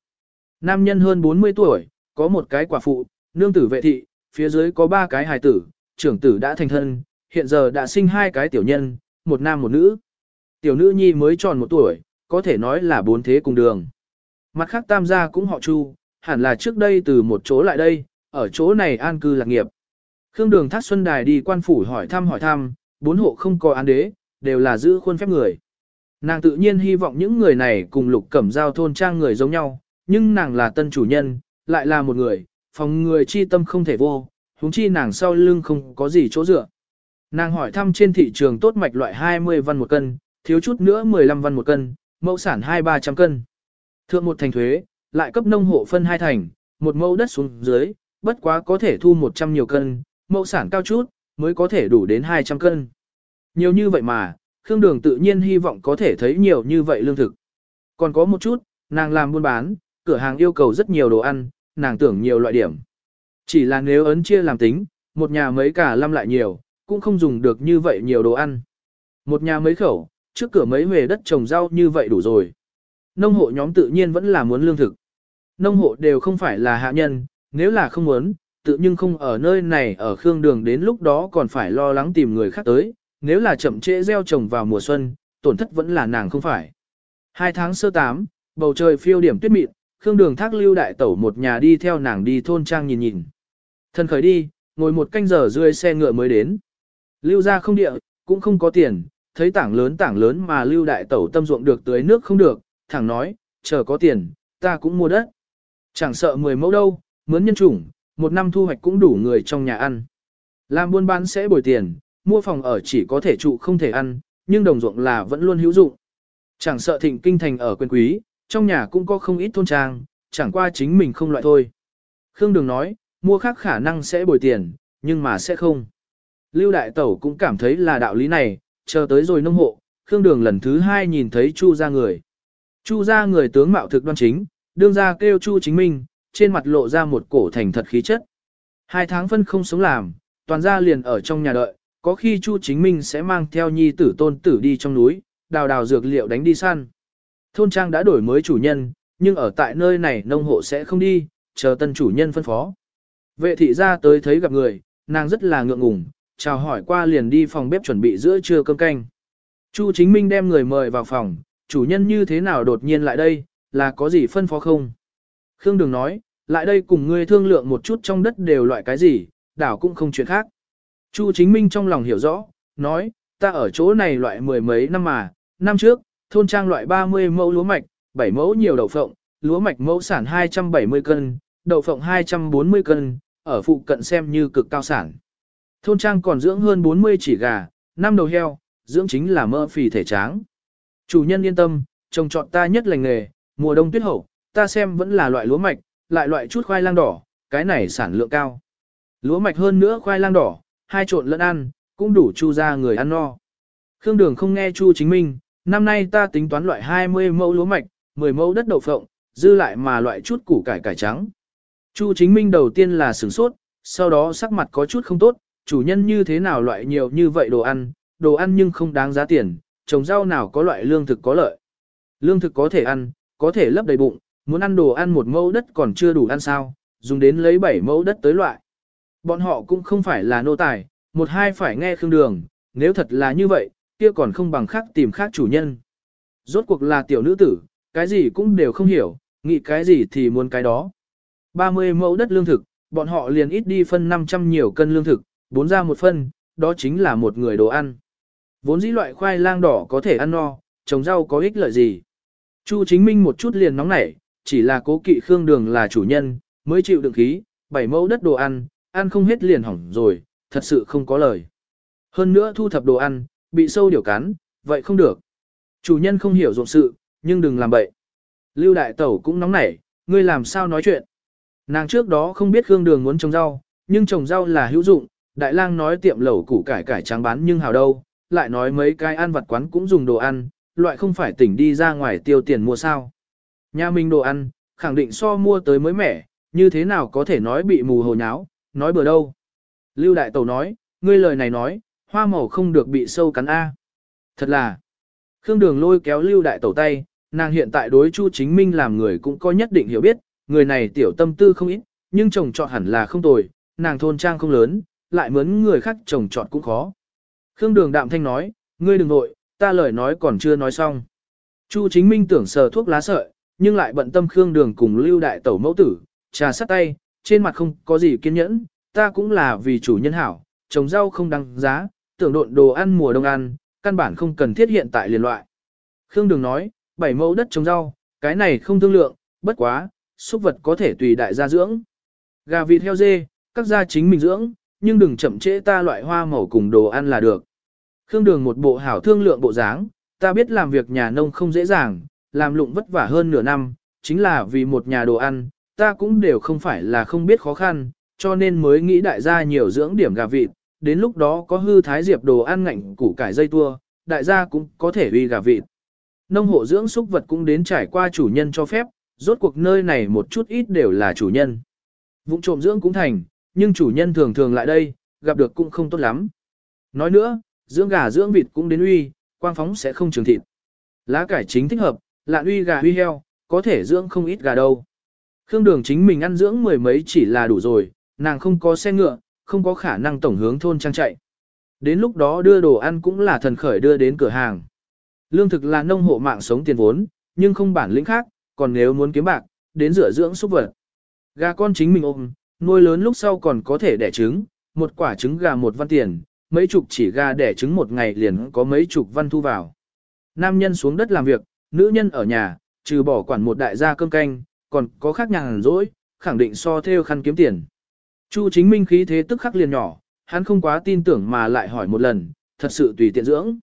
A: Nam nhân hơn 40 tuổi, có một cái quả phụ, nương tử vệ thị, phía dưới có ba cái hài tử, trưởng tử đã thành thân, hiện giờ đã sinh hai cái tiểu nhân, một nam một nữ. Tiểu nữ nhi mới tròn một tuổi, có thể nói là bốn thế cùng đường. Mặt khác tam gia cũng họ Chu, hẳn là trước đây từ một chỗ lại đây, ở chỗ này an cư lạc nghiệp. Khương Đường Thác Xuân Đài đi quan phủ hỏi thăm hỏi thăm, bốn hộ không có án đế, đều là giữ khuôn phép người. Nàng tự nhiên hy vọng những người này cùng lục cẩm giao thôn trang người giống nhau, nhưng nàng là tân chủ nhân, lại là một người, phòng người chi tâm không thể vô, huống chi nàng sau lưng không có gì chỗ dựa. Nàng hỏi thăm trên thị trường tốt mạch loại 20 văn một cân, thiếu chút nữa 15 văn một cân, mẫu sản 2-300 cân. Thượng một thành thuế, lại cấp nông hộ phân hai thành, một mẫu đất xuống dưới, bất quá có thể thu 100 nhiều cân, mẫu sản cao chút, mới có thể đủ đến 200 cân. Nhiều như vậy mà, Khương Đường tự nhiên hy vọng có thể thấy nhiều như vậy lương thực. Còn có một chút, nàng làm buôn bán, cửa hàng yêu cầu rất nhiều đồ ăn, nàng tưởng nhiều loại điểm. Chỉ là nếu ấn chia làm tính, một nhà mấy cả lăm lại nhiều, cũng không dùng được như vậy nhiều đồ ăn. Một nhà mấy khẩu, trước cửa mấy huề đất trồng rau như vậy đủ rồi. Nông hộ nhóm tự nhiên vẫn là muốn lương thực. Nông hộ đều không phải là hạ nhân, nếu là không muốn, tự nhưng không ở nơi này ở Khương Đường đến lúc đó còn phải lo lắng tìm người khác tới, nếu là chậm trễ gieo trồng vào mùa xuân, tổn thất vẫn là nàng không phải. Hai tháng sơ tám, bầu trời phiêu điểm tuyết mịn, Khương Đường thác lưu đại tẩu một nhà đi theo nàng đi thôn trang nhìn nhìn. Thân khởi đi, ngồi một canh giờ rươi xe ngựa mới đến. Lưu ra không địa, cũng không có tiền, thấy tảng lớn tảng lớn mà lưu đại tẩu tâm ruộng được tưới nước không được, thẳng nói, chờ có tiền, ta cũng mua đất. Chẳng sợ mười mẫu đâu, mướn nhân chủng, một năm thu hoạch cũng đủ người trong nhà ăn. Làm buôn bán sẽ bồi tiền, mua phòng ở chỉ có thể trụ không thể ăn, nhưng đồng ruộng là vẫn luôn hữu dụng. Chẳng sợ thịnh kinh thành ở quyền quý, trong nhà cũng có không ít thôn trang, chẳng qua chính mình không loại thôi. Khương Đường nói, mua khác khả năng sẽ bồi tiền, nhưng mà sẽ không. Lưu Đại Tẩu cũng cảm thấy là đạo lý này, chờ tới rồi nông hộ, Khương Đường lần thứ hai nhìn thấy Chu ra người. Chu ra người tướng mạo thực đoan chính, đương ra kêu Chu chính minh, trên mặt lộ ra một cổ thành thật khí chất. Hai tháng phân không sống làm, toàn gia liền ở trong nhà đợi, có khi Chu Chính Minh sẽ mang theo nhi tử tôn tử đi trong núi, đào đào dược liệu đánh đi săn. Thôn trang đã đổi mới chủ nhân, nhưng ở tại nơi này nông hộ sẽ không đi, chờ tân chủ nhân phân phó. Vệ thị ra tới thấy gặp người, nàng rất là ngượng ngùng, chào hỏi qua liền đi phòng bếp chuẩn bị giữa trưa cơm canh. Chu Chính Minh đem người mời vào phòng, chủ nhân như thế nào đột nhiên lại đây, là có gì phân phó không? Khương Đường nói, lại đây cùng ngươi thương lượng một chút trong đất đều loại cái gì, đảo cũng không chuyện khác. Chu Chính Minh trong lòng hiểu rõ, nói, ta ở chỗ này loại mười mấy năm mà, năm trước, thôn trang loại 30 mẫu lúa mạch, 7 mẫu nhiều đậu phộng, lúa mạch mẫu sản 270 cân, đậu phộng 240 cân, ở phụ cận xem như cực cao sản. Thôn trang còn dưỡng hơn 40 chỉ gà, 5 đầu heo, dưỡng chính là mỡ phì thể tráng. Chủ nhân yên tâm, trồng trọt ta nhất lành nghề, mùa đông tuyết hậu, ta xem vẫn là loại lúa mạch, lại loại chút khoai lang đỏ, cái này sản lượng cao. Lúa mạch hơn nữa khoai lang đỏ, hai trộn lẫn ăn, cũng đủ chu ra người ăn no. Khương Đường không nghe Chu Chính Minh, năm nay ta tính toán loại 20 mẫu lúa mạch, 10 mẫu đất đậu phộng, dư lại mà loại chút củ cải cải trắng. Chu Chính Minh đầu tiên là sửng sốt, sau đó sắc mặt có chút không tốt, chủ nhân như thế nào loại nhiều như vậy đồ ăn, đồ ăn nhưng không đáng giá tiền, trồng rau nào có loại lương thực có lợi. Lương thực có thể ăn, có thể lấp đầy bụng, muốn ăn đồ ăn một mẫu đất còn chưa đủ ăn sao, dùng đến lấy 7 mẫu đất tới loại. Bọn họ cũng không phải là nô tài, một hai phải nghe khương đường, nếu thật là như vậy, kia còn không bằng khác tìm khác chủ nhân. Rốt cuộc là tiểu nữ tử, cái gì cũng đều không hiểu, nghĩ cái gì thì muốn cái đó. 30 mẫu đất lương thực, bọn họ liền ít đi phân 500 nhiều cân lương thực, bốn ra một phân, đó chính là một người đồ ăn. Vốn dĩ loại khoai lang đỏ có thể ăn no, trồng rau có ích lợi gì. Chu chính minh một chút liền nóng nảy, chỉ là cố kỵ khương đường là chủ nhân, mới chịu đựng khí, bảy mẫu đất đồ ăn, ăn không hết liền hỏng rồi, thật sự không có lời. Hơn nữa thu thập đồ ăn, bị sâu điểu cắn, vậy không được. Chủ nhân không hiểu dụng sự, nhưng đừng làm bậy. Lưu đại tẩu cũng nóng nảy, ngươi làm sao nói chuyện. Nàng trước đó không biết Khương Đường muốn trồng rau, nhưng trồng rau là hữu dụng, đại lang nói tiệm lẩu củ cải cải trắng bán nhưng hào đâu, lại nói mấy cái ăn vặt quán cũng dùng đồ ăn, loại không phải tỉnh đi ra ngoài tiêu tiền mua sao. Nhà mình đồ ăn, khẳng định so mua tới mới mẻ, như thế nào có thể nói bị mù hồ nháo, nói bừa đâu. Lưu Đại Tẩu nói, ngươi lời này nói, hoa màu không được bị sâu cắn A. Thật là, Khương Đường lôi kéo Lưu Đại Tẩu tay, nàng hiện tại đối Chu Chính Minh làm người cũng có nhất định hiểu biết, người này tiểu tâm tư không ít, nhưng chồng chọn hẳn là không tồi, nàng thôn trang không lớn, lại mướn người khác chồng chọn cũng khó. Khương Đường đạm thanh nói, ngươi đừng nội, ta lời nói còn chưa nói xong. Chu Chính Minh tưởng sờ thuốc lá sợi, nhưng lại bận tâm Khương Đường cùng Lưu Đại Tẩu mẫu tử, trà sắt tay, trên mặt không có gì kiên nhẫn, ta cũng là vì chủ nhân hảo, trồng rau không đăng giá, tưởng độn đồ ăn mùa đông ăn, căn bản không cần thiết hiện tại liền loại. Khương Đường nói, bảy mẫu đất trồng rau, cái này không thương lượng, bất quá, súc vật có thể tùy đại gia dưỡng. Gà vịt heo dê, các gia chính mình dưỡng, nhưng đừng chậm trễ ta loại hoa màu cùng đồ ăn là được. Khương Đường một bộ hảo thương lượng bộ dáng, ta biết làm việc nhà nông không dễ dàng, làm lụng vất vả hơn nửa năm, chính là vì một nhà đồ ăn, ta cũng đều không phải là không biết khó khăn, cho nên mới nghĩ đại gia nhiều dưỡng điểm gà vịt, đến lúc đó có hư thái diệp đồ ăn ngạnh củ cải dây tua, đại gia cũng có thể uy gà vịt. Nông hộ dưỡng súc vật cũng đến trải qua chủ nhân cho phép, rốt cuộc nơi này một chút ít đều là chủ nhân. Vụng trộm dưỡng cũng thành, nhưng chủ nhân thường thường lại đây, gặp được cũng không tốt lắm. Nói nữa, dưỡng gà dưỡng vịt cũng đến uy, quang phóng sẽ không trường thịt. Lá cải chính thích hợp, lạn uy gà uy heo, có thể dưỡng không ít gà đâu. Khương đường chính mình ăn dưỡng mười mấy chỉ là đủ rồi, nàng không có xe ngựa, không có khả năng tổng hướng thôn trang chạy. Đến lúc đó đưa đồ ăn cũng là thần khởi đưa đến cửa hàng. Lương thực là nông hộ mạng sống tiền vốn, nhưng không bản lĩnh khác, còn nếu muốn kiếm bạc, đến rửa dưỡng súc vật. Gà con chính mình ôm, nuôi lớn lúc sau còn có thể đẻ trứng, một quả trứng gà một văn tiền, mấy chục chỉ gà đẻ trứng một ngày liền có mấy chục văn thu vào. Nam nhân xuống đất làm việc, nữ nhân ở nhà, trừ bỏ quản một đại gia cơm canh, còn có khác nhàn rỗi, khẳng định so theo khăn kiếm tiền. Chu chính minh khí thế tức khắc liền nhỏ, hắn không quá tin tưởng mà lại hỏi một lần, thật sự tùy tiện dưỡng.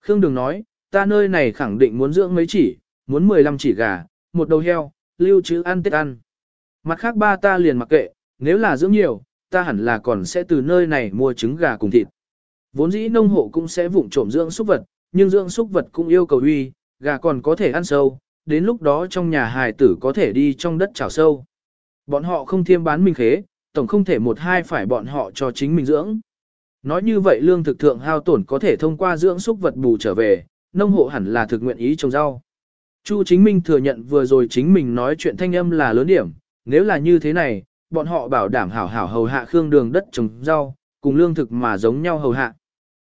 A: Khương Đường nói, ta nơi này khẳng định muốn dưỡng mấy chỉ, muốn 15 chỉ gà, một đầu heo, lưu trữ ăn tết ăn. Mặt khác ba ta liền mặc kệ, nếu là dưỡng nhiều, ta hẳn là còn sẽ từ nơi này mua trứng gà cùng thịt. Vốn dĩ nông hộ cũng sẽ vụng trộm dưỡng súc vật, nhưng dưỡng súc vật cũng yêu cầu uy, gà còn có thể ăn sâu, đến lúc đó trong nhà hài tử có thể đi trong đất chảo sâu. Bọn họ không thiêm bán mình khế, tổng không thể một hai phải bọn họ cho chính mình dưỡng. Nói như vậy lương thực thượng hao tổn có thể thông qua dưỡng súc vật bù trở về, nông hộ hẳn là thực nguyện ý trồng rau. Chu chính minh thừa nhận vừa rồi chính mình nói chuyện thanh âm là lớn điểm, nếu là như thế này, bọn họ bảo đảm hảo hảo hầu hạ khương đường đất trồng rau, cùng lương thực mà giống nhau hầu hạ.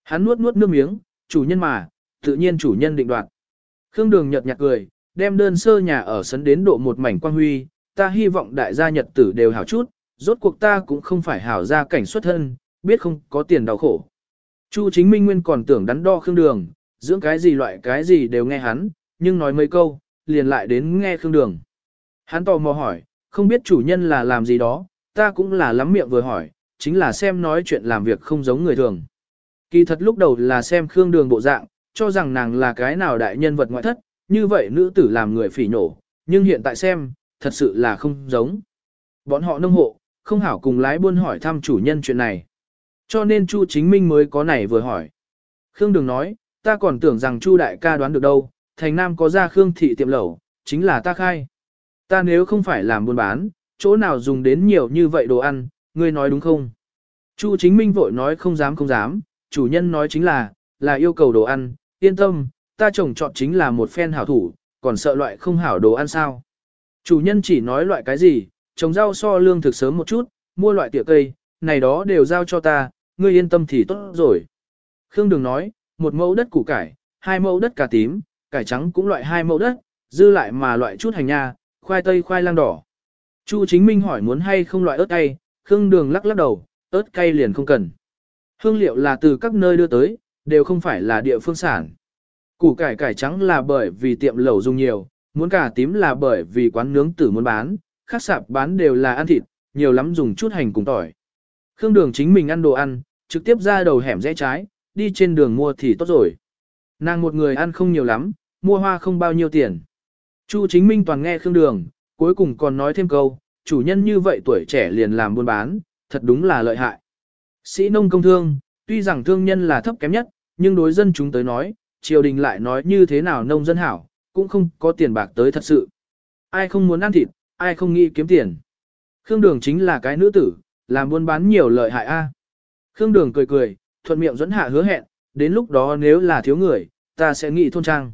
A: Hắn nuốt nuốt nước miếng, chủ nhân mà, tự nhiên chủ nhân định đoạt. Khương đường nhật nhạt cười, đem đơn sơ nhà ở sấn đến độ một mảnh quang huy, ta hy vọng đại gia nhật tử đều hảo chút, rốt cuộc ta cũng không phải hảo gia cảnh xuất thân, biết không có tiền đau khổ. Chu chính minh nguyên còn tưởng đắn đo khương đường, dưỡng cái gì loại cái gì đều nghe hắn, nhưng nói mấy câu, liền lại đến nghe khương đường. Hắn tò mò hỏi, không biết chủ nhân là làm gì đó, ta cũng là lắm miệng vừa hỏi, chính là xem nói chuyện làm việc không giống người thường. Kỳ thật lúc đầu là xem khương đường bộ dạng, cho rằng nàng là cái nào đại nhân vật ngoại thất, như vậy nữ tử làm người phỉ nổ, nhưng hiện tại xem, thật sự là không giống. Bọn họ nông hộ, không hảo cùng lái buôn hỏi thăm chủ nhân chuyện này. Cho nên Chu Chính Minh mới có này vừa hỏi. Khương Đường nói, ta còn tưởng rằng Chu đại ca đoán được đâu, thành nam có ra Khương thị tiệm lẩu, chính là ta khai. Ta nếu không phải làm buôn bán, chỗ nào dùng đến nhiều như vậy đồ ăn, ngươi nói đúng không? Chu Chính Minh vội nói không dám không dám, chủ nhân nói chính là, là yêu cầu đồ ăn, yên tâm, ta trồng chọn chính là một phen hảo thủ, còn sợ loại không hảo đồ ăn sao. Chủ nhân chỉ nói loại cái gì, trồng rau so lương thực sớm một chút, mua loại tỉa cây, này đó đều giao cho ta, ngươi yên tâm thì tốt rồi. Khương Đường nói, một mẫu đất củ cải, hai mẫu đất cà tím, cải trắng cũng loại hai mẫu đất, dư lại mà loại chút hành nha, khoai tây khoai lang đỏ. Chu Chính Minh hỏi muốn hay không loại ớt cay, Khương Đường lắc lắc đầu, ớt cay liền không cần. Hương liệu là từ các nơi đưa tới, đều không phải là địa phương sản. Củ cải cải trắng là bởi vì tiệm lẩu dùng nhiều, muốn cà tím là bởi vì quán nướng tử muốn bán, khác sạp bán đều là ăn thịt, nhiều lắm dùng chút hành cùng tỏi. Khương Đường chính mình ăn đồ ăn, trực tiếp ra đầu hẻm rẽ trái, đi trên đường mua thì tốt rồi. Nàng một người ăn không nhiều lắm, mua hoa không bao nhiêu tiền. Chu chính minh toàn nghe Khương Đường, cuối cùng còn nói thêm câu, chủ nhân như vậy tuổi trẻ liền làm buôn bán, thật đúng là lợi hại. Sĩ nông công thương, tuy rằng thương nhân là thấp kém nhất, nhưng đối dân chúng tới nói, triều đình lại nói như thế nào nông dân hảo, cũng không có tiền bạc tới thật sự. Ai không muốn ăn thịt, ai không nghĩ kiếm tiền. Khương Đường chính là cái nữ tử, làm buôn bán nhiều lợi hại a. Khương Đường cười cười, thuận miệng dẫn hạ hứa hẹn, đến lúc đó nếu là thiếu người, ta sẽ nghĩ thôn trang.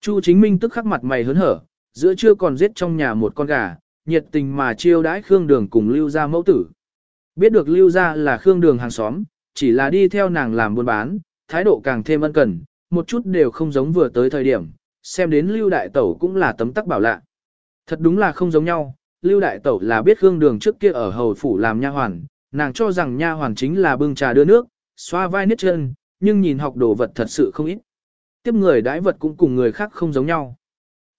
A: Chu Chính Minh tức khắc mặt mày hớn hở, giữa trưa còn giết trong nhà một con gà, nhiệt tình mà chiêu đãi Khương Đường cùng Lưu gia mẫu tử. Biết được Lưu gia là Khương Đường hàng xóm, chỉ là đi theo nàng làm buôn bán, thái độ càng thêm ân cần, một chút đều không giống vừa tới thời điểm, xem đến Lưu Đại Tẩu cũng là tấm tắc bảo lạ. Thật đúng là không giống nhau, Lưu Đại Tẩu là biết Khương Đường trước kia ở hầu phủ làm nha hoàn, nàng cho rằng nha hoàn chính là bưng trà đưa nước, xoa vai niết chân, nhưng nhìn học đồ vật thật sự không ít. Tiếp người đãi vật cũng cùng người khác không giống nhau.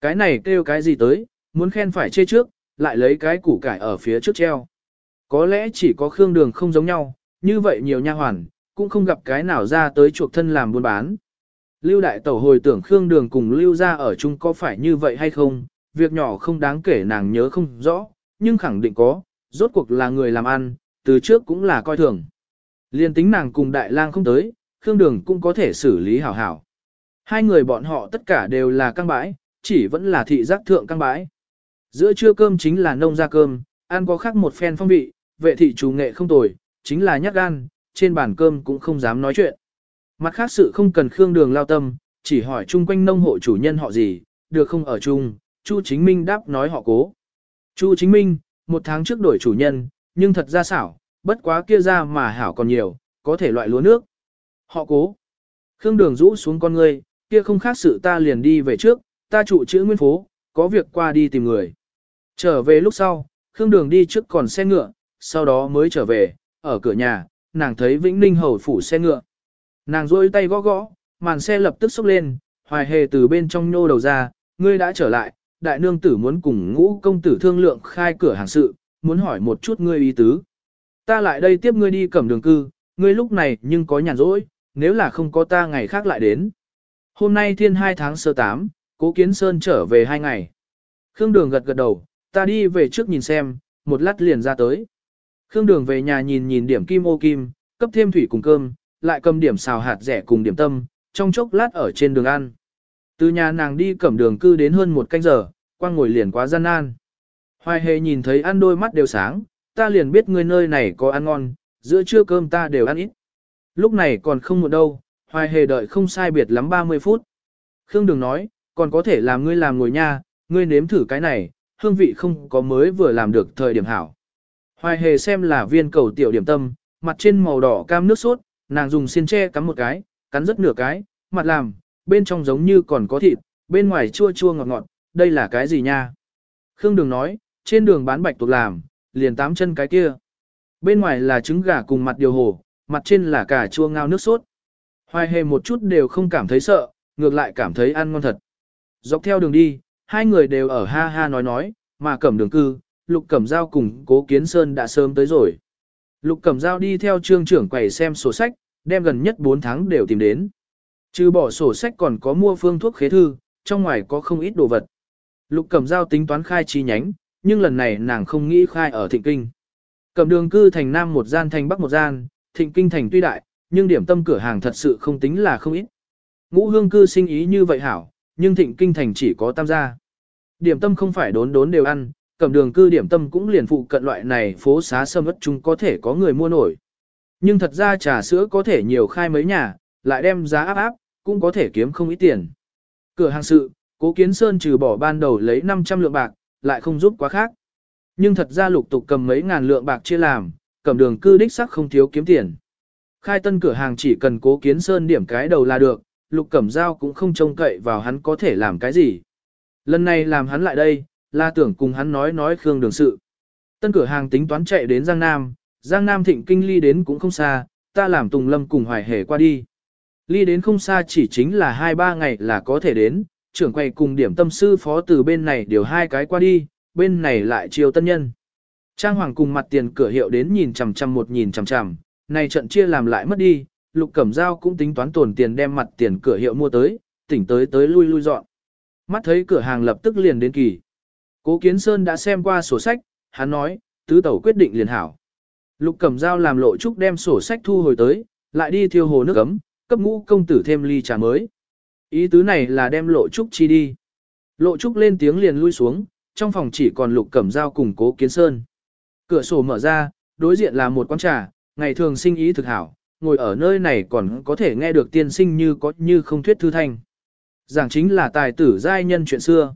A: Cái này kêu cái gì tới, muốn khen phải chê trước, lại lấy cái củ cải ở phía trước treo. Có lẽ chỉ có Khương Đường không giống nhau, như vậy nhiều nha hoàn, cũng không gặp cái nào ra tới chuộc thân làm buôn bán. Lưu Đại Tẩu hồi tưởng Khương Đường cùng Lưu ra ở chung có phải như vậy hay không, việc nhỏ không đáng kể nàng nhớ không rõ, nhưng khẳng định có, rốt cuộc là người làm ăn, từ trước cũng là coi thường. Liên tính nàng cùng Đại lang không tới, Khương Đường cũng có thể xử lý hảo hảo. Hai người bọn họ tất cả đều là căng bãi, chỉ vẫn là thị giác thượng căng bãi. Giữa trưa cơm chính là nông ra cơm, ăn có khác một phen phong vị, vệ thị chủ nghệ không tồi, chính là nhát gan, trên bàn cơm cũng không dám nói chuyện. Mặt khác sự không cần Khương Đường lao tâm, chỉ hỏi chung quanh nông hộ chủ nhân họ gì, được không ở chung, Chu Chính Minh đáp nói họ cố. Chu Chính Minh, một tháng trước đổi chủ nhân, nhưng thật ra xảo, bất quá kia ra mà hảo còn nhiều, có thể loại lúa nước. Họ cố. Khương Đường rũ xuống con ngươi, kia không khác sự ta liền đi về trước, ta trụ chữ nguyên phố, có việc qua đi tìm người. Trở về lúc sau, Khương Đường đi trước còn xe ngựa, sau đó mới trở về, ở cửa nhà, nàng thấy Vĩnh Ninh hầu phủ xe ngựa. Nàng rôi tay gõ gõ, màn xe lập tức xốc lên, hoài hề từ bên trong nhô đầu ra, ngươi đã trở lại, đại nương tử muốn cùng ngũ công tử thương lượng khai cửa hàng sự, muốn hỏi một chút ngươi ý tứ. Ta lại đây tiếp ngươi đi cẩm đường cư, ngươi lúc này nhưng có nhàn rỗi, nếu là không có ta ngày khác lại đến. Hôm nay thiên 2 tháng sơ 8, cố kiến sơn trở về hai ngày. Khương đường gật gật đầu, ta đi về trước nhìn xem, một lát liền ra tới. Khương đường về nhà nhìn nhìn điểm kim ô kim, cấp thêm thủy cùng cơm, lại cầm điểm xào hạt rẻ cùng điểm tâm, trong chốc lát ở trên đường ăn. Từ nhà nàng đi cẩm đường cư đến hơn một canh giờ, quang ngồi liền quá gian nan. Hoài hề nhìn thấy ăn đôi mắt đều sáng, ta liền biết ngươi nơi này có ăn ngon, giữa trưa cơm ta đều ăn ít. Lúc này còn không muộn đâu, hoài hề đợi không sai biệt lắm 30 phút. Khương Đường nói, còn có thể làm ngươi làm ngồi nha, ngươi nếm thử cái này, hương vị không có mới vừa làm được thời điểm hảo. Hoài hề xem là viên cầu tiểu điểm tâm, mặt trên màu đỏ cam nước sốt, nàng dùng xiên tre cắm một cái, cắn rất nửa cái, mặt làm, bên trong giống như còn có thịt, bên ngoài chua chua ngọt ngọt, đây là cái gì nha? Khương Đường nói, trên đường bán bạch tuộc làm, liền tám chân cái kia. Bên ngoài là trứng gà cùng mặt điều hồ, mặt trên là cà chua ngao nước sốt. Hoài hề một chút đều không cảm thấy sợ, ngược lại cảm thấy ăn ngon thật. Dọc theo đường đi, hai người đều ở ha ha nói nói, mà cẩm đường cư, lục cẩm giao cùng cố kiến sơn đã sớm tới rồi. Lục cẩm giao đi theo trương trưởng quầy xem sổ sách, đem gần nhất 4 tháng đều tìm đến. Trừ bỏ sổ sách còn có mua phương thuốc khế thư, trong ngoài có không ít đồ vật. Lục cẩm giao tính toán khai chi nhánh, nhưng lần này nàng không nghĩ khai ở thịnh kinh. Cẩm đường cư thành nam một gian thành bắc một gian, thịnh kinh thành tuy đại, nhưng điểm tâm cửa hàng thật sự không tính là không ít. Ngũ hương cư sinh ý như vậy hảo, nhưng thịnh kinh thành chỉ có tam gia. Điểm tâm không phải đốn đốn đều ăn, cẩm đường cư điểm tâm cũng liền phụ cận loại này phố xá sâm ất chúng có thể có người mua nổi. Nhưng thật ra trà sữa có thể nhiều khai mấy nhà, lại đem giá áp áp, cũng có thể kiếm không ít tiền. Cửa hàng sự, cố kiến sơn trừ bỏ ban đầu lấy 500 lượng bạc, lại không giúp quá khác. Nhưng thật ra lục tục cầm mấy ngàn lượng bạc chia làm, cầm đường cư đích sắc không thiếu kiếm tiền. Khai tân cửa hàng chỉ cần cố kiến sơn điểm cái đầu là được, lục cẩm dao cũng không trông cậy vào hắn có thể làm cái gì. Lần này làm hắn lại đây, là tưởng cùng hắn nói nói khương đường sự. Tân cửa hàng tính toán chạy đến Giang Nam, Giang Nam thịnh kinh ly đến cũng không xa, ta làm Tùng Lâm cùng hoài hề qua đi. Ly đến không xa chỉ chính là 2-3 ngày là có thể đến, trưởng quầy cùng điểm tâm sư phó từ bên này điều hai cái qua đi, bên này lại chiêu tân nhân. Trang Hoàng cùng mặt tiền cửa hiệu đến nhìn chằm chằm một nhìn chằm chằm, này trận chia làm lại mất đi, Lục Cẩm Giao cũng tính toán tổn tiền đem mặt tiền cửa hiệu mua tới, tỉnh tới tới lui lui dọn. Mắt thấy cửa hàng lập tức liền đến kỳ. Cố Kiến Sơn đã xem qua sổ sách, hắn nói, tứ tẩu quyết định liền hảo. Lục Cẩm Giao làm lộ trúc đem sổ sách thu hồi tới, lại đi thiêu hồ nước ấm, cấp ngũ công tử thêm ly trà mới. Ý tứ này là đem lộ trúc chi đi. Lộ trúc lên tiếng liền lui xuống, trong phòng chỉ còn Lục Cẩm dao cùng Cố Kiến Sơn. Cửa sổ mở ra, đối diện là một quán trà, ngày thường sinh ý thực hảo, ngồi ở nơi này còn có thể nghe được tiên sinh như có như không thuyết thư thanh. Giảng chính là tài tử giai nhân chuyện xưa.